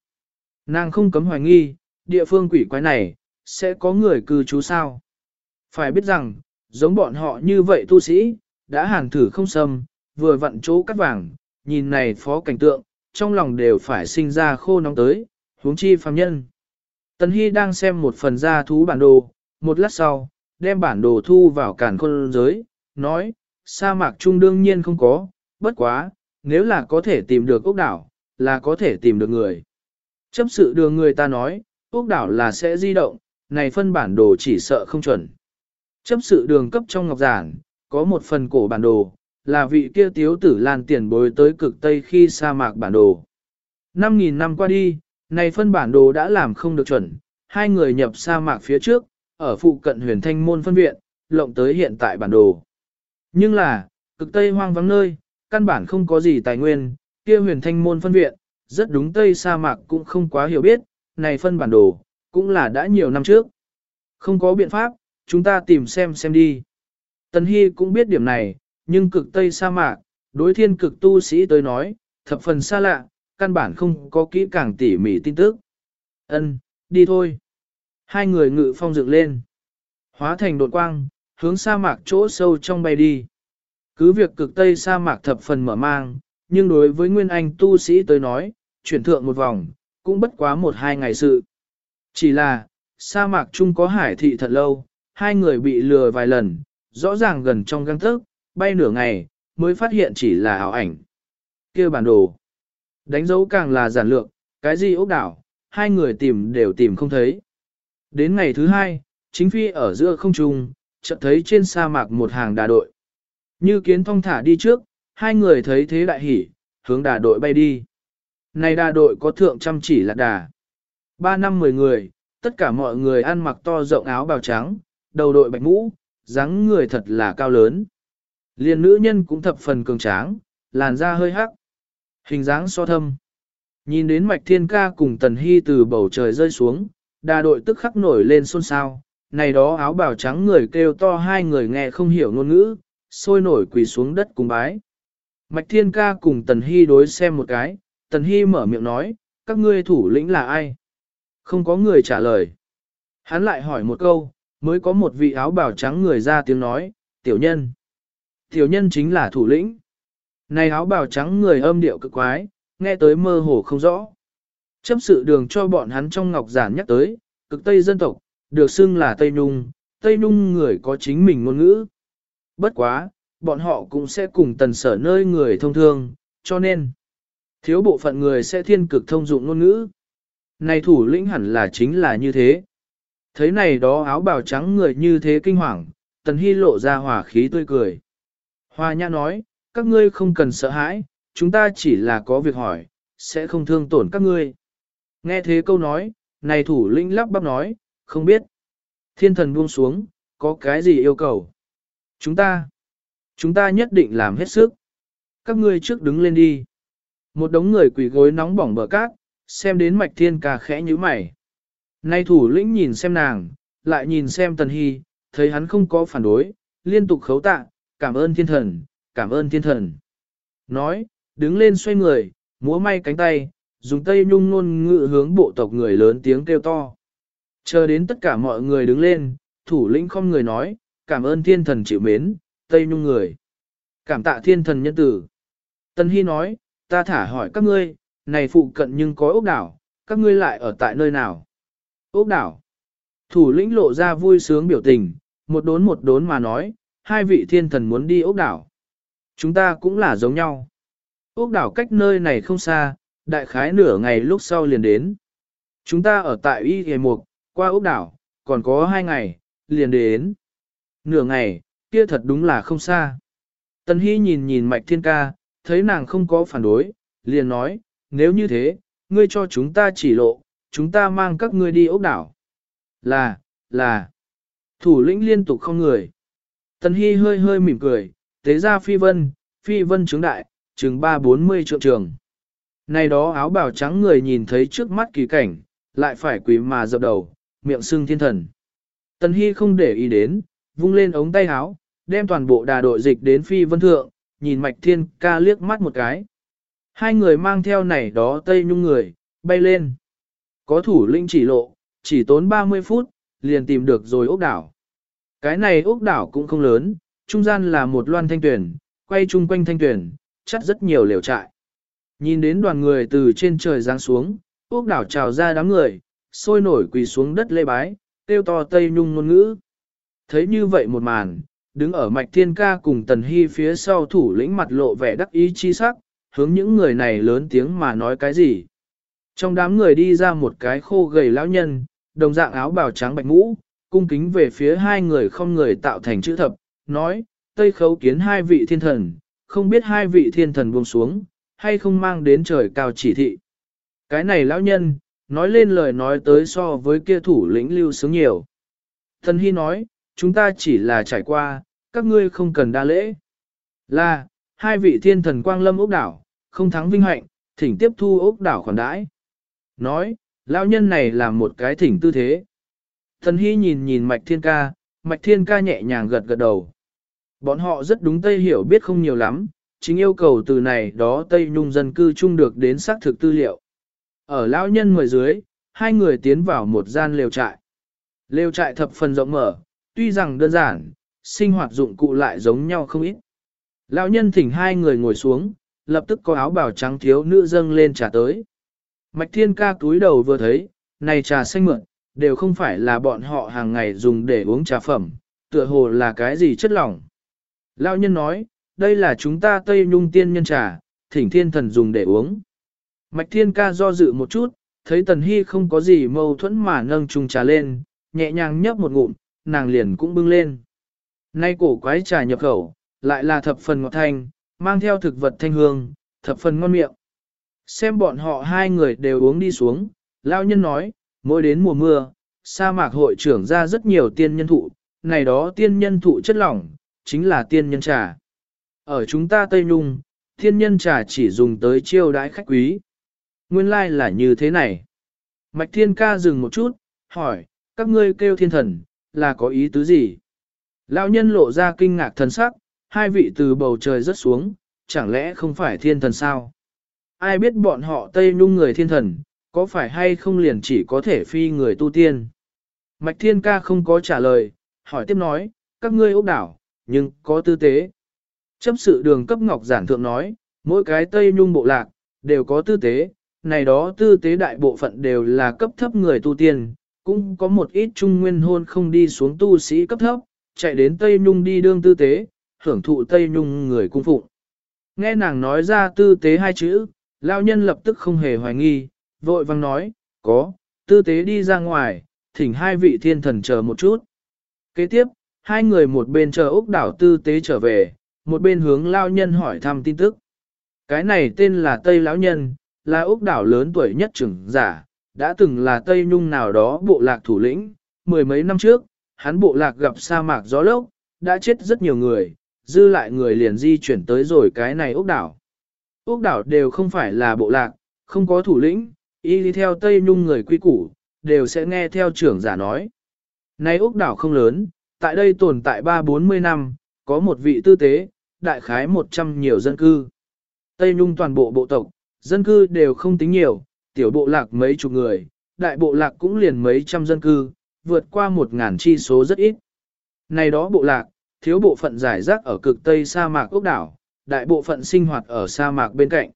Nàng không cấm hoài nghi, địa phương quỷ quái này, sẽ có người cư trú sao. Phải biết rằng, giống bọn họ như vậy tu sĩ, đã hàn thử không xâm, vừa vặn chỗ cắt vàng, nhìn này phó cảnh tượng, trong lòng đều phải sinh ra khô nóng tới, huống chi phàm nhân. Tần Hy đang xem một phần gia thú bản đồ, một lát sau, đem bản đồ thu vào cản khôn giới, nói, sa mạc trung đương nhiên không có, bất quá, nếu là có thể tìm được ốc đảo, là có thể tìm được người. Chấp sự đường người ta nói, ốc đảo là sẽ di động, này phân bản đồ chỉ sợ không chuẩn. Chấp sự đường cấp trong ngọc giản, có một phần cổ bản đồ, là vị kia tiếu tử lan tiền bối tới cực Tây khi sa mạc bản đồ. 5.000 năm qua đi, này phân bản đồ đã làm không được chuẩn, hai người nhập sa mạc phía trước, ở phụ cận huyền thanh môn phân viện, lộng tới hiện tại bản đồ. Nhưng là, cực Tây hoang vắng nơi, căn bản không có gì tài nguyên, kia huyền thanh môn phân viện, rất đúng Tây sa mạc cũng không quá hiểu biết, này phân bản đồ, cũng là đã nhiều năm trước. Không có biện pháp, chúng ta tìm xem xem đi. Tần Hy cũng biết điểm này, nhưng cực Tây sa mạc, đối thiên cực tu sĩ tới nói, thập phần xa lạ, căn bản không có kỹ càng tỉ mỉ tin tức. Ân, đi thôi. Hai người ngự phong dựng lên. Hóa thành đột quang, hướng sa mạc chỗ sâu trong bay đi. Cứ việc cực Tây sa mạc thập phần mở mang, nhưng đối với Nguyên Anh tu sĩ tới nói, chuyển thượng một vòng, cũng bất quá một hai ngày sự. Chỉ là, sa mạc chung có hải thị thật lâu, hai người bị lừa vài lần, rõ ràng gần trong găng thức, bay nửa ngày, mới phát hiện chỉ là ảo ảnh. kia bản đồ. Đánh dấu càng là giản lược, cái gì ốc đảo, hai người tìm đều tìm không thấy. Đến ngày thứ hai, chính phi ở giữa không trung, chợt thấy trên sa mạc một hàng đà đội. Như kiến thong thả đi trước, hai người thấy thế đại hỉ, hướng đà đội bay đi. Này đà đội có thượng chăm chỉ là đà. Ba năm mười người, tất cả mọi người ăn mặc to rộng áo bào trắng, đầu đội bạch mũ, dáng người thật là cao lớn. Liên nữ nhân cũng thập phần cường tráng, làn da hơi hắc. Hình dáng so thâm. Nhìn đến mạch thiên ca cùng tần hy từ bầu trời rơi xuống, đà đội tức khắc nổi lên xôn xao. Này đó áo bào trắng người kêu to hai người nghe không hiểu ngôn ngữ, sôi nổi quỳ xuống đất cùng bái. Mạch thiên ca cùng tần hy đối xem một cái, tần hy mở miệng nói, các ngươi thủ lĩnh là ai? Không có người trả lời. Hắn lại hỏi một câu, mới có một vị áo bào trắng người ra tiếng nói, tiểu nhân. Tiểu nhân chính là thủ lĩnh. Này áo bào trắng người âm điệu cực quái, nghe tới mơ hồ không rõ. Chấp sự đường cho bọn hắn trong ngọc giản nhắc tới, cực Tây dân tộc, được xưng là Tây Nhung, Tây Nhung người có chính mình ngôn ngữ. Bất quá, bọn họ cũng sẽ cùng tần sở nơi người thông thương, cho nên, thiếu bộ phận người sẽ thiên cực thông dụng ngôn ngữ. Này thủ lĩnh hẳn là chính là như thế. Thấy này đó áo bào trắng người như thế kinh hoàng, tần hy lộ ra hỏa khí tươi cười. Hoa nhã nói, các ngươi không cần sợ hãi, chúng ta chỉ là có việc hỏi, sẽ không thương tổn các ngươi. Nghe thế câu nói, này thủ lĩnh lắp bắp nói, không biết. Thiên thần buông xuống, có cái gì yêu cầu? Chúng ta, chúng ta nhất định làm hết sức. Các ngươi trước đứng lên đi. Một đống người quỷ gối nóng bỏng bờ cát, xem đến mạch thiên ca khẽ như mày. Nay thủ lĩnh nhìn xem nàng, lại nhìn xem tần hy, thấy hắn không có phản đối, liên tục khấu tạ, cảm ơn thiên thần, cảm ơn thiên thần. Nói, đứng lên xoay người, múa may cánh tay, dùng tay nhung ngôn ngự hướng bộ tộc người lớn tiếng kêu to. Chờ đến tất cả mọi người đứng lên, thủ lĩnh không người nói, cảm ơn thiên thần chịu mến, tây nhung người. Cảm tạ thiên thần nhân tử. Tân Hy nói, ta thả hỏi các ngươi, này phụ cận nhưng có ốc đảo, các ngươi lại ở tại nơi nào? Ốc đảo. Thủ lĩnh lộ ra vui sướng biểu tình, một đốn một đốn mà nói, hai vị thiên thần muốn đi ốc đảo. Chúng ta cũng là giống nhau. Ốc đảo cách nơi này không xa, đại khái nửa ngày lúc sau liền đến. Chúng ta ở tại Y Hề Mục, qua ốc đảo, còn có hai ngày, liền đến. Nửa ngày, kia thật đúng là không xa. Tần Hy nhìn nhìn Mạch Thiên Ca, thấy nàng không có phản đối, liền nói, nếu như thế, ngươi cho chúng ta chỉ lộ, chúng ta mang các ngươi đi ốc đảo. Là, là, thủ lĩnh liên tục không người. Tần Hy hơi hơi mỉm cười, tế ra phi vân, phi vân trướng đại, trừng ba bốn mươi trượng trường. Này đó áo bào trắng người nhìn thấy trước mắt kỳ cảnh, lại phải quỳ mà dập đầu, miệng sưng thiên thần. Tần Hy không để ý đến, vung lên ống tay áo, đem toàn bộ đà đội dịch đến phi vân thượng, nhìn mạch thiên ca liếc mắt một cái. Hai người mang theo này đó tây nhung người, bay lên. Có thủ linh chỉ lộ, chỉ tốn 30 phút, liền tìm được rồi ốc đảo. Cái này ốc đảo cũng không lớn, trung gian là một loan thanh tuyển, quay chung quanh thanh tuyển, chắc rất nhiều lều trại. Nhìn đến đoàn người từ trên trời giáng xuống, ốc đảo trào ra đám người, sôi nổi quỳ xuống đất lê bái, tiêu to tây nhung ngôn ngữ. Thấy như vậy một màn, đứng ở mạch thiên ca cùng tần hy phía sau thủ lĩnh mặt lộ vẻ đắc ý chi sắc, hướng những người này lớn tiếng mà nói cái gì. Trong đám người đi ra một cái khô gầy lão nhân, đồng dạng áo bào trắng bạch mũ, cung kính về phía hai người không người tạo thành chữ thập, nói, Tây khấu kiến hai vị thiên thần, không biết hai vị thiên thần buông xuống, hay không mang đến trời cao chỉ thị. Cái này lão nhân, nói lên lời nói tới so với kia thủ lĩnh lưu sướng nhiều. Thần Hy nói, chúng ta chỉ là trải qua, các ngươi không cần đa lễ. Là, hai vị thiên thần quang lâm ốc đảo, không thắng vinh hạnh, thỉnh tiếp thu ốc đảo khoản đãi. Nói, lão nhân này là một cái thỉnh tư thế. Thần Hy nhìn nhìn Mạch Thiên Ca, Mạch Thiên Ca nhẹ nhàng gật gật đầu. Bọn họ rất đúng Tây hiểu biết không nhiều lắm, chính yêu cầu từ này đó Tây Nhung dân cư chung được đến xác thực tư liệu. Ở lão nhân mời dưới, hai người tiến vào một gian lều trại. Lều trại thập phần rộng mở, tuy rằng đơn giản, sinh hoạt dụng cụ lại giống nhau không ít. Lão nhân thỉnh hai người ngồi xuống, lập tức có áo bào trắng thiếu nữ dâng lên trà tới. Mạch thiên ca túi đầu vừa thấy, này trà xanh mượn, đều không phải là bọn họ hàng ngày dùng để uống trà phẩm, tựa hồ là cái gì chất lỏng. Lão nhân nói, đây là chúng ta Tây Nhung tiên nhân trà, thỉnh thiên thần dùng để uống. Mạch thiên ca do dự một chút, thấy tần hy không có gì mâu thuẫn mà nâng chung trà lên, nhẹ nhàng nhấp một ngụm, nàng liền cũng bưng lên. Nay cổ quái trà nhập khẩu, lại là thập phần ngọt thanh, mang theo thực vật thanh hương, thập phần ngon miệng. Xem bọn họ hai người đều uống đi xuống, lao nhân nói, mỗi đến mùa mưa, sa mạc hội trưởng ra rất nhiều tiên nhân thụ, này đó tiên nhân thụ chất lỏng, chính là tiên nhân trà. Ở chúng ta Tây Nhung, tiên nhân trà chỉ dùng tới chiêu đãi khách quý. Nguyên lai like là như thế này. Mạch thiên ca dừng một chút, hỏi, các ngươi kêu thiên thần, là có ý tứ gì? Lão nhân lộ ra kinh ngạc thần sắc, hai vị từ bầu trời rớt xuống, chẳng lẽ không phải thiên thần sao? Ai biết bọn họ Tây Nhung người thiên thần, có phải hay không liền chỉ có thể phi người tu tiên? Mạch thiên ca không có trả lời, hỏi tiếp nói, các ngươi ốc đảo, nhưng có tư tế. Chấp sự đường cấp ngọc giản thượng nói, mỗi cái Tây Nhung bộ lạc, đều có tư tế, này đó tư tế đại bộ phận đều là cấp thấp người tu tiên, cũng có một ít trung nguyên hôn không đi xuống tu sĩ cấp thấp, chạy đến Tây Nhung đi đương tư tế, hưởng thụ Tây Nhung người cung phụng. Nghe nàng nói ra tư tế hai chữ, lao nhân lập tức không hề hoài nghi, vội vang nói, có, tư tế đi ra ngoài, thỉnh hai vị thiên thần chờ một chút. Kế tiếp, hai người một bên chờ Úc đảo tư tế trở về, một bên hướng lao nhân hỏi thăm tin tức. Cái này tên là Tây Lão Nhân, là Úc đảo lớn tuổi nhất trưởng giả, đã từng là Tây Nhung nào đó bộ lạc thủ lĩnh, mười mấy năm trước, hắn bộ lạc gặp sa mạc gió lốc, đã chết rất nhiều người, dư lại người liền di chuyển tới rồi cái này Úc đảo. Úc đảo đều không phải là bộ lạc, không có thủ lĩnh, y đi theo Tây Nhung người quy củ, đều sẽ nghe theo trưởng giả nói. Nay Úc đảo không lớn, tại đây tồn tại ba bốn mươi năm, có một vị tư tế, đại khái một trăm nhiều dân cư. Tây Nhung toàn bộ bộ tộc, dân cư đều không tính nhiều, tiểu bộ lạc mấy chục người, đại bộ lạc cũng liền mấy trăm dân cư, vượt qua một ngàn chi số rất ít. Này đó bộ lạc, thiếu bộ phận giải rác ở cực tây sa mạc ốc đảo, đại bộ phận sinh hoạt ở sa mạc bên cạnh.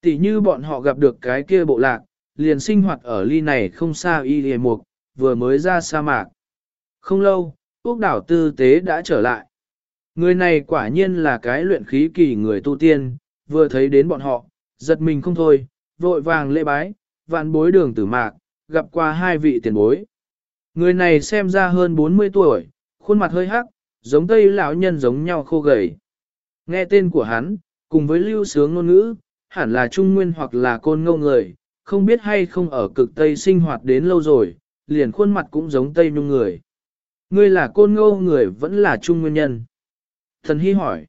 Tỷ như bọn họ gặp được cái kia bộ lạc, liền sinh hoạt ở ly này không xa y hề mục, vừa mới ra sa mạc. Không lâu, Úc đảo tư tế đã trở lại. Người này quả nhiên là cái luyện khí kỳ người tu tiên, vừa thấy đến bọn họ, giật mình không thôi, vội vàng lễ bái, vạn bối đường tử mạc, gặp qua hai vị tiền bối. Người này xem ra hơn 40 tuổi, khuôn mặt hơi hắc, giống tây lão nhân giống nhau khô gầy. Nghe tên của hắn, cùng với lưu sướng ngôn ngữ, hẳn là trung nguyên hoặc là côn ngâu người, không biết hay không ở cực tây sinh hoạt đến lâu rồi, liền khuôn mặt cũng giống tây nhung người. Ngươi là côn ngô người vẫn là trung nguyên nhân. Thần Hy hỏi,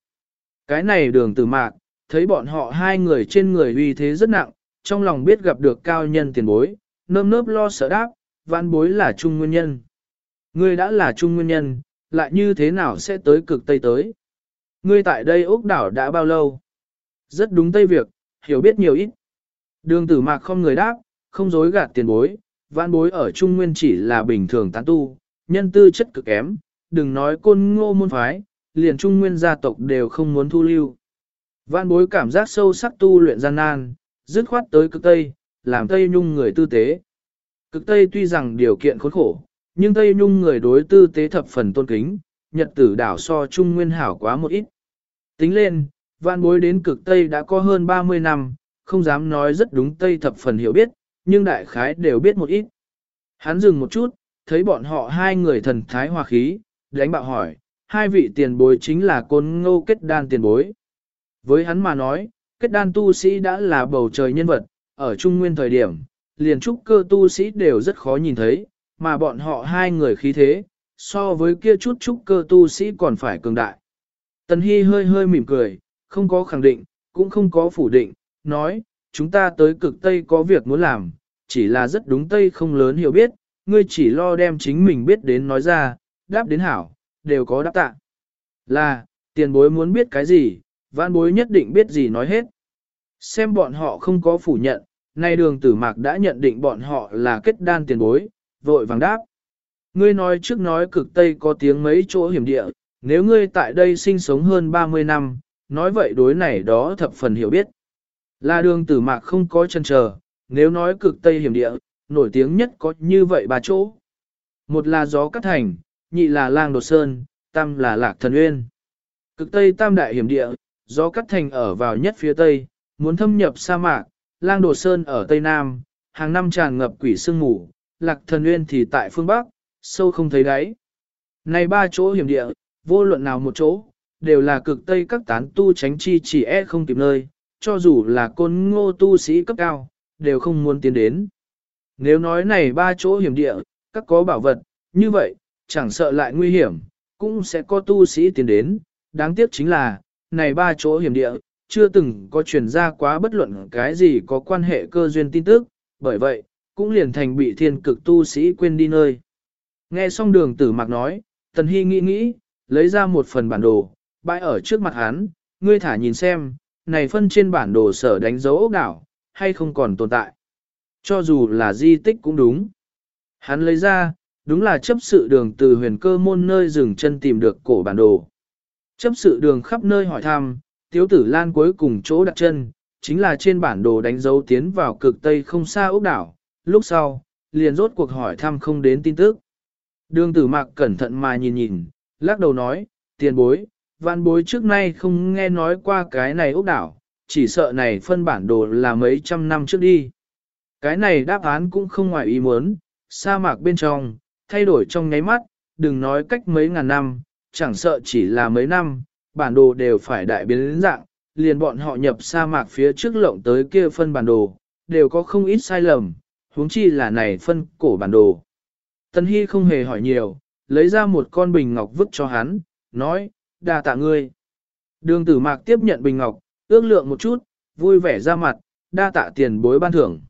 cái này đường tử mạc, thấy bọn họ hai người trên người uy thế rất nặng, trong lòng biết gặp được cao nhân tiền bối, nơm nớp lo sợ đáp, vãn bối là trung nguyên nhân. Ngươi đã là trung nguyên nhân, lại như thế nào sẽ tới cực Tây tới? Ngươi tại đây ốc đảo đã bao lâu? Rất đúng Tây việc, hiểu biết nhiều ít. Đường tử mạc không người đáp, không dối gạt tiền bối, vãn bối ở trung nguyên chỉ là bình thường tán tu, nhân tư chất cực kém, đừng nói côn ngô môn phái, liền trung nguyên gia tộc đều không muốn thu lưu. Vạn bối cảm giác sâu sắc tu luyện gian nan, dứt khoát tới cực Tây, làm Tây Nhung người tư tế. Cực Tây tuy rằng điều kiện khốn khổ, nhưng Tây Nhung người đối tư tế thập phần tôn kính, nhật tử đảo so trung nguyên hảo quá một ít. Tính lên, vạn bối đến cực Tây đã có hơn 30 năm, không dám nói rất đúng Tây thập phần hiểu biết, nhưng đại khái đều biết một ít. Hắn dừng một chút, thấy bọn họ hai người thần thái hòa khí, đánh bạo hỏi, hai vị tiền bối chính là côn ngô kết đan tiền bối. Với hắn mà nói, kết đan tu sĩ đã là bầu trời nhân vật, ở trung nguyên thời điểm, liền trúc cơ tu sĩ đều rất khó nhìn thấy, mà bọn họ hai người khí thế, so với kia chút trúc cơ tu sĩ còn phải cường đại. Tần Hy hơi hơi mỉm cười, không có khẳng định, cũng không có phủ định, nói, chúng ta tới cực Tây có việc muốn làm, chỉ là rất đúng Tây không lớn hiểu biết, ngươi chỉ lo đem chính mình biết đến nói ra, đáp đến hảo, đều có đáp tạ. Là, tiền bối muốn biết cái gì, vãn bối nhất định biết gì nói hết. Xem bọn họ không có phủ nhận, nay đường tử mạc đã nhận định bọn họ là kết đan tiền bối, vội vàng đáp. Ngươi nói trước nói cực Tây có tiếng mấy chỗ hiểm địa, nếu ngươi tại đây sinh sống hơn 30 năm, nói vậy đối này đó thập phần hiểu biết. Là đường tử mạc không có chân chờ, nếu nói cực Tây hiểm địa, nổi tiếng nhất có như vậy ba chỗ. Một là gió cắt thành, nhị là lang đột sơn, tam là lạc thần uyên. Cực Tây tam đại hiểm địa, gió cắt thành ở vào nhất phía Tây, muốn thâm nhập sa mạc, lang đột sơn ở Tây Nam, hàng năm tràn ngập quỷ sương mù, lạc thần uyên thì tại phương Bắc, sâu không thấy đáy. Này ba chỗ hiểm địa, vô luận nào một chỗ, đều là cực Tây các tán tu tránh chi chỉ e không tìm nơi, cho dù là côn ngô tu sĩ cấp cao, đều không muốn tiến đến. Nếu nói này ba chỗ hiểm địa, các có bảo vật, như vậy, chẳng sợ lại nguy hiểm, cũng sẽ có tu sĩ tiến đến. Đáng tiếc chính là, này ba chỗ hiểm địa, chưa từng có truyền ra quá bất luận cái gì có quan hệ cơ duyên tin tức, bởi vậy, cũng liền thành bị thiên cực tu sĩ quên đi nơi. Nghe xong đường tử mạc nói, Tần Hy nghĩ nghĩ, lấy ra một phần bản đồ, bãi ở trước mặt hắn, ngươi thả nhìn xem, này phân trên bản đồ sở đánh dấu ốc đảo, hay không còn tồn tại. Cho dù là di tích cũng đúng. Hắn lấy ra, đúng là chấp sự đường từ huyền cơ môn nơi dừng chân tìm được cổ bản đồ. Chấp sự đường khắp nơi hỏi thăm, tiếu tử lan cuối cùng chỗ đặt chân, chính là trên bản đồ đánh dấu tiến vào cực tây không xa ốc đảo, lúc sau, liền rốt cuộc hỏi thăm không đến tin tức. Đường tử mạc cẩn thận mà nhìn nhìn, lắc đầu nói, tiền bối, văn bối trước nay không nghe nói qua cái này ốc đảo, chỉ sợ này phân bản đồ là mấy trăm năm trước đi. Cái này đáp án cũng không ngoài ý muốn, sa mạc bên trong, thay đổi trong nháy mắt, đừng nói cách mấy ngàn năm, chẳng sợ chỉ là mấy năm, bản đồ đều phải đại biến dạng, liền bọn họ nhập sa mạc phía trước lộng tới kia phân bản đồ, đều có không ít sai lầm, huống chi là này phân cổ bản đồ. Tân Hy không hề hỏi nhiều, lấy ra một con bình ngọc vứt cho hắn, nói, đa tạ ngươi. Đường tử mạc tiếp nhận bình ngọc, ước lượng một chút, vui vẻ ra mặt, đa tạ tiền bối ban thưởng.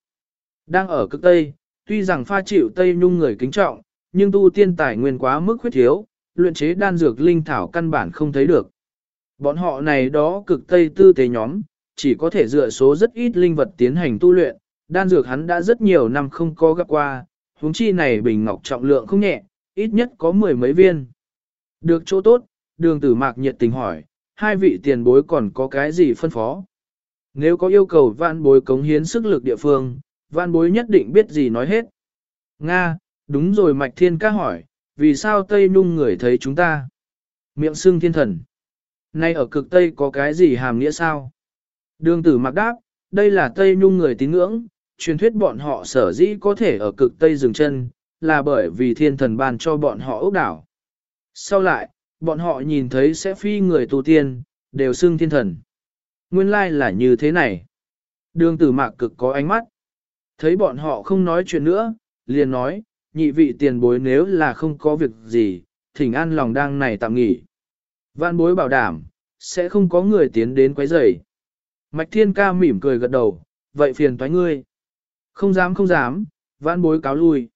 Đang ở cực Tây, tuy rằng pha chịu Tây Nhung người kính trọng, nhưng tu tiên tài nguyên quá mức khuyết thiếu, luyện chế đan dược linh thảo căn bản không thấy được. Bọn họ này đó cực Tây tư tế nhóm, chỉ có thể dựa số rất ít linh vật tiến hành tu luyện, đan dược hắn đã rất nhiều năm không có gặp qua, huống chi này bình ngọc trọng lượng không nhẹ, ít nhất có mười mấy viên. Được chỗ tốt, đường tử mạc nhiệt tình hỏi, hai vị tiền bối còn có cái gì phân phó? Nếu có yêu cầu vạn bối cống hiến sức lực địa phương, vạn bối nhất định biết gì nói hết. Nga, đúng rồi Mạch Thiên ca hỏi, vì sao Tây Nhung người thấy chúng ta? Miệng xương thiên thần. Nay ở cực Tây có cái gì hàm nghĩa sao? Đường tử mặc đáp, đây là Tây Nhung người tín ngưỡng, truyền thuyết bọn họ sở dĩ có thể ở cực Tây dừng chân, là bởi vì thiên thần ban cho bọn họ ốc đảo. Sau lại, bọn họ nhìn thấy sẽ phi người tu tiên, đều xưng thiên thần. Nguyên lai là như thế này. Đường tử mạc cực có ánh mắt. Thấy bọn họ không nói chuyện nữa, liền nói, nhị vị tiền bối nếu là không có việc gì, thỉnh an lòng đang này tạm nghỉ. Vạn bối bảo đảm, sẽ không có người tiến đến quấy rầy. Mạch thiên ca mỉm cười gật đầu, vậy phiền toái ngươi. Không dám không dám, vạn bối cáo lui.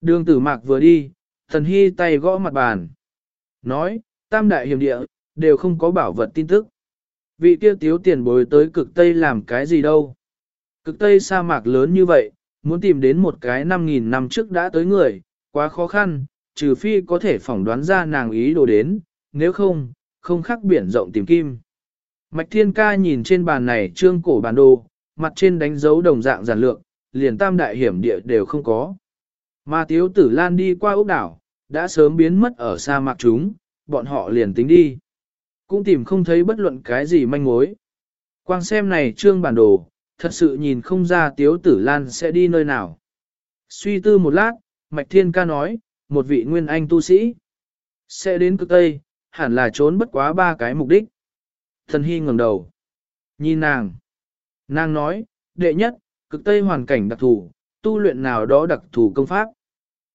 Đường tử mạc vừa đi, thần hy tay gõ mặt bàn. Nói, tam đại hiểm địa, đều không có bảo vật tin tức. Vị kia tiếu tiền bối tới cực Tây làm cái gì đâu. Cực Tây sa mạc lớn như vậy, muốn tìm đến một cái 5.000 năm trước đã tới người, quá khó khăn, trừ phi có thể phỏng đoán ra nàng ý đồ đến, nếu không, không khác biển rộng tìm kim. Mạch Thiên Ca nhìn trên bàn này trương cổ bản đồ, mặt trên đánh dấu đồng dạng giản lược, liền tam đại hiểm địa đều không có. Mà Tiếu Tử Lan đi qua ốc đảo, đã sớm biến mất ở sa mạc chúng, bọn họ liền tính đi. Cũng tìm không thấy bất luận cái gì manh mối. Quang xem này trương bản đồ, thật sự nhìn không ra tiếu tử lan sẽ đi nơi nào. Suy tư một lát, Mạch Thiên ca nói, một vị nguyên anh tu sĩ. Sẽ đến cực Tây, hẳn là trốn bất quá ba cái mục đích. Thần Hy ngẩng đầu. Nhìn nàng. Nàng nói, đệ nhất, cực Tây hoàn cảnh đặc thù, tu luyện nào đó đặc thù công pháp.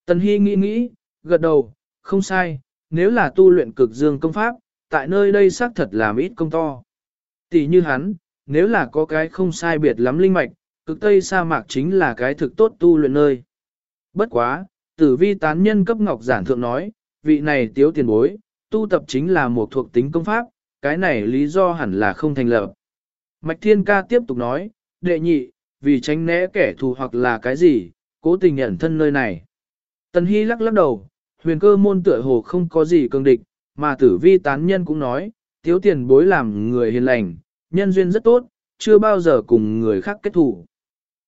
Tần Hy nghĩ nghĩ, gật đầu, không sai, nếu là tu luyện cực dương công pháp, tại nơi đây xác thật làm ít công to. Tỷ như hắn, nếu là có cái không sai biệt lắm linh mạch, cực Tây sa mạc chính là cái thực tốt tu luyện nơi. Bất quá, tử vi tán nhân cấp ngọc giản thượng nói, vị này tiếu tiền bối, tu tập chính là một thuộc tính công pháp, cái này lý do hẳn là không thành lập. Mạch Thiên Ca tiếp tục nói, đệ nhị, vì tránh né kẻ thù hoặc là cái gì, cố tình nhận thân nơi này. Tần Hy lắc lắc đầu, huyền cơ môn tựa hồ không có gì cương địch, mà tử vi tán nhân cũng nói, tiếu tiền bối làm người hiền lành, nhân duyên rất tốt, chưa bao giờ cùng người khác kết thủ.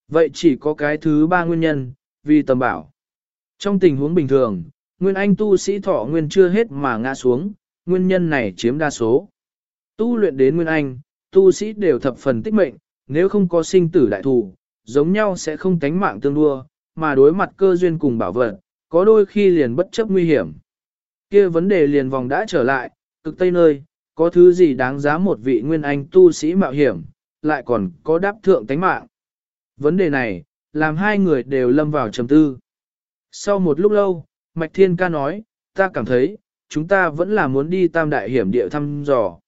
Vậy chỉ có cái thứ ba nguyên nhân, vì tầm bảo. Trong tình huống bình thường, nguyên anh tu sĩ thọ nguyên chưa hết mà ngã xuống, nguyên nhân này chiếm đa số. Tu luyện đến nguyên anh, tu sĩ đều thập phần tích mệnh, nếu không có sinh tử đại thủ, giống nhau sẽ không tánh mạng tương đua, mà đối mặt cơ duyên cùng bảo vật, có đôi khi liền bất chấp nguy hiểm. kia vấn đề liền vòng đã trở lại, cực tây nơi, có thứ gì đáng giá một vị nguyên anh tu sĩ mạo hiểm, lại còn có đáp thượng tánh mạng. Vấn đề này, làm hai người đều lâm vào trầm tư. Sau một lúc lâu, Mạch Thiên Ca nói, ta cảm thấy, chúng ta vẫn là muốn đi tam đại hiểm địa thăm dò.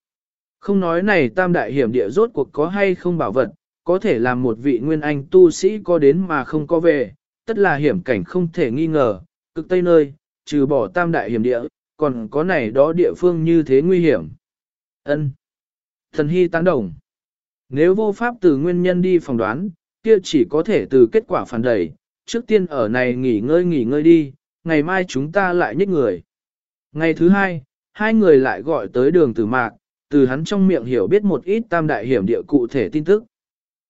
Không nói này tam đại hiểm địa rốt cuộc có hay không bảo vật, có thể làm một vị nguyên anh tu sĩ có đến mà không có về, tất là hiểm cảnh không thể nghi ngờ, cực tây nơi, trừ bỏ tam đại hiểm địa, còn có này đó địa phương như thế nguy hiểm. Ân. Thần Hy tán đồng. Nếu vô pháp từ nguyên nhân đi phỏng đoán, kia chỉ có thể từ kết quả phản đẩy, trước tiên ở này nghỉ ngơi nghỉ ngơi đi, ngày mai chúng ta lại nhích người. Ngày thứ hai, hai người lại gọi tới đường tử mạc, từ hắn trong miệng hiểu biết một ít tam đại hiểm địa cụ thể tin tức.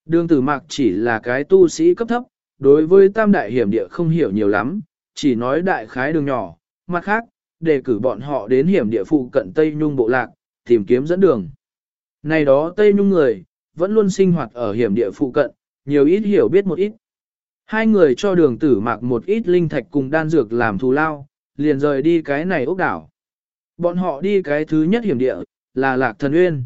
Đường tử mạc chỉ là cái tu sĩ cấp thấp, đối với tam đại hiểm địa không hiểu nhiều lắm, chỉ nói đại khái đường nhỏ, mặt khác, đề cử bọn họ đến hiểm địa phụ cận Tây Nhung bộ lạc, tìm kiếm dẫn đường. Này đó Tây Nhung người, vẫn luôn sinh hoạt ở hiểm địa phụ cận, nhiều ít hiểu biết một ít. Hai người cho đường tử mạc một ít linh thạch cùng đan dược làm thù lao, liền rời đi cái này ốc đảo. Bọn họ đi cái thứ nhất hiểm địa, là Lạc Thần Uyên.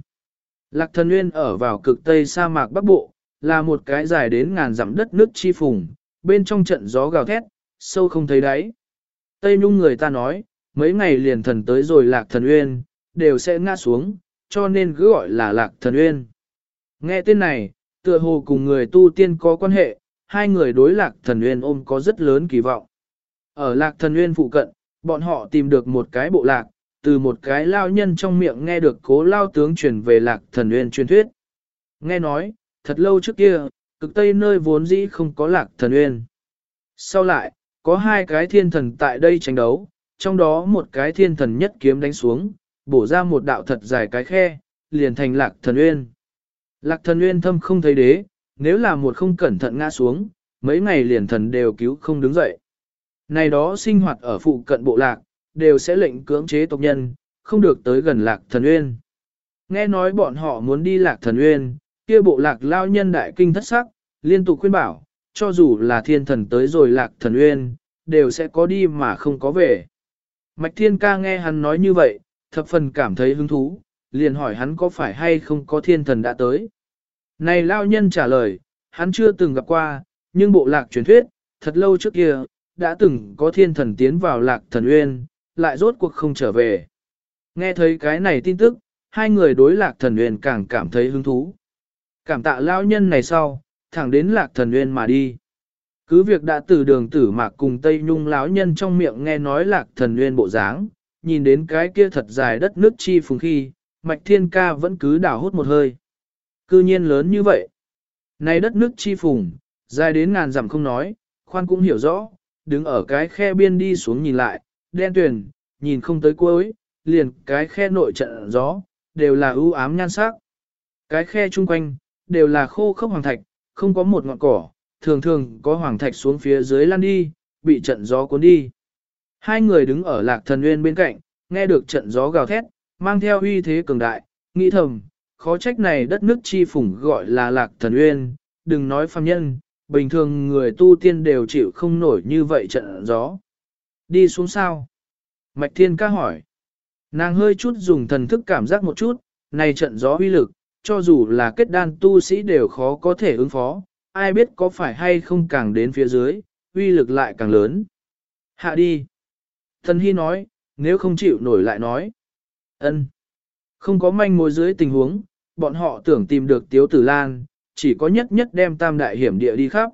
Lạc Thần Uyên ở vào cực tây sa mạc Bắc Bộ, là một cái dài đến ngàn dặm đất nước chi phùng, bên trong trận gió gào thét, sâu không thấy đáy. Tây Nhung người ta nói, mấy ngày liền thần tới rồi Lạc Thần Uyên, đều sẽ ngã xuống, cho nên cứ gọi là Lạc Thần Uyên. Nghe tên này, tựa hồ cùng người tu tiên có quan hệ, hai người đối lạc thần uyên ôm có rất lớn kỳ vọng. Ở lạc thần uyên phụ cận, bọn họ tìm được một cái bộ lạc, từ một cái lao nhân trong miệng nghe được cố lao tướng truyền về lạc thần uyên truyền thuyết. Nghe nói, thật lâu trước kia, cực tây nơi vốn dĩ không có lạc thần uyên. Sau lại, có hai cái thiên thần tại đây tranh đấu, trong đó một cái thiên thần nhất kiếm đánh xuống, bổ ra một đạo thật dài cái khe, liền thành lạc thần uyên Lạc thần uyên thâm không thấy đế, nếu là một không cẩn thận ngã xuống, mấy ngày liền thần đều cứu không đứng dậy. Này đó sinh hoạt ở phụ cận bộ lạc, đều sẽ lệnh cưỡng chế tộc nhân, không được tới gần lạc thần uyên. Nghe nói bọn họ muốn đi lạc thần uyên, kia bộ lạc lao nhân đại kinh thất sắc, liên tục khuyên bảo, cho dù là thiên thần tới rồi lạc thần uyên, đều sẽ có đi mà không có về. Mạch thiên ca nghe hắn nói như vậy, thập phần cảm thấy hứng thú, liền hỏi hắn có phải hay không có thiên thần đã tới. Này lao nhân trả lời, hắn chưa từng gặp qua, nhưng bộ lạc truyền thuyết, thật lâu trước kia, đã từng có thiên thần tiến vào lạc thần uyên, lại rốt cuộc không trở về. Nghe thấy cái này tin tức, hai người đối lạc thần uyên càng cảm thấy hứng thú. Cảm tạ lao nhân này sau, thẳng đến lạc thần uyên mà đi. Cứ việc đã từ đường tử mạc cùng Tây Nhung lão nhân trong miệng nghe nói lạc thần uyên bộ dáng, nhìn đến cái kia thật dài đất nước chi phùng khi, mạch thiên ca vẫn cứ đảo hút một hơi. Cư nhiên lớn như vậy. Này đất nước chi phùng, dài đến ngàn dặm không nói, khoan cũng hiểu rõ, đứng ở cái khe biên đi xuống nhìn lại, đen tuyền, nhìn không tới cuối, liền cái khe nội trận gió, đều là ưu ám nhan sắc. Cái khe chung quanh, đều là khô khốc hoàng thạch, không có một ngọn cỏ, thường thường có hoàng thạch xuống phía dưới lan đi, bị trận gió cuốn đi. Hai người đứng ở lạc thần nguyên bên cạnh, nghe được trận gió gào thét, mang theo uy thế cường đại, nghĩ thầm, khó trách này đất nước chi phủng gọi là lạc thần nguyên. đừng nói phàm nhân, bình thường người tu tiên đều chịu không nổi như vậy trận gió. Đi xuống sao? Mạch Thiên ca hỏi. Nàng hơi chút dùng thần thức cảm giác một chút, này trận gió uy lực, cho dù là kết đan tu sĩ đều khó có thể ứng phó, ai biết có phải hay không càng đến phía dưới, uy lực lại càng lớn. Hạ đi. Thần Hy nói, nếu không chịu nổi lại nói. ân Không có manh mối dưới tình huống, bọn họ tưởng tìm được Tiếu Tử Lan, chỉ có nhất nhất đem tam đại hiểm địa đi khắp.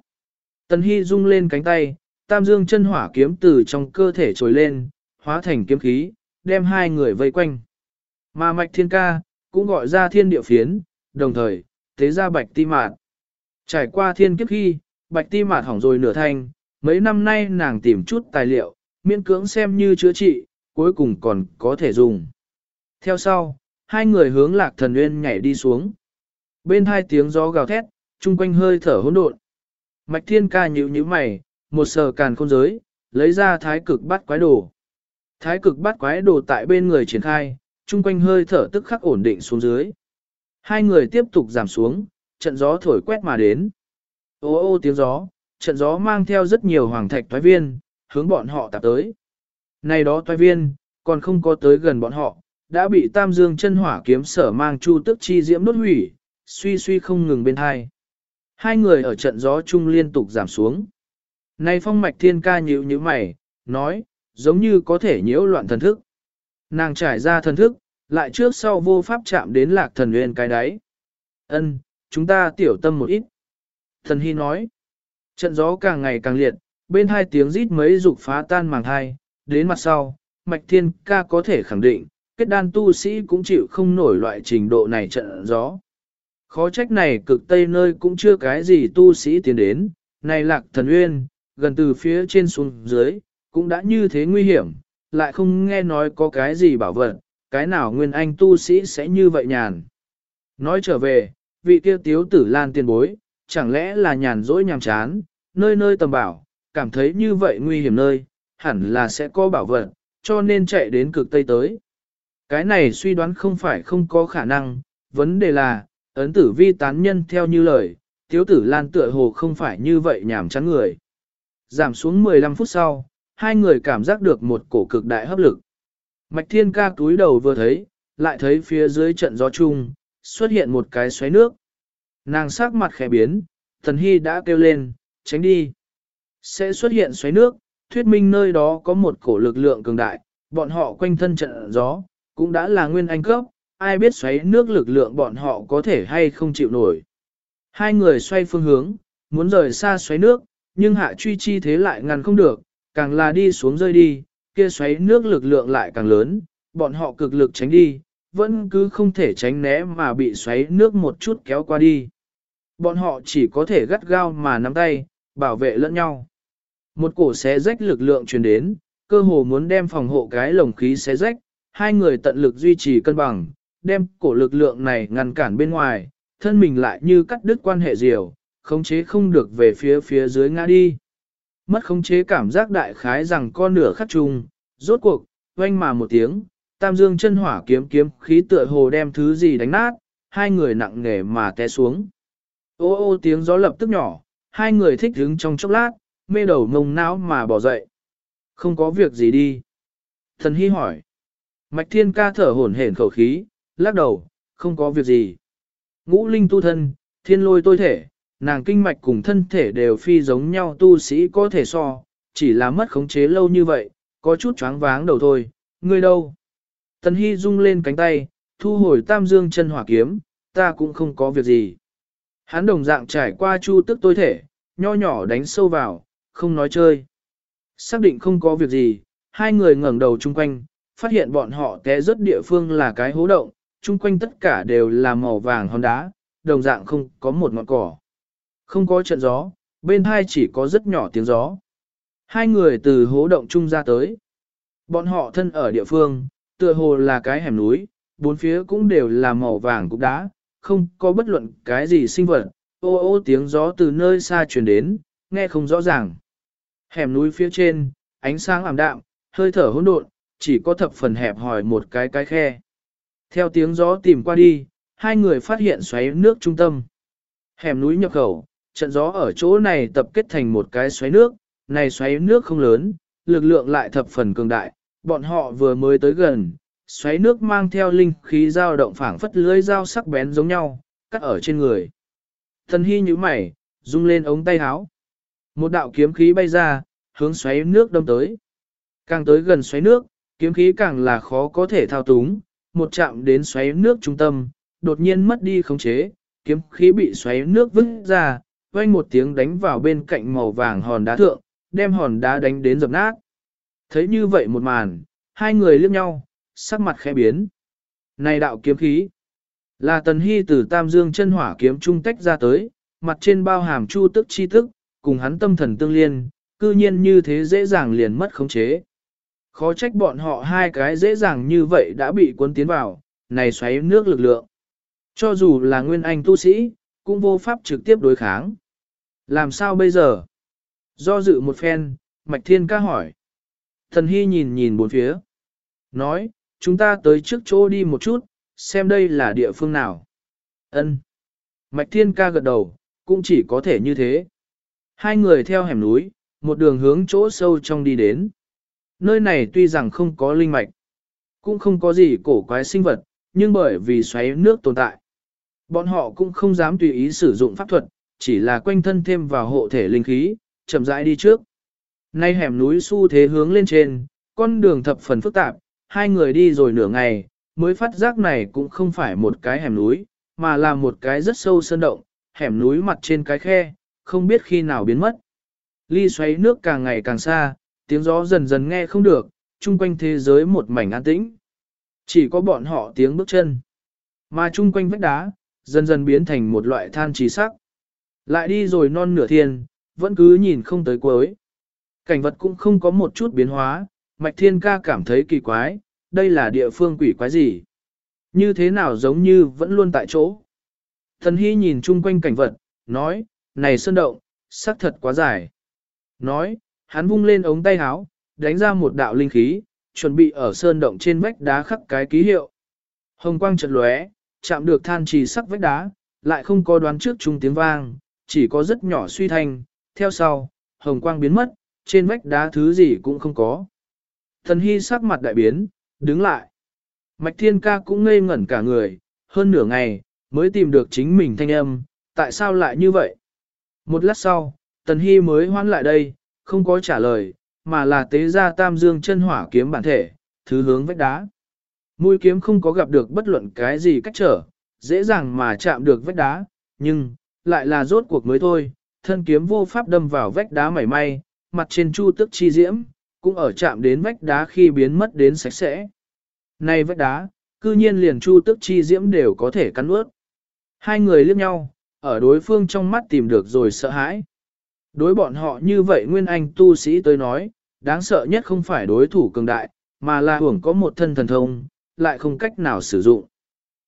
Tần Hy rung lên cánh tay, tam dương chân hỏa kiếm từ trong cơ thể trồi lên, hóa thành kiếm khí, đem hai người vây quanh. Mà mạch thiên ca, cũng gọi ra thiên địa phiến, đồng thời, tế ra bạch ti mạt. Trải qua thiên kiếp khi, bạch ti mạt hỏng rồi nửa thanh, mấy năm nay nàng tìm chút tài liệu, miễn cưỡng xem như chữa trị, cuối cùng còn có thể dùng. Theo sau, hai người hướng lạc thần nguyên nhảy đi xuống. Bên hai tiếng gió gào thét, chung quanh hơi thở hỗn độn. Mạch thiên ca nhíu nhíu mày, một sờ càn khôn giới, lấy ra thái cực bắt quái đồ. Thái cực bắt quái đồ tại bên người triển khai, chung quanh hơi thở tức khắc ổn định xuống dưới. Hai người tiếp tục giảm xuống, trận gió thổi quét mà đến. Ô ô tiếng gió, trận gió mang theo rất nhiều hoàng thạch thoái viên, hướng bọn họ tạp tới. Này đó toai viên, còn không có tới gần bọn họ, đã bị tam dương chân hỏa kiếm sở mang chu tức chi diễm đốt hủy, suy suy không ngừng bên hai. Hai người ở trận gió chung liên tục giảm xuống. Này phong mạch thiên ca nhíu như mày, nói, giống như có thể nhiễu loạn thần thức. Nàng trải ra thần thức, lại trước sau vô pháp chạm đến lạc thần nguyên cái đáy. Ân, chúng ta tiểu tâm một ít. Thần Hy nói, trận gió càng ngày càng liệt, bên hai tiếng rít mấy dục phá tan màng hai, đến mặt sau, mạch thiên ca có thể khẳng định, kết đan tu sĩ cũng chịu không nổi loại trình độ này trận gió. Khó trách này cực tây nơi cũng chưa cái gì tu sĩ tiến đến, này lạc thần uyên, gần từ phía trên xuống dưới, cũng đã như thế nguy hiểm, lại không nghe nói có cái gì bảo vật, cái nào nguyên anh tu sĩ sẽ như vậy nhàn. Nói trở về, vị kia tiếu tử lan tiền bối, chẳng lẽ là nhàn rỗi nhàm chán, nơi nơi tầm bảo, cảm thấy như vậy nguy hiểm nơi, hẳn là sẽ có bảo vật, cho nên chạy đến cực tây tới. Cái này suy đoán không phải không có khả năng, vấn đề là, ấn tử vi tán nhân theo như lời, tiếu tử lan tựa hồ không phải như vậy nhảm chán người. Giảm xuống 15 phút sau, hai người cảm giác được một cổ cực đại hấp lực. Mạch thiên ca túi đầu vừa thấy, lại thấy phía dưới trận gió chung, xuất hiện một cái xoáy nước. Nàng sắc mặt khẽ biến, thần hy đã kêu lên, tránh đi. Sẽ xuất hiện xoáy nước, thuyết minh nơi đó có một cổ lực lượng cường đại, bọn họ quanh thân trận gió, cũng đã là nguyên anh cấp, ai biết xoáy nước lực lượng bọn họ có thể hay không chịu nổi. Hai người xoay phương hướng, muốn rời xa xoáy nước, nhưng hạ truy chi thế lại ngăn không được, càng là đi xuống rơi đi, kia xoáy nước lực lượng lại càng lớn, bọn họ cực lực tránh đi, vẫn cứ không thể tránh né mà bị xoáy nước một chút kéo qua đi. Bọn họ chỉ có thể gắt gao mà nắm tay, bảo vệ lẫn nhau. Một cổ xé rách lực lượng truyền đến, cơ hồ muốn đem phòng hộ cái lồng khí xé rách, hai người tận lực duy trì cân bằng, đem cổ lực lượng này ngăn cản bên ngoài, thân mình lại như cắt đứt quan hệ diều, khống chế không được về phía phía dưới ngã đi. Mất khống chế cảm giác đại khái rằng con nửa khắc chung, rốt cuộc, oanh mà một tiếng, tam dương chân hỏa kiếm kiếm khí tựa hồ đem thứ gì đánh nát, hai người nặng nề mà té xuống. Ô ô tiếng gió lập tức nhỏ, hai người thích đứng trong chốc lát, mê đầu ngông não mà bỏ dậy. Không có việc gì đi. Thần Hy hỏi. Mạch thiên ca thở hổn hển khẩu khí, lắc đầu, không có việc gì. Ngũ linh tu thân, thiên lôi tôi thể, nàng kinh mạch cùng thân thể đều phi giống nhau tu sĩ có thể so, chỉ là mất khống chế lâu như vậy, có chút choáng váng đầu thôi, ngươi đâu? Tần Hy rung lên cánh tay, thu hồi tam dương chân hỏa kiếm, ta cũng không có việc gì. Hắn đồng dạng trải qua chu tức tôi thể, nho nhỏ đánh sâu vào, không nói chơi. Xác định không có việc gì, hai người ngẩng đầu chung quanh, phát hiện bọn họ té rớt địa phương là cái hố động, chung quanh tất cả đều là màu vàng hòn đá, đồng dạng không có một ngọn cỏ. Không có trận gió, bên hai chỉ có rất nhỏ tiếng gió. Hai người từ hố động chung ra tới. Bọn họ thân ở địa phương, tựa hồ là cái hẻm núi, bốn phía cũng đều là màu vàng cục đá, không có bất luận cái gì sinh vật, ô ô tiếng gió từ nơi xa truyền đến, nghe không rõ ràng. Hẻm núi phía trên, ánh sáng ảm đạm, hơi thở hỗn độn, chỉ có thập phần hẹp hỏi một cái cái khe. Theo tiếng gió tìm qua đi, hai người phát hiện xoáy nước trung tâm. Hẻm núi nhập khẩu, trận gió ở chỗ này tập kết thành một cái xoáy nước, này xoáy nước không lớn, lực lượng lại thập phần cường đại, bọn họ vừa mới tới gần, xoáy nước mang theo linh khí dao động phảng phất lưới dao sắc bén giống nhau, cắt ở trên người. Thần hy như mày, rung lên ống tay áo. Một đạo kiếm khí bay ra, hướng xoáy nước đâm tới. Càng tới gần xoáy nước, kiếm khí càng là khó có thể thao túng, một chạm đến xoáy nước trung tâm, đột nhiên mất đi khống chế, kiếm khí bị xoáy nước vứt ra, vang một tiếng đánh vào bên cạnh màu vàng hòn đá thượng, đem hòn đá đánh đến dập nát. Thấy như vậy một màn, hai người liếc nhau, sắc mặt khẽ biến. Này đạo kiếm khí, là tần hy từ tam dương chân hỏa kiếm trung tách ra tới, mặt trên bao hàm chu tức chi tức, cùng hắn tâm thần tương liên, cư nhiên như thế dễ dàng liền mất khống chế. Khó trách bọn họ hai cái dễ dàng như vậy đã bị cuốn tiến vào, này xoáy nước lực lượng. Cho dù là nguyên anh tu sĩ, cũng vô pháp trực tiếp đối kháng. Làm sao bây giờ? Do dự một phen, Mạch Thiên ca hỏi. Thần Hy nhìn nhìn bốn phía. Nói, chúng ta tới trước chỗ đi một chút, xem đây là địa phương nào. Ân. Mạch Thiên ca gật đầu, cũng chỉ có thể như thế. Hai người theo hẻm núi, một đường hướng chỗ sâu trong đi đến. Nơi này tuy rằng không có linh mạch, cũng không có gì cổ quái sinh vật, nhưng bởi vì xoáy nước tồn tại. Bọn họ cũng không dám tùy ý sử dụng pháp thuật, chỉ là quanh thân thêm vào hộ thể linh khí, chậm rãi đi trước. Nay hẻm núi xu thế hướng lên trên, con đường thập phần phức tạp, hai người đi rồi nửa ngày, mới phát giác này cũng không phải một cái hẻm núi, mà là một cái rất sâu sơn động, hẻm núi mặt trên cái khe, không biết khi nào biến mất. Ly xoáy nước càng ngày càng xa, tiếng gió dần dần nghe không được, chung quanh thế giới một mảnh an tĩnh. Chỉ có bọn họ tiếng bước chân. Mà chung quanh vách đá, dần dần biến thành một loại than trí sắc. Lại đi rồi non nửa thiên, vẫn cứ nhìn không tới cuối. Cảnh vật cũng không có một chút biến hóa, Mạch Thiên Ca cảm thấy kỳ quái, đây là địa phương quỷ quái gì? Như thế nào giống như vẫn luôn tại chỗ? Thần Hy nhìn chung quanh cảnh vật, nói, này sơn động, sắc thật quá dài. Nói, hắn vung lên ống tay áo, đánh ra một đạo linh khí, chuẩn bị ở sơn động trên vách đá khắc cái ký hiệu. Hồng quang chợt lóe, chạm được than trì sắc vách đá, lại không có đoán trước chung tiếng vang, chỉ có rất nhỏ suy thanh, theo sau, hồng quang biến mất, trên vách đá thứ gì cũng không có. Thần hy sắc mặt đại biến, đứng lại. Mạch thiên ca cũng ngây ngẩn cả người, hơn nửa ngày, mới tìm được chính mình thanh âm, tại sao lại như vậy? Một lát sau, Tần Hy mới hoán lại đây, không có trả lời, mà là tế ra tam dương chân hỏa kiếm bản thể, thứ hướng vách đá. Mũi kiếm không có gặp được bất luận cái gì cách trở, dễ dàng mà chạm được vách đá, nhưng, lại là rốt cuộc mới thôi, thân kiếm vô pháp đâm vào vách đá mảy may, mặt trên chu tức chi diễm, cũng ở chạm đến vách đá khi biến mất đến sạch sẽ. Này vách đá, cư nhiên liền chu tức chi diễm đều có thể cắn ướt. Hai người liếc nhau, ở đối phương trong mắt tìm được rồi sợ hãi. Đối bọn họ như vậy Nguyên Anh tu sĩ tới nói, đáng sợ nhất không phải đối thủ cường đại, mà là hưởng có một thân thần thông, lại không cách nào sử dụng.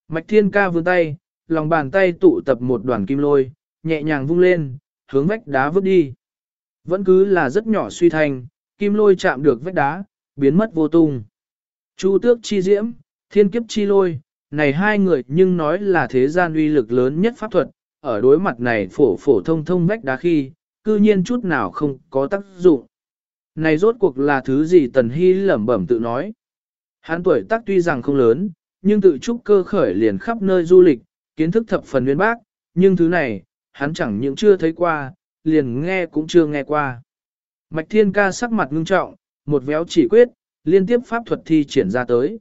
Mạch Thiên Ca vươn tay, lòng bàn tay tụ tập một đoàn kim lôi, nhẹ nhàng vung lên, hướng vách đá vứt đi. Vẫn cứ là rất nhỏ suy thành, kim lôi chạm được vách đá, biến mất vô tung. Chu tước chi diễm, thiên kiếp chi lôi, này hai người nhưng nói là thế gian uy lực lớn nhất pháp thuật, ở đối mặt này phổ phổ thông thông vách đá khi, cư nhiên chút nào không có tác dụng. Này rốt cuộc là thứ gì Tần Hy lẩm bẩm tự nói. Hắn tuổi tác tuy rằng không lớn, nhưng tự trúc cơ khởi liền khắp nơi du lịch, kiến thức thập phần nguyên bác, nhưng thứ này, hắn chẳng những chưa thấy qua, liền nghe cũng chưa nghe qua. Mạch Thiên Ca sắc mặt ngưng trọng, một véo chỉ quyết, liên tiếp pháp thuật thi triển ra tới.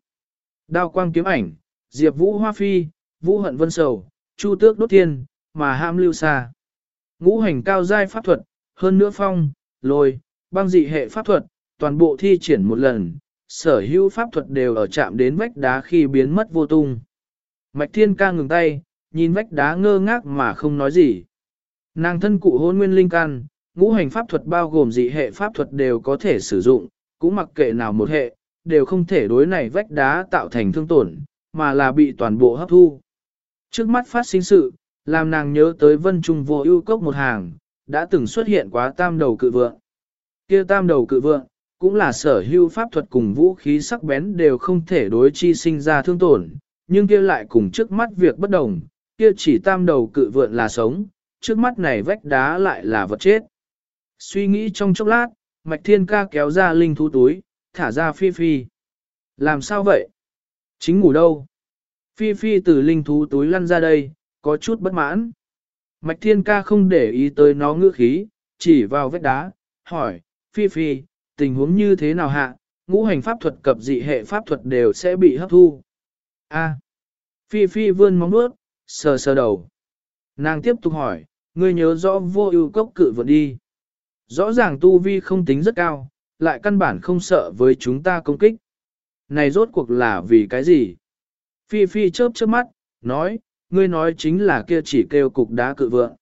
Đao quang kiếm ảnh, Diệp Vũ Hoa Phi, Vũ Hận Vân Sầu, Chu Tước Đốt Thiên, mà ham lưu xa. Ngũ hành cao giai pháp thuật, hơn nữa phong, lôi, băng dị hệ pháp thuật, toàn bộ thi triển một lần, sở hữu pháp thuật đều ở chạm đến vách đá khi biến mất vô tung. Mạch Thiên ca ngừng tay, nhìn vách đá ngơ ngác mà không nói gì. Nàng thân cụ hôn nguyên linh can, ngũ hành pháp thuật bao gồm dị hệ pháp thuật đều có thể sử dụng, cũng mặc kệ nào một hệ, đều không thể đối này vách đá tạo thành thương tổn, mà là bị toàn bộ hấp thu. Trước mắt phát sinh sự, làm nàng nhớ tới vân trung vô ưu cốc một hàng, đã từng xuất hiện quá tam đầu cự vượng. kia tam đầu cự vượng, cũng là sở hữu pháp thuật cùng vũ khí sắc bén đều không thể đối chi sinh ra thương tổn, nhưng kia lại cùng trước mắt việc bất đồng, kia chỉ tam đầu cự vượng là sống, trước mắt này vách đá lại là vật chết. Suy nghĩ trong chốc lát, Mạch Thiên ca kéo ra linh thú túi, thả ra Phi Phi. Làm sao vậy? Chính ngủ đâu? Phi Phi từ linh thú túi lăn ra đây, có chút bất mãn. Mạch Thiên ca không để ý tới nó ngữ khí, chỉ vào vết đá, hỏi, Phi Phi, tình huống như thế nào hạ, ngũ hành pháp thuật cập dị hệ pháp thuật đều sẽ bị hấp thu. A. Phi Phi vươn móng nuốt, sờ sờ đầu. Nàng tiếp tục hỏi, ngươi nhớ rõ vô ưu cốc cự vượt đi. Rõ ràng tu vi không tính rất cao, lại căn bản không sợ với chúng ta công kích. Này rốt cuộc là vì cái gì? Phi Phi chớp chớp mắt, nói, ngươi nói chính là kia chỉ kêu cục đá cự vượng.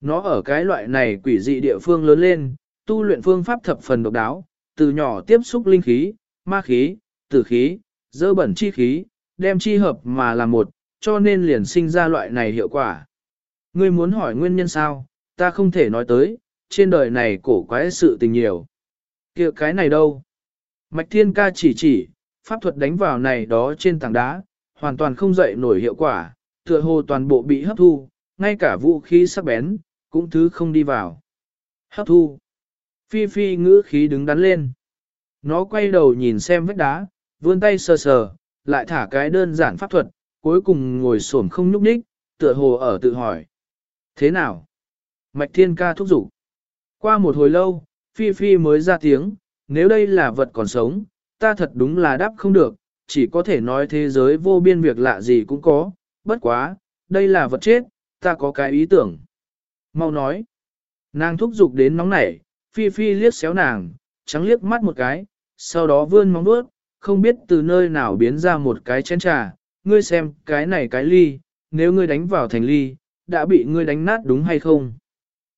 Nó ở cái loại này quỷ dị địa phương lớn lên, tu luyện phương pháp thập phần độc đáo, từ nhỏ tiếp xúc linh khí, ma khí, tử khí, dơ bẩn chi khí, đem chi hợp mà là một, cho nên liền sinh ra loại này hiệu quả. Ngươi muốn hỏi nguyên nhân sao, ta không thể nói tới, trên đời này cổ quái sự tình nhiều. kia cái này đâu? Mạch thiên ca chỉ chỉ, pháp thuật đánh vào này đó trên tảng đá, hoàn toàn không dậy nổi hiệu quả, tựa hồ toàn bộ bị hấp thu, ngay cả vũ khí sắc bén, cũng thứ không đi vào. Hấp thu. Phi phi ngữ khí đứng đắn lên. Nó quay đầu nhìn xem vết đá, vươn tay sờ sờ, lại thả cái đơn giản pháp thuật, cuối cùng ngồi xổm không nhúc nhích, tựa hồ ở tự hỏi. Thế nào? Mạch thiên ca thúc giục. Qua một hồi lâu, Phi Phi mới ra tiếng, nếu đây là vật còn sống, ta thật đúng là đáp không được, chỉ có thể nói thế giới vô biên việc lạ gì cũng có, bất quá, đây là vật chết, ta có cái ý tưởng. Mau nói. Nàng thúc giục đến nóng nảy, Phi Phi liếc xéo nàng, trắng liếc mắt một cái, sau đó vươn móng vuốt, không biết từ nơi nào biến ra một cái chén trà, ngươi xem cái này cái ly, nếu ngươi đánh vào thành ly, đã bị ngươi đánh nát đúng hay không?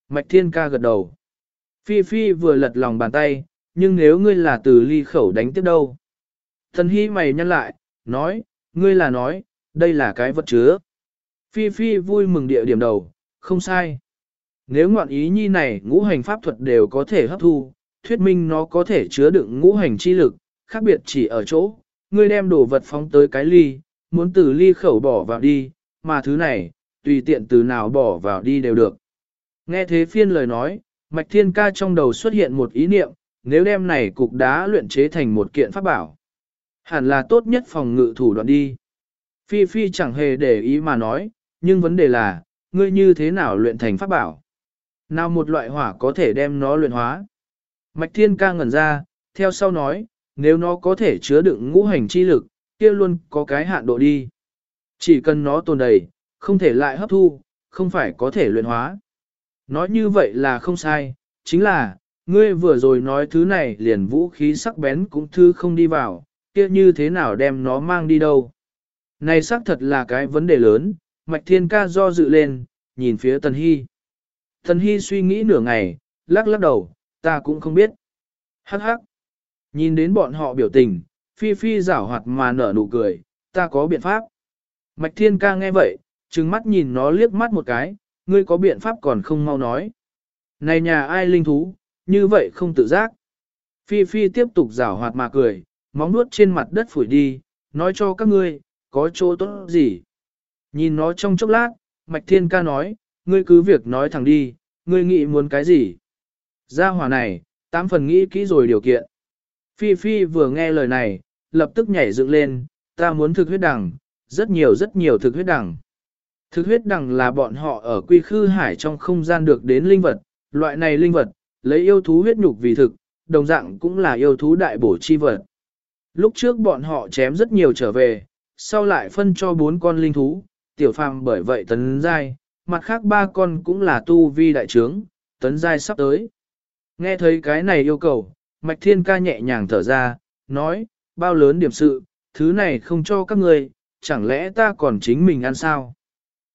Mạch Thiên ca gật đầu. Phi Phi vừa lật lòng bàn tay, nhưng nếu ngươi là từ ly khẩu đánh tiếp đâu? Thần Hy mày nhăn lại, nói, ngươi là nói, đây là cái vật chứa. Phi Phi vui mừng địa điểm đầu, không sai. Nếu ngoạn ý nhi này ngũ hành pháp thuật đều có thể hấp thu, thuyết minh nó có thể chứa đựng ngũ hành chi lực, khác biệt chỉ ở chỗ, ngươi đem đồ vật phóng tới cái ly, muốn từ ly khẩu bỏ vào đi, mà thứ này, tùy tiện từ nào bỏ vào đi đều được. Nghe thế phiên lời nói, Mạch Thiên Ca trong đầu xuất hiện một ý niệm, nếu đem này cục đá luyện chế thành một kiện pháp bảo. Hẳn là tốt nhất phòng ngự thủ đoạn đi. Phi Phi chẳng hề để ý mà nói, nhưng vấn đề là, ngươi như thế nào luyện thành pháp bảo? Nào một loại hỏa có thể đem nó luyện hóa? Mạch Thiên Ca ngẩn ra, theo sau nói, nếu nó có thể chứa đựng ngũ hành chi lực, kia luôn có cái hạn độ đi. Chỉ cần nó tồn đầy, không thể lại hấp thu, không phải có thể luyện hóa. Nói như vậy là không sai, chính là, ngươi vừa rồi nói thứ này liền vũ khí sắc bén cũng thư không đi vào, kia như thế nào đem nó mang đi đâu. Này xác thật là cái vấn đề lớn, Mạch Thiên Ca do dự lên, nhìn phía Tần Hy. Tần Hy suy nghĩ nửa ngày, lắc lắc đầu, ta cũng không biết. Hắc hắc. Nhìn đến bọn họ biểu tình, Phi Phi rảo hoạt mà nở nụ cười, ta có biện pháp. Mạch Thiên Ca nghe vậy, trừng mắt nhìn nó liếc mắt một cái, ngươi có biện pháp còn không mau nói. Này nhà ai linh thú, như vậy không tự giác. Phi Phi tiếp tục rảo hoạt mà cười, móng nuốt trên mặt đất phủi đi, nói cho các ngươi, có chỗ tốt gì. Nhìn nó trong chốc lát, Mạch Thiên Ca nói, ngươi cứ việc nói thẳng đi, ngươi nghĩ muốn cái gì. Gia hỏa này, tám phần nghĩ kỹ rồi điều kiện. Phi Phi vừa nghe lời này, lập tức nhảy dựng lên, ta muốn thực huyết đằng, rất nhiều rất nhiều thực huyết đằng. Thực huyết đằng là bọn họ ở quy khư hải trong không gian được đến linh vật, loại này linh vật, lấy yêu thú huyết nhục vì thực, đồng dạng cũng là yêu thú đại bổ chi vật. Lúc trước bọn họ chém rất nhiều trở về, sau lại phân cho bốn con linh thú, tiểu phàm bởi vậy tấn giai, mặt khác ba con cũng là tu vi đại trướng, tấn giai sắp tới. Nghe thấy cái này yêu cầu, Mạch Thiên ca nhẹ nhàng thở ra, nói, bao lớn điểm sự, thứ này không cho các người, chẳng lẽ ta còn chính mình ăn sao?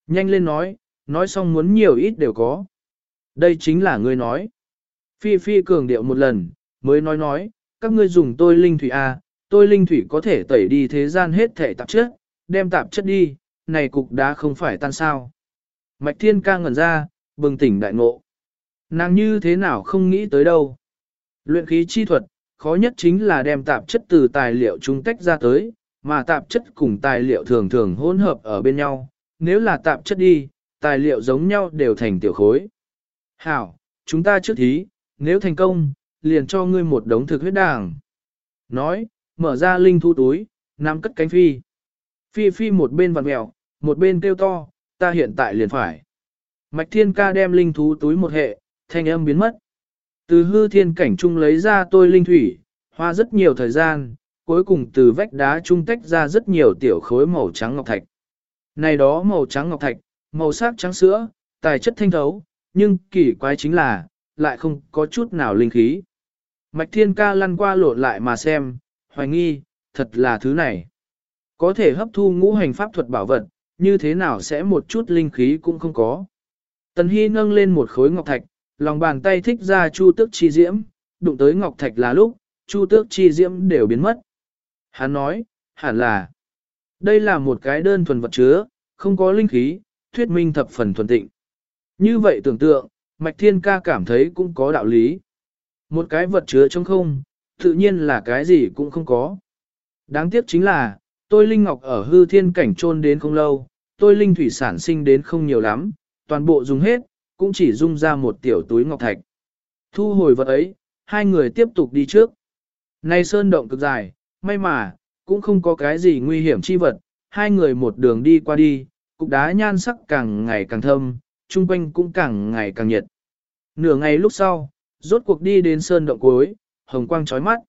Nhanh lên nói, nói xong muốn nhiều ít đều có. Đây chính là ngươi nói. Phi Phi cường điệu một lần, mới nói nói, các ngươi dùng tôi linh thủy A, à, tôi linh thủy có thể tẩy đi thế gian hết thể tạp chất, đem tạp chất đi, này cục đá không phải tan sao. Mạch Thiên ca ngẩn ra, bừng tỉnh đại ngộ. Nàng như thế nào không nghĩ tới đâu. Luyện khí chi thuật, khó nhất chính là đem tạp chất từ tài liệu chúng tách ra tới, mà tạp chất cùng tài liệu thường thường hỗn hợp ở bên nhau, nếu là tạp chất đi, tài liệu giống nhau đều thành tiểu khối. Hảo, chúng ta trước thí, nếu thành công, liền cho ngươi một đống thực huyết đảng. Nói, mở ra linh thu túi, nắm cất cánh phi. Phi phi một bên vặn mèo, một bên kêu to, ta hiện tại liền phải. Mạch thiên ca đem linh thú túi một hệ, thanh âm biến mất. Từ hư thiên cảnh trung lấy ra tôi linh thủy, hoa rất nhiều thời gian, cuối cùng từ vách đá trung tách ra rất nhiều tiểu khối màu trắng ngọc thạch. Này đó màu trắng ngọc thạch, màu sắc trắng sữa, tài chất thanh thấu, nhưng kỳ quái chính là, lại không có chút nào linh khí. Mạch thiên ca lăn qua lộn lại mà xem, hoài nghi, thật là thứ này. Có thể hấp thu ngũ hành pháp thuật bảo vật, như thế nào sẽ một chút linh khí cũng không có. Tần Hy nâng lên một khối ngọc thạch, lòng bàn tay thích ra chu tước chi diễm, đụng tới ngọc thạch là lúc, chu tước chi diễm đều biến mất. Hắn nói, hẳn là, đây là một cái đơn thuần vật chứa, không có linh khí, thuyết minh thập phần thuần tịnh. Như vậy tưởng tượng, Mạch Thiên Ca cảm thấy cũng có đạo lý. Một cái vật chứa trong không, tự nhiên là cái gì cũng không có. Đáng tiếc chính là, tôi linh ngọc ở hư thiên cảnh trôn đến không lâu, tôi linh thủy sản sinh đến không nhiều lắm, toàn bộ dùng hết, cũng chỉ dung ra một tiểu túi ngọc thạch. Thu hồi vật ấy, hai người tiếp tục đi trước. Nay sơn động cực dài, may mà, cũng không có cái gì nguy hiểm chi vật, hai người một đường đi qua đi, cục đá nhan sắc càng ngày càng thâm, trung quanh cũng càng ngày càng nhiệt. Nửa ngày lúc sau, rốt cuộc đi đến sơn động cuối, hồng quang chói mắt.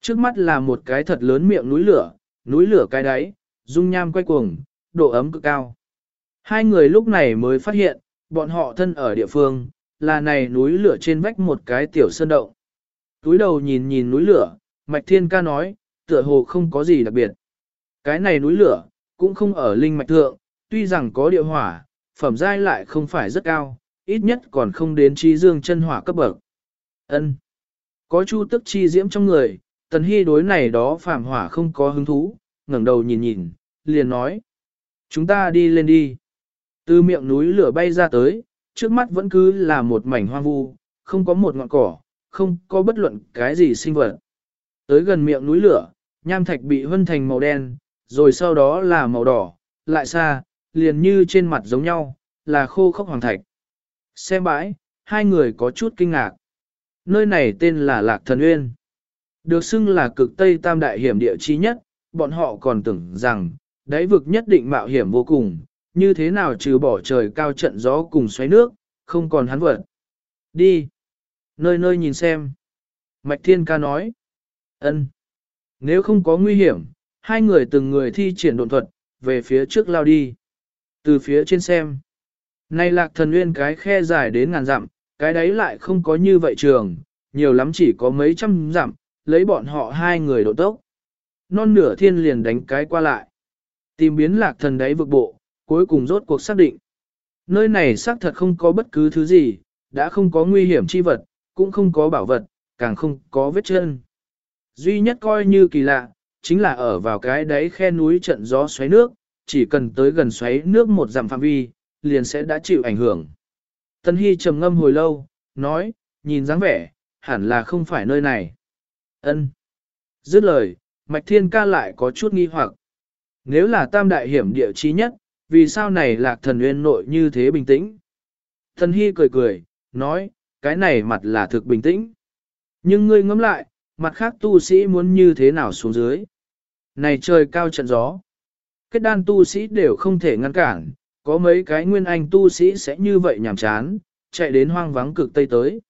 Trước mắt là một cái thật lớn miệng núi lửa, núi lửa cái đáy, dung nham quay cuồng, độ ấm cực cao. Hai người lúc này mới phát hiện, bọn họ thân ở địa phương, là này núi lửa trên vách một cái tiểu sơn động. Túi đầu nhìn nhìn núi lửa, Mạch Thiên ca nói, tựa hồ không có gì đặc biệt. Cái này núi lửa, cũng không ở linh mạch thượng, tuy rằng có địa hỏa, phẩm giai lại không phải rất cao, ít nhất còn không đến trí dương chân hỏa cấp bậc. Ân, có chu tức chi diễm trong người, tần hy đối này đó phàm hỏa không có hứng thú, ngẩng đầu nhìn nhìn, liền nói. Chúng ta đi lên đi. Từ miệng núi lửa bay ra tới, trước mắt vẫn cứ là một mảnh hoang vu, không có một ngọn cỏ, không có bất luận cái gì sinh vật. Tới gần miệng núi lửa, nham thạch bị hân thành màu đen, rồi sau đó là màu đỏ, lại xa, liền như trên mặt giống nhau, là khô khốc hoàng thạch. Xem bãi, hai người có chút kinh ngạc. Nơi này tên là Lạc Thần Uyên. Được xưng là cực Tây Tam Đại hiểm địa chi nhất, bọn họ còn tưởng rằng, đáy vực nhất định mạo hiểm vô cùng, như thế nào trừ bỏ trời cao trận gió cùng xoáy nước, không còn hắn vật. Đi. Nơi nơi nhìn xem. Mạch Thiên Ca nói. ân. Nếu không có nguy hiểm, hai người từng người thi triển độn thuật, về phía trước lao đi. Từ phía trên xem. Này lạc thần nguyên cái khe dài đến ngàn dặm, cái đấy lại không có như vậy trường, nhiều lắm chỉ có mấy trăm dặm, lấy bọn họ hai người độ tốc. Non nửa thiên liền đánh cái qua lại. Tìm biến lạc thần đáy vực bộ, cuối cùng rốt cuộc xác định. Nơi này xác thật không có bất cứ thứ gì, đã không có nguy hiểm chi vật, cũng không có bảo vật, càng không có vết chân. Duy nhất coi như kỳ lạ, chính là ở vào cái đáy khe núi trận gió xoáy nước, chỉ cần tới gần xoáy nước một dặm phạm vi, liền sẽ đã chịu ảnh hưởng. Tân Hy trầm ngâm hồi lâu, nói, nhìn dáng vẻ, hẳn là không phải nơi này. Ân. Dứt lời, Mạch Thiên ca lại có chút nghi hoặc. Nếu là tam đại hiểm địa chí nhất, vì sao này lạc thần nguyên nội như thế bình tĩnh? Thần Hy cười cười, nói, cái này mặt là thực bình tĩnh. Nhưng ngươi ngẫm lại, mặt khác tu sĩ muốn như thế nào xuống dưới? Này trời cao trận gió. Kết đan tu sĩ đều không thể ngăn cản, có mấy cái nguyên anh tu sĩ sẽ như vậy nhảm chán, chạy đến hoang vắng cực tây tới.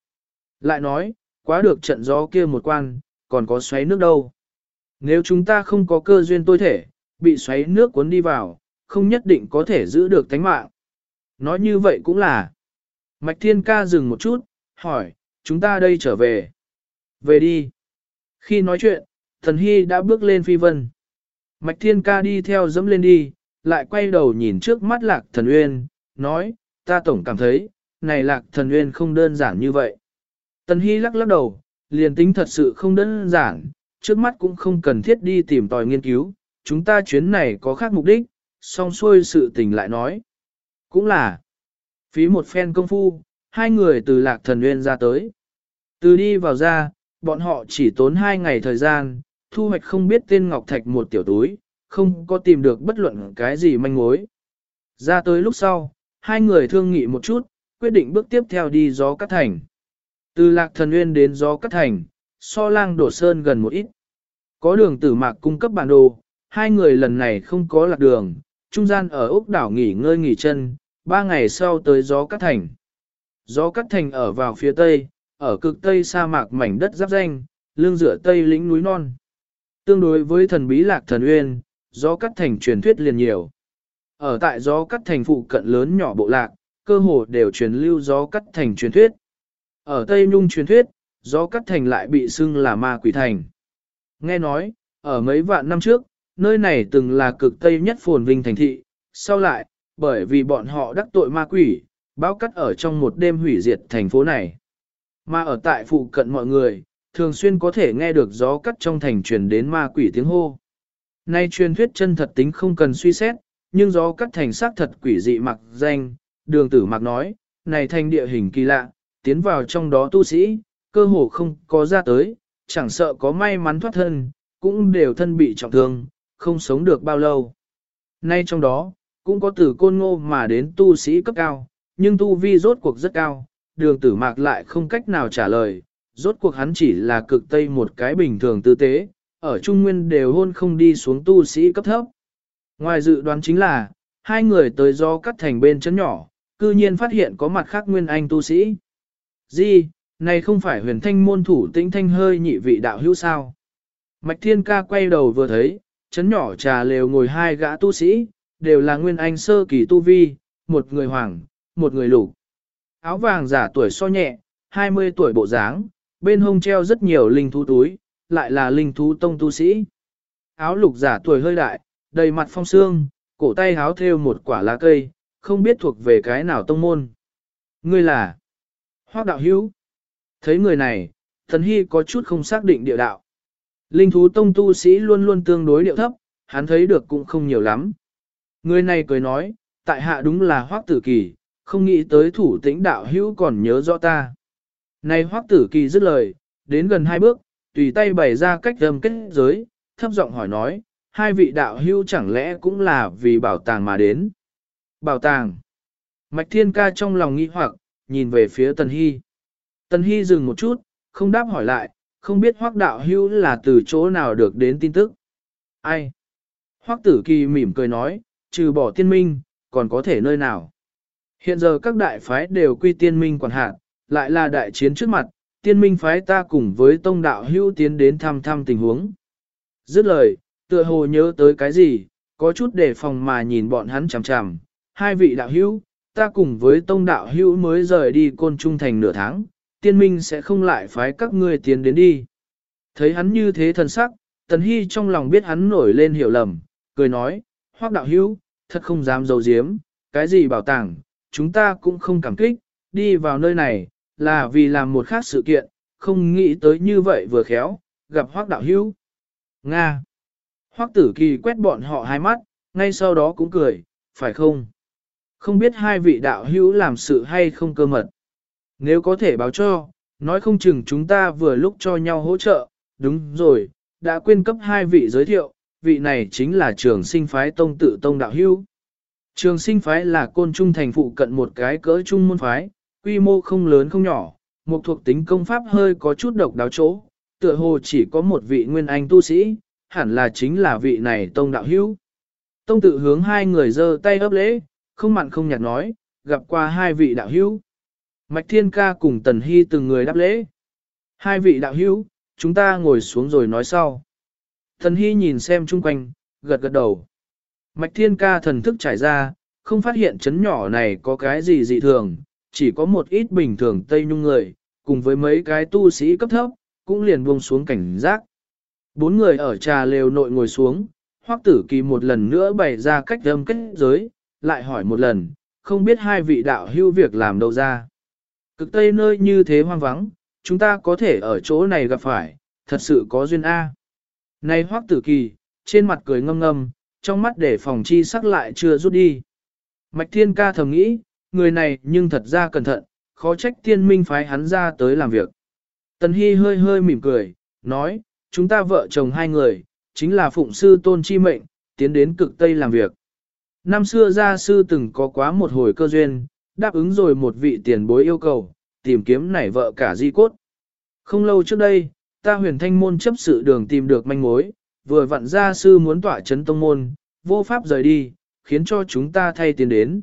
Lại nói, quá được trận gió kia một quan, còn có xoáy nước đâu. Nếu chúng ta không có cơ duyên tôi thể, bị xoáy nước cuốn đi vào, không nhất định có thể giữ được tánh mạng. Nói như vậy cũng là. Mạch Thiên Ca dừng một chút, hỏi, chúng ta đây trở về. Về đi. Khi nói chuyện, Thần Hy đã bước lên phi vân. Mạch Thiên Ca đi theo dẫm lên đi, lại quay đầu nhìn trước mắt Lạc Thần Uyên, nói, ta tổng cảm thấy, này Lạc Thần Uyên không đơn giản như vậy. Tần Hy lắc lắc đầu, liền tính thật sự không đơn giản, trước mắt cũng không cần thiết đi tìm tòi nghiên cứu, chúng ta chuyến này có khác mục đích, song xuôi sự tình lại nói. Cũng là, phí một phen công phu, hai người từ lạc thần uyên ra tới. Từ đi vào ra, bọn họ chỉ tốn hai ngày thời gian, thu hoạch không biết tên ngọc thạch một tiểu túi, không có tìm được bất luận cái gì manh mối. Ra tới lúc sau, hai người thương nghị một chút, quyết định bước tiếp theo đi gió cắt thành. Từ lạc thần nguyên đến gió cắt thành, so lang đổ sơn gần một ít. Có đường tử mạc cung cấp bản đồ, hai người lần này không có lạc đường, trung gian ở úc đảo nghỉ ngơi nghỉ chân, ba ngày sau tới gió cắt thành. Gió cắt thành ở vào phía tây, ở cực tây sa mạc mảnh đất giáp danh, lương dựa tây lĩnh núi non. Tương đối với thần bí lạc thần uyên, gió cắt thành truyền thuyết liền nhiều. Ở tại gió cắt thành phụ cận lớn nhỏ bộ lạc, cơ hồ đều truyền lưu gió cắt thành truyền thuyết. Ở Tây Nhung truyền thuyết, gió cắt thành lại bị xưng là ma quỷ thành. Nghe nói, ở mấy vạn năm trước, nơi này từng là cực Tây nhất phồn vinh thành thị, sau lại, bởi vì bọn họ đắc tội ma quỷ, báo cắt ở trong một đêm hủy diệt thành phố này. Mà ở tại phụ cận mọi người, thường xuyên có thể nghe được gió cắt trong thành truyền đến ma quỷ tiếng hô. Nay truyền thuyết chân thật tính không cần suy xét, nhưng gió cắt thành xác thật quỷ dị mặc danh, đường tử mặc nói, này thành địa hình kỳ lạ, tiến vào trong đó tu sĩ, cơ hồ không có ra tới, chẳng sợ có may mắn thoát thân, cũng đều thân bị trọng thương, không sống được bao lâu. Nay trong đó, cũng có từ côn ngô mà đến tu sĩ cấp cao, nhưng tu vi rốt cuộc rất cao, đường tử mạc lại không cách nào trả lời, rốt cuộc hắn chỉ là cực tây một cái bình thường tư tế, ở Trung Nguyên đều hôn không đi xuống tu sĩ cấp thấp. Ngoài dự đoán chính là, hai người tới do cắt thành bên chấn nhỏ, cư nhiên phát hiện có mặt khác Nguyên Anh tu sĩ. gì, này không phải huyền thanh môn thủ tĩnh thanh hơi nhị vị đạo hữu sao. Mạch Thiên Ca quay đầu vừa thấy, chấn nhỏ trà lều ngồi hai gã tu sĩ, đều là Nguyên Anh sơ kỳ tu vi, một người hoàng, một người lục. Áo vàng giả tuổi so nhẹ, 20 tuổi bộ dáng, bên hông treo rất nhiều linh thú túi, lại là linh thú tông tu sĩ. Áo lục giả tuổi hơi đại, đầy mặt phong xương, cổ tay háo thêu một quả lá cây, không biết thuộc về cái nào tông môn. Ngươi là Hoác đạo hữu. Thấy người này, thần hy có chút không xác định địa đạo. Linh thú tông tu sĩ luôn luôn tương đối điệu thấp, hắn thấy được cũng không nhiều lắm. Người này cười nói, tại hạ đúng là hoác tử kỳ, không nghĩ tới thủ tĩnh đạo hữu còn nhớ rõ ta. Này hoác tử kỳ dứt lời, đến gần hai bước, tùy tay bày ra cách âm kết giới, thấp giọng hỏi nói, hai vị đạo hưu chẳng lẽ cũng là vì bảo tàng mà đến. Bảo tàng. Mạch thiên ca trong lòng nghi hoặc, nhìn về phía Tần Hy. Tần Hy dừng một chút, không đáp hỏi lại, không biết hoác đạo hưu là từ chỗ nào được đến tin tức. Ai? Hoác tử kỳ mỉm cười nói, trừ bỏ tiên minh, còn có thể nơi nào. Hiện giờ các đại phái đều quy tiên minh quản hạt, lại là đại chiến trước mặt, tiên minh phái ta cùng với tông đạo hữu tiến đến thăm thăm tình huống. Dứt lời, tựa hồ nhớ tới cái gì, có chút đề phòng mà nhìn bọn hắn chằm chằm, hai vị đạo hữu, ta cùng với tông đạo hữu mới rời đi côn trung thành nửa tháng, tiên minh sẽ không lại phái các ngươi tiến đến đi. Thấy hắn như thế thần sắc, tần hy trong lòng biết hắn nổi lên hiểu lầm, cười nói, hoác đạo hữu, thật không dám dầu diếm, cái gì bảo tàng, chúng ta cũng không cảm kích, đi vào nơi này, là vì làm một khác sự kiện, không nghĩ tới như vậy vừa khéo, gặp hoác đạo hữu. Nga. Hoác tử kỳ quét bọn họ hai mắt, ngay sau đó cũng cười, phải không? Không biết hai vị đạo hữu làm sự hay không cơ mật. Nếu có thể báo cho, nói không chừng chúng ta vừa lúc cho nhau hỗ trợ, đúng rồi, đã quên cấp hai vị giới thiệu, vị này chính là trường sinh phái tông tự tông đạo hữu. Trường sinh phái là côn trung thành phụ cận một cái cỡ trung môn phái, quy mô không lớn không nhỏ, một thuộc tính công pháp hơi có chút độc đáo chỗ, tựa hồ chỉ có một vị nguyên anh tu sĩ, hẳn là chính là vị này tông đạo hữu. Tông tự hướng hai người giơ tay ấp lễ, không mặn không nhạt nói, gặp qua hai vị đạo hữu. Mạch Thiên Ca cùng Tần Hy từng người đáp lễ. Hai vị đạo hữu, chúng ta ngồi xuống rồi nói sau. Tần Hy nhìn xem chung quanh, gật gật đầu. Mạch Thiên Ca thần thức trải ra, không phát hiện chấn nhỏ này có cái gì dị thường, chỉ có một ít bình thường Tây Nhung người, cùng với mấy cái tu sĩ cấp thấp, cũng liền buông xuống cảnh giác. Bốn người ở trà lều nội ngồi xuống, hoắc tử kỳ một lần nữa bày ra cách âm kết giới, lại hỏi một lần, không biết hai vị đạo hưu việc làm đâu ra. Cực Tây nơi như thế hoang vắng, chúng ta có thể ở chỗ này gặp phải, thật sự có duyên A. Này hoắc tử kỳ, trên mặt cười ngâm ngâm, trong mắt để phòng chi sắc lại chưa rút đi. Mạch Thiên Ca thầm nghĩ, người này nhưng thật ra cẩn thận, khó trách tiên minh phái hắn ra tới làm việc. Tần Hy hơi hơi mỉm cười, nói, chúng ta vợ chồng hai người, chính là phụng sư tôn chi mệnh, tiến đến cực Tây làm việc. Năm xưa gia sư từng có quá một hồi cơ duyên, đáp ứng rồi một vị tiền bối yêu cầu, tìm kiếm nảy vợ cả di cốt. Không lâu trước đây, ta huyền thanh môn chấp sự đường tìm được manh mối, vừa vặn gia sư muốn tỏa chấn tông môn, vô pháp rời đi, khiến cho chúng ta thay tiền đến.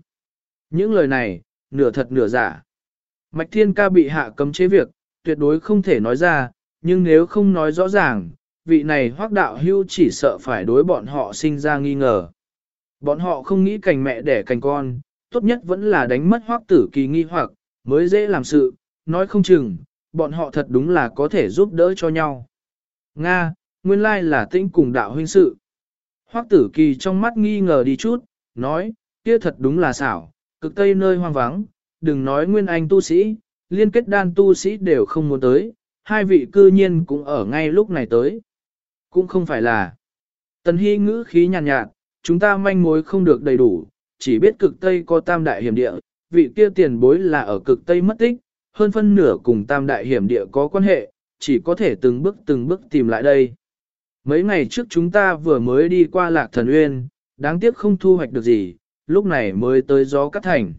Những lời này, nửa thật nửa giả. Mạch thiên ca bị hạ cấm chế việc, tuyệt đối không thể nói ra, nhưng nếu không nói rõ ràng, vị này hoác đạo hưu chỉ sợ phải đối bọn họ sinh ra nghi ngờ. Bọn họ không nghĩ cành mẹ đẻ cành con, tốt nhất vẫn là đánh mất hoác tử kỳ nghi hoặc, mới dễ làm sự, nói không chừng, bọn họ thật đúng là có thể giúp đỡ cho nhau. Nga, nguyên lai là tĩnh cùng đạo huynh sự. Hoác tử kỳ trong mắt nghi ngờ đi chút, nói, kia thật đúng là xảo, cực tây nơi hoang vắng, đừng nói nguyên anh tu sĩ, liên kết đan tu sĩ đều không muốn tới, hai vị cư nhiên cũng ở ngay lúc này tới. Cũng không phải là. Tần hy ngữ khí nhàn nhạt, nhạt, chúng ta manh mối không được đầy đủ, chỉ biết cực Tây có tam đại hiểm địa, vị kia tiền bối là ở cực Tây mất tích, hơn phân nửa cùng tam đại hiểm địa có quan hệ, chỉ có thể từng bước từng bước tìm lại đây. Mấy ngày trước chúng ta vừa mới đi qua lạc thần uyên, đáng tiếc không thu hoạch được gì, lúc này mới tới gió cắt thành.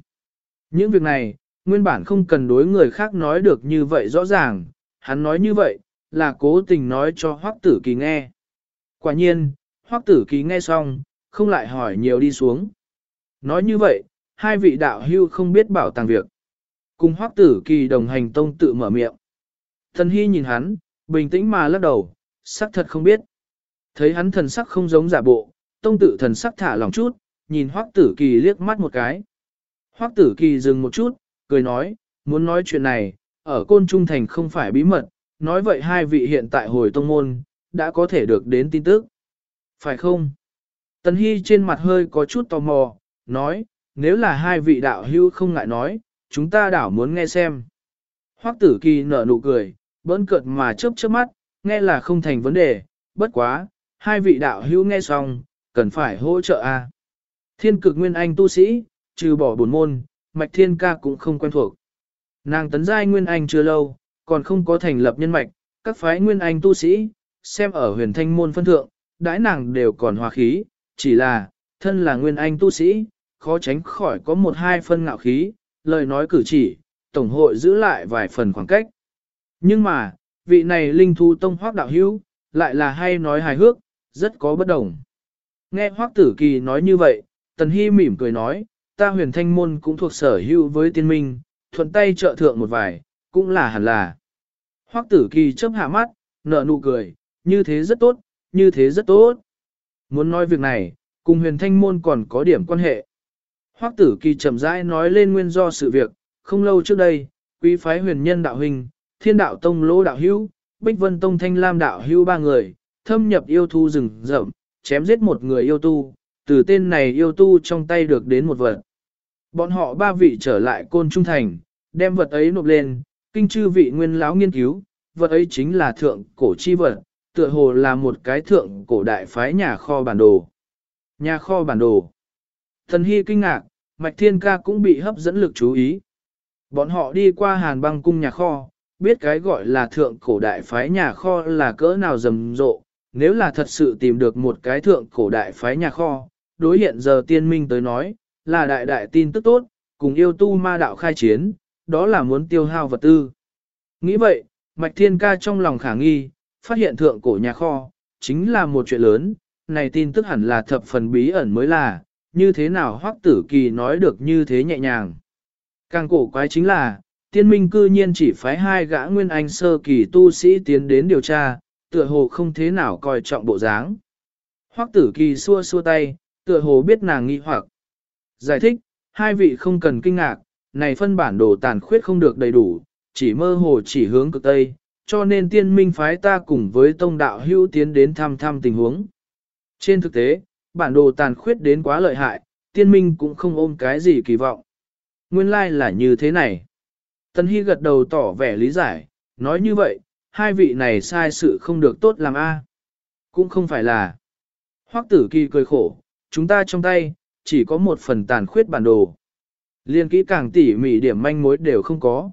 Những việc này, nguyên bản không cần đối người khác nói được như vậy rõ ràng, hắn nói như vậy, là cố tình nói cho hoắc tử kỳ nghe. Quả nhiên, hoắc tử kỳ nghe xong, không lại hỏi nhiều đi xuống. Nói như vậy, hai vị đạo hưu không biết bảo tàng việc. Cùng hoắc tử kỳ đồng hành tông tự mở miệng. Thần hy nhìn hắn, bình tĩnh mà lắc đầu, sắc thật không biết. Thấy hắn thần sắc không giống giả bộ, tông tự thần sắc thả lòng chút, nhìn hoắc tử kỳ liếc mắt một cái. Hoắc tử kỳ dừng một chút, cười nói, muốn nói chuyện này, ở côn trung thành không phải bí mật, nói vậy hai vị hiện tại hồi tông môn, đã có thể được đến tin tức. Phải không? Tần Hy trên mặt hơi có chút tò mò, nói, nếu là hai vị đạo hưu không ngại nói, chúng ta đảo muốn nghe xem. Hoắc tử kỳ nở nụ cười, bỡn cợt mà chớp chớp mắt, nghe là không thành vấn đề, bất quá, hai vị đạo hưu nghe xong, cần phải hỗ trợ a. Thiên cực nguyên anh tu sĩ, trừ bỏ buồn môn, mạch thiên ca cũng không quen thuộc. Nàng tấn giai nguyên anh chưa lâu, còn không có thành lập nhân mạch, các phái nguyên anh tu sĩ, xem ở huyền thanh môn phân thượng, đãi nàng đều còn hòa khí, chỉ là, thân là nguyên anh tu sĩ, khó tránh khỏi có một hai phân ngạo khí, lời nói cử chỉ, tổng hội giữ lại vài phần khoảng cách. Nhưng mà, vị này linh thu tông hoác đạo hữu, lại là hay nói hài hước, rất có bất đồng. Nghe hoác tử kỳ nói như vậy, tần hy mỉm cười nói, ta huyền thanh môn cũng thuộc sở hữu với tiên minh, thuận tay trợ thượng một vài, cũng là hẳn là. Hoắc tử kỳ chớp hạ mắt, nở nụ cười, như thế rất tốt, như thế rất tốt. Muốn nói việc này, cùng huyền thanh môn còn có điểm quan hệ. Hoắc tử kỳ chậm rãi nói lên nguyên do sự việc, không lâu trước đây, quý phái huyền nhân đạo huynh, thiên đạo tông lỗ đạo hữu, bích vân tông thanh lam đạo hữu ba người, thâm nhập yêu thu rừng rậm, chém giết một người yêu tu, từ tên này yêu tu trong tay được đến một vật. Bọn họ ba vị trở lại côn trung thành, đem vật ấy nộp lên, kinh chư vị nguyên lão nghiên cứu, vật ấy chính là thượng cổ chi vật, tựa hồ là một cái thượng cổ đại phái nhà kho bản đồ. Nhà kho bản đồ. Thần Hy kinh ngạc, Mạch Thiên Ca cũng bị hấp dẫn lực chú ý. Bọn họ đi qua hàn băng cung nhà kho, biết cái gọi là thượng cổ đại phái nhà kho là cỡ nào rầm rộ, nếu là thật sự tìm được một cái thượng cổ đại phái nhà kho, đối hiện giờ tiên minh tới nói, là đại đại tin tức tốt, cùng yêu tu ma đạo khai chiến, đó là muốn tiêu hao vật tư. Nghĩ vậy, Mạch Thiên Ca trong lòng khả nghi, phát hiện thượng cổ nhà kho, chính là một chuyện lớn, này tin tức hẳn là thập phần bí ẩn mới là, như thế nào hoắc tử kỳ nói được như thế nhẹ nhàng. Càng cổ quái chính là, tiên minh cư nhiên chỉ phái hai gã nguyên anh sơ kỳ tu sĩ tiến đến điều tra, tựa hồ không thế nào coi trọng bộ dáng. Hoắc tử kỳ xua xua tay, tựa hồ biết nàng nghi hoặc. Giải thích, hai vị không cần kinh ngạc, này phân bản đồ tàn khuyết không được đầy đủ, chỉ mơ hồ chỉ hướng cực Tây, cho nên tiên minh phái ta cùng với tông đạo hữu tiến đến thăm thăm tình huống. Trên thực tế, bản đồ tàn khuyết đến quá lợi hại, tiên minh cũng không ôm cái gì kỳ vọng. Nguyên lai like là như thế này. Tân Hy gật đầu tỏ vẻ lý giải, nói như vậy, hai vị này sai sự không được tốt làm a Cũng không phải là. Hoắc tử kỳ cười khổ, chúng ta trong tay, chỉ có một phần tàn khuyết bản đồ. Liên kỹ càng tỉ mỉ điểm manh mối đều không có.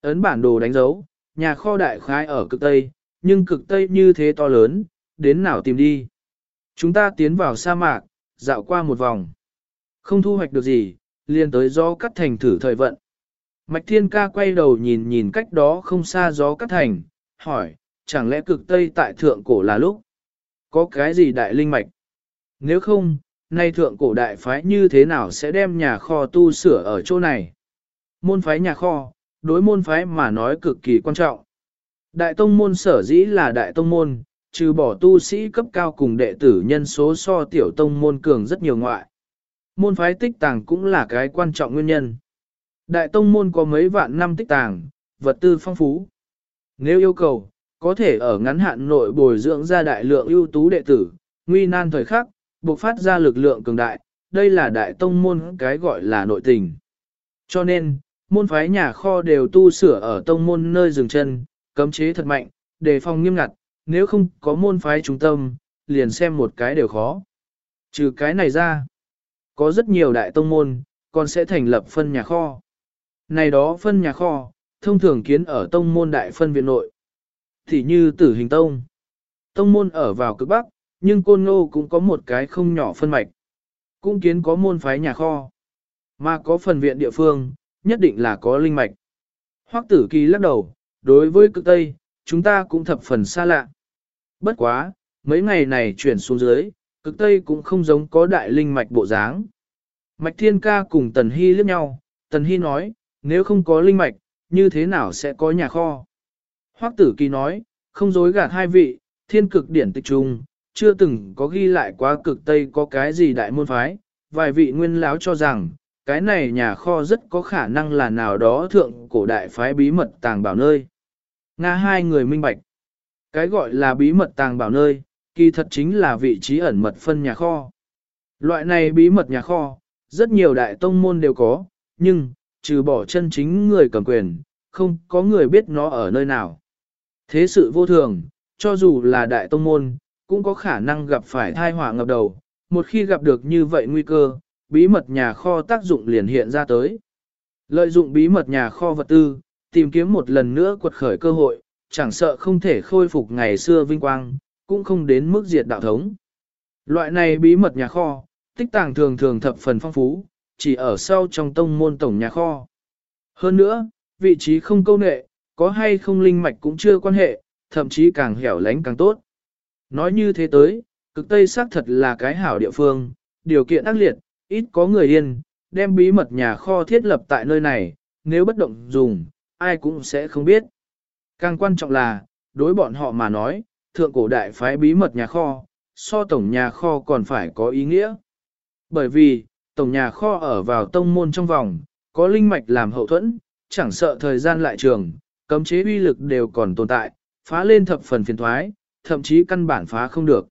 Ấn bản đồ đánh dấu, nhà kho đại khái ở cực Tây, nhưng cực Tây như thế to lớn, đến nào tìm đi. Chúng ta tiến vào sa mạc, dạo qua một vòng. Không thu hoạch được gì, liền tới gió cắt thành thử thời vận. Mạch Thiên Ca quay đầu nhìn nhìn cách đó không xa gió cắt thành, hỏi, chẳng lẽ cực Tây tại thượng cổ là lúc? Có cái gì đại linh mạch? Nếu không, nay thượng cổ đại phái như thế nào sẽ đem nhà kho tu sửa ở chỗ này? Môn phái nhà kho, đối môn phái mà nói cực kỳ quan trọng. Đại tông môn sở dĩ là đại tông môn, trừ bỏ tu sĩ cấp cao cùng đệ tử nhân số so tiểu tông môn cường rất nhiều ngoại. Môn phái tích tàng cũng là cái quan trọng nguyên nhân. Đại tông môn có mấy vạn năm tích tàng, vật tư phong phú. Nếu yêu cầu, có thể ở ngắn hạn nội bồi dưỡng ra đại lượng ưu tú đệ tử, nguy nan thời khắc, bộc phát ra lực lượng cường đại, đây là đại tông môn cái gọi là nội tình. Cho nên, môn phái nhà kho đều tu sửa ở tông môn nơi dừng chân, cấm chế thật mạnh, đề phòng nghiêm ngặt, nếu không có môn phái trung tâm, liền xem một cái đều khó. Trừ cái này ra, có rất nhiều đại tông môn, còn sẽ thành lập phân nhà kho. Này đó phân nhà kho, thông thường kiến ở tông môn đại phân viện nội. Thì như tử hình tông. Tông môn ở vào cực bắc, nhưng côn ngô cũng có một cái không nhỏ phân mạch. Cũng kiến có môn phái nhà kho. Mà có phần viện địa phương, nhất định là có linh mạch. Hoắc tử kỳ lắc đầu, đối với cực Tây, chúng ta cũng thập phần xa lạ. Bất quá, mấy ngày này chuyển xuống dưới, cực Tây cũng không giống có đại linh mạch bộ dáng. Mạch Thiên Ca cùng Tần Hy liếc nhau, Tần Hy nói, nếu không có linh mạch, như thế nào sẽ có nhà kho? Hoắc tử kỳ nói, không dối gạt hai vị, thiên cực điển tịch trung, chưa từng có ghi lại quá cực Tây có cái gì đại môn phái, vài vị nguyên lão cho rằng, cái này nhà kho rất có khả năng là nào đó thượng cổ đại phái bí mật tàng bảo nơi. Nga hai người minh bạch. Cái gọi là bí mật tàng bảo nơi, kỳ thật chính là vị trí ẩn mật phân nhà kho. Loại này bí mật nhà kho, rất nhiều đại tông môn đều có, nhưng, trừ bỏ chân chính người cầm quyền, không có người biết nó ở nơi nào. Thế sự vô thường, cho dù là đại tông môn, cũng có khả năng gặp phải thai họa ngập đầu, một khi gặp được như vậy nguy cơ, bí mật nhà kho tác dụng liền hiện ra tới. Lợi dụng bí mật nhà kho vật tư, tìm kiếm một lần nữa quật khởi cơ hội, chẳng sợ không thể khôi phục ngày xưa vinh quang, cũng không đến mức diệt đạo thống. Loại này bí mật nhà kho, tích tàng thường thường thập phần phong phú, chỉ ở sau trong tông môn tổng nhà kho. Hơn nữa, vị trí không câu nệ, có hay không linh mạch cũng chưa quan hệ, thậm chí càng hẻo lánh càng tốt. Nói như thế tới, cực Tây xác thật là cái hảo địa phương, điều kiện ác liệt, ít có người yên, đem bí mật nhà kho thiết lập tại nơi này, nếu bất động dùng, ai cũng sẽ không biết. Càng quan trọng là, đối bọn họ mà nói, thượng cổ đại phái bí mật nhà kho, so tổng nhà kho còn phải có ý nghĩa. Bởi vì, tổng nhà kho ở vào tông môn trong vòng, có linh mạch làm hậu thuẫn, chẳng sợ thời gian lại trường, cấm chế uy lực đều còn tồn tại, phá lên thập phần phiền thoái, thậm chí căn bản phá không được.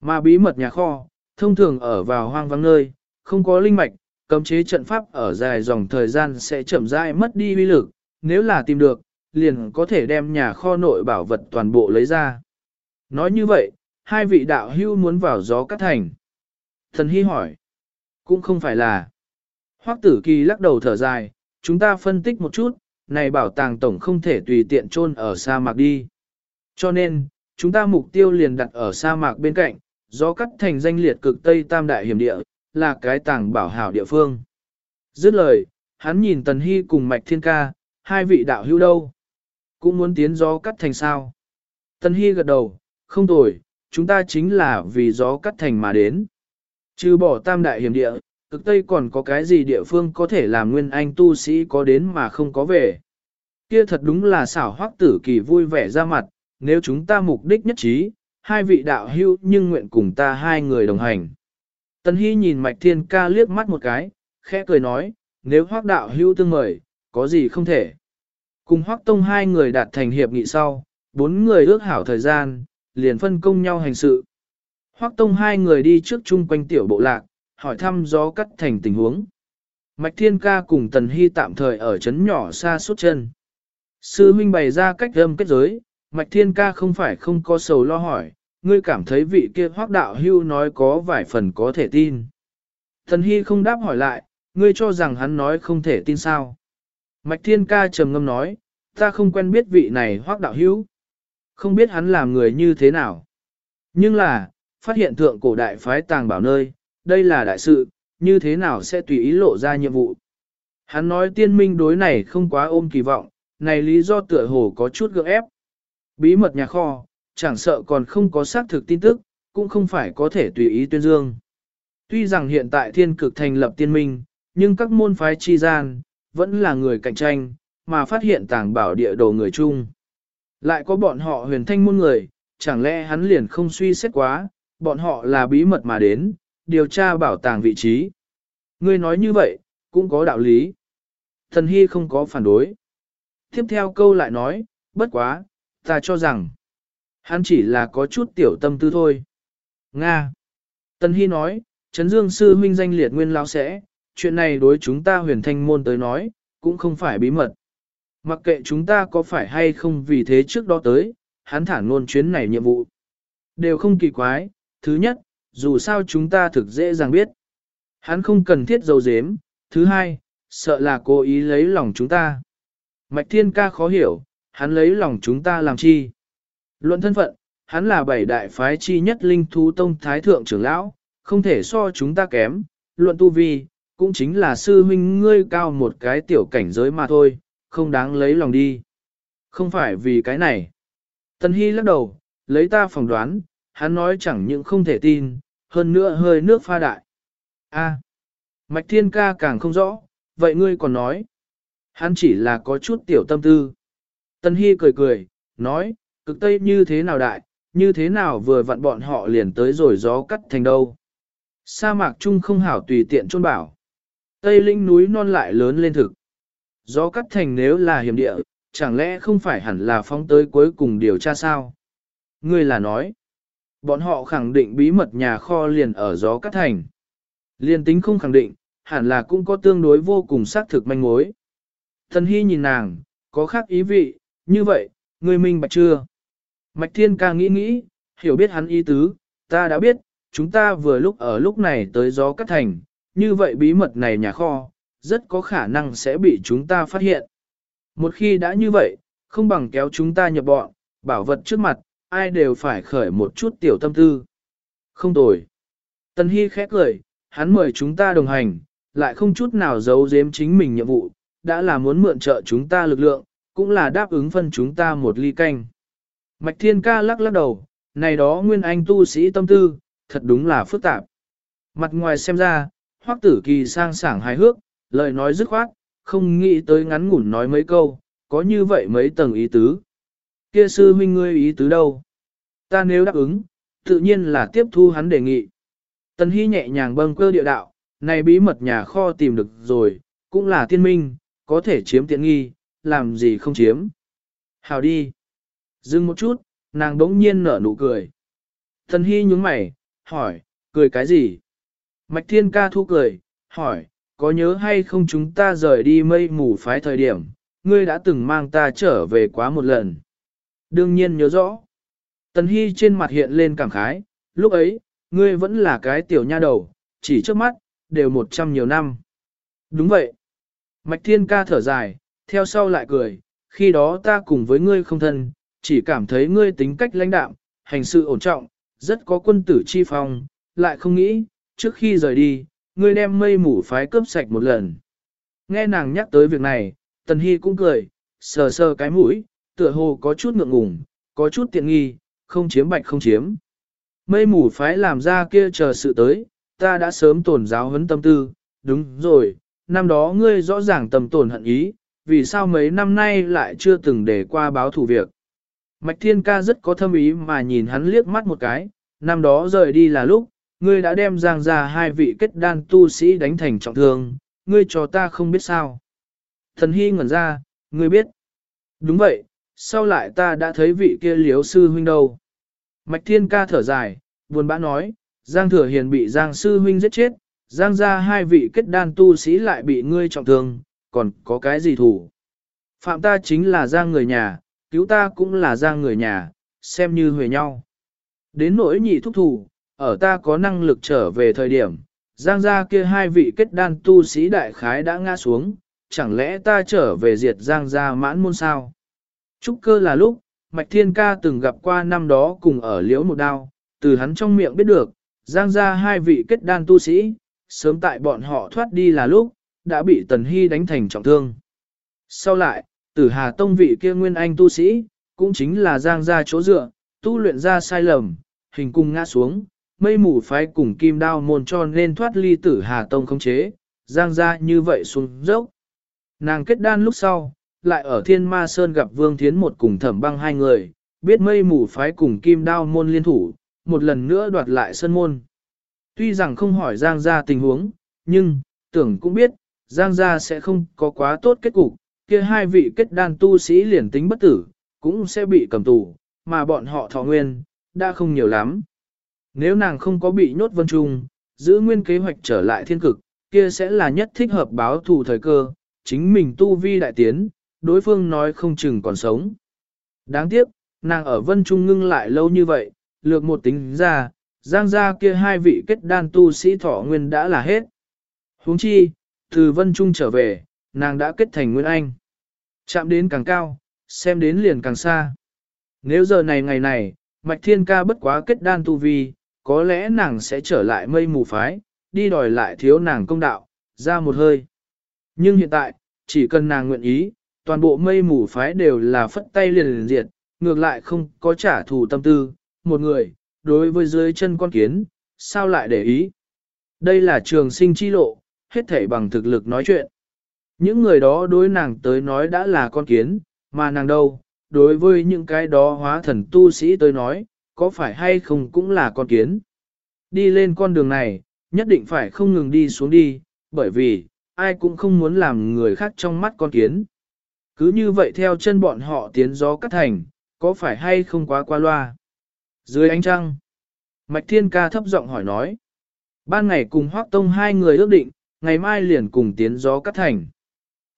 Mà bí mật nhà kho, thông thường ở vào hoang vắng nơi, không có linh mạch, cấm chế trận pháp ở dài dòng thời gian sẽ chậm rãi mất đi uy lực, nếu là tìm được, liền có thể đem nhà kho nội bảo vật toàn bộ lấy ra. Nói như vậy, hai vị đạo hưu muốn vào gió cắt thành. Thần Hy hỏi, cũng không phải là. Hoắc tử kỳ lắc đầu thở dài, chúng ta phân tích một chút, này bảo tàng tổng không thể tùy tiện chôn ở sa mạc đi. Cho nên, chúng ta mục tiêu liền đặt ở sa mạc bên cạnh, gió cắt thành danh liệt cực Tây Tam Đại Hiểm Địa, là cái tàng bảo hảo địa phương. Dứt lời, hắn nhìn Tần Hy cùng Mạch Thiên Ca, hai vị đạo hữu đâu? Cũng muốn tiến gió cắt thành sao? Tần Hy gật đầu, không tồi, chúng ta chính là vì gió cắt thành mà đến. Trừ bỏ tam đại hiểm địa, cực Tây còn có cái gì địa phương có thể làm nguyên anh tu sĩ có đến mà không có về. Kia thật đúng là xảo hoắc tử kỳ vui vẻ ra mặt, nếu chúng ta mục đích nhất trí, hai vị đạo hữu nhưng nguyện cùng ta hai người đồng hành. Tần Hy nhìn Mạch Thiên Ca liếc mắt một cái, khẽ cười nói, nếu hoác đạo hữu tương mời, có gì không thể. Cùng hoác tông hai người đạt thành hiệp nghị sau, bốn người ước hảo thời gian, liền phân công nhau hành sự. Hoác tông hai người đi trước chung quanh tiểu bộ lạc, hỏi thăm gió cắt thành tình huống. Mạch Thiên Ca cùng Tần Hy tạm thời ở chấn nhỏ xa suốt chân. Sư Minh bày ra cách âm kết giới, Mạch Thiên Ca không phải không có sầu lo hỏi, ngươi cảm thấy vị kia hoác đạo hưu nói có vài phần có thể tin. Thần Hy không đáp hỏi lại, ngươi cho rằng hắn nói không thể tin sao. Mạch Thiên Ca trầm ngâm nói, Ta không quen biết vị này hoác đạo Hưu, Không biết hắn làm người như thế nào. Nhưng là, phát hiện thượng cổ đại phái tàng bảo nơi, đây là đại sự, như thế nào sẽ tùy ý lộ ra nhiệm vụ. Hắn nói tiên minh đối này không quá ôm kỳ vọng, này lý do tựa hồ có chút gượng ép. Bí mật nhà kho, chẳng sợ còn không có xác thực tin tức, cũng không phải có thể tùy ý tuyên dương. Tuy rằng hiện tại thiên cực thành lập tiên minh, nhưng các môn phái chi gian, vẫn là người cạnh tranh, mà phát hiện tàng bảo địa đồ người chung. Lại có bọn họ huyền thanh môn người, chẳng lẽ hắn liền không suy xét quá, bọn họ là bí mật mà đến, điều tra bảo tàng vị trí. Ngươi nói như vậy, cũng có đạo lý. Thần Hy không có phản đối. Tiếp theo câu lại nói, bất quá, ta cho rằng, hắn chỉ là có chút tiểu tâm tư thôi. Nga. Tần Hy nói, Trấn Dương Sư huynh danh liệt nguyên lao sẽ, chuyện này đối chúng ta huyền thanh môn tới nói, cũng không phải bí mật. Mặc kệ chúng ta có phải hay không vì thế trước đó tới, hắn thản ngôn chuyến này nhiệm vụ. Đều không kỳ quái, thứ nhất, dù sao chúng ta thực dễ dàng biết. Hắn không cần thiết dầu dếm, thứ hai, sợ là cố ý lấy lòng chúng ta. Mạch Thiên Ca khó hiểu, hắn lấy lòng chúng ta làm chi? Luận thân phận, hắn là bảy đại phái chi nhất linh thú tông thái thượng trưởng lão, không thể so chúng ta kém, luận tu vi, cũng chính là sư huynh ngươi cao một cái tiểu cảnh giới mà thôi, không đáng lấy lòng đi. Không phải vì cái này. Tân Hy lắc đầu, lấy ta phỏng đoán, hắn nói chẳng những không thể tin, hơn nữa hơi nước pha đại. A, Mạch Thiên Ca càng không rõ, vậy ngươi còn nói. Hắn chỉ là có chút tiểu tâm tư. Tân Hy cười cười, nói, cực tây như thế nào đại, như thế nào vừa vặn bọn họ liền tới rồi gió cắt thành đâu. Sa mạc chung không hảo tùy tiện chôn bảo. Tây linh núi non lại lớn lên thực. Gió cắt thành nếu là hiểm địa, chẳng lẽ không phải hẳn là phóng tới cuối cùng điều tra sao? Ngươi là nói, bọn họ khẳng định bí mật nhà kho liền ở gió cắt thành. Liên tính không khẳng định, hẳn là cũng có tương đối vô cùng xác thực manh mối. Thần Hy nhìn nàng, có khác ý vị, như vậy, ngươi minh bạch chưa? Mạch Thiên ca nghĩ nghĩ, hiểu biết hắn ý tứ, ta đã biết, chúng ta vừa lúc ở lúc này tới gió cắt thành, như vậy bí mật này nhà kho, rất có khả năng sẽ bị chúng ta phát hiện. Một khi đã như vậy, không bằng kéo chúng ta nhập bọn, bảo vật trước mặt, ai đều phải khởi một chút tiểu tâm tư. Không tồi. Tần Hy khẽ cười, hắn mời chúng ta đồng hành, lại không chút nào giấu giếm chính mình nhiệm vụ, đã là muốn mượn trợ chúng ta lực lượng, cũng là đáp ứng phân chúng ta một ly canh. Mạch Thiên Ca lắc lắc đầu, này đó nguyên anh tu sĩ tâm tư, thật đúng là phức tạp. Mặt ngoài xem ra, hoắc tử kỳ sang sảng hài hước, lời nói dứt khoát, không nghĩ tới ngắn ngủn nói mấy câu, có như vậy mấy tầng ý tứ. Kia sư huynh ngươi ý tứ đâu? Ta nếu đáp ứng, tự nhiên là tiếp thu hắn đề nghị. Tần Hy nhẹ nhàng bâng cơ địa đạo, này bí mật nhà kho tìm được rồi, cũng là tiên minh, có thể chiếm tiện nghi, làm gì không chiếm. Hào đi. Dừng một chút, nàng đống nhiên nở nụ cười. Thần Hy nhúng mày, hỏi, cười cái gì? Mạch Thiên Ca thu cười, hỏi, có nhớ hay không chúng ta rời đi mây mù phái thời điểm, ngươi đã từng mang ta trở về quá một lần. Đương nhiên nhớ rõ. Tần Hy trên mặt hiện lên cảm khái, lúc ấy, ngươi vẫn là cái tiểu nha đầu, chỉ trước mắt, đều một trăm nhiều năm. Đúng vậy. Mạch Thiên ca thở dài, theo sau lại cười, khi đó ta cùng với ngươi không thân, chỉ cảm thấy ngươi tính cách lãnh đạm, hành sự ổn trọng, rất có quân tử chi phong, lại không nghĩ, trước khi rời đi, ngươi đem mây mủ phái cướp sạch một lần. Nghe nàng nhắc tới việc này, Tần Hy cũng cười, sờ sờ cái mũi, tựa hồ có chút ngượng ngùng, có chút tiện nghi, không chiếm bạch không chiếm. Mây mù phái làm ra kia chờ sự tới, ta đã sớm tổn giáo huấn tâm tư, đúng rồi, năm đó ngươi rõ ràng tầm tổn hận ý, vì sao mấy năm nay lại chưa từng để qua báo thủ việc. Mạch Thiên Ca rất có thâm ý mà nhìn hắn liếc mắt một cái, năm đó rời đi là lúc, ngươi đã đem giang ra hai vị kết đan tu sĩ đánh thành trọng thương, ngươi cho ta không biết sao. Thần Hy ngẩn ra, ngươi biết. Đúng vậy, sau lại ta đã thấy vị kia liếu sư huynh đâu. Mạch Thiên ca thở dài, buồn bã nói, Giang Thừa Hiền bị Giang sư huynh giết chết, Giang ra hai vị kết đan tu sĩ lại bị ngươi trọng thương, còn có cái gì thủ? Phạm ta chính là Giang người nhà, cứu ta cũng là Giang người nhà, xem như huề nhau. Đến nỗi nhị thúc thủ, ở ta có năng lực trở về thời điểm, Giang gia kia hai vị kết đan tu sĩ đại khái đã ngã xuống, chẳng lẽ ta trở về diệt Giang gia mãn môn sao? Trúc cơ là lúc, Mạch Thiên Ca từng gặp qua năm đó cùng ở liễu một đao, từ hắn trong miệng biết được, giang gia hai vị kết đan tu sĩ, sớm tại bọn họ thoát đi là lúc, đã bị Tần Hy đánh thành trọng thương. Sau lại, tử Hà Tông vị kia nguyên anh tu sĩ, cũng chính là giang ra chỗ dựa, tu luyện ra sai lầm, hình cung ngã xuống, mây mù phái cùng kim đao môn cho nên thoát ly tử Hà Tông không chế, giang ra như vậy xuống dốc. Nàng kết đan lúc sau, lại ở Thiên Ma Sơn gặp Vương Thiến một cùng thẩm băng hai người, biết mây mù phái cùng kim đao môn liên thủ, một lần nữa đoạt lại sơn môn. Tuy rằng không hỏi Giang gia tình huống, nhưng, tưởng cũng biết, Giang gia sẽ không có quá tốt kết cục, kia hai vị kết đan tu sĩ liền tính bất tử, cũng sẽ bị cầm tù, mà bọn họ thọ nguyên, đã không nhiều lắm. Nếu nàng không có bị nhốt vân trung, giữ nguyên kế hoạch trở lại thiên cực, kia sẽ là nhất thích hợp báo thù thời cơ, chính mình tu vi đại tiến, đối phương nói không chừng còn sống. Đáng tiếc, nàng ở vân trung ngưng lại lâu như vậy, lược một tính ra, giang gia kia hai vị kết đan tu sĩ thọ nguyên đã là hết. huống chi, từ vân trung trở về, nàng đã kết thành nguyên anh. Chạm đến càng cao, xem đến liền càng xa. Nếu giờ này ngày này, Mạch Thiên Ca bất quá kết đan tu vi, có lẽ nàng sẽ trở lại mây mù phái, đi đòi lại thiếu nàng công đạo, ra một hơi. Nhưng hiện tại, chỉ cần nàng nguyện ý, toàn bộ mây mù phái đều là phất tay liền liền diệt, ngược lại không có trả thù tâm tư, một người, đối với dưới chân con kiến, sao lại để ý. Đây là trường sinh chi lộ, hết thể bằng thực lực nói chuyện. Những người đó đối nàng tới nói đã là con kiến, mà nàng đâu, đối với những cái đó hóa thần tu sĩ tới nói, có phải hay không cũng là con kiến. Đi lên con đường này, nhất định phải không ngừng đi xuống đi, bởi vì, ai cũng không muốn làm người khác trong mắt con kiến. Cứ như vậy theo chân bọn họ tiến gió cắt thành, có phải hay không quá qua loa? Dưới ánh trăng, Mạch Thiên Ca thấp giọng hỏi nói. Ban ngày cùng Hoác Tông hai người ước định, ngày mai liền cùng tiến gió cắt thành.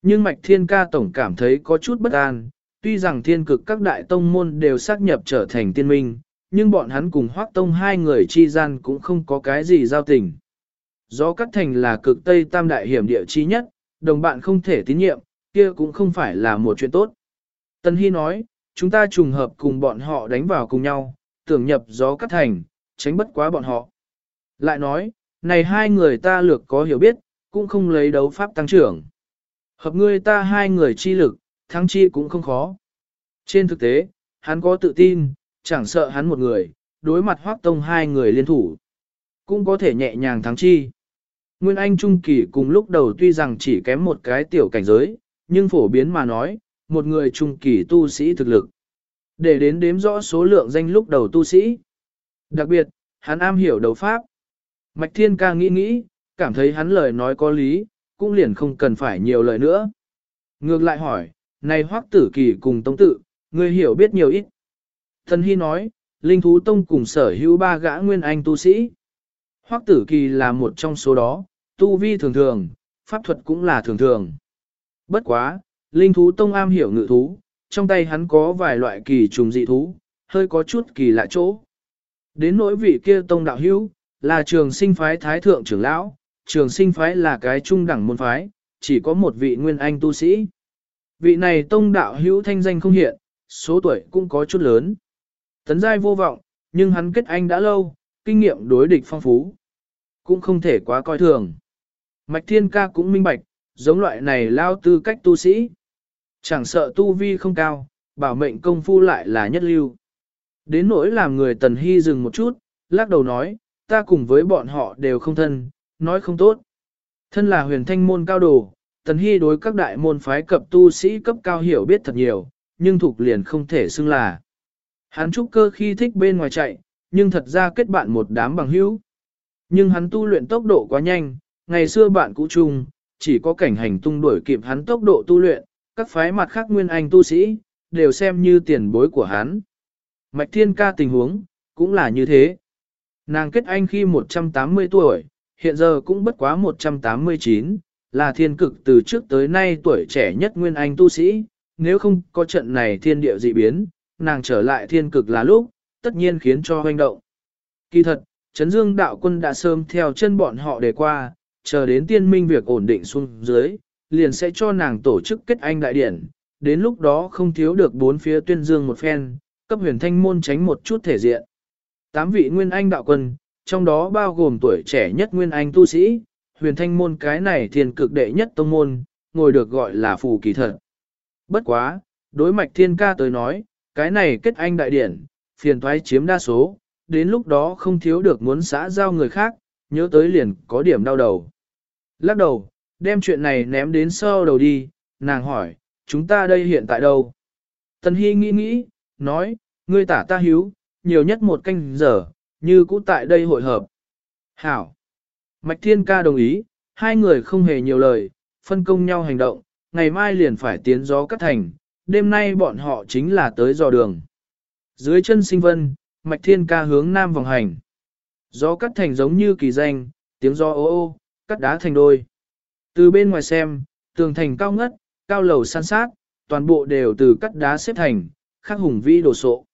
Nhưng Mạch Thiên Ca tổng cảm thấy có chút bất an, tuy rằng thiên cực các đại tông môn đều xác nhập trở thành tiên minh, nhưng bọn hắn cùng Hoác Tông hai người chi gian cũng không có cái gì giao tình. Gió cắt thành là cực tây tam đại hiểm địa chi nhất, đồng bạn không thể tín nhiệm, kia cũng không phải là một chuyện tốt. Tân Hy nói, chúng ta trùng hợp cùng bọn họ đánh vào cùng nhau, tưởng nhập gió cắt thành, tránh bất quá bọn họ. Lại nói, này hai người ta lược có hiểu biết, cũng không lấy đấu pháp tăng trưởng. Hợp ngươi ta hai người chi lực, thắng chi cũng không khó. Trên thực tế, hắn có tự tin, chẳng sợ hắn một người, đối mặt hoác tông hai người liên thủ. Cũng có thể nhẹ nhàng thắng chi. Nguyên Anh Trung Kỳ cùng lúc đầu tuy rằng chỉ kém một cái tiểu cảnh giới, nhưng phổ biến mà nói, một người Trung Kỳ tu sĩ thực lực. Để đến đếm rõ số lượng danh lúc đầu tu sĩ. Đặc biệt, hắn am hiểu đấu pháp. Mạch Thiên ca nghĩ nghĩ, cảm thấy hắn lời nói có lý, cũng liền không cần phải nhiều lời nữa. Ngược lại hỏi, này hoắc tử kỳ cùng tông tự, ngươi hiểu biết nhiều ít. Thần Hy nói, Linh Thú Tông cùng sở hữu ba gã nguyên anh tu sĩ. Hoắc tử kỳ là một trong số đó, tu vi thường thường, pháp thuật cũng là thường thường. Bất quá, Linh Thú Tông am hiểu ngự thú, trong tay hắn có vài loại kỳ trùng dị thú, hơi có chút kỳ lạ chỗ. Đến nỗi vị kia Tông đạo hữu, là trường sinh phái thái thượng trưởng lão, trường sinh phái là cái trung đẳng môn phái, chỉ có một vị nguyên anh tu sĩ. Vị này Tông đạo hữu thanh danh không hiện, số tuổi cũng có chút lớn. Tấn giai vô vọng, nhưng hắn kết anh đã lâu, kinh nghiệm đối địch phong phú. Cũng không thể quá coi thường. Mạch Thiên Ca cũng minh bạch, giống loại này lao tư cách tu sĩ. Chẳng sợ tu vi không cao, bảo mệnh công phu lại là nhất lưu. Đến nỗi làm người tần hy dừng một chút, lắc đầu nói, ta cùng với bọn họ đều không thân, nói không tốt. Thân là huyền thanh môn cao đồ, tần hy đối các đại môn phái cập tu sĩ cấp cao hiểu biết thật nhiều, nhưng thuộc liền không thể xưng là. Hắn trúc cơ khi thích bên ngoài chạy, nhưng thật ra kết bạn một đám bằng hữu. Nhưng hắn tu luyện tốc độ quá nhanh, ngày xưa bạn cũ chung, chỉ có cảnh hành tung đuổi kịp hắn tốc độ tu luyện, các phái mặt khác nguyên anh tu sĩ, đều xem như tiền bối của hắn. Mạch thiên ca tình huống, cũng là như thế. Nàng kết anh khi 180 tuổi, hiện giờ cũng bất quá 189, là thiên cực từ trước tới nay tuổi trẻ nhất nguyên anh tu sĩ, nếu không có trận này thiên địa dị biến, nàng trở lại thiên cực là lúc, tất nhiên khiến cho hoành động. Kỳ thật, Trấn Dương đạo quân đã sớm theo chân bọn họ để qua, chờ đến tiên minh việc ổn định xuống dưới, liền sẽ cho nàng tổ chức kết anh đại điển, đến lúc đó không thiếu được bốn phía tuyên dương một phen, cấp huyền thanh môn tránh một chút thể diện. Tám vị nguyên anh đạo quân, trong đó bao gồm tuổi trẻ nhất nguyên anh tu sĩ, huyền thanh môn cái này thiên cực đệ nhất tông môn, ngồi được gọi là phù kỳ thật. Bất quá, đối mạch thiên ca tới nói, cái này kết anh đại điển, phiền thoái chiếm đa số, đến lúc đó không thiếu được muốn xã giao người khác, nhớ tới liền có điểm đau đầu. Lắc đầu, đem chuyện này ném đến sau đầu đi, nàng hỏi, chúng ta đây hiện tại đâu? Tần Hy nghĩ nghĩ, nói, ngươi tả ta hiếu, nhiều nhất một canh giờ, như cũ tại đây hội hợp. Hảo. Mạch Thiên Ca đồng ý, hai người không hề nhiều lời, phân công nhau hành động, ngày mai liền phải tiến gió cắt thành, đêm nay bọn họ chính là tới dò đường. Dưới chân sinh vân, Mạch Thiên Ca hướng nam vòng hành. Gió cắt thành giống như kỳ danh, tiếng gió ô ô, cắt đá thành đôi. Từ bên ngoài xem, tường thành cao ngất, cao lầu san sát, toàn bộ đều từ cắt đá xếp thành, khắc hùng vĩ đồ sộ.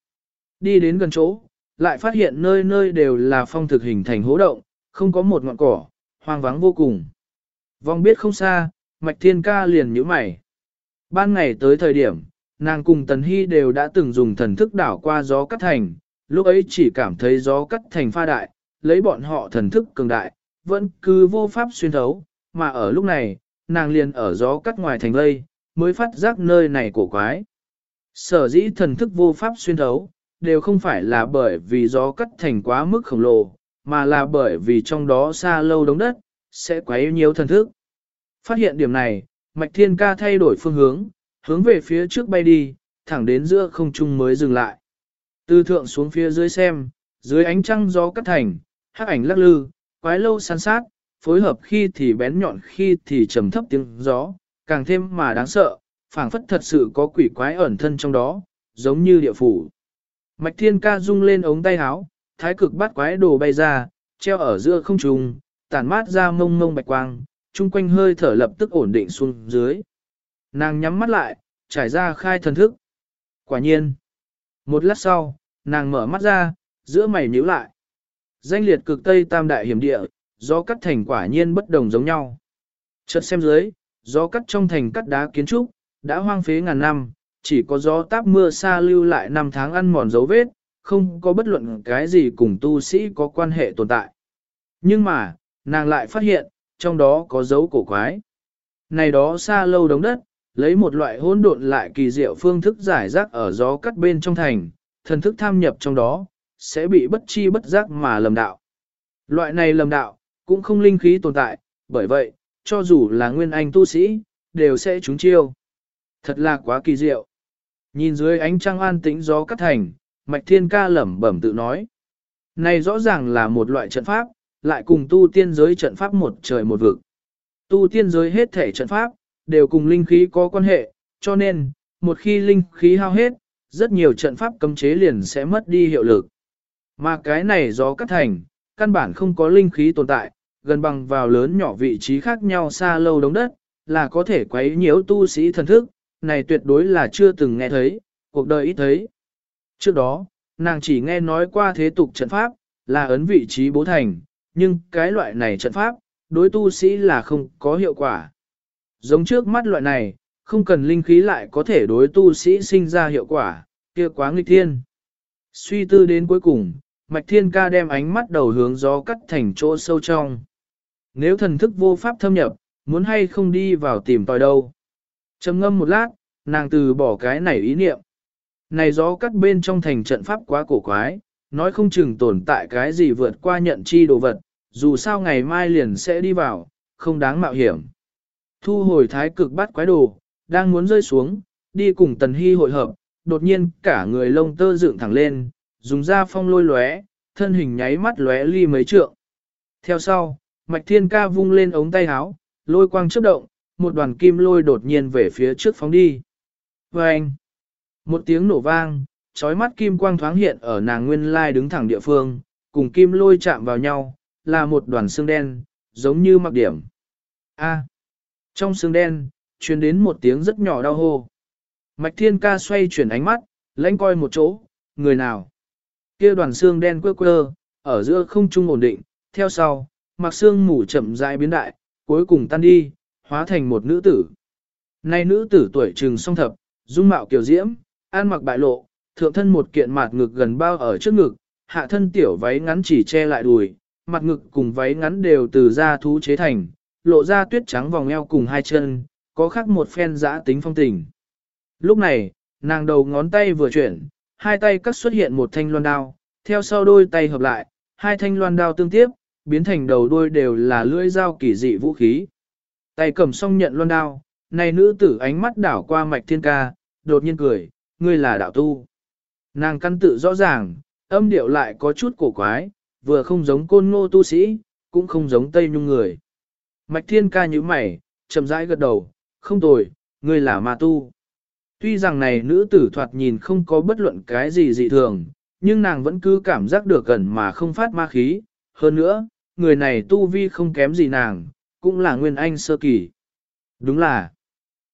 Đi đến gần chỗ, lại phát hiện nơi nơi đều là phong thực hình thành hố động, không có một ngọn cỏ, hoang vắng vô cùng. Vong biết không xa, Mạch Thiên Ca liền nhíu mày. Ban ngày tới thời điểm, nàng cùng Tần Hy đều đã từng dùng thần thức đảo qua gió cắt thành, lúc ấy chỉ cảm thấy gió cắt thành pha đại, lấy bọn họ thần thức cường đại, vẫn cứ vô pháp xuyên thấu, mà ở lúc này, nàng liền ở gió cắt ngoài thành lây, mới phát giác nơi này cổ quái. Sở dĩ thần thức vô pháp xuyên thấu, đều không phải là bởi vì gió cắt thành quá mức khổng lồ, mà là bởi vì trong đó xa lâu đống đất, sẽ quấy nhiều thần thức. Phát hiện điểm này, Mạch Thiên Ca thay đổi phương hướng, hướng về phía trước bay đi, thẳng đến giữa không trung mới dừng lại. Từ thượng xuống phía dưới xem, dưới ánh trăng gió cắt thành, hắc ảnh lắc lư, quái lâu san sát, phối hợp khi thì bén nhọn khi thì trầm thấp tiếng gió, càng thêm mà đáng sợ, phảng phất thật sự có quỷ quái ẩn thân trong đó, giống như địa phủ. Mạch Thiên Ca rung lên ống tay áo, thái cực bắt quái đồ bay ra, treo ở giữa không trung, tản mát ra mông mông bạch quang, chung quanh hơi thở lập tức ổn định xuống dưới. Nàng nhắm mắt lại, trải ra khai thần thức. Quả nhiên. Một lát sau, nàng mở mắt ra, giữa mày nhíu lại. Danh liệt cực Tây Tam Đại Hiểm Địa, do cắt thành quả nhiên bất đồng giống nhau. Chợt xem dưới, gió cắt trong thành cắt đá kiến trúc, đã hoang phế ngàn năm, chỉ có gió táp mưa xa lưu lại năm tháng ăn mòn dấu vết, không có bất luận cái gì cùng tu sĩ có quan hệ tồn tại. Nhưng mà, nàng lại phát hiện, trong đó có dấu cổ quái. Này đó xa lâu đống đất, lấy một loại hỗn độn lại kỳ diệu phương thức giải rác ở gió cắt bên trong thành, thần thức tham nhập trong đó, sẽ bị bất chi bất giác mà lầm đạo. Loại này lầm đạo, cũng không linh khí tồn tại, bởi vậy, cho dù là nguyên anh tu sĩ, đều sẽ trúng chiêu. Thật là quá kỳ diệu. Nhìn dưới ánh trăng an tĩnh gió cắt thành, Mạch Thiên Ca lẩm bẩm tự nói. Này rõ ràng là một loại trận pháp, lại cùng tu tiên giới trận pháp một trời một vực. Tu tiên giới hết thể trận pháp, đều cùng linh khí có quan hệ, cho nên, một khi linh khí hao hết, rất nhiều trận pháp cấm chế liền sẽ mất đi hiệu lực. Mà cái này gió cắt thành, căn bản không có linh khí tồn tại, gần bằng vào lớn nhỏ vị trí khác nhau xa lâu đống đất, là có thể quấy nhiễu tu sĩ thần thức, này tuyệt đối là chưa từng nghe thấy, cuộc đời ít thấy. Trước đó, nàng chỉ nghe nói qua thế tục trận pháp, là ấn vị trí bố thành, nhưng cái loại này trận pháp, đối tu sĩ là không có hiệu quả. Giống trước mắt loại này, không cần linh khí lại có thể đối tu sĩ sinh ra hiệu quả, kia quá nghịch thiên. Suy tư đến cuối cùng, Mạch Thiên Ca đem ánh mắt đầu hướng gió cắt thành chỗ sâu trong. Nếu thần thức vô pháp thâm nhập, muốn hay không đi vào tìm tòi đâu. Trầm ngâm một lát, nàng từ bỏ cái này ý niệm. Này gió cắt bên trong thành trận pháp quá cổ quái, nói không chừng tồn tại cái gì vượt qua nhận chi đồ vật, dù sao ngày mai liền sẽ đi vào, không đáng mạo hiểm. Thu hồi thái cực bắt quái đồ, đang muốn rơi xuống, đi cùng tần hy hội hợp, đột nhiên cả người lông tơ dựng thẳng lên, dùng ra phong lôi lóe, thân hình nháy mắt lóe ly mấy trượng. Theo sau, mạch thiên ca vung lên ống tay áo, lôi quang chớp động, một đoàn kim lôi đột nhiên về phía trước phóng đi. Và anh, một tiếng nổ vang, chói mắt kim quang thoáng hiện ở nàng nguyên lai đứng thẳng địa phương, cùng kim lôi chạm vào nhau, là một đoàn xương đen, giống như mặc điểm. A. trong xương đen, truyền đến một tiếng rất nhỏ đau hô. Mạch Thiên Ca xoay chuyển ánh mắt, lãnh coi một chỗ, người nào? Kia đoàn xương đen quơ quơ, ở giữa không trung ổn định, theo sau, mặc xương mù chậm rãi biến đại, cuối cùng tan đi, hóa thành một nữ tử. Nay nữ tử tuổi trừng song thập, dung mạo kiều diễm, an mặc bại lộ, thượng thân một kiện mạt ngực gần bao ở trước ngực, hạ thân tiểu váy ngắn chỉ che lại đùi, mặt ngực cùng váy ngắn đều từ da thú chế thành, lộ ra tuyết trắng vòng eo cùng hai chân, có khác một phen giã tính phong tình. Lúc này, nàng đầu ngón tay vừa chuyển, hai tay cắt xuất hiện một thanh loan đao, theo sau đôi tay hợp lại, hai thanh loan đao tương tiếp, biến thành đầu đôi đều là lưỡi dao kỳ dị vũ khí. Tay cầm xong nhận loan đao, này nữ tử ánh mắt đảo qua mạch thiên ca, đột nhiên cười, ngươi là đạo tu. Nàng căn tự rõ ràng, âm điệu lại có chút cổ quái, vừa không giống côn ngô tu sĩ, cũng không giống tây nhung người. Mạch thiên ca như mày, chậm rãi gật đầu, không tồi, ngươi là ma tu. Tuy rằng này nữ tử thoạt nhìn không có bất luận cái gì dị thường, nhưng nàng vẫn cứ cảm giác được gần mà không phát ma khí. Hơn nữa, người này tu vi không kém gì nàng, cũng là nguyên anh sơ kỳ. Đúng là,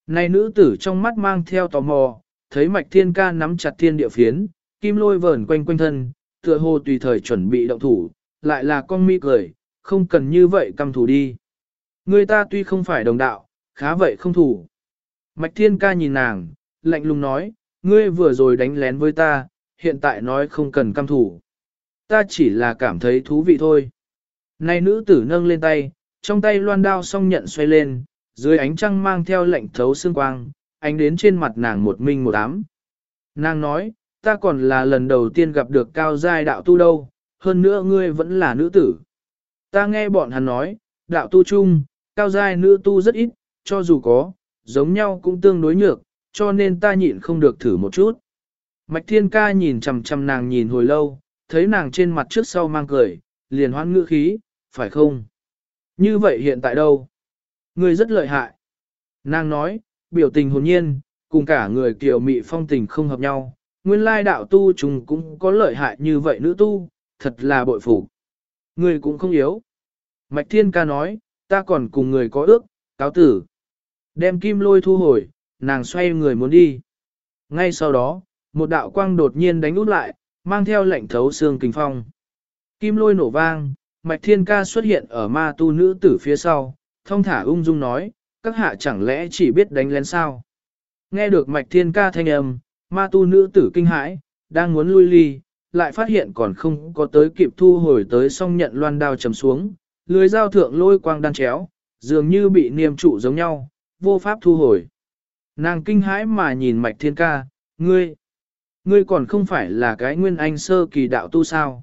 nay nữ tử trong mắt mang theo tò mò, thấy mạch thiên ca nắm chặt thiên địa phiến, kim lôi vờn quanh quanh thân, tựa hồ tùy thời chuẩn bị động thủ, lại là con mi cười, không cần như vậy cầm thủ đi. Người ta tuy không phải đồng đạo, khá vậy không thủ. Mạch thiên ca nhìn nàng, lạnh lùng nói, ngươi vừa rồi đánh lén với ta, hiện tại nói không cần cam thủ. Ta chỉ là cảm thấy thú vị thôi. Này nữ tử nâng lên tay, trong tay loan đao song nhận xoay lên, dưới ánh trăng mang theo lệnh thấu xương quang, ánh đến trên mặt nàng một minh một ám. Nàng nói, ta còn là lần đầu tiên gặp được cao giai đạo tu đâu, hơn nữa ngươi vẫn là nữ tử. Ta nghe bọn hắn nói, đạo tu chung, cao giai nữ tu rất ít, cho dù có, giống nhau cũng tương đối nhược, cho nên ta nhịn không được thử một chút. Mạch thiên ca nhìn chằm chằm nàng nhìn hồi lâu, thấy nàng trên mặt trước sau mang cười, liền hoan ngữ khí, phải không? Như vậy hiện tại đâu? Người rất lợi hại. Nàng nói, biểu tình hồn nhiên, cùng cả người kiều mị phong tình không hợp nhau. Nguyên lai đạo tu chúng cũng có lợi hại như vậy nữ tu, thật là bội phục. Người cũng không yếu. Mạch thiên ca nói, ta còn cùng người có ước, cáo tử. Đem kim lôi thu hồi, nàng xoay người muốn đi. Ngay sau đó, một đạo quang đột nhiên đánh út lại, mang theo lệnh thấu xương kinh phong. Kim lôi nổ vang, mạch thiên ca xuất hiện ở ma tu nữ tử phía sau, thông thả ung dung nói, các hạ chẳng lẽ chỉ biết đánh lén sao. Nghe được mạch thiên ca thanh âm, ma tu nữ tử kinh hãi, đang muốn lui ly, lại phát hiện còn không có tới kịp thu hồi tới song nhận loan đao chầm xuống, lưới dao thượng lôi quang đan chéo, dường như bị niềm trụ giống nhau, vô pháp thu hồi. Nàng kinh hãi mà nhìn mạch thiên ca, ngươi, ngươi còn không phải là cái nguyên anh sơ kỳ đạo tu sao.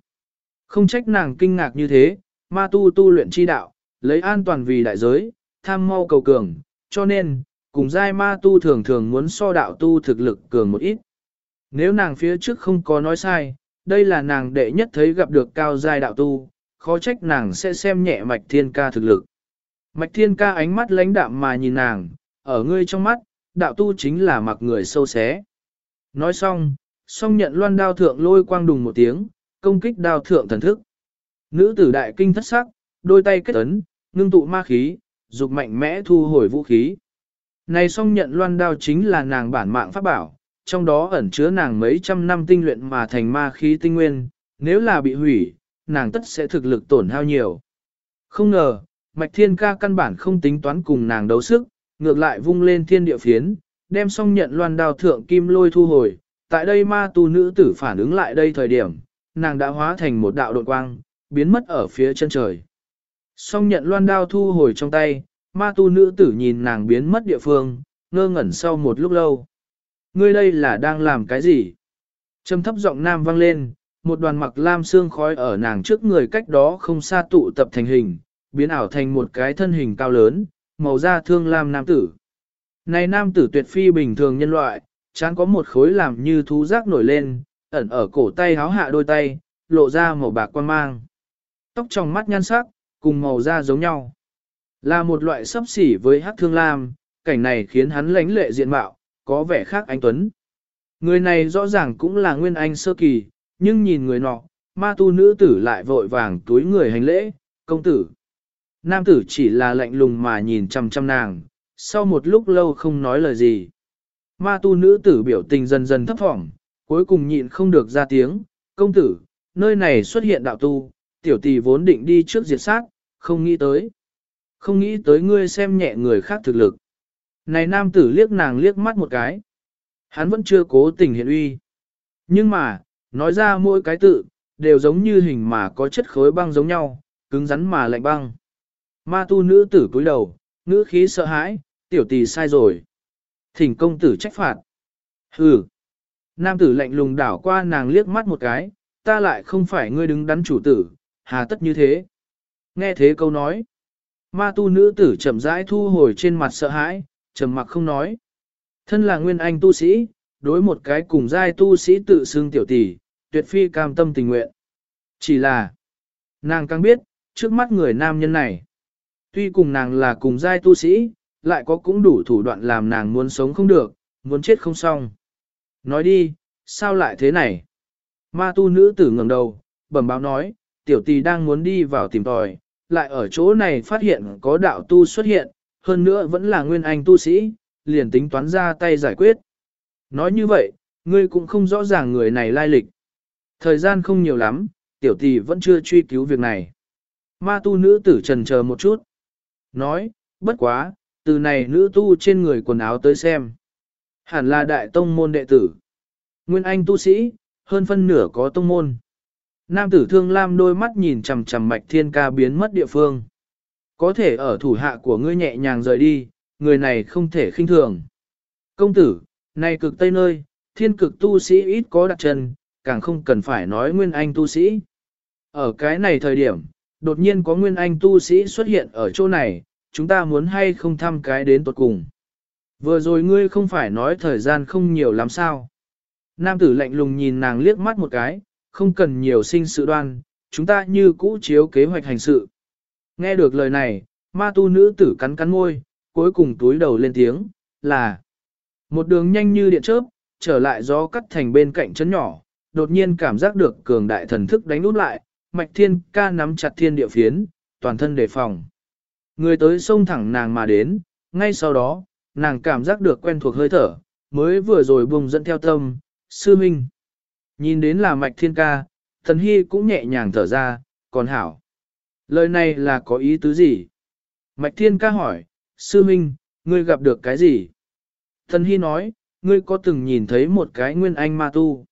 Không trách nàng kinh ngạc như thế, ma tu tu luyện chi đạo, lấy an toàn vì đại giới, tham mau cầu cường, cho nên, cùng giai ma tu thường thường muốn so đạo tu thực lực cường một ít. Nếu nàng phía trước không có nói sai, đây là nàng đệ nhất thấy gặp được cao giai đạo tu, khó trách nàng sẽ xem nhẹ mạch thiên ca thực lực. Mạch thiên ca ánh mắt lãnh đạm mà nhìn nàng, ở ngươi trong mắt, đạo tu chính là mặc người sâu xé. Nói xong, song nhận loan đao thượng lôi quang đùng một tiếng, công kích đao thượng thần thức. Nữ tử đại kinh thất sắc, đôi tay kết ấn, ngưng tụ ma khí, dục mạnh mẽ thu hồi vũ khí. Này song nhận loan đao chính là nàng bản mạng pháp bảo, trong đó ẩn chứa nàng mấy trăm năm tinh luyện mà thành ma khí tinh nguyên, nếu là bị hủy, nàng tất sẽ thực lực tổn hao nhiều. Không ngờ, Mạch Thiên Ca căn bản không tính toán cùng nàng đấu sức, ngược lại vung lên thiên địa phiến, đem xong nhận loan đao thượng kim lôi thu hồi. Tại đây ma tu nữ tử phản ứng lại đây thời điểm, nàng đã hóa thành một đạo đột quang, biến mất ở phía chân trời. Song nhận loan đao thu hồi trong tay, ma tu nữ tử nhìn nàng biến mất địa phương, ngơ ngẩn sau một lúc lâu. Ngươi đây là đang làm cái gì? Trầm thấp giọng nam vang lên, một đoàn mặc lam xương khói ở nàng trước người cách đó không xa tụ tập thành hình, biến ảo thành một cái thân hình cao lớn, màu da thương lam nam tử. Này nam tử tuyệt phi bình thường nhân loại, chán có một khối làm như thú giác nổi lên, ẩn ở cổ tay háo hạ đôi tay, lộ ra màu bạc quan mang. Tóc trong mắt nhan sắc, cùng màu da giống nhau. Là một loại sấp xỉ với hắc thương lam, cảnh này khiến hắn lánh lệ diện mạo, có vẻ khác anh Tuấn. Người này rõ ràng cũng là nguyên anh sơ kỳ, nhưng nhìn người nọ, ma tu nữ tử lại vội vàng túi người hành lễ, công tử. Nam tử chỉ là lạnh lùng mà nhìn chăm chăm nàng, sau một lúc lâu không nói lời gì. Ma tu nữ tử biểu tình dần dần thấp phỏng, cuối cùng nhịn không được ra tiếng, công tử, nơi này xuất hiện đạo tu, tiểu tỷ vốn định đi trước diệt sát, không nghĩ tới. Không nghĩ tới ngươi xem nhẹ người khác thực lực. Này nam tử liếc nàng liếc mắt một cái. Hắn vẫn chưa cố tình hiện uy. Nhưng mà, nói ra mỗi cái tự, đều giống như hình mà có chất khối băng giống nhau, cứng rắn mà lạnh băng. Ma tu nữ tử cúi đầu, ngữ khí sợ hãi, tiểu tỷ sai rồi. Thỉnh công tử trách phạt. Hừ. Nam tử lạnh lùng đảo qua nàng liếc mắt một cái, ta lại không phải ngươi đứng đắn chủ tử, hà tất như thế. Nghe thế câu nói. Ma tu nữ tử chậm rãi thu hồi trên mặt sợ hãi, trầm mặc không nói. Thân là nguyên anh tu sĩ, đối một cái cùng giai tu sĩ tự xưng tiểu tỷ, tuyệt phi cam tâm tình nguyện. Chỉ là, nàng càng biết, trước mắt người nam nhân này, tuy cùng nàng là cùng giai tu sĩ, lại có cũng đủ thủ đoạn làm nàng muốn sống không được, muốn chết không xong. Nói đi, sao lại thế này? Ma tu nữ tử ngẩng đầu, bẩm báo nói, tiểu tỷ đang muốn đi vào tìm tòi, lại ở chỗ này phát hiện có đạo tu xuất hiện, hơn nữa vẫn là nguyên anh tu sĩ, liền tính toán ra tay giải quyết. Nói như vậy, ngươi cũng không rõ ràng người này lai lịch. Thời gian không nhiều lắm, tiểu tỷ vẫn chưa truy cứu việc này. Ma tu nữ tử trần chờ một chút. Nói, bất quá, từ này nữ tu trên người quần áo tới xem. Hẳn là đại tông môn đệ tử. Nguyên anh tu sĩ, hơn phân nửa có tông môn. Nam tử thương lam đôi mắt nhìn chằm chằm mạch thiên ca biến mất địa phương. Có thể ở thủ hạ của ngươi nhẹ nhàng rời đi, người này không thể khinh thường. Công tử, này cực tây nơi, thiên cực tu sĩ ít có đặt chân, càng không cần phải nói nguyên anh tu sĩ. Ở cái này thời điểm, đột nhiên có nguyên anh tu sĩ xuất hiện ở chỗ này, chúng ta muốn hay không thăm cái đến tuột cùng. Vừa rồi ngươi không phải nói thời gian không nhiều lắm sao. Nam tử lạnh lùng nhìn nàng liếc mắt một cái, không cần nhiều sinh sự đoan, chúng ta như cũ chiếu kế hoạch hành sự. Nghe được lời này, ma tu nữ tử cắn cắn môi, cuối cùng túi đầu lên tiếng, là một đường nhanh như điện chớp, trở lại gió cắt thành bên cạnh chân nhỏ, đột nhiên cảm giác được cường đại thần thức đánh út lại, mạch thiên ca nắm chặt thiên địa phiến, toàn thân đề phòng. Người tới sông thẳng nàng mà đến, ngay sau đó, nàng cảm giác được quen thuộc hơi thở, mới vừa rồi bùng dẫn theo tâm, sư minh. Nhìn đến là mạch thiên ca, thần hy cũng nhẹ nhàng thở ra, còn hảo. Lời này là có ý tứ gì? Mạch thiên ca hỏi, sư minh, ngươi gặp được cái gì? Thần hy nói, ngươi có từng nhìn thấy một cái nguyên anh ma tu?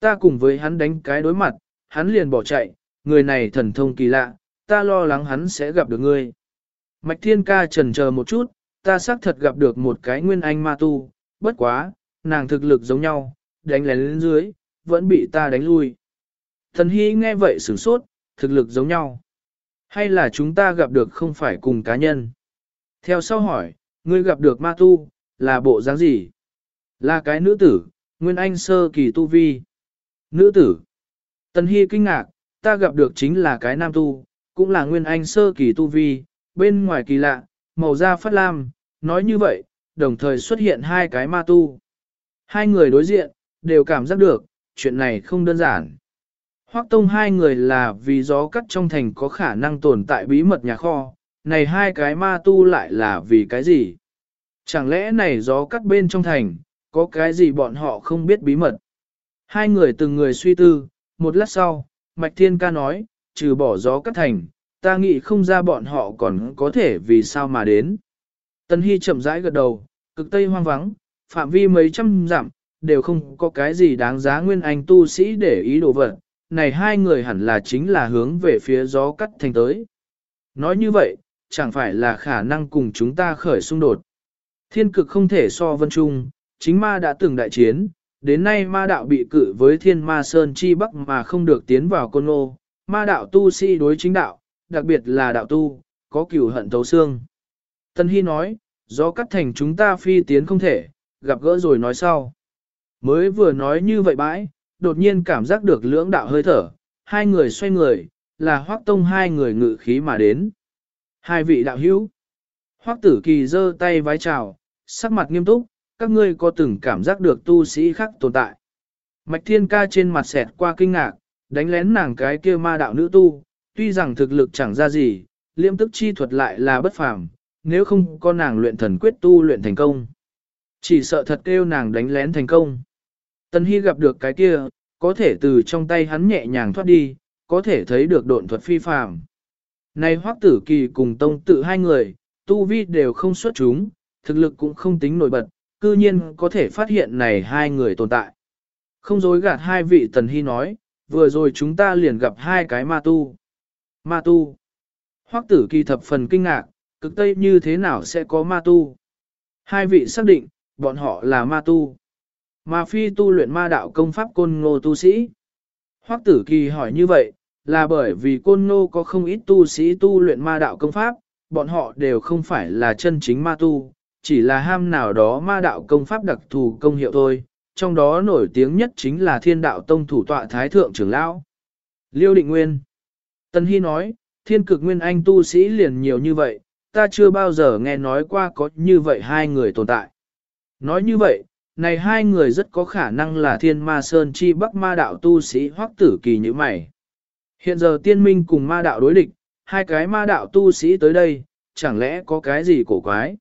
Ta cùng với hắn đánh cái đối mặt, hắn liền bỏ chạy, người này thần thông kỳ lạ, ta lo lắng hắn sẽ gặp được ngươi. Mạch thiên ca trần chờ một chút, ta xác thật gặp được một cái nguyên anh ma tu, bất quá, nàng thực lực giống nhau, đánh lén lên dưới, vẫn bị ta đánh lui. Thần Hy nghe vậy sửng sốt, thực lực giống nhau. Hay là chúng ta gặp được không phải cùng cá nhân? Theo sau hỏi, ngươi gặp được ma tu, là bộ dáng gì? Là cái nữ tử, nguyên anh sơ kỳ tu vi. Nữ tử. Tần Hy kinh ngạc, ta gặp được chính là cái nam tu, cũng là nguyên anh sơ kỳ tu vi, bên ngoài kỳ lạ, màu da phát lam, nói như vậy, đồng thời xuất hiện hai cái ma tu. Hai người đối diện, đều cảm giác được, chuyện này không đơn giản. Hoắc tông hai người là vì gió cắt trong thành có khả năng tồn tại bí mật nhà kho, này hai cái ma tu lại là vì cái gì? Chẳng lẽ này gió cắt bên trong thành, có cái gì bọn họ không biết bí mật? Hai người từng người suy tư, một lát sau, Mạch Thiên ca nói, trừ bỏ gió cắt thành, ta nghĩ không ra bọn họ còn có thể vì sao mà đến. Tân Hy chậm rãi gật đầu, cực tây hoang vắng, phạm vi mấy trăm dặm, đều không có cái gì đáng giá nguyên anh tu sĩ để ý đồ vật. Này hai người hẳn là chính là hướng về phía gió cắt thành tới. Nói như vậy, chẳng phải là khả năng cùng chúng ta khởi xung đột. Thiên cực không thể so vân trung, chính ma đã từng đại chiến, đến nay ma đạo bị cự với thiên ma sơn chi bắc mà không được tiến vào côn ô. Ma đạo tu sĩ đối chính đạo, đặc biệt là đạo tu, có cửu hận thấu xương. Tân Hy nói, do cắt thành chúng ta phi tiến không thể, gặp gỡ rồi nói sau. Mới vừa nói như vậy bãi, đột nhiên cảm giác được lưỡng đạo hơi thở, hai người xoay người, là hoác tông hai người ngự khí mà đến. Hai vị đạo hữu. Hoác tử kỳ giơ tay vái chào, sắc mặt nghiêm túc, các ngươi có từng cảm giác được tu sĩ khác tồn tại. Mạch thiên ca trên mặt xẹt qua kinh ngạc, đánh lén nàng cái kia ma đạo nữ tu, tuy rằng thực lực chẳng ra gì, liêm tức chi thuật lại là bất phàm, nếu không có nàng luyện thần quyết tu luyện thành công. Chỉ sợ thật kêu nàng đánh lén thành công. Tần Hy gặp được cái kia, có thể từ trong tay hắn nhẹ nhàng thoát đi, có thể thấy được độn thuật phi phàm. Này hoắc tử kỳ cùng tông tự hai người, tu vi đều không xuất chúng, thực lực cũng không tính nổi bật, cư nhiên có thể phát hiện này hai người tồn tại. Không dối gạt hai vị tần hy nói, vừa rồi chúng ta liền gặp hai cái ma tu. Ma tu. Hoắc tử kỳ thập phần kinh ngạc, cực tây như thế nào sẽ có ma tu? Hai vị xác định, bọn họ là ma tu. Ma phi tu luyện ma đạo công pháp côn ngô tu sĩ. Hoắc tử kỳ hỏi như vậy, là bởi vì côn ngô có không ít tu sĩ tu luyện ma đạo công pháp, bọn họ đều không phải là chân chính ma tu, chỉ là ham nào đó ma đạo công pháp đặc thù công hiệu thôi, trong đó nổi tiếng nhất chính là thiên đạo tông thủ tọa thái thượng trưởng lão. Liêu định nguyên. Tân Hy nói, thiên cực nguyên anh tu sĩ liền nhiều như vậy, ta chưa bao giờ nghe nói qua có như vậy hai người tồn tại. Nói như vậy, này hai người rất có khả năng là thiên ma sơn chi bắc ma đạo tu sĩ hoắc tử kỳ như mày. Hiện giờ tiên minh cùng ma đạo đối địch, hai cái ma đạo tu sĩ tới đây, chẳng lẽ có cái gì cổ quái?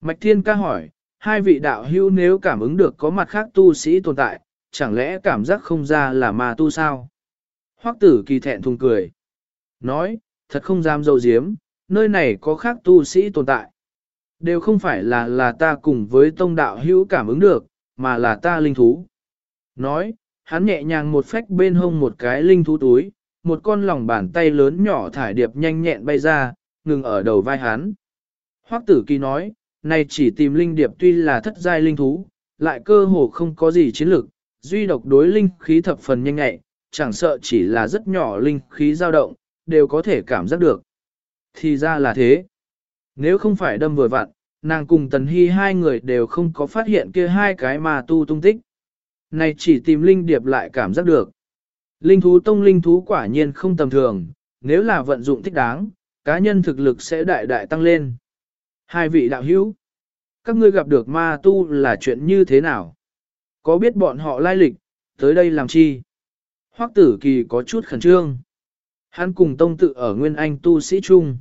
Mạch thiên ca hỏi, hai vị đạo hữu nếu cảm ứng được có mặt khác tu sĩ tồn tại, chẳng lẽ cảm giác không ra là ma tu sao? Hoắc tử kỳ thẹn thùng cười. Nói, thật không dám dâu diếm, nơi này có khác tu sĩ tồn tại. Đều không phải là là ta cùng với tông đạo hữu cảm ứng được, mà là ta linh thú. Nói, hắn nhẹ nhàng một phách bên hông một cái linh thú túi, một con lòng bàn tay lớn nhỏ thải điệp nhanh nhẹn bay ra, ngừng ở đầu vai hắn. Hoắc tử kỳ nói, này chỉ tìm linh điệp tuy là thất giai linh thú, lại cơ hồ không có gì chiến lược, duy độc đối linh khí thập phần nhanh nhẹ, chẳng sợ chỉ là rất nhỏ linh khí dao động, đều có thể cảm giác được. Thì ra là thế. Nếu không phải đâm vừa vặn, nàng cùng Tần Hy hai người đều không có phát hiện kia hai cái mà tu tung tích. Này chỉ tìm linh điệp lại cảm giác được. Linh thú tông linh thú quả nhiên không tầm thường, nếu là vận dụng thích đáng, cá nhân thực lực sẽ đại đại tăng lên. Hai vị đạo hữu, các ngươi gặp được ma tu là chuyện như thế nào? Có biết bọn họ lai lịch, tới đây làm chi? Hoắc tử kỳ có chút khẩn trương. Hắn cùng tông tự ở Nguyên Anh tu sĩ chung.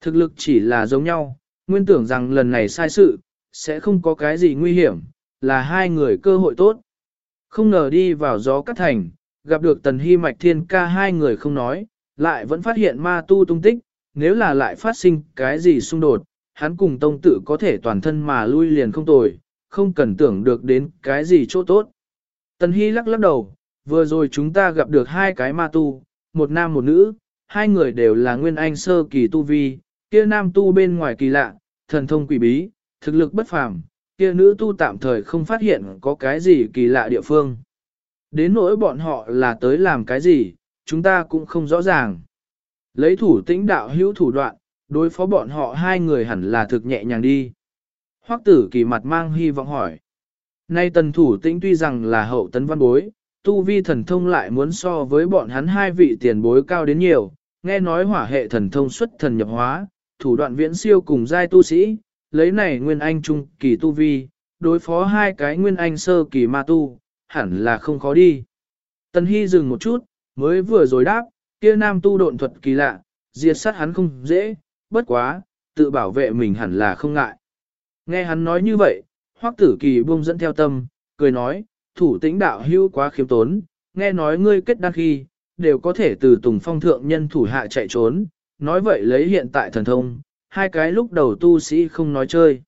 Thực lực chỉ là giống nhau, nguyên tưởng rằng lần này sai sự, sẽ không có cái gì nguy hiểm, là hai người cơ hội tốt. Không ngờ đi vào gió cắt thành, gặp được tần hy mạch thiên ca hai người không nói, lại vẫn phát hiện ma tu tung tích, nếu là lại phát sinh cái gì xung đột, hắn cùng tông tự có thể toàn thân mà lui liền không tồi, không cần tưởng được đến cái gì chỗ tốt. Tần hy lắc lắc đầu, vừa rồi chúng ta gặp được hai cái ma tu, một nam một nữ, hai người đều là nguyên anh sơ kỳ tu vi, kia nam tu bên ngoài kỳ lạ, thần thông quỷ bí, thực lực bất phàm, kia nữ tu tạm thời không phát hiện có cái gì kỳ lạ địa phương. Đến nỗi bọn họ là tới làm cái gì, chúng ta cũng không rõ ràng. Lấy thủ tĩnh đạo hữu thủ đoạn, đối phó bọn họ hai người hẳn là thực nhẹ nhàng đi. Hoắc tử kỳ mặt mang hy vọng hỏi. Nay tần thủ tĩnh tuy rằng là hậu tấn văn bối, tu vi thần thông lại muốn so với bọn hắn hai vị tiền bối cao đến nhiều, nghe nói hỏa hệ thần thông xuất thần nhập hóa, thủ đoạn viễn siêu cùng giai tu sĩ, lấy này nguyên anh trung kỳ tu vi, đối phó hai cái nguyên anh sơ kỳ ma tu, hẳn là không khó đi. Tần Hy dừng một chút, mới vừa rồi đáp, kia nam tu độn thuật kỳ lạ, diệt sát hắn không dễ, bất quá, tự bảo vệ mình hẳn là không ngại. Nghe hắn nói như vậy, hoắc tử kỳ buông dẫn theo tâm, cười nói, thủ tĩnh đạo hưu quá khiêm tốn, nghe nói ngươi kết đăng khi, đều có thể từ tùng phong thượng nhân thủ hạ chạy trốn, nói vậy lấy hiện tại thần thông, hai cái lúc đầu tu sĩ không nói chơi.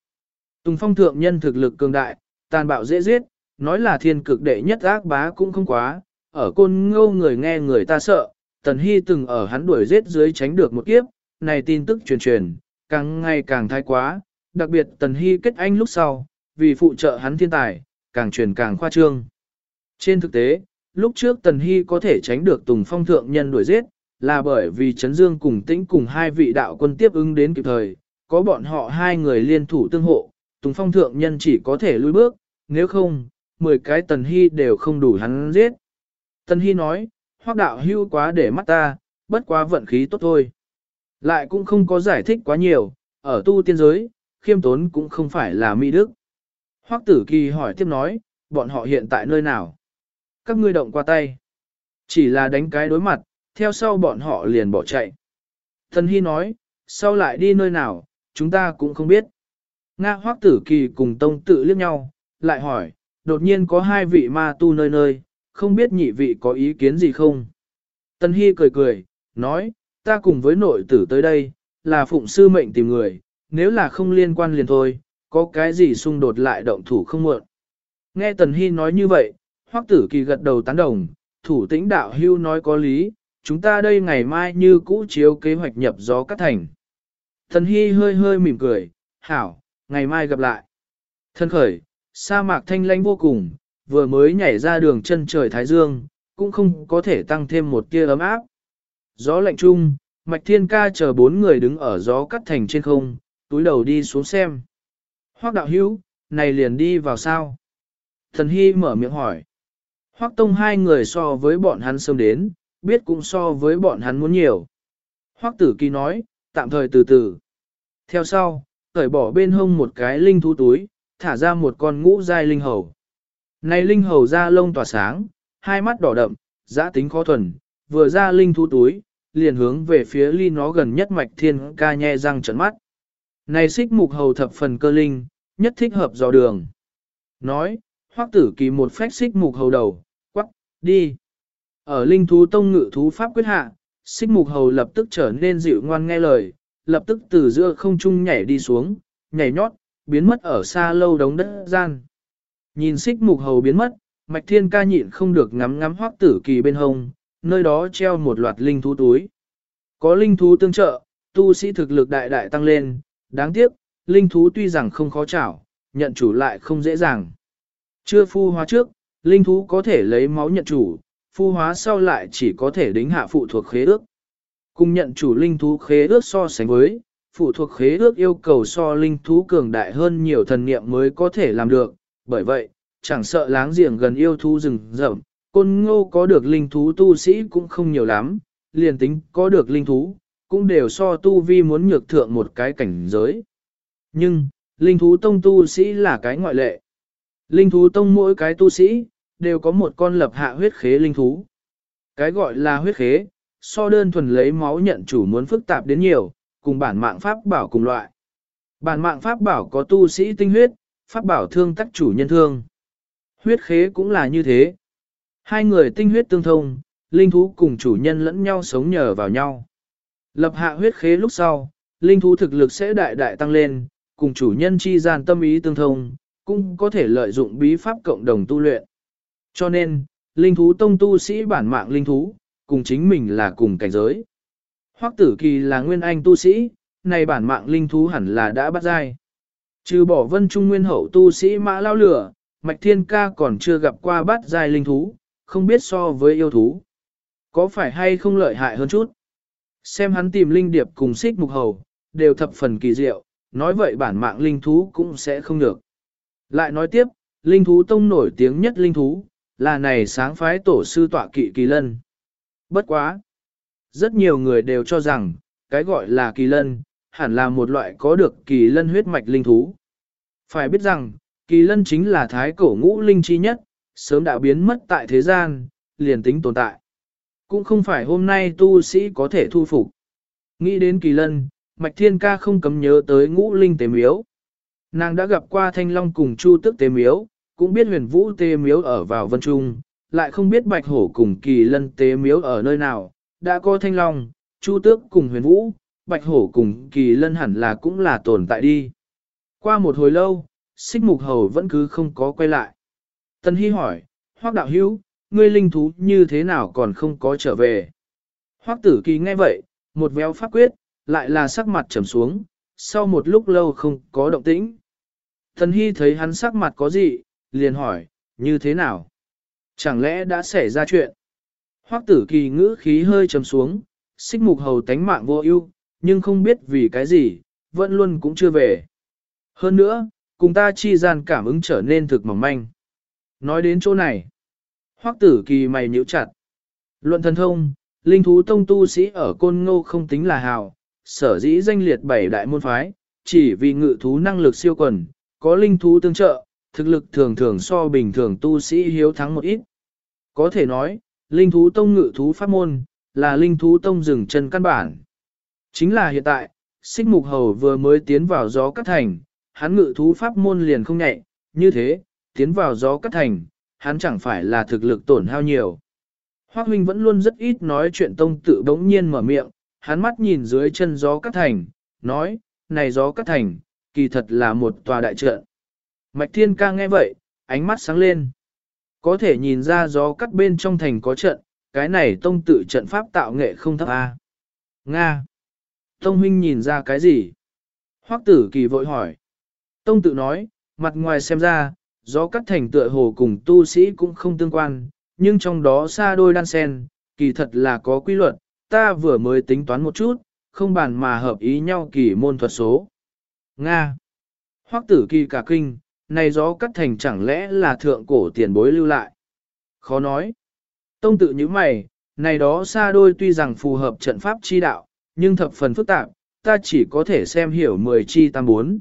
Tùng phong thượng nhân thực lực cường đại, tàn bạo dễ giết, nói là thiên cực đệ nhất ác bá cũng không quá, ở côn ngô người nghe người ta sợ, tần hy từng ở hắn đuổi giết dưới tránh được một kiếp, này tin tức truyền truyền, càng ngày càng thái quá, đặc biệt tần hy kết anh lúc sau, vì phụ trợ hắn thiên tài, càng truyền càng khoa trương. Trên thực tế, lúc trước tần hy có thể tránh được tùng phong thượng nhân đuổi giết, là bởi vì Trấn Dương cùng tĩnh cùng hai vị đạo quân tiếp ứng đến kịp thời, có bọn họ hai người liên thủ tương hộ, Tùng Phong thượng nhân chỉ có thể lùi bước, nếu không, 10 cái Tần Hy đều không đủ hắn giết. Tần Hy nói, hoác đạo hưu quá để mắt ta, bất quá vận khí tốt thôi. Lại cũng không có giải thích quá nhiều, ở tu tiên giới, khiêm tốn cũng không phải là mỹ đức. Hoắc tử kỳ hỏi tiếp nói, bọn họ hiện tại nơi nào? Các ngươi động qua tay. Chỉ là đánh cái đối mặt, theo sau bọn họ liền bỏ chạy. Thần Hy nói, sau lại đi nơi nào, chúng ta cũng không biết. Nga hoắc tử kỳ cùng tông tự liếc nhau, lại hỏi, đột nhiên có hai vị ma tu nơi nơi, không biết nhị vị có ý kiến gì không? Tân Hy cười cười, nói, ta cùng với nội tử tới đây, là phụng sư mệnh tìm người, nếu là không liên quan liền thôi, có cái gì xung đột lại động thủ không muộn. Nghe Tần Hy nói như vậy, Hoắc tử kỳ gật đầu tán đồng, thủ tĩnh đạo hưu nói có lý, chúng ta đây ngày mai như cũ chiếu kế hoạch nhập gió cắt thành. Tần Hy hơi hơi mỉm cười, hảo, ngày mai gặp lại. Thân khởi, sa mạc thanh lãnh vô cùng, vừa mới nhảy ra đường chân trời Thái Dương, cũng không có thể tăng thêm một tia ấm áp. Gió lạnh chung, Mạch Thiên Ca chờ bốn người đứng ở gió cắt thành trên không, túi đầu đi xuống xem. Hoác đạo hữu, này liền đi vào sao? Thần Hy mở miệng hỏi. Hoác tông hai người so với bọn hắn sớm đến, biết cũng so với bọn hắn muốn nhiều. Hoác tử kỳ nói, tạm thời từ từ. Theo sau, cởi bỏ bên hông một cái linh thú túi, thả ra một con ngũ dai linh hầu. Này linh hầu ra lông tỏa sáng, hai mắt đỏ đậm, giã tính khó thuần, vừa ra linh thú túi, liền hướng về phía ly nó gần nhất mạch thiên ca nhe răng trận mắt. Này xích mục hầu thập phần cơ linh, nhất thích hợp dò đường. Nói, hoắc tử kỳ một phách xích mục hầu đầu, quắc, đi. Ở linh thú tông ngự thú pháp quyết hạ, xích mục hầu lập tức trở nên dịu ngoan nghe lời, lập tức từ giữa không trung nhảy đi xuống, nhảy nhót, biến mất ở xa lâu đống đất gian. Nhìn xích mục hầu biến mất, mạch thiên ca nhịn không được ngắm ngắm hoắc tử kỳ bên hông, nơi đó treo một loạt linh thú túi. Có linh thú tương trợ, tu sĩ thực lực đại đại tăng lên, đáng tiếc, linh thú tuy rằng không khó chảo, nhận chủ lại không dễ dàng. Chưa phu hóa trước, linh thú có thể lấy máu nhận chủ, phu hóa sau lại chỉ có thể đính hạ phụ thuộc khế ước. Cùng nhận chủ linh thú khế ước so sánh với, phụ thuộc khế ước yêu cầu so linh thú cường đại hơn nhiều thần niệm mới có thể làm được, bởi vậy, chẳng sợ láng giềng gần yêu thú rừng rậm, côn ngô có được linh thú tu sĩ cũng không nhiều lắm, liền tính có được linh thú, cũng đều so tu vi muốn nhược thượng một cái cảnh giới. Nhưng, linh thú tông tu sĩ là cái ngoại lệ. Linh thú tông mỗi cái tu sĩ, đều có một con lập hạ huyết khế linh thú. Cái gọi là huyết khế, so đơn thuần lấy máu nhận chủ muốn phức tạp đến nhiều, cùng bản mạng pháp bảo cùng loại. Bản mạng pháp bảo có tu sĩ tinh huyết, pháp bảo thương tắc chủ nhân thương. Huyết khế cũng là như thế. Hai người tinh huyết tương thông, linh thú cùng chủ nhân lẫn nhau sống nhờ vào nhau. Lập hạ huyết khế lúc sau, linh thú thực lực sẽ đại đại tăng lên, cùng chủ nhân chi gian tâm ý tương thông, cũng có thể lợi dụng bí pháp cộng đồng tu luyện. Cho nên, linh thú tông tu sĩ bản mạng linh thú, cùng chính mình là cùng cảnh giới. Hoắc tử kỳ là nguyên anh tu sĩ, này bản mạng linh thú hẳn là đã bắt dai. Trừ bỏ vân trung nguyên hậu tu sĩ mã lao lửa, mạch thiên ca còn chưa gặp qua bắt dai linh thú, không biết so với yêu thú. Có phải hay không lợi hại hơn chút? Xem hắn tìm linh điệp cùng xích mục hầu, đều thập phần kỳ diệu, nói vậy bản mạng linh thú cũng sẽ không được. Lại nói tiếp, linh thú tông nổi tiếng nhất linh thú, là này sáng phái tổ sư tọa kỵ kỳ lân. Bất quá! Rất nhiều người đều cho rằng, cái gọi là kỳ lân, hẳn là một loại có được kỳ lân huyết mạch linh thú. Phải biết rằng, kỳ lân chính là thái cổ ngũ linh chi nhất, sớm đã biến mất tại thế gian, liền tính tồn tại. Cũng không phải hôm nay tu sĩ có thể thu phục. Nghĩ đến kỳ lân, Mạch Thiên Ca không cấm nhớ tới ngũ linh tế miếu. Nàng đã gặp qua Thanh Long cùng Chu Tức tế miếu, cũng biết huyền vũ tế miếu ở vào Vân Trung, lại không biết Bạch Hổ cùng kỳ lân tế miếu ở nơi nào, đã có Thanh Long, Chu Tước cùng huyền vũ, Bạch Hổ cùng kỳ lân hẳn là cũng là tồn tại đi. Qua một hồi lâu, xích mục hầu vẫn cứ không có quay lại. Tân Hy hỏi, Hoác đạo hữu, ngươi linh thú như thế nào còn không có trở về? Hoác tử kỳ nghe vậy, một véo pháp quyết, lại là sắc mặt trầm xuống, sau một lúc lâu không có động tĩnh. thần Hy thấy hắn sắc mặt có gì, liền hỏi, như thế nào? Chẳng lẽ đã xảy ra chuyện? hoắc tử kỳ ngữ khí hơi trầm xuống, xích mục hầu tánh mạng vô ưu, nhưng không biết vì cái gì, vẫn luôn cũng chưa về. Hơn nữa, cùng ta chi gian cảm ứng trở nên thực mỏng manh. Nói đến chỗ này, hoắc tử kỳ mày nhíu chặt. Luận thần thông, linh thú tông tu sĩ ở côn ngô không tính là hào, sở dĩ danh liệt bảy đại môn phái, chỉ vì ngự thú năng lực siêu quần, có linh thú tương trợ, thực lực thường thường so bình thường tu sĩ hiếu thắng một ít. Có thể nói, linh thú tông ngự thú pháp môn, là linh thú tông rừng chân căn bản. Chính là hiện tại, xích mục hầu vừa mới tiến vào gió cắt thành, hắn ngự thú pháp môn liền không nhẹ, như thế, tiến vào gió cắt thành, hắn chẳng phải là thực lực tổn hao nhiều. Hoác huynh vẫn luôn rất ít nói chuyện tông tự bỗng nhiên mở miệng, hắn mắt nhìn dưới chân gió cắt thành, nói, này gió cắt thành, kỳ thật là một tòa đại trận. Mạch Thiên ca nghe vậy, ánh mắt sáng lên. Có thể nhìn ra gió cắt bên trong thành có trận, cái này tông tự trận pháp tạo nghệ không thấp a. Nga. Tông huynh nhìn ra cái gì? Hoắc tử kỳ vội hỏi. Tông tự nói, mặt ngoài xem ra, gió cắt thành tựa hồ cùng tu sĩ cũng không tương quan, nhưng trong đó xa đôi đan sen, kỳ thật là có quy luật, ta vừa mới tính toán một chút, không bàn mà hợp ý nhau kỳ môn thuật số. Nga. Hoắc tử kỳ cả kinh, này gió cắt thành chẳng lẽ là thượng cổ tiền bối lưu lại. Khó nói. Tông tự như mày, này đó xa đôi tuy rằng phù hợp trận pháp chi đạo, nhưng thập phần phức tạp, ta chỉ có thể xem hiểu 10 chi tam bốn.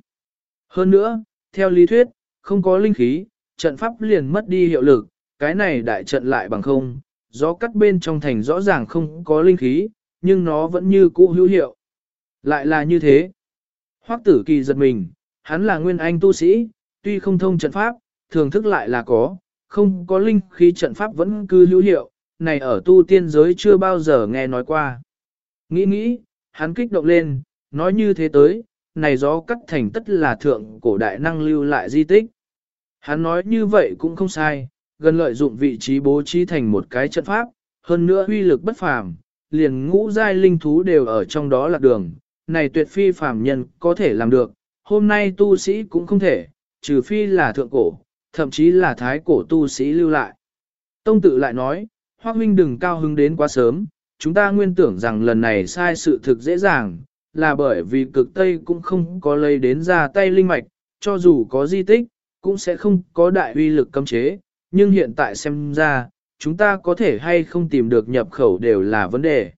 Hơn nữa, theo lý thuyết, không có linh khí, trận pháp liền mất đi hiệu lực, cái này đại trận lại bằng không, gió cắt bên trong thành rõ ràng không có linh khí, nhưng nó vẫn như cũ hữu hiệu. Lại là như thế. Hoắc tử kỳ giật mình, hắn là nguyên anh tu sĩ, tuy không thông trận pháp, thường thức lại là có, không có linh khí trận pháp vẫn cứ hữu hiệu, này ở tu tiên giới chưa bao giờ nghe nói qua. Nghĩ nghĩ, hắn kích động lên, nói như thế tới, này gió cắt thành tất là thượng cổ đại năng lưu lại di tích. Hắn nói như vậy cũng không sai, gần lợi dụng vị trí bố trí thành một cái trận pháp, hơn nữa huy lực bất phàm, liền ngũ giai linh thú đều ở trong đó là đường, này tuyệt phi phàm nhân có thể làm được, hôm nay tu sĩ cũng không thể, trừ phi là thượng cổ, thậm chí là thái cổ tu sĩ lưu lại. Tông tự lại nói, Hoác huynh đừng cao hứng đến quá sớm, chúng ta nguyên tưởng rằng lần này sai sự thực dễ dàng, là bởi vì cực Tây cũng không có lấy đến ra tay linh mạch, cho dù có di tích, cũng sẽ không có đại uy lực cấm chế, nhưng hiện tại xem ra, chúng ta có thể hay không tìm được nhập khẩu đều là vấn đề.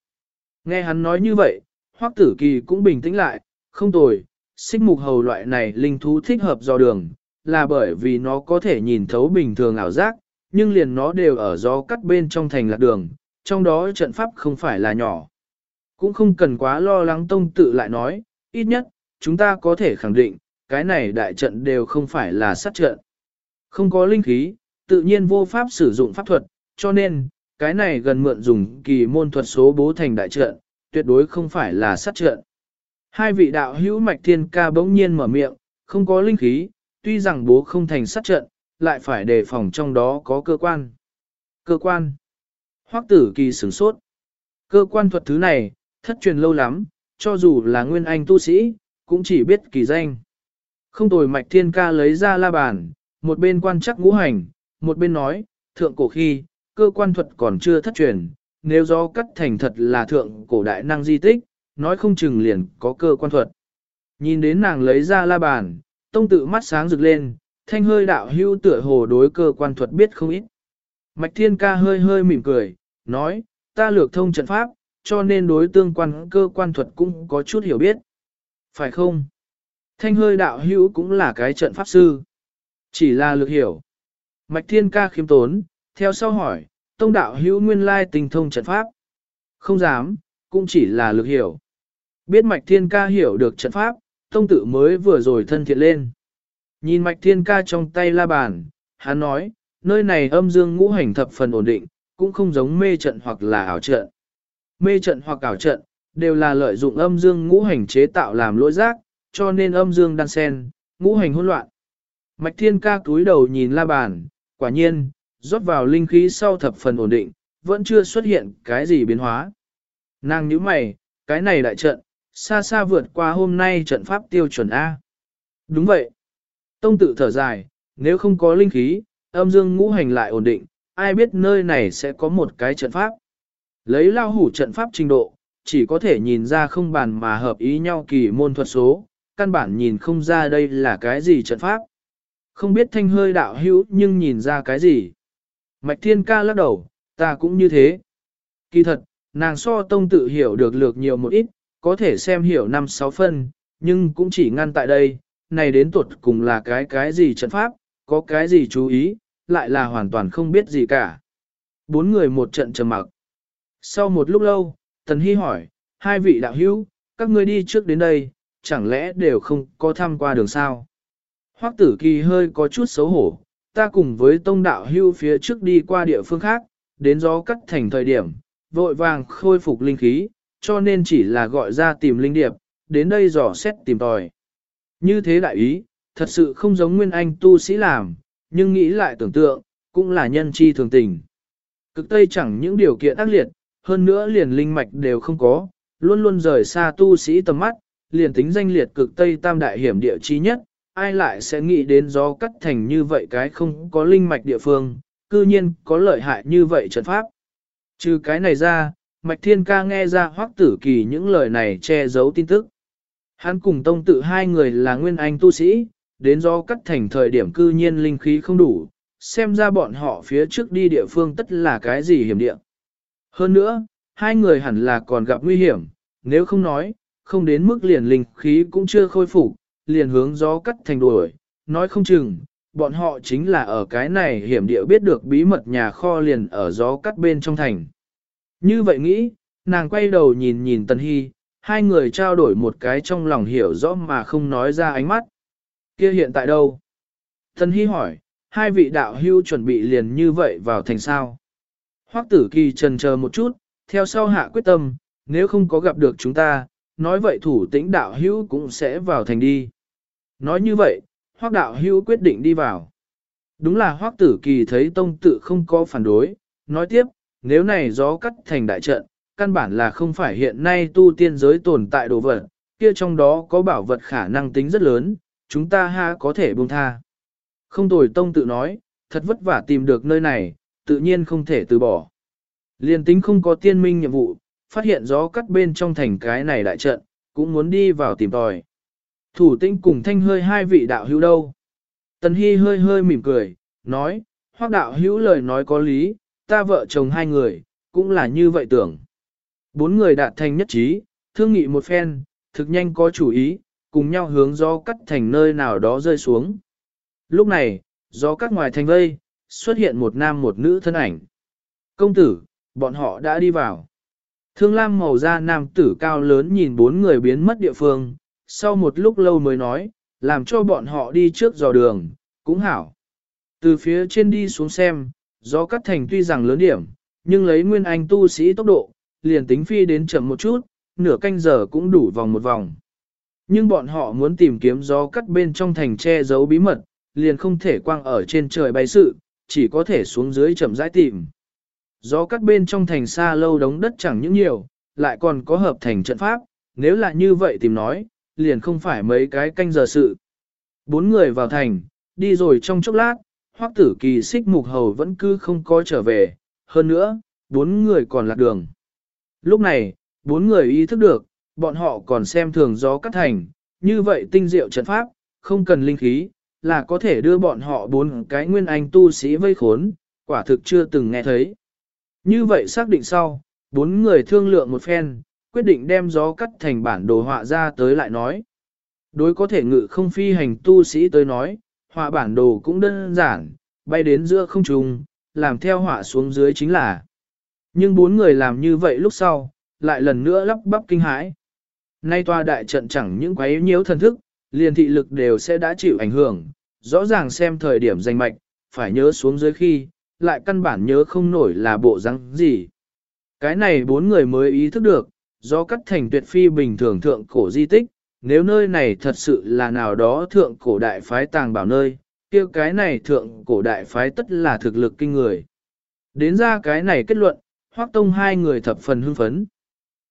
Nghe hắn nói như vậy, Hoắc Tử Kỳ cũng bình tĩnh lại, không tồi, xích mục hầu loại này linh thú thích hợp do đường, là bởi vì nó có thể nhìn thấu bình thường ảo giác, nhưng liền nó đều ở gió cắt bên trong thành lạc đường, trong đó trận pháp không phải là nhỏ. Cũng không cần quá lo lắng tông tự lại nói, ít nhất, chúng ta có thể khẳng định, cái này đại trận đều không phải là sát trận. Không có linh khí, tự nhiên vô pháp sử dụng pháp thuật, cho nên, cái này gần mượn dùng kỳ môn thuật số bố thành đại trận, tuyệt đối không phải là sát trận. Hai vị đạo hữu mạch thiên ca bỗng nhiên mở miệng, không có linh khí, tuy rằng bố không thành sát trận, lại phải đề phòng trong đó có cơ quan. Cơ quan. Hoắc tử kỳ sửng sốt. Cơ quan thuật thứ này, thất truyền lâu lắm, cho dù là nguyên anh tu sĩ, cũng chỉ biết kỳ danh. Không tồi mạch thiên ca lấy ra la bàn, một bên quan chắc ngũ hành, một bên nói, thượng cổ khi, cơ quan thuật còn chưa thất truyền, nếu do cắt thành thật là thượng cổ đại năng di tích, nói không chừng liền có cơ quan thuật. Nhìn đến nàng lấy ra la bàn, tông tự mắt sáng rực lên, thanh hơi đạo hưu tựa hồ đối cơ quan thuật biết không ít. Mạch thiên ca hơi hơi mỉm cười, nói, ta lược thông trận pháp, cho nên đối tương quan cơ quan thuật cũng có chút hiểu biết. Phải không? Thanh hơi đạo hữu cũng là cái trận pháp sư. Chỉ là lược hiểu. Mạch thiên ca khiêm tốn, theo sau hỏi, tông đạo hữu nguyên lai tình thông trận pháp. Không dám, cũng chỉ là lực hiểu. Biết mạch thiên ca hiểu được trận pháp, tông tự mới vừa rồi thân thiện lên. Nhìn mạch thiên ca trong tay la bàn, hắn nói, nơi này âm dương ngũ hành thập phần ổn định, cũng không giống mê trận hoặc là ảo trận. Mê trận hoặc ảo trận, đều là lợi dụng âm dương ngũ hành chế tạo làm lỗi giác, cho nên âm dương đan sen, ngũ hành hỗn loạn. Mạch thiên ca cúi đầu nhìn la bàn, quả nhiên, rót vào linh khí sau thập phần ổn định, vẫn chưa xuất hiện cái gì biến hóa. Nàng nhíu mày, cái này đại trận, xa xa vượt qua hôm nay trận pháp tiêu chuẩn A. Đúng vậy. Tông tự thở dài, nếu không có linh khí, âm dương ngũ hành lại ổn định, ai biết nơi này sẽ có một cái trận pháp. Lấy lao hủ trận pháp trình độ, chỉ có thể nhìn ra không bàn mà hợp ý nhau kỳ môn thuật số, căn bản nhìn không ra đây là cái gì trận pháp. Không biết thanh hơi đạo hữu nhưng nhìn ra cái gì. Mạch thiên ca lắc đầu, ta cũng như thế. Kỳ thật, nàng so tông tự hiểu được lược nhiều một ít, có thể xem hiểu năm sáu phân, nhưng cũng chỉ ngăn tại đây, này đến tuột cùng là cái cái gì trận pháp, có cái gì chú ý, lại là hoàn toàn không biết gì cả. Bốn người một trận trầm mặc. Sau một lúc lâu, Tần Hy hỏi, hai vị đạo hữu, các ngươi đi trước đến đây, chẳng lẽ đều không có tham qua đường sao? Hoắc tử kỳ hơi có chút xấu hổ, ta cùng với tông đạo hưu phía trước đi qua địa phương khác, đến gió cắt thành thời điểm, vội vàng khôi phục linh khí, cho nên chỉ là gọi ra tìm linh điệp, đến đây dò xét tìm tòi. Như thế đại ý, thật sự không giống nguyên anh tu sĩ làm, nhưng nghĩ lại tưởng tượng, cũng là nhân chi thường tình. Cực Tây chẳng những điều kiện ác liệt, hơn nữa liền linh mạch đều không có, luôn luôn rời xa tu sĩ tầm mắt, liền tính danh liệt cực Tây tam đại hiểm địa chi nhất, ai lại sẽ nghĩ đến gió cắt thành như vậy cái không có linh mạch địa phương, cư nhiên có lợi hại như vậy trận pháp. Trừ cái này ra, Mạch Thiên Ca nghe ra hoắc tử kỳ những lời này che giấu tin tức. Hắn cùng tông tự hai người là nguyên anh tu sĩ, đến do cắt thành thời điểm cư nhiên linh khí không đủ, xem ra bọn họ phía trước đi địa phương tất là cái gì hiểm địa. Hơn nữa, hai người hẳn là còn gặp nguy hiểm, nếu không nói, không đến mức liền linh khí cũng chưa khôi phục, liền hướng gió cắt thành đuổi, nói không chừng, bọn họ chính là ở cái này hiểm địa biết được bí mật nhà kho liền ở gió cắt bên trong thành. Như vậy nghĩ, nàng quay đầu nhìn nhìn Tần Hy, hai người trao đổi một cái trong lòng hiểu rõ mà không nói ra ánh mắt. Kia hiện tại đâu? Tần Hy hỏi, hai vị đạo hưu chuẩn bị liền như vậy vào thành sao? Hoắc tử kỳ trần chờ một chút, theo sau hạ quyết tâm, nếu không có gặp được chúng ta, nói vậy thủ tĩnh đạo hữu cũng sẽ vào thành đi. Nói như vậy, Hoắc đạo hưu quyết định đi vào. Đúng là Hoắc tử kỳ thấy tông tự không có phản đối, nói tiếp, nếu này gió cắt thành đại trận, căn bản là không phải hiện nay tu tiên giới tồn tại đồ vật, kia trong đó có bảo vật khả năng tính rất lớn, chúng ta ha có thể buông tha. Không tồi tông tự nói, thật vất vả tìm được nơi này, tự nhiên không thể từ bỏ. Liên tính không có tiên minh nhiệm vụ, phát hiện gió cắt bên trong thành cái này đại trận, cũng muốn đi vào tìm tòi. Thủ tinh cùng thanh hơi hai vị đạo hữu đâu. Tần Hy hơi hơi mỉm cười, nói, hoác đạo hữu lời nói có lý, ta vợ chồng hai người, cũng là như vậy tưởng. Bốn người đạt thành nhất trí, thương nghị một phen, thực nhanh có chủ ý, cùng nhau hướng gió cắt thành nơi nào đó rơi xuống. Lúc này, gió cắt ngoài thành vây, xuất hiện một nam một nữ thân ảnh. Công tử, bọn họ đã đi vào. Thương lam màu da nam tử cao lớn nhìn bốn người biến mất địa phương, sau một lúc lâu mới nói, làm cho bọn họ đi trước dò đường, cũng hảo. Từ phía trên đi xuống xem, gió cắt thành tuy rằng lớn điểm, nhưng lấy nguyên anh tu sĩ tốc độ, liền tính phi đến chậm một chút, nửa canh giờ cũng đủ vòng một vòng. Nhưng bọn họ muốn tìm kiếm gió cắt bên trong thành che giấu bí mật, liền không thể quang ở trên trời bay sự, chỉ có thể xuống dưới chậm rãi tìm. Gió cắt bên trong thành xa lâu đống đất chẳng những nhiều, lại còn có hợp thành trận pháp, nếu là như vậy tìm nói, liền không phải mấy cái canh giờ sự. Bốn người vào thành, đi rồi trong chốc lát, hoắc tử kỳ xích mục hầu vẫn cứ không có trở về, hơn nữa, bốn người còn lạc đường. Lúc này, bốn người ý thức được, bọn họ còn xem thường gió cắt thành, như vậy tinh diệu trận pháp, không cần linh khí, là có thể đưa bọn họ bốn cái nguyên anh tu sĩ vây khốn, quả thực chưa từng nghe thấy. Như vậy xác định sau, bốn người thương lượng một phen, quyết định đem gió cắt thành bản đồ họa ra tới lại nói. Đối có thể ngự không phi hành tu sĩ tới nói, họa bản đồ cũng đơn giản, bay đến giữa không trung, làm theo họa xuống dưới chính là. Nhưng bốn người làm như vậy lúc sau, lại lần nữa lắp bắp kinh hãi. Nay tòa đại trận chẳng những quấy nhiễu thần thức, liền thị lực đều sẽ đã chịu ảnh hưởng, rõ ràng xem thời điểm danh mạch, phải nhớ xuống dưới khi, lại căn bản nhớ không nổi là bộ răng gì. Cái này bốn người mới ý thức được, do cắt thành tuyệt phi bình thường thượng cổ di tích, nếu nơi này thật sự là nào đó thượng cổ đại phái tàng bảo nơi, kia cái này thượng cổ đại phái tất là thực lực kinh người. Đến ra cái này kết luận, hoác tông hai người thập phần hưng phấn.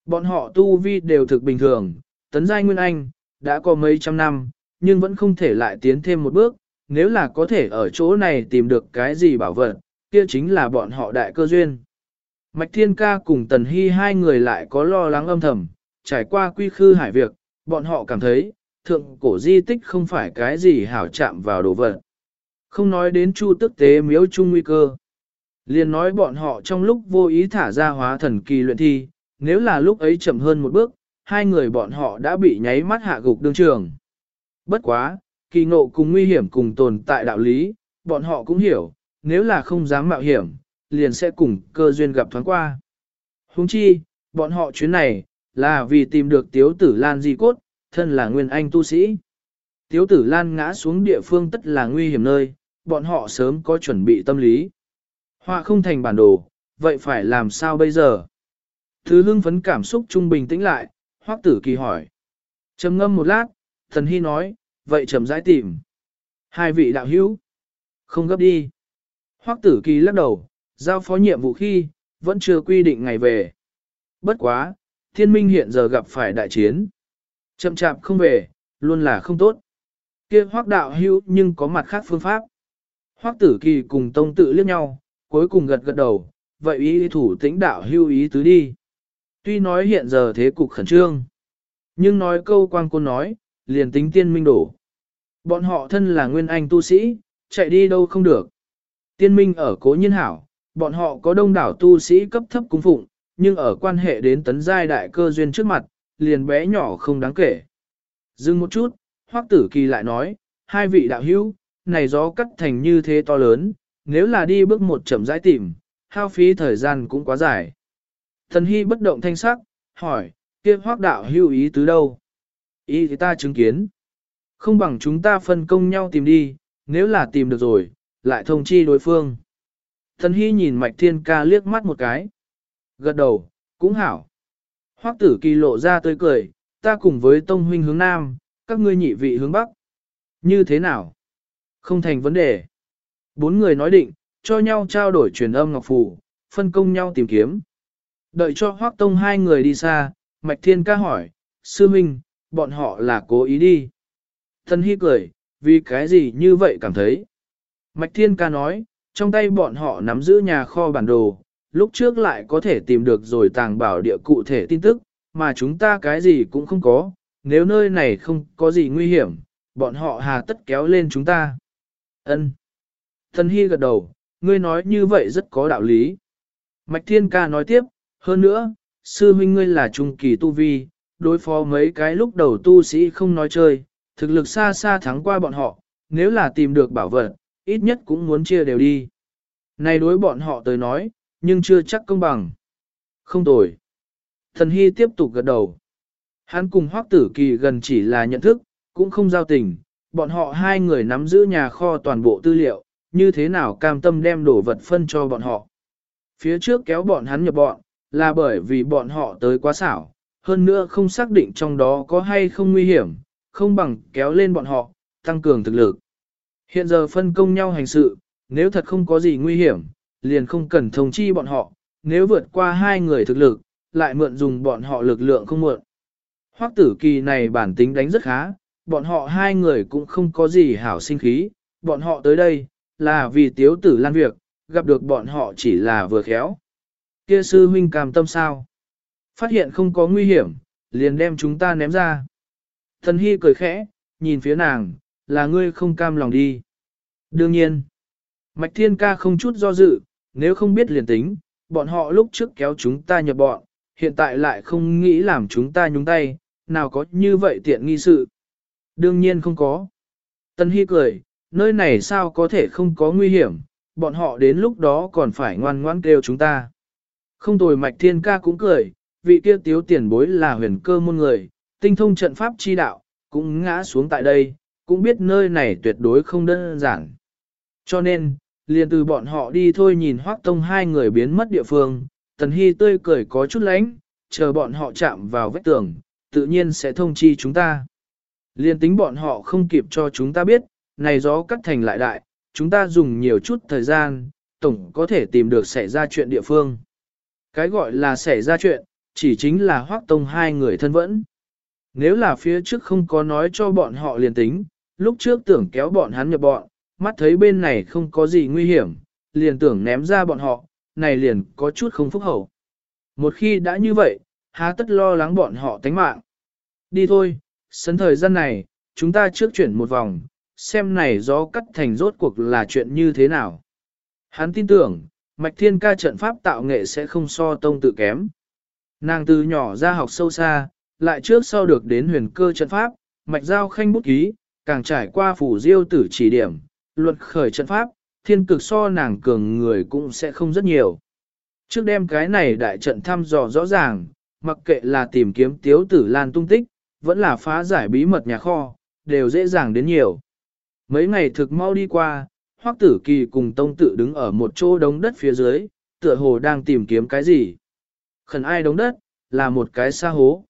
Bọn họ tu vi đều thực bình thường, tấn giai nguyên anh, đã có mấy trăm năm, nhưng vẫn không thể lại tiến thêm một bước, nếu là có thể ở chỗ này tìm được cái gì bảo vật, kia chính là bọn họ đại cơ duyên. Mạch Thiên Ca cùng Tần Hy hai người lại có lo lắng âm thầm, trải qua quy khư hải việc, bọn họ cảm thấy, thượng cổ di tích không phải cái gì hảo chạm vào đồ vật. Không nói đến chu tức tế miếu chung nguy cơ. Liền nói bọn họ trong lúc vô ý thả ra hóa thần kỳ luyện thi, nếu là lúc ấy chậm hơn một bước, hai người bọn họ đã bị nháy mắt hạ gục đương trường. Bất quá, kỳ ngộ cùng nguy hiểm cùng tồn tại đạo lý, bọn họ cũng hiểu, nếu là không dám mạo hiểm, liền sẽ cùng cơ duyên gặp thoáng qua. Huống chi, bọn họ chuyến này, là vì tìm được tiếu tử Lan di cốt, thân là nguyên anh tu sĩ. Tiếu tử Lan ngã xuống địa phương tất là nguy hiểm nơi, bọn họ sớm có chuẩn bị tâm lý. Họa không thành bản đồ, vậy phải làm sao bây giờ? Thứ hưng phấn cảm xúc trung bình tĩnh lại, hoắc tử kỳ hỏi. trầm ngâm một lát, thần hy nói, vậy chậm rãi tìm. Hai vị đạo hữu, không gấp đi. Hoắc tử kỳ lắc đầu, giao phó nhiệm vụ khi, vẫn chưa quy định ngày về. Bất quá, thiên minh hiện giờ gặp phải đại chiến. Chậm chạp không về, luôn là không tốt. kia hoắc đạo hữu nhưng có mặt khác phương pháp. Hoắc tử kỳ cùng tông tự liếc nhau, cuối cùng gật gật đầu, vậy ý thủ tĩnh đạo hưu ý tứ đi. Tuy nói hiện giờ thế cục khẩn trương, nhưng nói câu quang côn nói, liền tính tiên minh đổ. Bọn họ thân là nguyên anh tu sĩ, chạy đi đâu không được. Tiên minh ở cố nhiên hảo, bọn họ có đông đảo tu sĩ cấp thấp cung phụng, nhưng ở quan hệ đến tấn giai đại cơ duyên trước mặt, liền bé nhỏ không đáng kể. Dừng một chút, hoắc tử kỳ lại nói, hai vị đạo hữu, này gió cắt thành như thế to lớn, nếu là đi bước một chậm rãi tìm, hao phí thời gian cũng quá dài. Thần Hy bất động thanh sắc, hỏi, kia Hoắc đạo hữu ý tứ đâu? Ý thì ta chứng kiến. Không bằng chúng ta phân công nhau tìm đi, nếu là tìm được rồi, lại thông chi đối phương. Thần Hy nhìn Mạch Thiên Ca liếc mắt một cái. Gật đầu, cũng hảo. Hoắc tử kỳ lộ ra tươi cười, ta cùng với Tông Huynh hướng Nam, các ngươi nhị vị hướng Bắc. Như thế nào? Không thành vấn đề. Bốn người nói định, cho nhau trao đổi truyền âm ngọc phù, phân công nhau tìm kiếm. Đợi cho Hoắc Tông hai người đi xa, Mạch Thiên ca hỏi, Sư Minh, bọn họ là cố ý đi. Thần Hy cười, vì cái gì như vậy cảm thấy. Mạch Thiên ca nói, trong tay bọn họ nắm giữ nhà kho bản đồ, lúc trước lại có thể tìm được rồi tàng bảo địa cụ thể tin tức, mà chúng ta cái gì cũng không có, nếu nơi này không có gì nguy hiểm, bọn họ hà tất kéo lên chúng ta. Ân. Thần Hy gật đầu, ngươi nói như vậy rất có đạo lý. Mạch Thiên Ca nói tiếp, hơn nữa, sư huynh ngươi là trung kỳ tu vi, đối phó mấy cái lúc đầu tu sĩ không nói chơi, thực lực xa xa thắng qua bọn họ, nếu là tìm được bảo vật, ít nhất cũng muốn chia đều đi. Này đối bọn họ tới nói, nhưng chưa chắc công bằng. Không tồi. Thần Hy tiếp tục gật đầu. Hắn cùng Hoắc Tử Kỳ gần chỉ là nhận thức, cũng không giao tình, bọn họ hai người nắm giữ nhà kho toàn bộ tư liệu, như thế nào cam tâm đem đồ vật phân cho bọn họ. Phía trước kéo bọn hắn nhập bọn, là bởi vì bọn họ tới quá xảo, hơn nữa không xác định trong đó có hay không nguy hiểm, không bằng kéo lên bọn họ, tăng cường thực lực. Hiện giờ phân công nhau hành sự, nếu thật không có gì nguy hiểm, liền không cần thông chi bọn họ, nếu vượt qua hai người thực lực, lại mượn dùng bọn họ lực lượng không mượn. Hoắc tử kỳ này bản tính đánh rất khá, bọn họ hai người cũng không có gì hảo sinh khí, bọn họ tới đây, là vì tiếu tử lan việc, gặp được bọn họ chỉ là vừa khéo. Kia sư huynh cam tâm sao? Phát hiện không có nguy hiểm, liền đem chúng ta ném ra. Thần Hy cười khẽ, nhìn phía nàng, là ngươi không cam lòng đi. Đương nhiên, Mạch Thiên Ca không chút do dự, nếu không biết liền tính, bọn họ lúc trước kéo chúng ta nhập bọn, hiện tại lại không nghĩ làm chúng ta nhúng tay, nào có như vậy tiện nghi sự. Đương nhiên không có. Tân Hy cười, nơi này sao có thể không có nguy hiểm, bọn họ đến lúc đó còn phải ngoan ngoãn kêu chúng ta. Không tồi mạch thiên ca cũng cười, vị kia tiếu tiền bối là huyền cơ môn người, tinh thông trận pháp chi đạo, cũng ngã xuống tại đây, cũng biết nơi này tuyệt đối không đơn giản. Cho nên, liền từ bọn họ đi thôi nhìn hoác tông hai người biến mất địa phương, tần hy tươi cười có chút lánh, chờ bọn họ chạm vào vách tường, tự nhiên sẽ thông chi chúng ta. Liên tính bọn họ không kịp cho chúng ta biết, này gió cắt thành lại đại, chúng ta dùng nhiều chút thời gian, tổng có thể tìm được xảy ra chuyện địa phương. Cái gọi là xảy ra chuyện, chỉ chính là hoác tông hai người thân vẫn. Nếu là phía trước không có nói cho bọn họ liền tính, lúc trước tưởng kéo bọn hắn nhập bọn, mắt thấy bên này không có gì nguy hiểm, liền tưởng ném ra bọn họ, này liền có chút không phúc hậu. Một khi đã như vậy, há tất lo lắng bọn họ tánh mạng. Đi thôi, sân thời gian này, chúng ta trước chuyển một vòng, xem này gió cắt thành rốt cuộc là chuyện như thế nào. Hắn tin tưởng, Mạch Thiên ca trận pháp tạo nghệ sẽ không so tông tự kém. Nàng từ nhỏ ra học sâu xa, lại trước sau được đến huyền cơ trận pháp, Mạch Giao khanh bút ký, càng trải qua phủ diêu tử chỉ điểm, luật khởi trận pháp, thiên cực so nàng cường người cũng sẽ không rất nhiều. Trước đêm cái này đại trận thăm dò rõ ràng, mặc kệ là tìm kiếm tiếu tử lan tung tích, vẫn là phá giải bí mật nhà kho, đều dễ dàng đến nhiều. Mấy ngày thực mau đi qua, Hoắc Tử Kỳ cùng Tông Tự đứng ở một chỗ đống đất phía dưới, tựa hồ đang tìm kiếm cái gì. Khẩn ai đống đất, là một cái xa hố.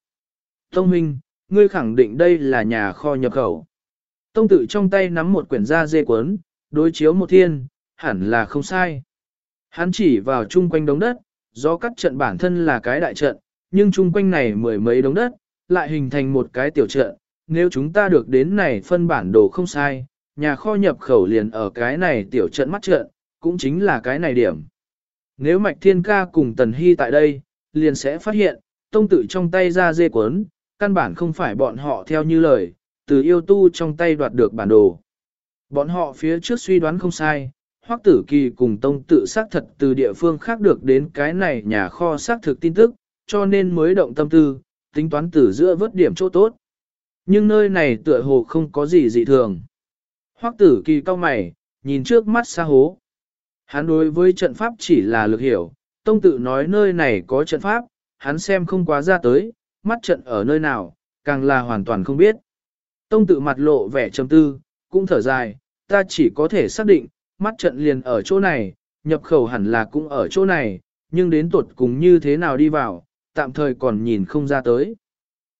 Tông Minh, ngươi khẳng định đây là nhà kho nhập khẩu. Tông tự trong tay nắm một quyển da dê cuốn, đối chiếu một thiên, hẳn là không sai. Hắn chỉ vào chung quanh đống đất, do cắt trận bản thân là cái đại trận, nhưng chung quanh này mười mấy đống đất, lại hình thành một cái tiểu trận. Nếu chúng ta được đến này phân bản đồ không sai, nhà kho nhập khẩu liền ở cái này tiểu trận mắt trận, cũng chính là cái này điểm. Nếu Mạch Thiên Ca cùng Tần Hy tại đây, liền sẽ phát hiện, tông tự trong tay ra dê cuốn, căn bản không phải bọn họ theo như lời, từ yêu tu trong tay đoạt được bản đồ. Bọn họ phía trước suy đoán không sai, Hoắc Tử Kỳ cùng Tông tự xác thật từ địa phương khác được đến cái này nhà kho xác thực tin tức, cho nên mới động tâm tư, tính toán từ giữa vớt điểm chỗ tốt. Nhưng nơi này tựa hồ không có gì dị thường. Hoắc Tử Kỳ cao mày, nhìn trước mắt xa hố. Hắn đối với trận pháp chỉ là lực hiểu, Tông tự nói nơi này có trận pháp, hắn xem không quá ra tới, mắt trận ở nơi nào, càng là hoàn toàn không biết. Tông tự mặt lộ vẻ trầm tư, cũng thở dài, ta chỉ có thể xác định, mắt trận liền ở chỗ này, nhập khẩu hẳn là cũng ở chỗ này, nhưng đến tuột cùng như thế nào đi vào, tạm thời còn nhìn không ra tới.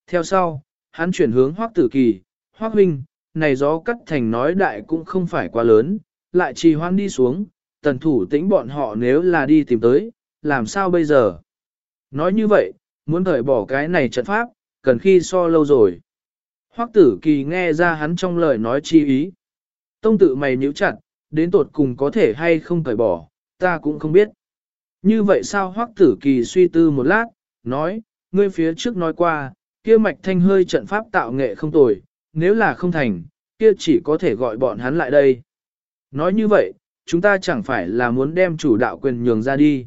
Theo sau, hắn chuyển hướng hoác tử kỳ, hoác huynh, này gió cắt thành nói đại cũng không phải quá lớn, lại trì hoãn đi xuống, tần thủ tĩnh bọn họ nếu là đi tìm tới, làm sao bây giờ? Nói như vậy, muốn thời bỏ cái này trận pháp, cần khi so lâu rồi. Hoắc tử kỳ nghe ra hắn trong lời nói chi ý. Tông tự mày nhíu chặt, đến tột cùng có thể hay không phải bỏ, ta cũng không biết. Như vậy sao Hoắc tử kỳ suy tư một lát, nói, ngươi phía trước nói qua, kia mạch thanh hơi trận pháp tạo nghệ không tồi, nếu là không thành, kia chỉ có thể gọi bọn hắn lại đây. Nói như vậy, chúng ta chẳng phải là muốn đem chủ đạo quyền nhường ra đi.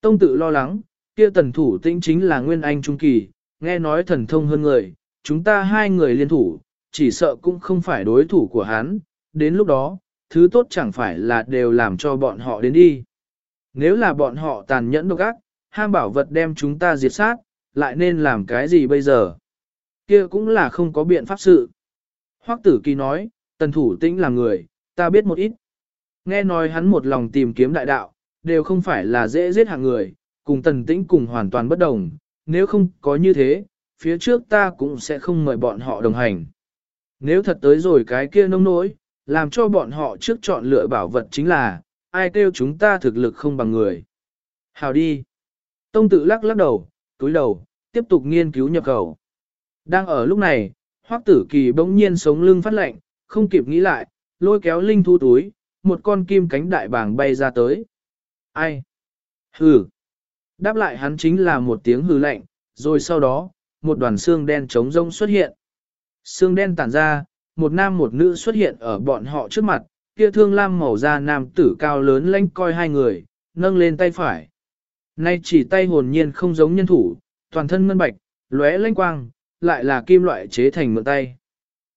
Tông tự lo lắng, kia tần thủ tĩnh chính là nguyên anh trung kỳ, nghe nói thần thông hơn người, chúng ta hai người liên thủ, chỉ sợ cũng không phải đối thủ của hắn, đến lúc đó, thứ tốt chẳng phải là đều làm cho bọn họ đến đi. Nếu là bọn họ tàn nhẫn độc ác, ham bảo vật đem chúng ta diệt sát, lại nên làm cái gì bây giờ? Kia cũng là không có biện pháp sự. Hoắc tử kỳ nói, tần thủ tĩnh là người, ta biết một ít. Nghe nói hắn một lòng tìm kiếm đại đạo, đều không phải là dễ giết hạng người, cùng tần tĩnh cùng hoàn toàn bất đồng, nếu không có như thế, phía trước ta cũng sẽ không mời bọn họ đồng hành. Nếu thật tới rồi cái kia nông nỗi, làm cho bọn họ trước chọn lựa bảo vật chính là, ai kêu chúng ta thực lực không bằng người. Hào đi. Tông tự lắc lắc đầu, túi đầu, tiếp tục nghiên cứu nhập khẩu. Đang ở lúc này, hoắc tử kỳ bỗng nhiên sống lưng phát lạnh, không kịp nghĩ lại, lôi kéo linh thu túi, một con kim cánh đại bàng bay ra tới. Ai? Hừ. Đáp lại hắn chính là một tiếng hừ lạnh, rồi sau đó, một đoàn xương đen trống rông xuất hiện. Xương đen tản ra, một nam một nữ xuất hiện ở bọn họ trước mặt, kia thương lam màu da nam tử cao lớn lanh coi hai người, nâng lên tay phải. Nay chỉ tay hồn nhiên không giống nhân thủ, toàn thân ngân bạch, lóe lanh quang, lại là kim loại chế thành mượn tay.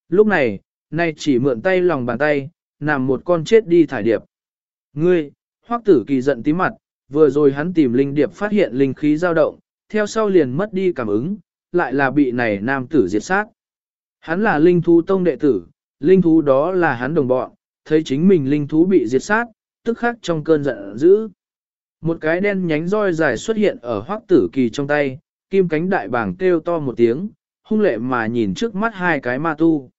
Lúc này, nay chỉ mượn tay lòng bàn tay, nằm một con chết đi thải điệp. Ngươi, hoắc tử kỳ giận tí mặt, vừa rồi hắn tìm linh điệp phát hiện linh khí dao động, theo sau liền mất đi cảm ứng, lại là bị này nam tử diệt sát. Hắn là linh thú tông đệ tử, linh thú đó là hắn đồng bọn, thấy chính mình linh thú bị diệt sát, tức khắc trong cơn giận dữ. Một cái đen nhánh roi dài xuất hiện ở hoắc tử kỳ trong tay, kim cánh đại bảng kêu to một tiếng, hung lệ mà nhìn trước mắt hai cái ma tu.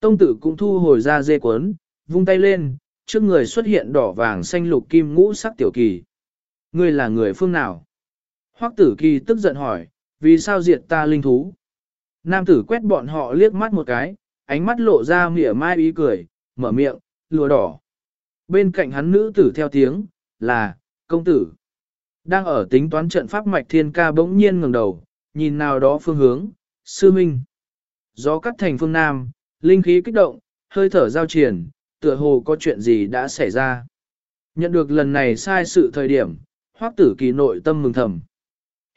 Tông tử cũng thu hồi ra dê quấn vung tay lên, trước người xuất hiện đỏ vàng xanh lục kim ngũ sắc tiểu kỳ. Ngươi là người phương nào? Hoắc tử kỳ tức giận hỏi, vì sao diệt ta linh thú? Nam tử quét bọn họ liếc mắt một cái, ánh mắt lộ ra mỉa mai ý cười, mở miệng, lùa đỏ. Bên cạnh hắn nữ tử theo tiếng, là, công tử. Đang ở tính toán trận pháp mạch thiên ca bỗng nhiên ngẩng đầu, nhìn nào đó phương hướng, sư minh. Gió cắt thành phương Nam, linh khí kích động, hơi thở giao triển, tựa hồ có chuyện gì đã xảy ra. Nhận được lần này sai sự thời điểm, hoắc tử kỳ nội tâm mừng thầm.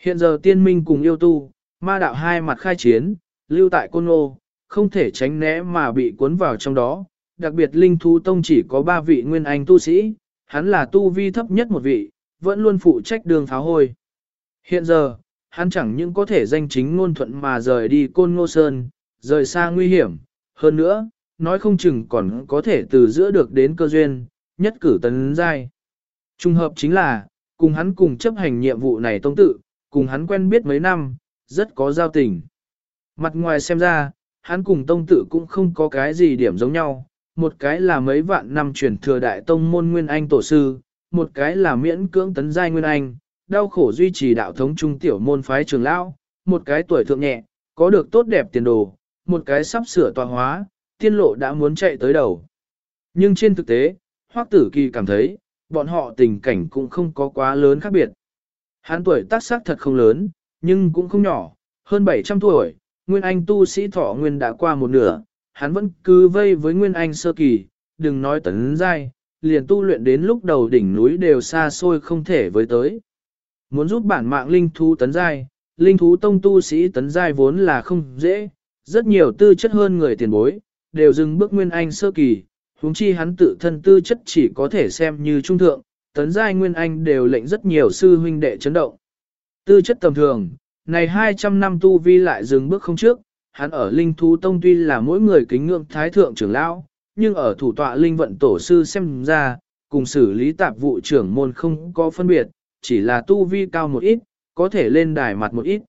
Hiện giờ tiên minh cùng yêu tu, ma đạo hai mặt khai chiến, lưu tại côn ô không thể tránh né mà bị cuốn vào trong đó. Đặc biệt linh thú tông chỉ có ba vị nguyên anh tu sĩ, hắn là tu vi thấp nhất một vị, vẫn luôn phụ trách đường pháo hôi. Hiện giờ, hắn chẳng những có thể danh chính ngôn thuận mà rời đi côn ngô sơn, rời xa nguy hiểm, hơn nữa, nói không chừng còn có thể từ giữa được đến cơ duyên, nhất cử tấn giai. Trung hợp chính là, cùng hắn cùng chấp hành nhiệm vụ này tông tự, cùng hắn quen biết mấy năm, rất có giao tình. Mặt ngoài xem ra, hắn cùng tông tự cũng không có cái gì điểm giống nhau, một cái là mấy vạn năm truyền thừa đại tông môn Nguyên Anh tổ sư, một cái là miễn cưỡng tấn giai Nguyên Anh, đau khổ duy trì đạo thống trung tiểu môn phái trường lão, một cái tuổi thượng nhẹ, có được tốt đẹp tiền đồ, một cái sắp sửa tòa hóa, tiên lộ đã muốn chạy tới đầu. Nhưng trên thực tế, Hoắc Tử Kỳ cảm thấy, bọn họ tình cảnh cũng không có quá lớn khác biệt. Hắn tuổi tác xác thật không lớn, nhưng cũng không nhỏ, hơn 700 tuổi, Nguyên Anh tu sĩ thọ nguyên đã qua một nửa, hắn vẫn cứ vây với Nguyên Anh sơ kỳ, đừng nói tấn giai, liền tu luyện đến lúc đầu đỉnh núi đều xa xôi không thể với tới. Muốn giúp bản mạng linh thú tấn giai, linh thú tông tu sĩ tấn giai vốn là không dễ, rất nhiều tư chất hơn người tiền bối, đều dừng bước Nguyên Anh sơ kỳ, huống chi hắn tự thân tư chất chỉ có thể xem như trung thượng, tấn giai Nguyên Anh đều lệnh rất nhiều sư huynh đệ chấn động. Tư chất tầm thường, này 200 năm tu vi lại dừng bước không trước, hắn ở linh thú tông tuy là mỗi người kính ngưỡng thái thượng trưởng lão, nhưng ở thủ tọa linh vận tổ sư xem ra, cùng xử lý tạp vụ trưởng môn không có phân biệt, chỉ là tu vi cao một ít, có thể lên đài mặt một ít.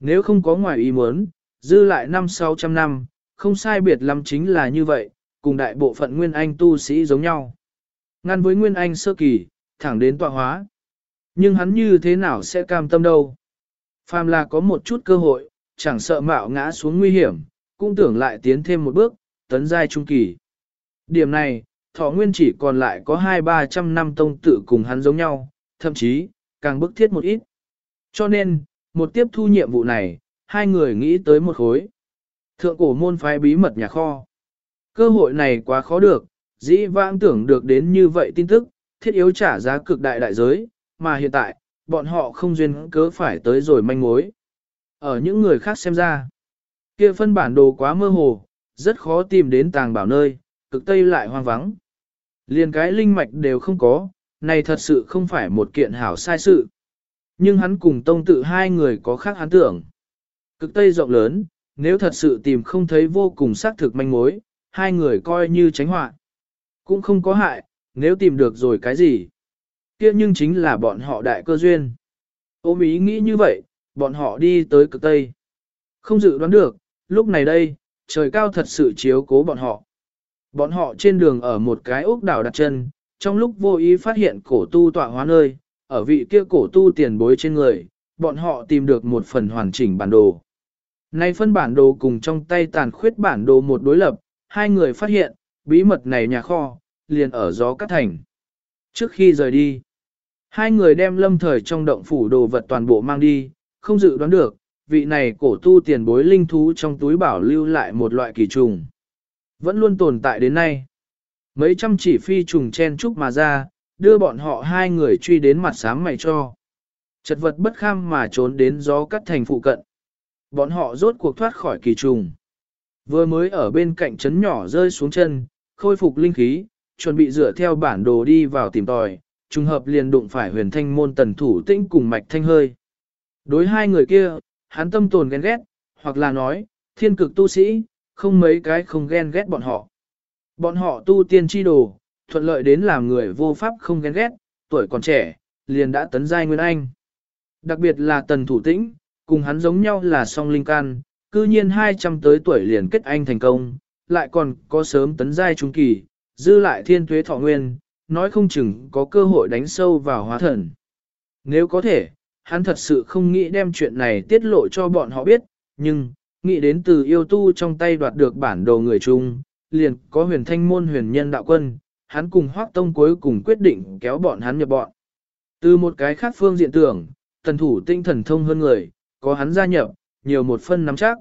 Nếu không có ngoài ý muốn, dư lại năm 600 năm, không sai biệt lắm chính là như vậy, cùng đại bộ phận nguyên anh tu sĩ giống nhau. Ngăn với nguyên anh sơ kỳ, thẳng đến tọa hóa. Nhưng hắn như thế nào sẽ cam tâm đâu? Phàm là có một chút cơ hội, chẳng sợ mạo ngã xuống nguy hiểm, cũng tưởng lại tiến thêm một bước, tấn giai trung kỳ. Điểm này, thọ nguyên chỉ còn lại có hai ba trăm năm tông tự cùng hắn giống nhau, thậm chí, càng bức thiết một ít. Cho nên, một tiếp thu nhiệm vụ này, hai người nghĩ tới một khối. Thượng cổ môn phái bí mật nhà kho. Cơ hội này quá khó được, dĩ vãng tưởng được đến như vậy tin tức, thiết yếu trả giá cực đại đại giới, mà hiện tại, bọn họ không duyên cớ phải tới rồi manh mối. Ở những người khác xem ra, kia phân bản đồ quá mơ hồ, rất khó tìm đến tàng bảo nơi, cực tây lại hoang vắng. Liền cái linh mạch đều không có, này thật sự không phải một kiện hảo sai sự. Nhưng hắn cùng tông tự hai người có khác hắn tưởng. Cực tây rộng lớn, nếu thật sự tìm không thấy vô cùng xác thực manh mối, hai người coi như tránh hoạn. Cũng không có hại, nếu tìm được rồi cái gì. kia nhưng chính là bọn họ đại cơ duyên. Ôm ý nghĩ như vậy, bọn họ đi tới cực tây. Không dự đoán được, lúc này đây, trời cao thật sự chiếu cố bọn họ. Bọn họ trên đường ở một cái ốc đảo đặt chân, trong lúc vô ý phát hiện cổ tu tọa hóa nơi, ở vị kia cổ tu tiền bối trên người, bọn họ tìm được một phần hoàn chỉnh bản đồ. Nay phân bản đồ cùng trong tay tàn khuyết bản đồ một đối lập, hai người phát hiện, bí mật này nhà kho, liền ở gió cắt thành. Trước khi rời đi, hai người đem lâm thời trong động phủ đồ vật toàn bộ mang đi, không dự đoán được, vị này cổ tu tiền bối linh thú trong túi bảo lưu lại một loại kỳ trùng. Vẫn luôn tồn tại đến nay. Mấy trăm chỉ phi trùng chen chúc mà ra, đưa bọn họ hai người truy đến mặt sáng mày cho. Chật vật bất kham mà trốn đến gió cắt thành phụ cận. Bọn họ rốt cuộc thoát khỏi kỳ trùng. Vừa mới ở bên cạnh trấn nhỏ rơi xuống chân, khôi phục linh khí, chuẩn bị dựa theo bản đồ đi vào tìm tòi, trùng hợp liền đụng phải huyền thanh môn tần thủ tĩnh cùng mạch thanh hơi. Đối hai người kia, hắn tâm tồn ghen ghét, hoặc là nói, thiên cực tu sĩ, không mấy cái không ghen ghét bọn họ. Bọn họ tu tiên chi đồ, thuận lợi đến làm người vô pháp không ghen ghét, tuổi còn trẻ, liền đã tấn giai Nguyên Anh. Đặc biệt là tần thủ tĩnh, cùng hắn giống nhau là song linh can, cư nhiên 200 tới tuổi liền kết anh thành công, lại còn có sớm tấn giai trung kỳ, dư lại thiên tuế thọ nguyên, nói không chừng có cơ hội đánh sâu vào hóa thần. Nếu có thể, hắn thật sự không nghĩ đem chuyện này tiết lộ cho bọn họ biết, nhưng, nghĩ đến từ yêu tu trong tay đoạt được bản đồ người chung, liền có huyền thanh môn huyền nhân đạo quân, hắn cùng hoác tông cuối cùng quyết định kéo bọn hắn nhập bọn. Từ một cái khác phương diện tưởng, thần thủ tinh thần thông hơn người, có hắn gia nhập, nhiều một phân nắm chắc.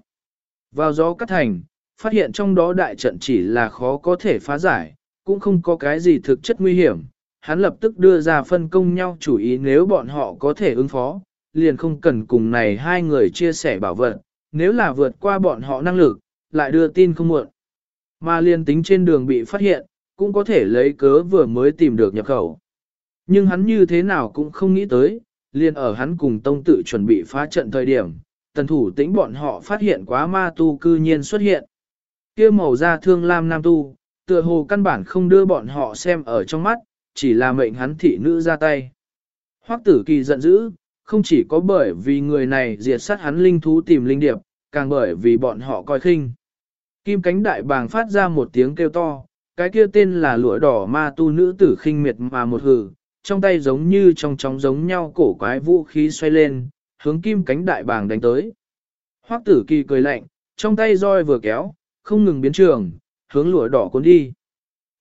Vào gió cắt thành, phát hiện trong đó đại trận chỉ là khó có thể phá giải, cũng không có cái gì thực chất nguy hiểm. Hắn lập tức đưa ra phân công nhau chủ ý nếu bọn họ có thể ứng phó, liền không cần cùng này hai người chia sẻ bảo vật, nếu là vượt qua bọn họ năng lực, lại đưa tin không muộn. Mà liên tính trên đường bị phát hiện, cũng có thể lấy cớ vừa mới tìm được nhập khẩu. Nhưng hắn như thế nào cũng không nghĩ tới, liền ở hắn cùng tông tự chuẩn bị phá trận thời điểm, tần thủ tĩnh bọn họ phát hiện quá ma tu cư nhiên xuất hiện kia màu da thương lam nam tu, tựa hồ căn bản không đưa bọn họ xem ở trong mắt, chỉ là mệnh hắn thị nữ ra tay. Hoắc tử kỳ giận dữ, không chỉ có bởi vì người này diệt sát hắn linh thú tìm linh điệp, càng bởi vì bọn họ coi khinh. Kim cánh đại bàng phát ra một tiếng kêu to, cái kia tên là lụa đỏ ma tu nữ tử khinh miệt mà một hử, trong tay giống như trong chóng giống nhau cổ quái vũ khí xoay lên, hướng kim cánh đại bàng đánh tới. Hoắc tử kỳ cười lạnh, trong tay roi vừa kéo, không ngừng biến trường, hướng lụa đỏ cuốn đi.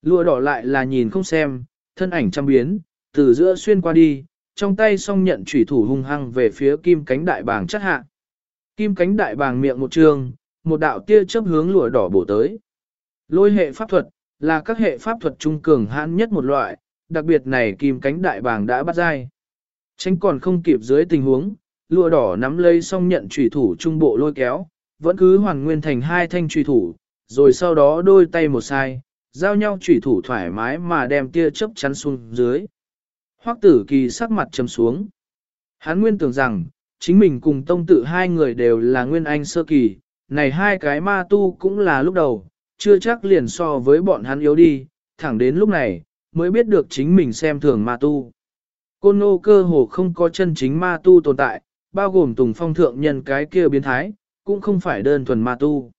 Lụa đỏ lại là nhìn không xem, thân ảnh trăm biến, từ giữa xuyên qua đi, trong tay song nhận chủy thủ hung hăng về phía kim cánh đại bàng chất hạ. Kim cánh đại bàng miệng một trường, một đạo tia chớp hướng lụa đỏ bổ tới. Lôi hệ pháp thuật, là các hệ pháp thuật trung cường hãn nhất một loại, đặc biệt này kim cánh đại bàng đã bắt dai. Tránh còn không kịp dưới tình huống, lụa đỏ nắm lấy song nhận chủy thủ trung bộ lôi kéo, vẫn cứ hoàn nguyên thành hai thanh trùy thủ, rồi sau đó đôi tay một sai, giao nhau trùy thủ thoải mái mà đem tia chớp chắn xuống dưới. Hoắc tử kỳ sắc mặt trầm xuống. Hắn nguyên tưởng rằng, chính mình cùng tông tự hai người đều là nguyên anh sơ kỳ, này hai cái ma tu cũng là lúc đầu, chưa chắc liền so với bọn hắn yếu đi, thẳng đến lúc này, mới biết được chính mình xem thường ma tu. Côn nô cơ hồ không có chân chính ma tu tồn tại, bao gồm tùng phong thượng nhân cái kia biến thái, cũng không phải đơn thuần ma tu.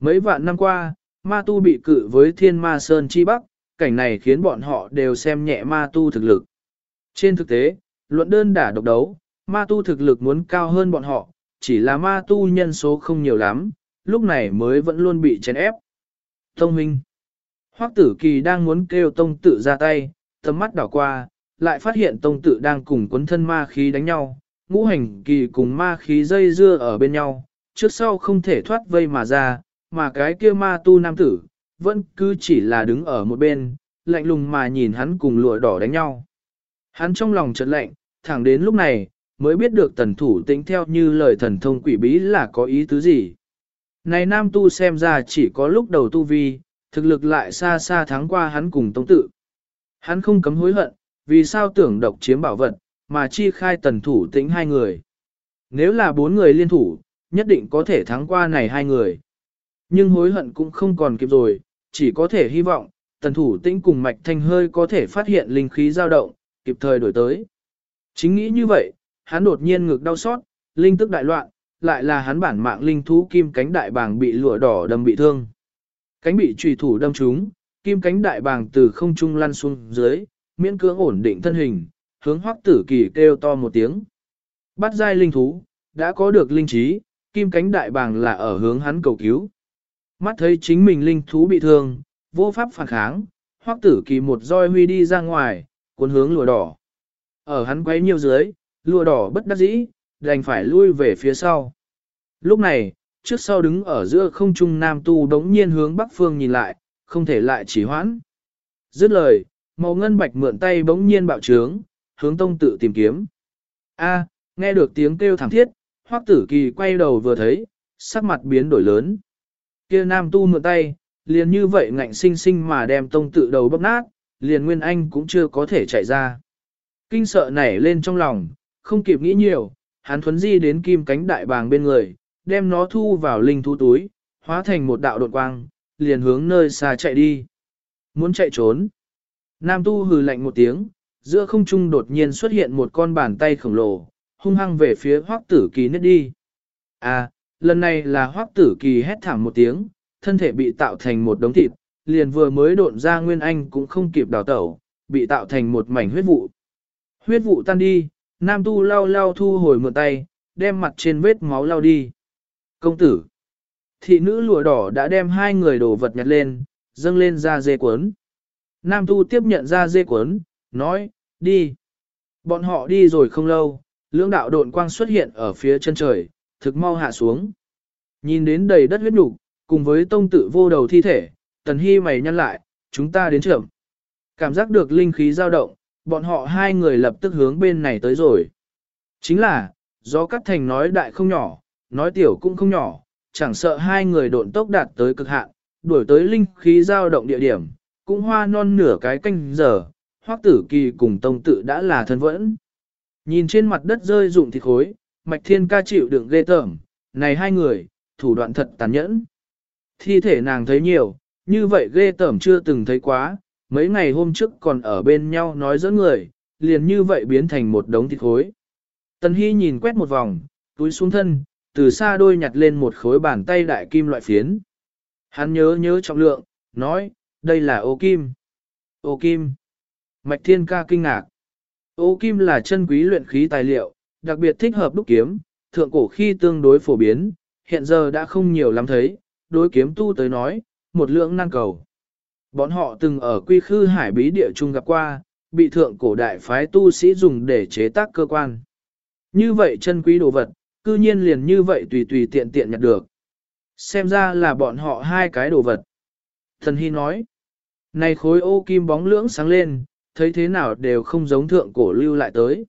Mấy vạn năm qua, ma tu bị cự với thiên ma sơn chi bắc, cảnh này khiến bọn họ đều xem nhẹ ma tu thực lực. Trên thực tế, luận đơn đả độc đấu, ma tu thực lực muốn cao hơn bọn họ, chỉ là ma tu nhân số không nhiều lắm, lúc này mới vẫn luôn bị chèn ép. Tông Minh Hoắc tử kỳ đang muốn kêu tông tự ra tay, tầm mắt đảo qua, lại phát hiện tông tự đang cùng cuốn thân ma khí đánh nhau, ngũ hành kỳ cùng ma khí dây dưa ở bên nhau, trước sau không thể thoát vây mà ra, mà cái kia ma tu nam tử, vẫn cứ chỉ là đứng ở một bên, lạnh lùng mà nhìn hắn cùng lụa đỏ đánh nhau. Hắn trong lòng chợt lạnh, thẳng đến lúc này, mới biết được tần thủ tính theo như lời thần thông quỷ bí là có ý tứ gì. Này nam tu xem ra chỉ có lúc đầu tu vi, thực lực lại xa xa thắng qua hắn cùng tông tự. Hắn không cấm hối hận, vì sao tưởng độc chiếm bảo vật, mà chi khai tần thủ tính hai người. Nếu là bốn người liên thủ, nhất định có thể thắng qua này hai người. Nhưng hối hận cũng không còn kịp rồi, chỉ có thể hy vọng, tần thủ tĩnh cùng mạch thanh hơi có thể phát hiện linh khí dao động, kịp thời đổi tới. Chính nghĩ như vậy, hắn đột nhiên ngực đau xót, linh tức đại loạn, lại là hắn bản mạng linh thú kim cánh đại bàng bị lụa đỏ đâm bị thương. Cánh bị trùy thủ đâm trúng, kim cánh đại bàng từ không trung lăn xuống dưới, miễn cưỡng ổn định thân hình, hướng hoắc tử kỳ kêu to một tiếng. Bắt giai linh thú, đã có được linh trí, kim cánh đại bàng là ở hướng hắn cầu cứu. Mắt thấy chính mình linh thú bị thương, vô pháp phản kháng, hoắc tử kỳ một roi huy đi ra ngoài, cuốn hướng lùa đỏ. Ở hắn quấy nhiều dưới, lùa đỏ bất đắc dĩ, đành phải lui về phía sau. Lúc này, trước sau đứng ở giữa không trung nam tu đống nhiên hướng bắc phương nhìn lại, không thể lại chỉ hoãn. Dứt lời, màu ngân bạch mượn tay bỗng nhiên bạo trướng, hướng tông tự tìm kiếm. A, nghe được tiếng kêu thảm thiết, hoắc tử kỳ quay đầu vừa thấy, sắc mặt biến đổi lớn. Kia nam tu mượn tay, liền như vậy ngạnh sinh sinh mà đem tông tự đầu bóp nát, liền Nguyên Anh cũng chưa có thể chạy ra. Kinh sợ nảy lên trong lòng, không kịp nghĩ nhiều, hắn thuấn di đến kim cánh đại bàng bên người, đem nó thu vào linh thu túi, hóa thành một đạo đột quang, liền hướng nơi xa chạy đi. Muốn chạy trốn. Nam tu hừ lạnh một tiếng, giữa không trung đột nhiên xuất hiện một con bàn tay khổng lồ, hung hăng về phía hoắc tử kỳ nết đi. À, lần này là hoắc tử kỳ hét thảm một tiếng, thân thể bị tạo thành một đống thịt, liền vừa mới độn ra Nguyên Anh cũng không kịp đào tẩu, bị tạo thành một mảnh huyết vụ. Huyết vụ tan đi, nam tu lau lau thu hồi mượn tay, đem mặt trên vết máu lau đi. Công tử! Thị nữ lụa đỏ đã đem hai người đồ vật nhặt lên, dâng lên ra dê cuốn. Nam tu tiếp nhận ra dê cuốn, nói, đi. Bọn họ đi rồi không lâu, lưỡng đạo độn quang xuất hiện ở phía chân trời, thực mau hạ xuống. Nhìn đến đầy đất huyết nhục, cùng với tông tự vô đầu thi thể, tần hy mày nhăn lại, chúng ta đến trưởng. Cảm giác được linh khí dao động, bọn họ hai người lập tức hướng bên này tới rồi. Chính là, do cắt Thành nói đại không nhỏ, nói tiểu cũng không nhỏ, chẳng sợ hai người độn tốc đạt tới cực hạn, đuổi tới linh khí dao động địa điểm, cũng hoa non nửa cái canh giờ, hoắc tử kỳ cùng tông tự đã là thân vẫn. Nhìn trên mặt đất rơi rụng thịt khối, mạch thiên ca chịu đựng ghê tởm, này hai người, thủ đoạn thật tàn nhẫn. Thi thể nàng thấy nhiều, như vậy ghê tởm chưa từng thấy quá, mấy ngày hôm trước còn ở bên nhau nói giỡn người, liền như vậy biến thành một đống thịt khối. Tần Hy nhìn quét một vòng, túi xuống thân, từ xa đôi nhặt lên một khối bàn tay đại kim loại phiến. Hắn nhớ nhớ trọng lượng, nói, đây là ô kim. Ô kim. Mạch thiên ca kinh ngạc. Ô kim là chân quý luyện khí tài liệu, đặc biệt thích hợp đúc kiếm, thượng cổ khi tương đối phổ biến, hiện giờ đã không nhiều lắm thấy, đối kiếm tu tới nói, một lượng năng cầu. Bọn họ từng ở quy khư hải bí địa trung gặp qua, bị thượng cổ đại phái tu sĩ dùng để chế tác cơ quan. Như vậy chân quý đồ vật, cư nhiên liền như vậy tùy tùy tiện tiện nhặt được. Xem ra là bọn họ hai cái đồ vật. Thần Hy nói, này khối ô kim bóng lưỡng sáng lên, thấy thế nào đều không giống thượng cổ lưu lại tới.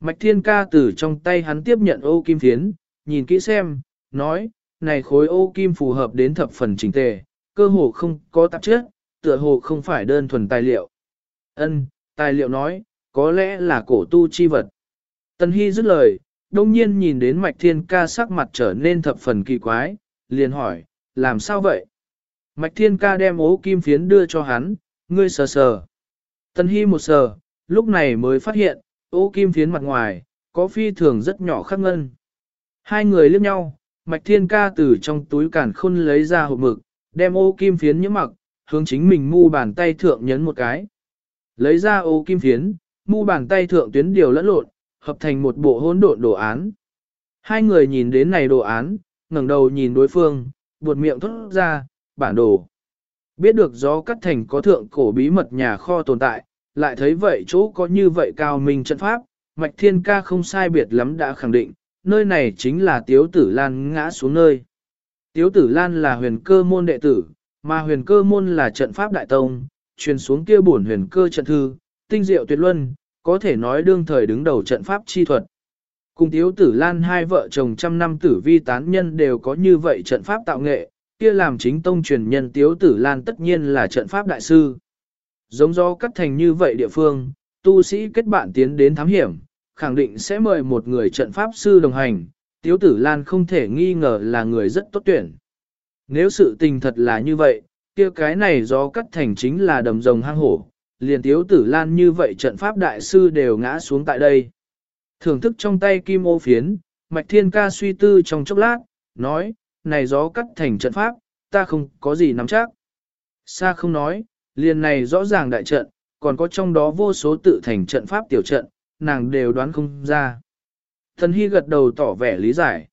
Mạch Thiên Ca từ trong tay hắn tiếp nhận ô kim phiến, nhìn kỹ xem, nói, này khối ô kim phù hợp đến thập phần chỉnh tề, cơ hồ không có tạp chất, tựa hồ không phải đơn thuần tài liệu. Ân, tài liệu nói, có lẽ là cổ tu chi vật. Tần Hy dứt lời, đông nhiên nhìn đến Mạch Thiên Ca sắc mặt trở nên thập phần kỳ quái, liền hỏi, làm sao vậy? Mạch Thiên Ca đem ố kim phiến đưa cho hắn, ngươi sờ sờ. Tần Hy một sờ, lúc này mới phát hiện, ô kim phiến mặt ngoài, có phi thường rất nhỏ khắc ngân. Hai người liếc nhau, Mạch Thiên Ca từ trong túi cản khôn lấy ra hộp mực, đem ô kim phiến nhiễm mặc, hướng chính mình mu bàn tay thượng nhấn một cái. Lấy ra ô kim phiến, mu bàn tay thượng tuyến điều lẫn lộn, hợp thành một bộ hỗn độn đồ án. Hai người nhìn đến này đồ án, ngẩng đầu nhìn đối phương, buột miệng thốt ra, bản đồ. Biết được gió cắt thành có thượng cổ bí mật nhà kho tồn tại, lại thấy vậy chỗ có như vậy cao minh trận pháp, Mạch Thiên Ca không sai biệt lắm đã khẳng định, nơi này chính là Tiếu Tử Lan ngã xuống nơi. Tiếu Tử Lan là huyền cơ môn đệ tử, mà huyền cơ môn là trận pháp đại tông, truyền xuống kia bổn huyền cơ trận thư, tinh diệu tuyệt luân, có thể nói đương thời đứng đầu trận pháp chi thuật. Cùng Tiếu Tử Lan hai vợ chồng trăm năm tử vi tán nhân đều có như vậy trận pháp tạo nghệ, kia làm chính tông truyền nhân Tiếu Tử Lan tất nhiên là trận pháp đại sư. Giống do cắt thành như vậy địa phương, tu sĩ kết bạn tiến đến thám hiểm, khẳng định sẽ mời một người trận pháp sư đồng hành, Tiếu Tử Lan không thể nghi ngờ là người rất tốt tuyển. Nếu sự tình thật là như vậy, kia cái này do cắt thành chính là đầm rồng hang hổ, liền Tiếu Tử Lan như vậy trận pháp đại sư đều ngã xuống tại đây. Thưởng thức trong tay kim ô phiến, Mạch Thiên Ca suy tư trong chốc lát, nói, này gió cắt thành trận pháp, ta không có gì nắm chắc. Sa không nói, liền này rõ ràng đại trận, còn có trong đó vô số tự thành trận pháp tiểu trận, nàng đều đoán không ra. Thần Hy gật đầu tỏ vẻ lý giải.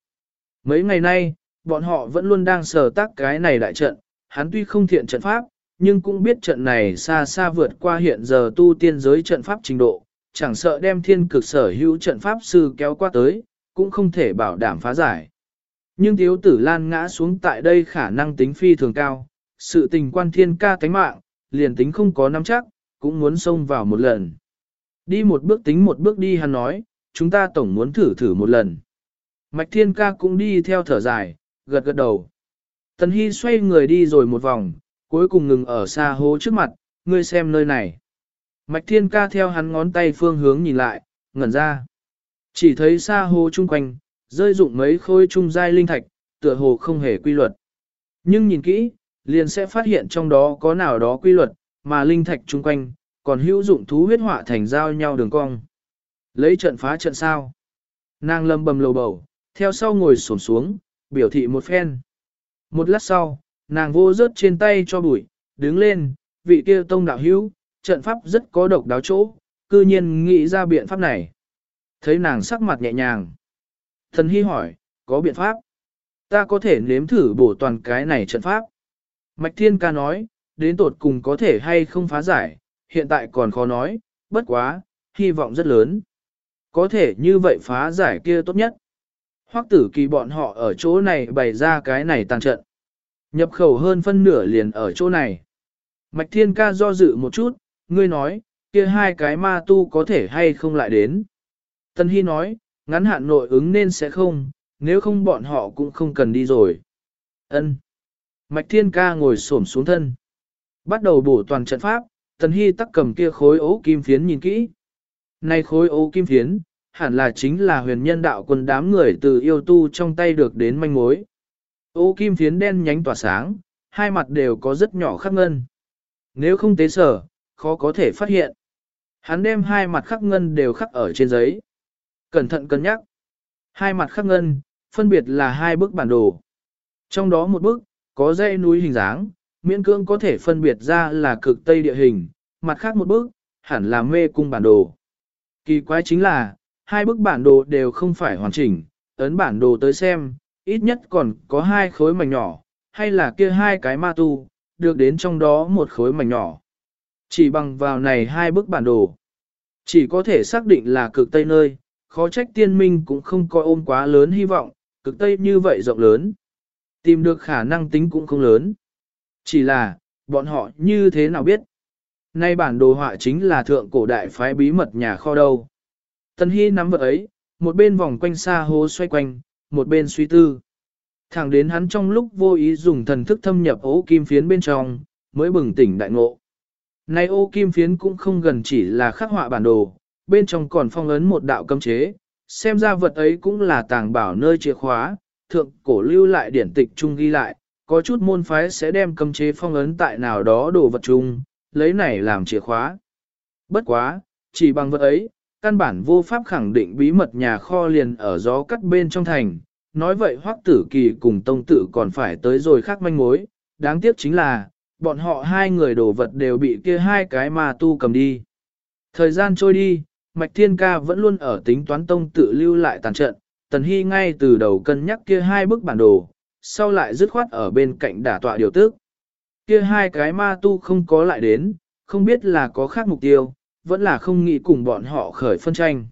Mấy ngày nay, bọn họ vẫn luôn đang sờ tác cái này đại trận, hắn tuy không thiện trận pháp, nhưng cũng biết trận này xa xa vượt qua hiện giờ tu tiên giới trận pháp trình độ, chẳng sợ đem thiên cực sở hữu trận pháp sư kéo qua tới, cũng không thể bảo đảm phá giải. Nhưng thiếu tử lan ngã xuống tại đây khả năng tính phi thường cao, sự tình quan thiên ca cánh mạng, liền tính không có nắm chắc, cũng muốn xông vào một lần. Đi một bước tính một bước đi hắn nói, chúng ta tổng muốn thử thử một lần. Mạch thiên ca cũng đi theo thở dài, gật gật đầu. Tần Hy xoay người đi rồi một vòng, cuối cùng ngừng ở xa hố trước mặt, ngươi xem nơi này. Mạch thiên ca theo hắn ngón tay phương hướng nhìn lại, ngẩn ra. Chỉ thấy xa hố chung quanh, rơi dụng mấy khối trung giai linh thạch, tựa hồ không hề quy luật. Nhưng nhìn kỹ, liền sẽ phát hiện trong đó có nào đó quy luật, mà linh thạch chung quanh, còn hữu dụng thú huyết họa thành giao nhau đường cong. Lấy trận phá trận sao. Nàng lâm bầm lầu bầu, theo sau ngồi xổm xuống, biểu thị một phen. Một lát sau, nàng vô rớt trên tay cho bụi, đứng lên, vị kia tông đạo hữu, trận pháp rất có độc đáo chỗ, cư nhiên nghĩ ra biện pháp này. Thấy nàng sắc mặt nhẹ nhàng. Thần hy hỏi, có biện pháp? Ta có thể nếm thử bổ toàn cái này trận pháp. Mạch Thiên Ca nói, đến tột cùng có thể hay không phá giải, hiện tại còn khó nói, bất quá, hy vọng rất lớn. Có thể như vậy phá giải kia tốt nhất. Hoắc tử kỳ bọn họ ở chỗ này bày ra cái này tàn trận. Nhập khẩu hơn phân nửa liền ở chỗ này. Mạch Thiên Ca do dự một chút, ngươi nói, kia hai cái ma tu có thể hay không lại đến. Tân Hy nói, ngắn hạn nội ứng nên sẽ không, nếu không bọn họ cũng không cần đi rồi. Ân. Mạch Thiên Ca ngồi xổm xuống thân. Bắt đầu bổ toàn trận pháp, Tần Hy tắc cầm kia khối ố kim phiến nhìn kỹ. Nay khối ố kim phiến, hẳn là chính là huyền nhân đạo quân đám người từ yêu tu trong tay được đến manh mối. Ô kim phiến đen nhánh tỏa sáng, hai mặt đều có rất nhỏ khắc ngân. Nếu không tế sở, khó có thể phát hiện. Hắn đem hai mặt khắc ngân đều khắc ở trên giấy. Cẩn thận cân nhắc. Hai mặt khắc ngân, phân biệt là hai bức bản đồ. Trong đó một bức, có dãy núi hình dáng, miễn cưỡng có thể phân biệt ra là cực tây địa hình, mặt khác một bức, hẳn là mê cung bản đồ. Kỳ quái chính là, hai bức bản đồ đều không phải hoàn chỉnh, ấn bản đồ tới xem, ít nhất còn có hai khối mảnh nhỏ, hay là kia hai cái ma tu, được đến trong đó một khối mảnh nhỏ. Chỉ bằng vào này hai bức bản đồ, chỉ có thể xác định là cực tây nơi, khó trách tiên minh cũng không coi ôm quá lớn hy vọng, cực tây như vậy rộng lớn. Tìm được khả năng tính cũng không lớn. Chỉ là, bọn họ như thế nào biết? Nay bản đồ họa chính là thượng cổ đại phái bí mật nhà kho đâu. Tần Hy nắm vật ấy, một bên vòng quanh xa hố xoay quanh, một bên suy tư. Thẳng đến hắn trong lúc vô ý dùng thần thức thâm nhập ố kim phiến bên trong, mới bừng tỉnh đại ngộ. Nay ô kim phiến cũng không gần chỉ là khắc họa bản đồ, bên trong còn phong ấn một đạo cấm chế, xem ra vật ấy cũng là tàng bảo nơi chìa khóa, thượng cổ lưu lại điển tịch chung ghi lại, có chút môn phái sẽ đem cấm chế phong ấn tại nào đó đồ vật chung, lấy này làm chìa khóa. Bất quá, chỉ bằng vật ấy, căn bản vô pháp khẳng định bí mật nhà kho liền ở gió cắt bên trong thành, nói vậy hoắc tử kỳ cùng tông tử còn phải tới rồi khác manh mối, đáng tiếc chính là, bọn họ hai người đồ vật đều bị kia hai cái mà tu cầm đi. Thời gian trôi đi, Mạch Thiên Ca vẫn luôn ở tính toán tông tự lưu lại tàn trận, Tần Hy ngay từ đầu cân nhắc kia hai bức bản đồ, sau lại dứt khoát ở bên cạnh đả tọa điều tức. Kia hai cái ma tu không có lại đến, không biết là có khác mục tiêu, vẫn là không nghĩ cùng bọn họ khởi phân tranh.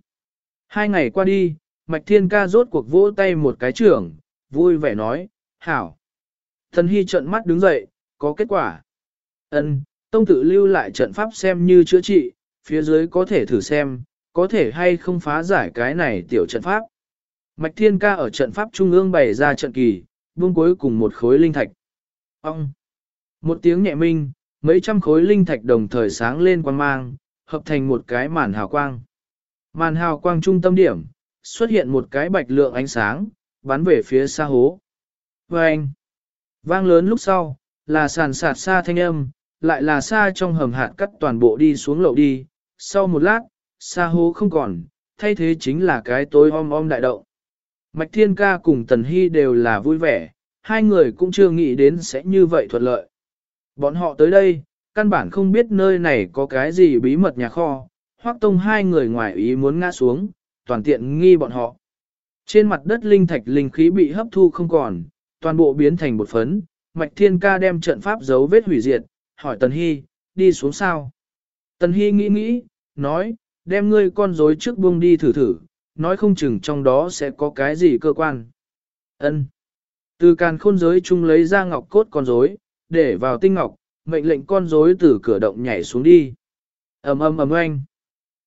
Hai ngày qua đi, Mạch Thiên Ca rốt cuộc vỗ tay một cái trưởng, vui vẻ nói, hảo. Tần Hy trận mắt đứng dậy, có kết quả. Ân, tông tự lưu lại trận pháp xem như chữa trị, phía dưới có thể thử xem, có thể hay không phá giải cái này tiểu trận pháp. Mạch Thiên Ca ở trận pháp trung ương bày ra trận kỳ, buông cuối cùng một khối linh thạch. Ông! Một tiếng nhẹ minh, mấy trăm khối linh thạch đồng thời sáng lên quang mang, hợp thành một cái màn hào quang. Màn hào quang trung tâm điểm, xuất hiện một cái bạch lượng ánh sáng, bắn về phía xa hố. Vâng! Vang lớn lúc sau, là sàn sạt xa thanh âm, lại là xa trong hầm hạt cắt toàn bộ đi xuống lậu đi. Sau một lát, xa hố không còn, thay thế chính là cái tối om om đại động. Mạch Thiên Ca cùng Tần Hy đều là vui vẻ, hai người cũng chưa nghĩ đến sẽ như vậy thuận lợi. Bọn họ tới đây, căn bản không biết nơi này có cái gì bí mật nhà kho, hoác tông hai người ngoài ý muốn ngã xuống, toàn tiện nghi bọn họ. Trên mặt đất linh thạch linh khí bị hấp thu không còn, toàn bộ biến thành bột phấn, Mạch Thiên Ca đem trận pháp dấu vết hủy diệt, hỏi Tần Hy, đi xuống sao? Tần Hy nghĩ nghĩ, nói, đem ngươi con rối trước buông đi thử thử, nói không chừng trong đó sẽ có cái gì cơ quan. Ân. Từ càn khôn giới chung lấy ra ngọc cốt con rối, để vào tinh ngọc, mệnh lệnh con rối từ cửa động nhảy xuống đi. ầm ầm ầm oanh.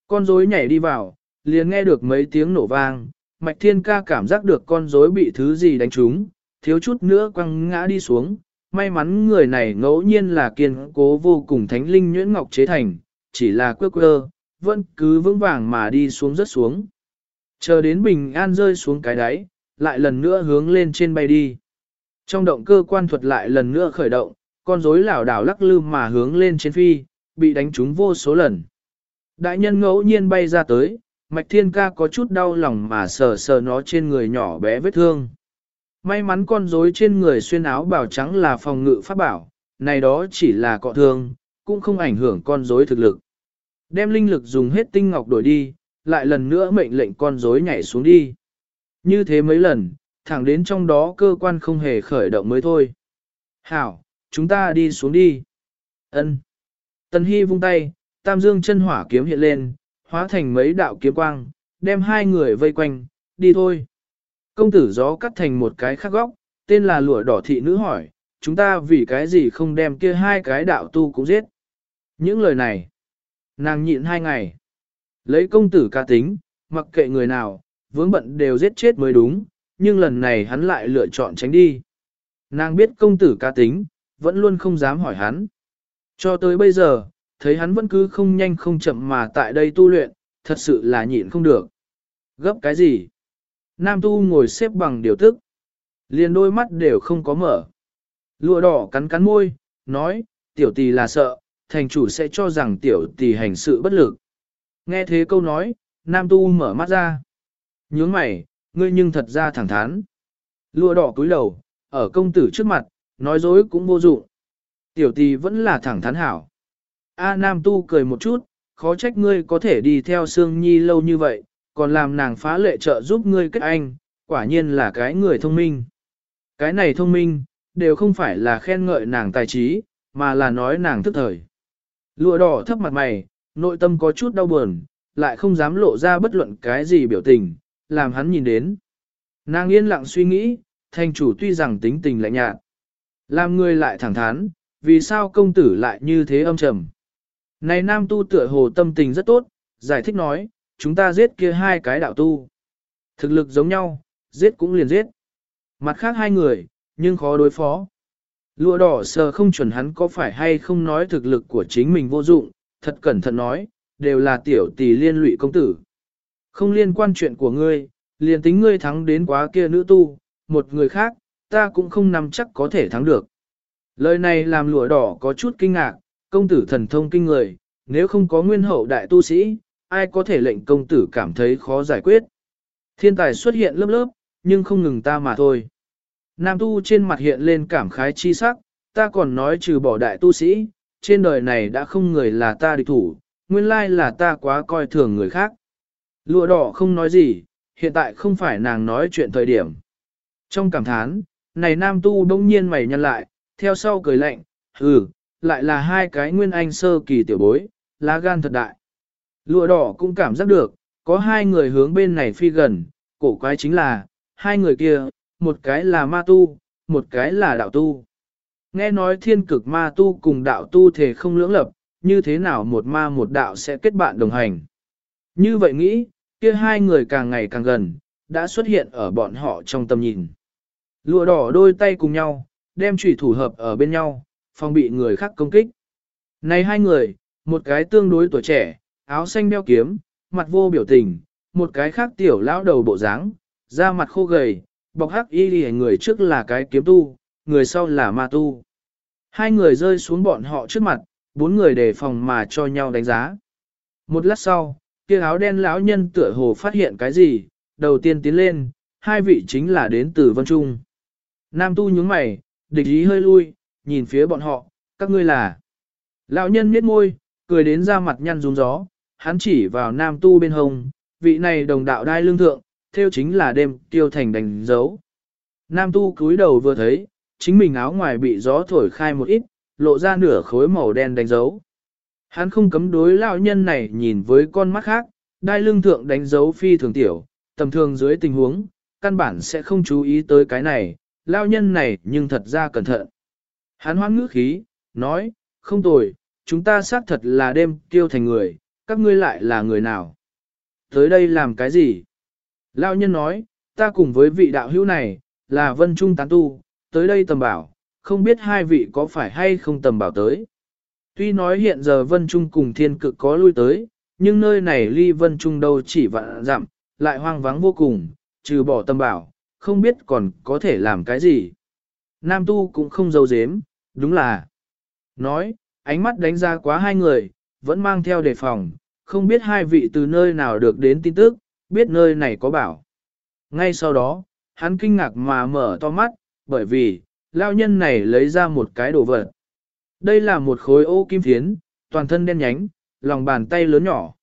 Con rối nhảy đi vào, liền nghe được mấy tiếng nổ vang, Mạch Thiên Ca cảm giác được con rối bị thứ gì đánh trúng, thiếu chút nữa quăng ngã đi xuống. May mắn người này ngẫu nhiên là kiên cố vô cùng thánh linh nhuyễn ngọc chế thành, chỉ là quơ quơ, vẫn cứ vững vàng mà đi xuống rất xuống. Chờ đến bình an rơi xuống cái đáy, lại lần nữa hướng lên trên bay đi. Trong động cơ quan thuật lại lần nữa khởi động, con rối lảo đảo lắc lư mà hướng lên trên phi, bị đánh trúng vô số lần. Đại nhân ngẫu nhiên bay ra tới, Mạch Thiên Ca có chút đau lòng mà sờ sờ nó trên người nhỏ bé vết thương. May mắn con rối trên người xuyên áo bảo trắng là phòng ngự pháp bảo, này đó chỉ là cọ thương, cũng không ảnh hưởng con rối thực lực. Đem linh lực dùng hết tinh ngọc đổi đi, lại lần nữa mệnh lệnh con rối nhảy xuống đi. Như thế mấy lần, thẳng đến trong đó cơ quan không hề khởi động mới thôi. Hảo, chúng ta đi xuống đi. Ân. Tần Hy vung tay, tam dương chân hỏa kiếm hiện lên, hóa thành mấy đạo kiếm quang, đem hai người vây quanh, đi thôi. Công tử gió cắt thành một cái khác góc, tên là lụa đỏ thị nữ hỏi, chúng ta vì cái gì không đem kia hai cái đạo tu cũng giết. Những lời này, nàng nhịn hai ngày. Lấy công tử ca tính, mặc kệ người nào, vướng bận đều giết chết mới đúng, nhưng lần này hắn lại lựa chọn tránh đi. Nàng biết công tử ca tính, vẫn luôn không dám hỏi hắn. Cho tới bây giờ, thấy hắn vẫn cứ không nhanh không chậm mà tại đây tu luyện, thật sự là nhịn không được. Gấp cái gì? Nam tu ngồi xếp bằng điều tức. Liền đôi mắt đều không có mở. Lụa đỏ cắn cắn môi, nói, tiểu tỷ là sợ, thành chủ sẽ cho rằng tiểu tỷ hành sự bất lực. Nghe thế câu nói, nam tu mở mắt ra. Nhướng mày, ngươi nhưng thật ra thẳng thắn. Lụa đỏ cúi đầu, ở công tử trước mặt, nói dối cũng vô dụng. Tiểu tỷ vẫn là thẳng thắn hảo. A Nam Tu cười một chút, khó trách ngươi có thể đi theo Sương Nhi lâu như vậy, còn làm nàng phá lệ trợ giúp ngươi kết anh, quả nhiên là cái người thông minh. Cái này thông minh, đều không phải là khen ngợi nàng tài trí, mà là nói nàng thức thời. Lụa đỏ thấp mặt mày, nội tâm có chút đau buồn, lại không dám lộ ra bất luận cái gì biểu tình, làm hắn nhìn đến. Nàng yên lặng suy nghĩ, thành chủ tuy rằng tính tình lạnh nhạt, làm người lại thẳng thắn, vì sao công tử lại như thế âm trầm. Này nam tu tựa hồ tâm tình rất tốt, giải thích nói, chúng ta giết kia hai cái đạo tu. Thực lực giống nhau, giết cũng liền giết. Mặt khác hai người, nhưng khó đối phó. Lụa đỏ sờ không chuẩn hắn có phải hay không nói thực lực của chính mình vô dụng, thật cẩn thận nói, đều là tiểu tỷ liên lụy công tử. Không liên quan chuyện của ngươi, liền tính ngươi thắng đến quá kia nữ tu, một người khác, ta cũng không nắm chắc có thể thắng được. Lời này làm lụa đỏ có chút kinh ngạc, công tử thần thông kinh người, nếu không có nguyên hậu đại tu sĩ, ai có thể lệnh công tử cảm thấy khó giải quyết. Thiên tài xuất hiện lớp lớp, nhưng không ngừng ta mà thôi. Nam tu trên mặt hiện lên cảm khái chi sắc, ta còn nói trừ bỏ đại tu sĩ, trên đời này đã không người là ta địch thủ, nguyên lai là ta quá coi thường người khác. Lụa đỏ không nói gì, hiện tại không phải nàng nói chuyện thời điểm. Trong cảm thán, này nam tu đông nhiên mày nhăn lại, theo sau cười lạnh, hừ, lại là hai cái nguyên anh sơ kỳ tiểu bối, lá gan thật đại. Lụa đỏ cũng cảm giác được, có hai người hướng bên này phi gần, cổ quái chính là, hai người kia, một cái là ma tu, một cái là đạo tu. Nghe nói thiên cực ma tu cùng đạo tu thể không lưỡng lập, như thế nào một ma một đạo sẽ kết bạn đồng hành. Như vậy nghĩ, kia hai người càng ngày càng gần, đã xuất hiện ở bọn họ trong tầm nhìn. Lụa đỏ đôi tay cùng nhau, đem trùy thủ hợp ở bên nhau, phòng bị người khác công kích. Này hai người, một cái tương đối tuổi trẻ, áo xanh đeo kiếm, mặt vô biểu tình, một cái khác tiểu lão đầu bộ dáng, da mặt khô gầy, bọc hắc y lì người trước là cái kiếm tu, người sau là ma tu. Hai người rơi xuống bọn họ trước mặt, bốn người đề phòng mà cho nhau đánh giá. Một lát sau, kia áo đen lão nhân tựa hồ phát hiện cái gì, đầu tiên tiến lên, hai vị chính là đến từ Vân Trung. Nam tu nhướng mày, địch ý hơi lui, nhìn phía bọn họ, các ngươi là. Lão nhân miết môi, cười đến ra mặt nhăn rúng gió, hắn chỉ vào nam tu bên hông, vị này đồng đạo đai lương thượng, theo chính là đêm tiêu thành đánh dấu. Nam tu cúi đầu vừa thấy, chính mình áo ngoài bị gió thổi khai một ít, lộ ra nửa khối màu đen đánh dấu. Hắn không cấm đối lão nhân này nhìn với con mắt khác, đai lưng thượng đánh dấu phi thường tiểu, tầm thường dưới tình huống, căn bản sẽ không chú ý tới cái này, lão nhân này nhưng thật ra cẩn thận. Hắn hoang ngữ khí, nói, không tồi, chúng ta xác thật là đêm tiêu thành người, các ngươi lại là người nào? Tới đây làm cái gì? Lão nhân nói, ta cùng với vị đạo hữu này, là vân trung tán tu, tới đây tầm bảo, không biết hai vị có phải hay không tầm bảo tới. Tuy nói hiện giờ vân trung cùng thiên cực có lui tới, nhưng nơi này ly vân trung đâu chỉ vạn dặm, lại hoang vắng vô cùng, trừ bỏ tầm bảo, không biết còn có thể làm cái gì. Nam tu cũng không dâu dếm đúng là. Nói, ánh mắt đánh ra quá hai người, vẫn mang theo đề phòng, không biết hai vị từ nơi nào được đến tin tức, biết nơi này có bảo. Ngay sau đó, hắn kinh ngạc mà mở to mắt, bởi vì, lao nhân này lấy ra một cái đồ vật. Đây là một khối ô kim phiến, toàn thân đen nhánh, lòng bàn tay lớn nhỏ,